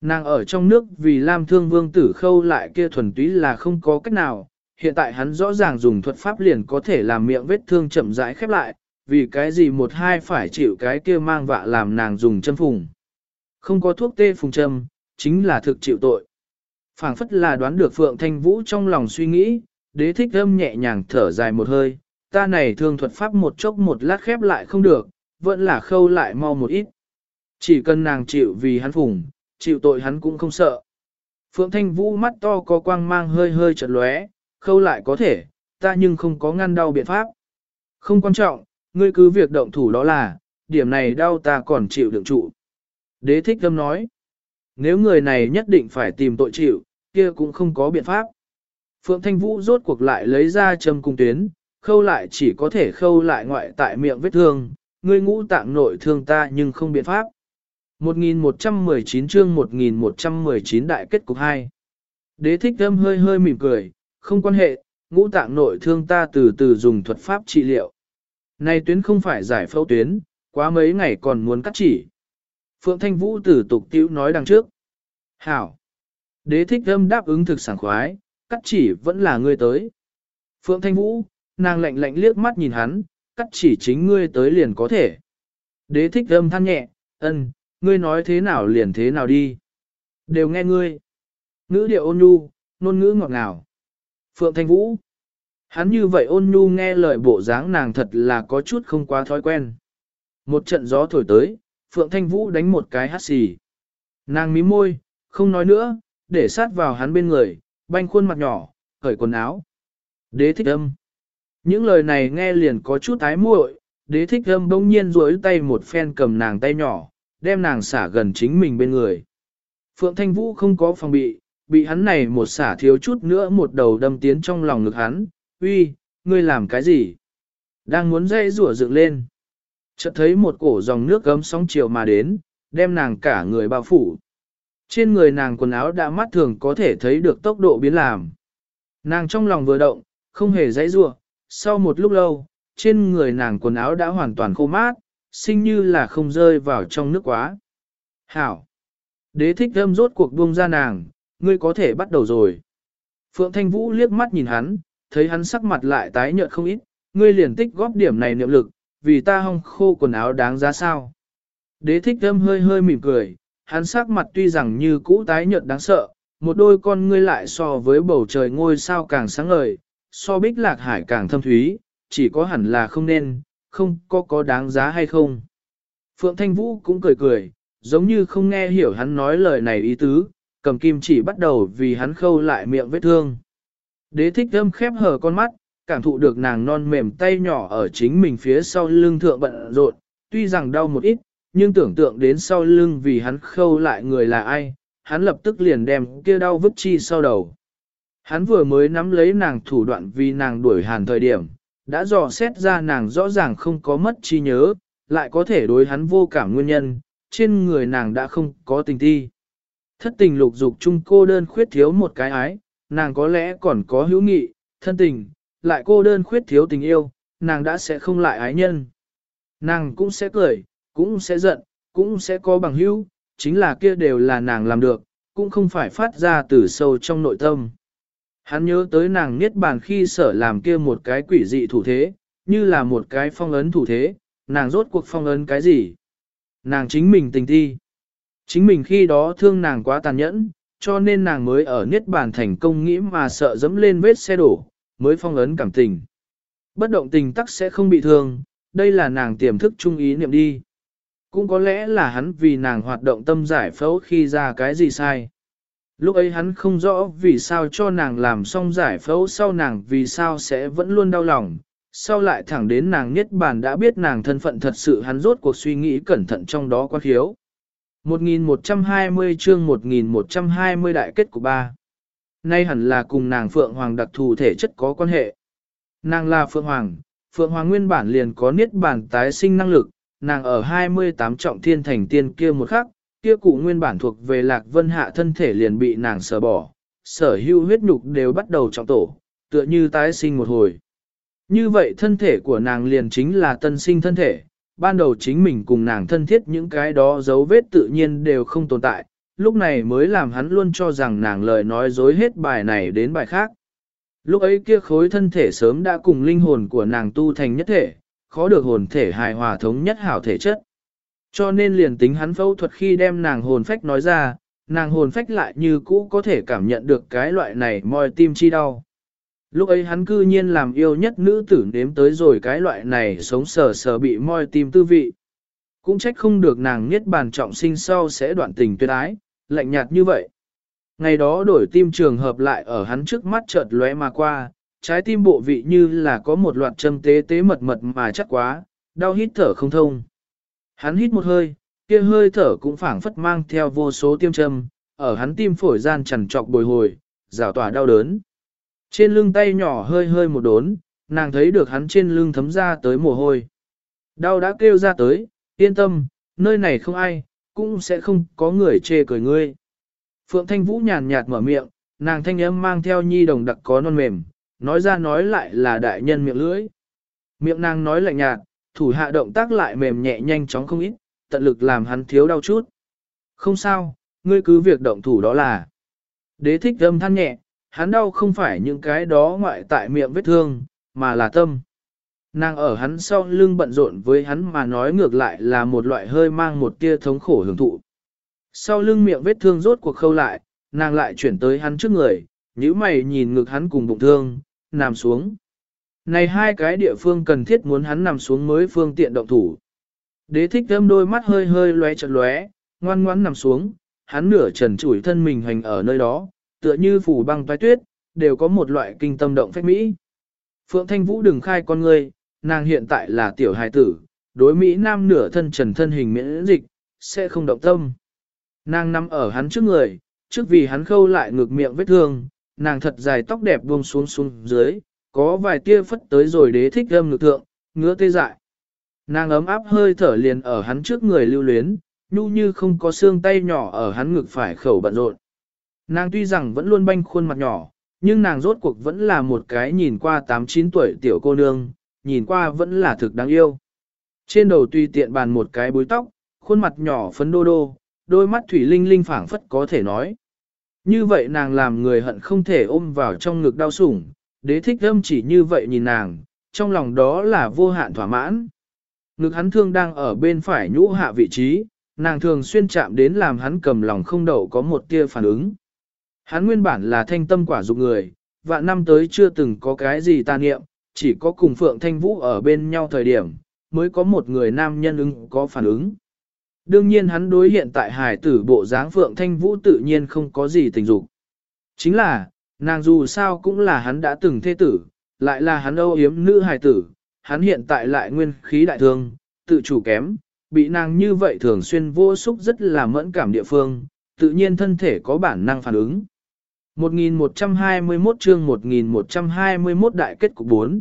Nàng ở trong nước vì Lam Thương Vương tử khâu lại kia thuần túy là không có cách nào, hiện tại hắn rõ ràng dùng thuật pháp liền có thể làm miệng vết thương chậm rãi khép lại, vì cái gì một hai phải chịu cái kia mang vạ làm nàng dùng châm phùng. Không có thuốc tê phùng châm, chính là thực chịu tội. phảng phất là đoán được Phượng Thanh Vũ trong lòng suy nghĩ, đế thích âm nhẹ nhàng thở dài một hơi, ta này thương thuật pháp một chốc một lát khép lại không được, vẫn là khâu lại mau một ít. Chỉ cần nàng chịu vì hắn phùng, chịu tội hắn cũng không sợ. Phượng Thanh Vũ mắt to có quang mang hơi hơi chật lóe, khâu lại có thể, ta nhưng không có ngăn đau biện pháp. Không quan trọng, ngươi cứ việc động thủ đó là, điểm này đau ta còn chịu đựng trụ. Đế thích tâm nói, nếu người này nhất định phải tìm tội chịu, kia cũng không có biện pháp. Phượng Thanh Vũ rốt cuộc lại lấy ra châm cung tuyến, khâu lại chỉ có thể khâu lại ngoại tại miệng vết thương, ngươi ngũ tạng nội thương ta nhưng không biện pháp. 1119 chương 1119 đại kết cục 2. Đế thích thâm hơi hơi mỉm cười, không quan hệ, ngũ tạng nội thương ta từ từ dùng thuật pháp trị liệu. Này tuyến không phải giải phẫu tuyến, quá mấy ngày còn muốn cắt chỉ. Phượng Thanh Vũ tử tục tiễu nói đằng trước. Hảo. Đế thích âm đáp ứng thực sảng khoái, cắt chỉ vẫn là ngươi tới. Phượng Thanh Vũ, nàng lạnh lạnh liếc mắt nhìn hắn, cắt chỉ chính ngươi tới liền có thể. Đế thích âm than nhẹ, ân, ngươi nói thế nào liền thế nào đi. Đều nghe ngươi. Ngữ điệu ôn nhu, ngôn ngữ ngọt ngào. Phượng Thanh Vũ. Hắn như vậy ôn nhu nghe lời bộ dáng nàng thật là có chút không quá thói quen. Một trận gió thổi tới, Phượng Thanh Vũ đánh một cái hát xì. Nàng mím môi, không nói nữa, để sát vào hắn bên người, banh khuôn mặt nhỏ, cởi quần áo. Đế thích âm. Những lời này nghe liền có chút ái muội, đế thích âm bỗng nhiên duỗi tay một phen cầm nàng tay nhỏ, đem nàng xả gần chính mình bên người. Phượng Thanh Vũ không có phòng bị, bị hắn này một xả thiếu chút nữa một đầu đâm tiến trong lòng ngực hắn, uy, ngươi làm cái gì? Đang muốn dây rủa dựng lên. Chợt thấy một cổ dòng nước gấm sóng chiều mà đến, đem nàng cả người bao phủ. Trên người nàng quần áo đã mắt thường có thể thấy được tốc độ biến làm. Nàng trong lòng vừa động, không hề dãy rủa. sau một lúc lâu, trên người nàng quần áo đã hoàn toàn khô mát, sinh như là không rơi vào trong nước quá. Hảo! Đế thích thâm rốt cuộc buông ra nàng, ngươi có thể bắt đầu rồi. Phượng Thanh Vũ liếc mắt nhìn hắn, thấy hắn sắc mặt lại tái nhợt không ít, ngươi liền tích góp điểm này niệm lực, vì ta hong khô quần áo đáng giá sao. Đế thích thâm hơi hơi mỉm cười, hắn sắc mặt tuy rằng như cũ tái nhợt đáng sợ, một đôi con ngươi lại so với bầu trời ngôi sao càng sáng ngời, so bích lạc hải càng thâm thúy, chỉ có hẳn là không nên, không có có đáng giá hay không. Phượng Thanh Vũ cũng cười cười, giống như không nghe hiểu hắn nói lời này ý tứ, cầm kim chỉ bắt đầu vì hắn khâu lại miệng vết thương. Đế thích âm khép hờ con mắt, cảm thụ được nàng non mềm tay nhỏ ở chính mình phía sau lưng thượng bận rộn, tuy rằng đau một ít, nhưng tưởng tượng đến sau lưng vì hắn khâu lại người là ai, hắn lập tức liền đem kia đau vứt chi sau đầu. Hắn vừa mới nắm lấy nàng thủ đoạn vì nàng đuổi hàn thời điểm, đã dò xét ra nàng rõ ràng không có mất trí nhớ, lại có thể đối hắn vô cảm nguyên nhân, trên người nàng đã không có tình thi. Thất tình lục dục chung cô đơn khuyết thiếu một cái ái, nàng có lẽ còn có hữu nghị, thân tình, lại cô đơn khuyết thiếu tình yêu, nàng đã sẽ không lại ái nhân. Nàng cũng sẽ cười, cũng sẽ giận, cũng sẽ có bằng hữu, chính là kia đều là nàng làm được, cũng không phải phát ra từ sâu trong nội tâm. Hắn nhớ tới nàng niết bàn khi sở làm kia một cái quỷ dị thủ thế, như là một cái phong ấn thủ thế, nàng rốt cuộc phong ấn cái gì? Nàng chính mình tình thi. Chính mình khi đó thương nàng quá tàn nhẫn, cho nên nàng mới ở Niết Bàn thành công nghĩ mà sợ dẫm lên vết xe đổ, mới phong ấn cảm tình. Bất động tình tắc sẽ không bị thương, đây là nàng tiềm thức trung ý niệm đi. Cũng có lẽ là hắn vì nàng hoạt động tâm giải phẫu khi ra cái gì sai. Lúc ấy hắn không rõ vì sao cho nàng làm xong giải phẫu sau nàng vì sao sẽ vẫn luôn đau lòng, sau lại thẳng đến nàng nhất bản đã biết nàng thân phận thật sự hắn rốt cuộc suy nghĩ cẩn thận trong đó quá thiếu. 1120 chương 1120 đại kết của ba. Nay hẳn là cùng nàng Phượng Hoàng đặc thù thể chất có quan hệ. Nàng là Phượng Hoàng, Phượng Hoàng nguyên bản liền có niết bản tái sinh năng lực, nàng ở 28 trọng thiên thành tiên kia một khắc, kia cụ nguyên bản thuộc về lạc vân hạ thân thể liền bị nàng sờ bỏ, sở hữu huyết nhục đều bắt đầu trọng tổ, tựa như tái sinh một hồi. Như vậy thân thể của nàng liền chính là tân sinh thân thể, ban đầu chính mình cùng nàng thân thiết những cái đó dấu vết tự nhiên đều không tồn tại, lúc này mới làm hắn luôn cho rằng nàng lời nói dối hết bài này đến bài khác. Lúc ấy kia khối thân thể sớm đã cùng linh hồn của nàng tu thành nhất thể, khó được hồn thể hài hòa thống nhất hảo thể chất. Cho nên liền tính hắn phẫu thuật khi đem nàng hồn phách nói ra, nàng hồn phách lại như cũ có thể cảm nhận được cái loại này moi tim chi đau. Lúc ấy hắn cư nhiên làm yêu nhất nữ tử nếm tới rồi cái loại này sống sờ sờ bị moi tim tư vị. Cũng trách không được nàng nhất bàn trọng sinh sau sẽ đoạn tình tuyệt ái, lạnh nhạt như vậy. Ngày đó đổi tim trường hợp lại ở hắn trước mắt chợt lóe mà qua, trái tim bộ vị như là có một loạt châm tế tế mật mật mà chắc quá, đau hít thở không thông. Hắn hít một hơi, kia hơi thở cũng phảng phất mang theo vô số tiêm châm, ở hắn tim phổi gian trần trọc bồi hồi, rào tỏa đau đớn. Trên lưng tay nhỏ hơi hơi một đốn, nàng thấy được hắn trên lưng thấm ra tới mồ hôi. Đau đã kêu ra tới, yên tâm, nơi này không ai, cũng sẽ không có người chê cười ngươi. Phượng Thanh Vũ nhàn nhạt mở miệng, nàng thanh âm mang theo nhi đồng đặc có non mềm, nói ra nói lại là đại nhân miệng lưỡi. Miệng nàng nói lạnh nhạt, thủ hạ động tác lại mềm nhẹ nhanh chóng không ít, tận lực làm hắn thiếu đau chút. Không sao, ngươi cứ việc động thủ đó là. Đế thích âm than nhẹ, hắn đau không phải những cái đó ngoại tại miệng vết thương, mà là tâm. Nàng ở hắn sau lưng bận rộn với hắn mà nói ngược lại là một loại hơi mang một tia thống khổ hưởng thụ. Sau lưng miệng vết thương rốt cuộc khâu lại, nàng lại chuyển tới hắn trước người, nhíu mày nhìn ngực hắn cùng bụng thương, nằm xuống. Này hai cái địa phương cần thiết muốn hắn nằm xuống mới phương tiện động thủ. Đế thích thơm đôi mắt hơi hơi lóe chật lóe, ngoan ngoãn nằm xuống, hắn nửa trần trụi thân mình hành ở nơi đó, tựa như phủ băng toái tuyết, đều có một loại kinh tâm động phách mỹ. Phượng Thanh Vũ đừng khai con ngươi, nàng hiện tại là tiểu hài tử, đối Mỹ nam nửa thân trần thân hình miễn dịch, sẽ không động tâm. Nàng nằm ở hắn trước người, trước vì hắn khâu lại ngược miệng vết thương, nàng thật dài tóc đẹp buông xuống xuống dưới, có vài tia phất tới rồi đế thích âm ngực thượng, ngứa tê dại. Nàng ấm áp hơi thở liền ở hắn trước người lưu luyến, nhu như không có xương tay nhỏ ở hắn ngực phải khẩu bận rộn. Nàng tuy rằng vẫn luôn banh khuôn mặt nhỏ, nhưng nàng rốt cuộc vẫn là một cái nhìn qua 8-9 tuổi tiểu cô nương, nhìn qua vẫn là thực đáng yêu. Trên đầu tuy tiện bàn một cái búi tóc, khuôn mặt nhỏ phấn đô đô, đôi mắt thủy linh linh phảng phất có thể nói. Như vậy nàng làm người hận không thể ôm vào trong ngực đau sủng, đế thích âm chỉ như vậy nhìn nàng, trong lòng đó là vô hạn thỏa mãn. Ngực hắn thương đang ở bên phải nhũ hạ vị trí, nàng thường xuyên chạm đến làm hắn cầm lòng không đậu có một tia phản ứng. Hắn nguyên bản là thanh tâm quả dục người, vạn năm tới chưa từng có cái gì tà niệm, chỉ có cùng Phượng Thanh Vũ ở bên nhau thời điểm, mới có một người nam nhân ứng có phản ứng. Đương nhiên hắn đối hiện tại hải tử bộ dáng Phượng Thanh Vũ tự nhiên không có gì tình dục. Chính là, nàng dù sao cũng là hắn đã từng thê tử, lại là hắn âu yếm nữ hải tử, hắn hiện tại lại nguyên khí đại thương, tự chủ kém, bị nàng như vậy thường xuyên vô xúc rất là mẫn cảm địa phương, tự nhiên thân thể có bản năng phản ứng. 1121 chương 1121 đại kết cục 4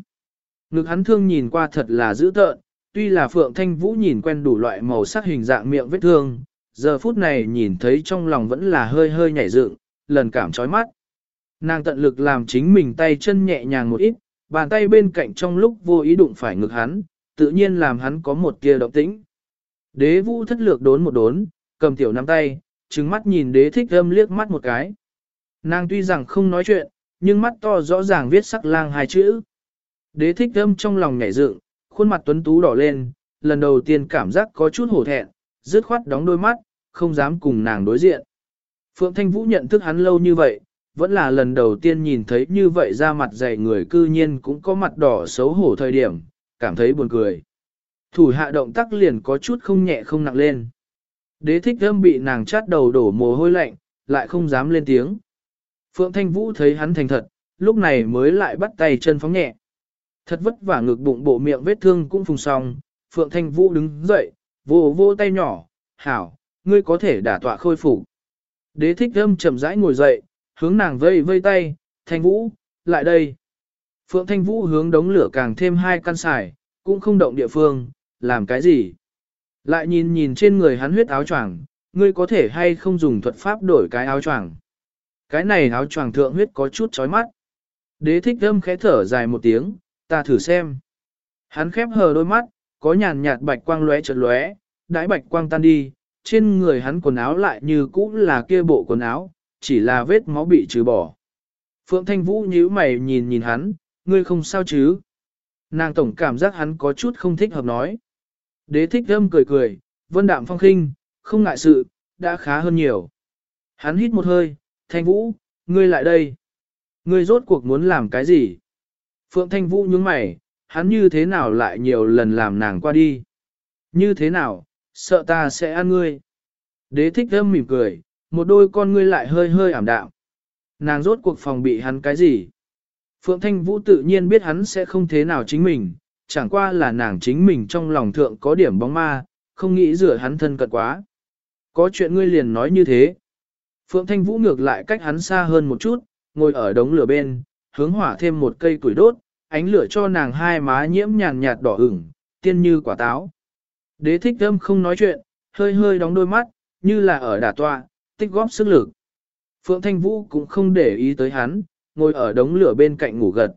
Ngực hắn thương nhìn qua thật là dữ tợn, tuy là Phượng Thanh Vũ nhìn quen đủ loại màu sắc hình dạng miệng vết thương, giờ phút này nhìn thấy trong lòng vẫn là hơi hơi nhảy dựng, lần cảm chói mắt. Nàng tận lực làm chính mình tay chân nhẹ nhàng một ít, bàn tay bên cạnh trong lúc vô ý đụng phải ngực hắn, tự nhiên làm hắn có một kia động tĩnh. Đế vũ thất lược đốn một đốn, cầm tiểu nắm tay, trừng mắt nhìn đế thích âm liếc mắt một cái. Nàng tuy rằng không nói chuyện, nhưng mắt to rõ ràng viết sắc lang hai chữ. Đế thích âm trong lòng nhảy dựng, khuôn mặt tuấn tú đỏ lên, lần đầu tiên cảm giác có chút hổ thẹn, dứt khoát đóng đôi mắt, không dám cùng nàng đối diện. Phượng Thanh Vũ nhận thức hắn lâu như vậy, vẫn là lần đầu tiên nhìn thấy như vậy ra mặt dày người cư nhiên cũng có mặt đỏ xấu hổ thời điểm, cảm thấy buồn cười. Thủ hạ động tác liền có chút không nhẹ không nặng lên. Đế thích âm bị nàng chát đầu đổ mồ hôi lạnh, lại không dám lên tiếng. Phượng Thanh Vũ thấy hắn thành thật, lúc này mới lại bắt tay chân phóng nhẹ. Thật vất vả ngực bụng bộ miệng vết thương cũng phùng xong, Phượng Thanh Vũ đứng dậy, vô vô tay nhỏ, hảo, ngươi có thể đả tọa khôi phục. Đế thích âm chậm rãi ngồi dậy, hướng nàng vây vây tay, Thanh Vũ, lại đây. Phượng Thanh Vũ hướng đống lửa càng thêm hai căn xài, cũng không động địa phương, làm cái gì. Lại nhìn nhìn trên người hắn huyết áo choàng, ngươi có thể hay không dùng thuật pháp đổi cái áo choàng. Cái này áo choàng thượng huyết có chút chói mắt. Đế thích thâm khẽ thở dài một tiếng, ta thử xem. Hắn khép hờ đôi mắt, có nhàn nhạt bạch quang lóe chợt lóe, đãi bạch quang tan đi, trên người hắn quần áo lại như cũ là kia bộ quần áo, chỉ là vết máu bị trừ bỏ. Phượng Thanh Vũ nhíu mày nhìn nhìn hắn, ngươi không sao chứ? Nàng tổng cảm giác hắn có chút không thích hợp nói. Đế thích thâm cười cười, vân đạm phong khinh, không ngại sự, đã khá hơn nhiều. Hắn hít một hơi, Thanh Vũ, ngươi lại đây. Ngươi rốt cuộc muốn làm cái gì? Phượng Thanh Vũ nhướng mày, hắn như thế nào lại nhiều lần làm nàng qua đi? Như thế nào, sợ ta sẽ ăn ngươi? Đế thích thơm mỉm cười, một đôi con ngươi lại hơi hơi ảm đạm. Nàng rốt cuộc phòng bị hắn cái gì? Phượng Thanh Vũ tự nhiên biết hắn sẽ không thế nào chính mình, chẳng qua là nàng chính mình trong lòng thượng có điểm bóng ma, không nghĩ rửa hắn thân cận quá. Có chuyện ngươi liền nói như thế. Phượng Thanh Vũ ngược lại cách hắn xa hơn một chút, ngồi ở đống lửa bên, hướng hỏa thêm một cây củi đốt, ánh lửa cho nàng hai má nhiễm nhàn nhạt đỏ ửng, tiên như quả táo. Đế thích thâm không nói chuyện, hơi hơi đóng đôi mắt, như là ở đả tọa, tích góp sức lực. Phượng Thanh Vũ cũng không để ý tới hắn, ngồi ở đống lửa bên cạnh ngủ gật.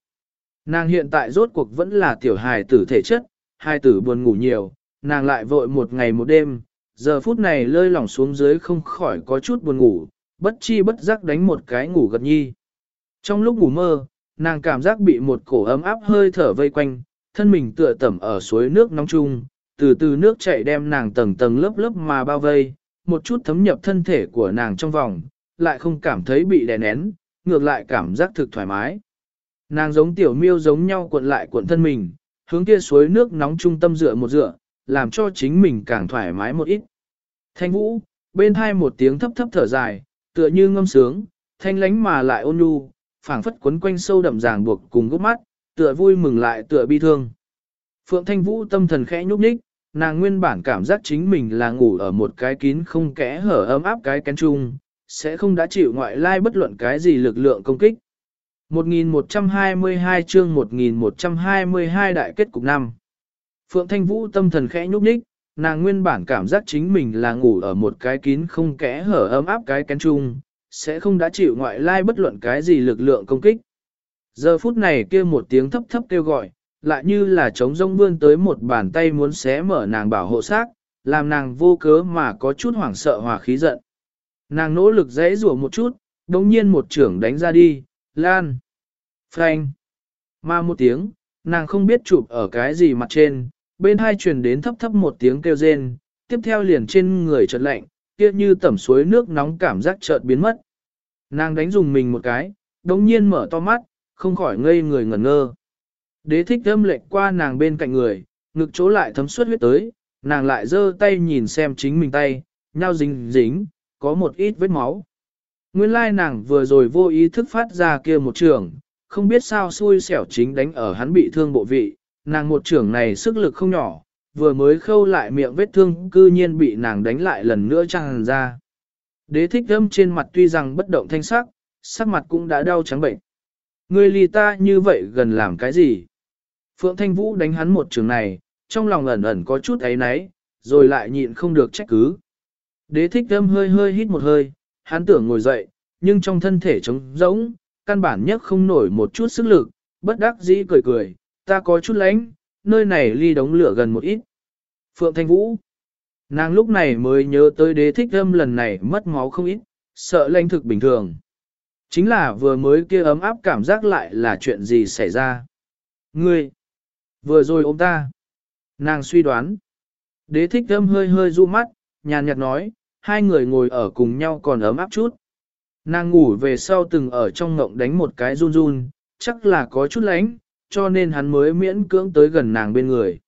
Nàng hiện tại rốt cuộc vẫn là tiểu hài tử thể chất, hai tử buồn ngủ nhiều, nàng lại vội một ngày một đêm, giờ phút này lơi lỏng xuống dưới không khỏi có chút buồn ngủ, bất chi bất giác đánh một cái ngủ gật nhi. Trong lúc ngủ mơ, nàng cảm giác bị một cổ ấm áp hơi thở vây quanh, thân mình tựa tẩm ở suối nước nóng chung, từ từ nước chảy đem nàng tầng tầng lớp lớp mà bao vây, một chút thấm nhập thân thể của nàng trong vòng, lại không cảm thấy bị đè nén, ngược lại cảm giác thực thoải mái. Nàng giống tiểu miêu giống nhau cuộn lại cuộn thân mình, hướng kia suối nước nóng trung tâm dựa một dựa, làm cho chính mình càng thoải mái một ít. Thanh vũ, bên hai một tiếng thấp thấp thở dài, tựa như ngâm sướng, thanh lánh mà lại ôn nhu, phảng phất quấn quanh sâu đậm ràng buộc cùng gốc mắt, tựa vui mừng lại tựa bi thương. Phượng Thanh Vũ tâm thần khẽ nhúc nhích, nàng nguyên bản cảm giác chính mình là ngủ ở một cái kín không kẽ hở ấm áp cái kén chung, sẽ không đã chịu ngoại lai bất luận cái gì lực lượng công kích. 1122 chương 1122 đại kết cục năm. Phượng Thanh Vũ tâm thần khẽ nhúc nhích, nàng nguyên bản cảm giác chính mình là ngủ ở một cái kín không kẽ hở ấm áp cái kén chung, sẽ không đã chịu ngoại lai bất luận cái gì lực lượng công kích. Giờ phút này kia một tiếng thấp thấp kêu gọi, lại như là trống rông vươn tới một bàn tay muốn xé mở nàng bảo hộ xác, làm nàng vô cớ mà có chút hoảng sợ hòa khí giận. Nàng nỗ lực dãy rủa một chút, đồng nhiên một trưởng đánh ra đi, lan, phanh. ma một tiếng, nàng không biết chụp ở cái gì mặt trên, bên hai truyền đến thấp thấp một tiếng kêu rên, tiếp theo liền trên người chợt lạnh, kia như tẩm suối nước nóng cảm giác chợt biến mất. Nàng đánh dùng mình một cái, đống nhiên mở to mắt, không khỏi ngây người ngẩn ngơ. Đế thích thâm lệnh qua nàng bên cạnh người, ngực chỗ lại thấm suốt huyết tới, nàng lại giơ tay nhìn xem chính mình tay, nhau dính dính, có một ít vết máu. Nguyên lai nàng vừa rồi vô ý thức phát ra kia một trường, không biết sao xui xẻo chính đánh ở hắn bị thương bộ vị, nàng một trưởng này sức lực không nhỏ, vừa mới khâu lại miệng vết thương cư nhiên bị nàng đánh lại lần nữa tràn ra. Đế thích âm trên mặt tuy rằng bất động thanh sắc, sắc mặt cũng đã đau trắng bệnh. Người lì ta như vậy gần làm cái gì? Phượng Thanh Vũ đánh hắn một trường này, trong lòng ẩn ẩn có chút ấy náy, rồi lại nhịn không được trách cứ. Đế thích âm hơi hơi hít một hơi, hắn tưởng ngồi dậy, nhưng trong thân thể trống rỗng, căn bản nhất không nổi một chút sức lực, bất đắc dĩ cười cười, ta có chút lánh, nơi này ly đống lửa gần một ít. Phượng Thanh Vũ. Nàng lúc này mới nhớ tới đế thích âm lần này mất máu không ít, sợ lanh thực bình thường. Chính là vừa mới kia ấm áp cảm giác lại là chuyện gì xảy ra. Ngươi. Vừa rồi ôm ta. Nàng suy đoán. Đế thích âm hơi hơi du mắt, nhàn nhạt nói, hai người ngồi ở cùng nhau còn ấm áp chút. Nàng ngủ về sau từng ở trong ngộng đánh một cái run run, chắc là có chút lánh, cho nên hắn mới miễn cưỡng tới gần nàng bên người.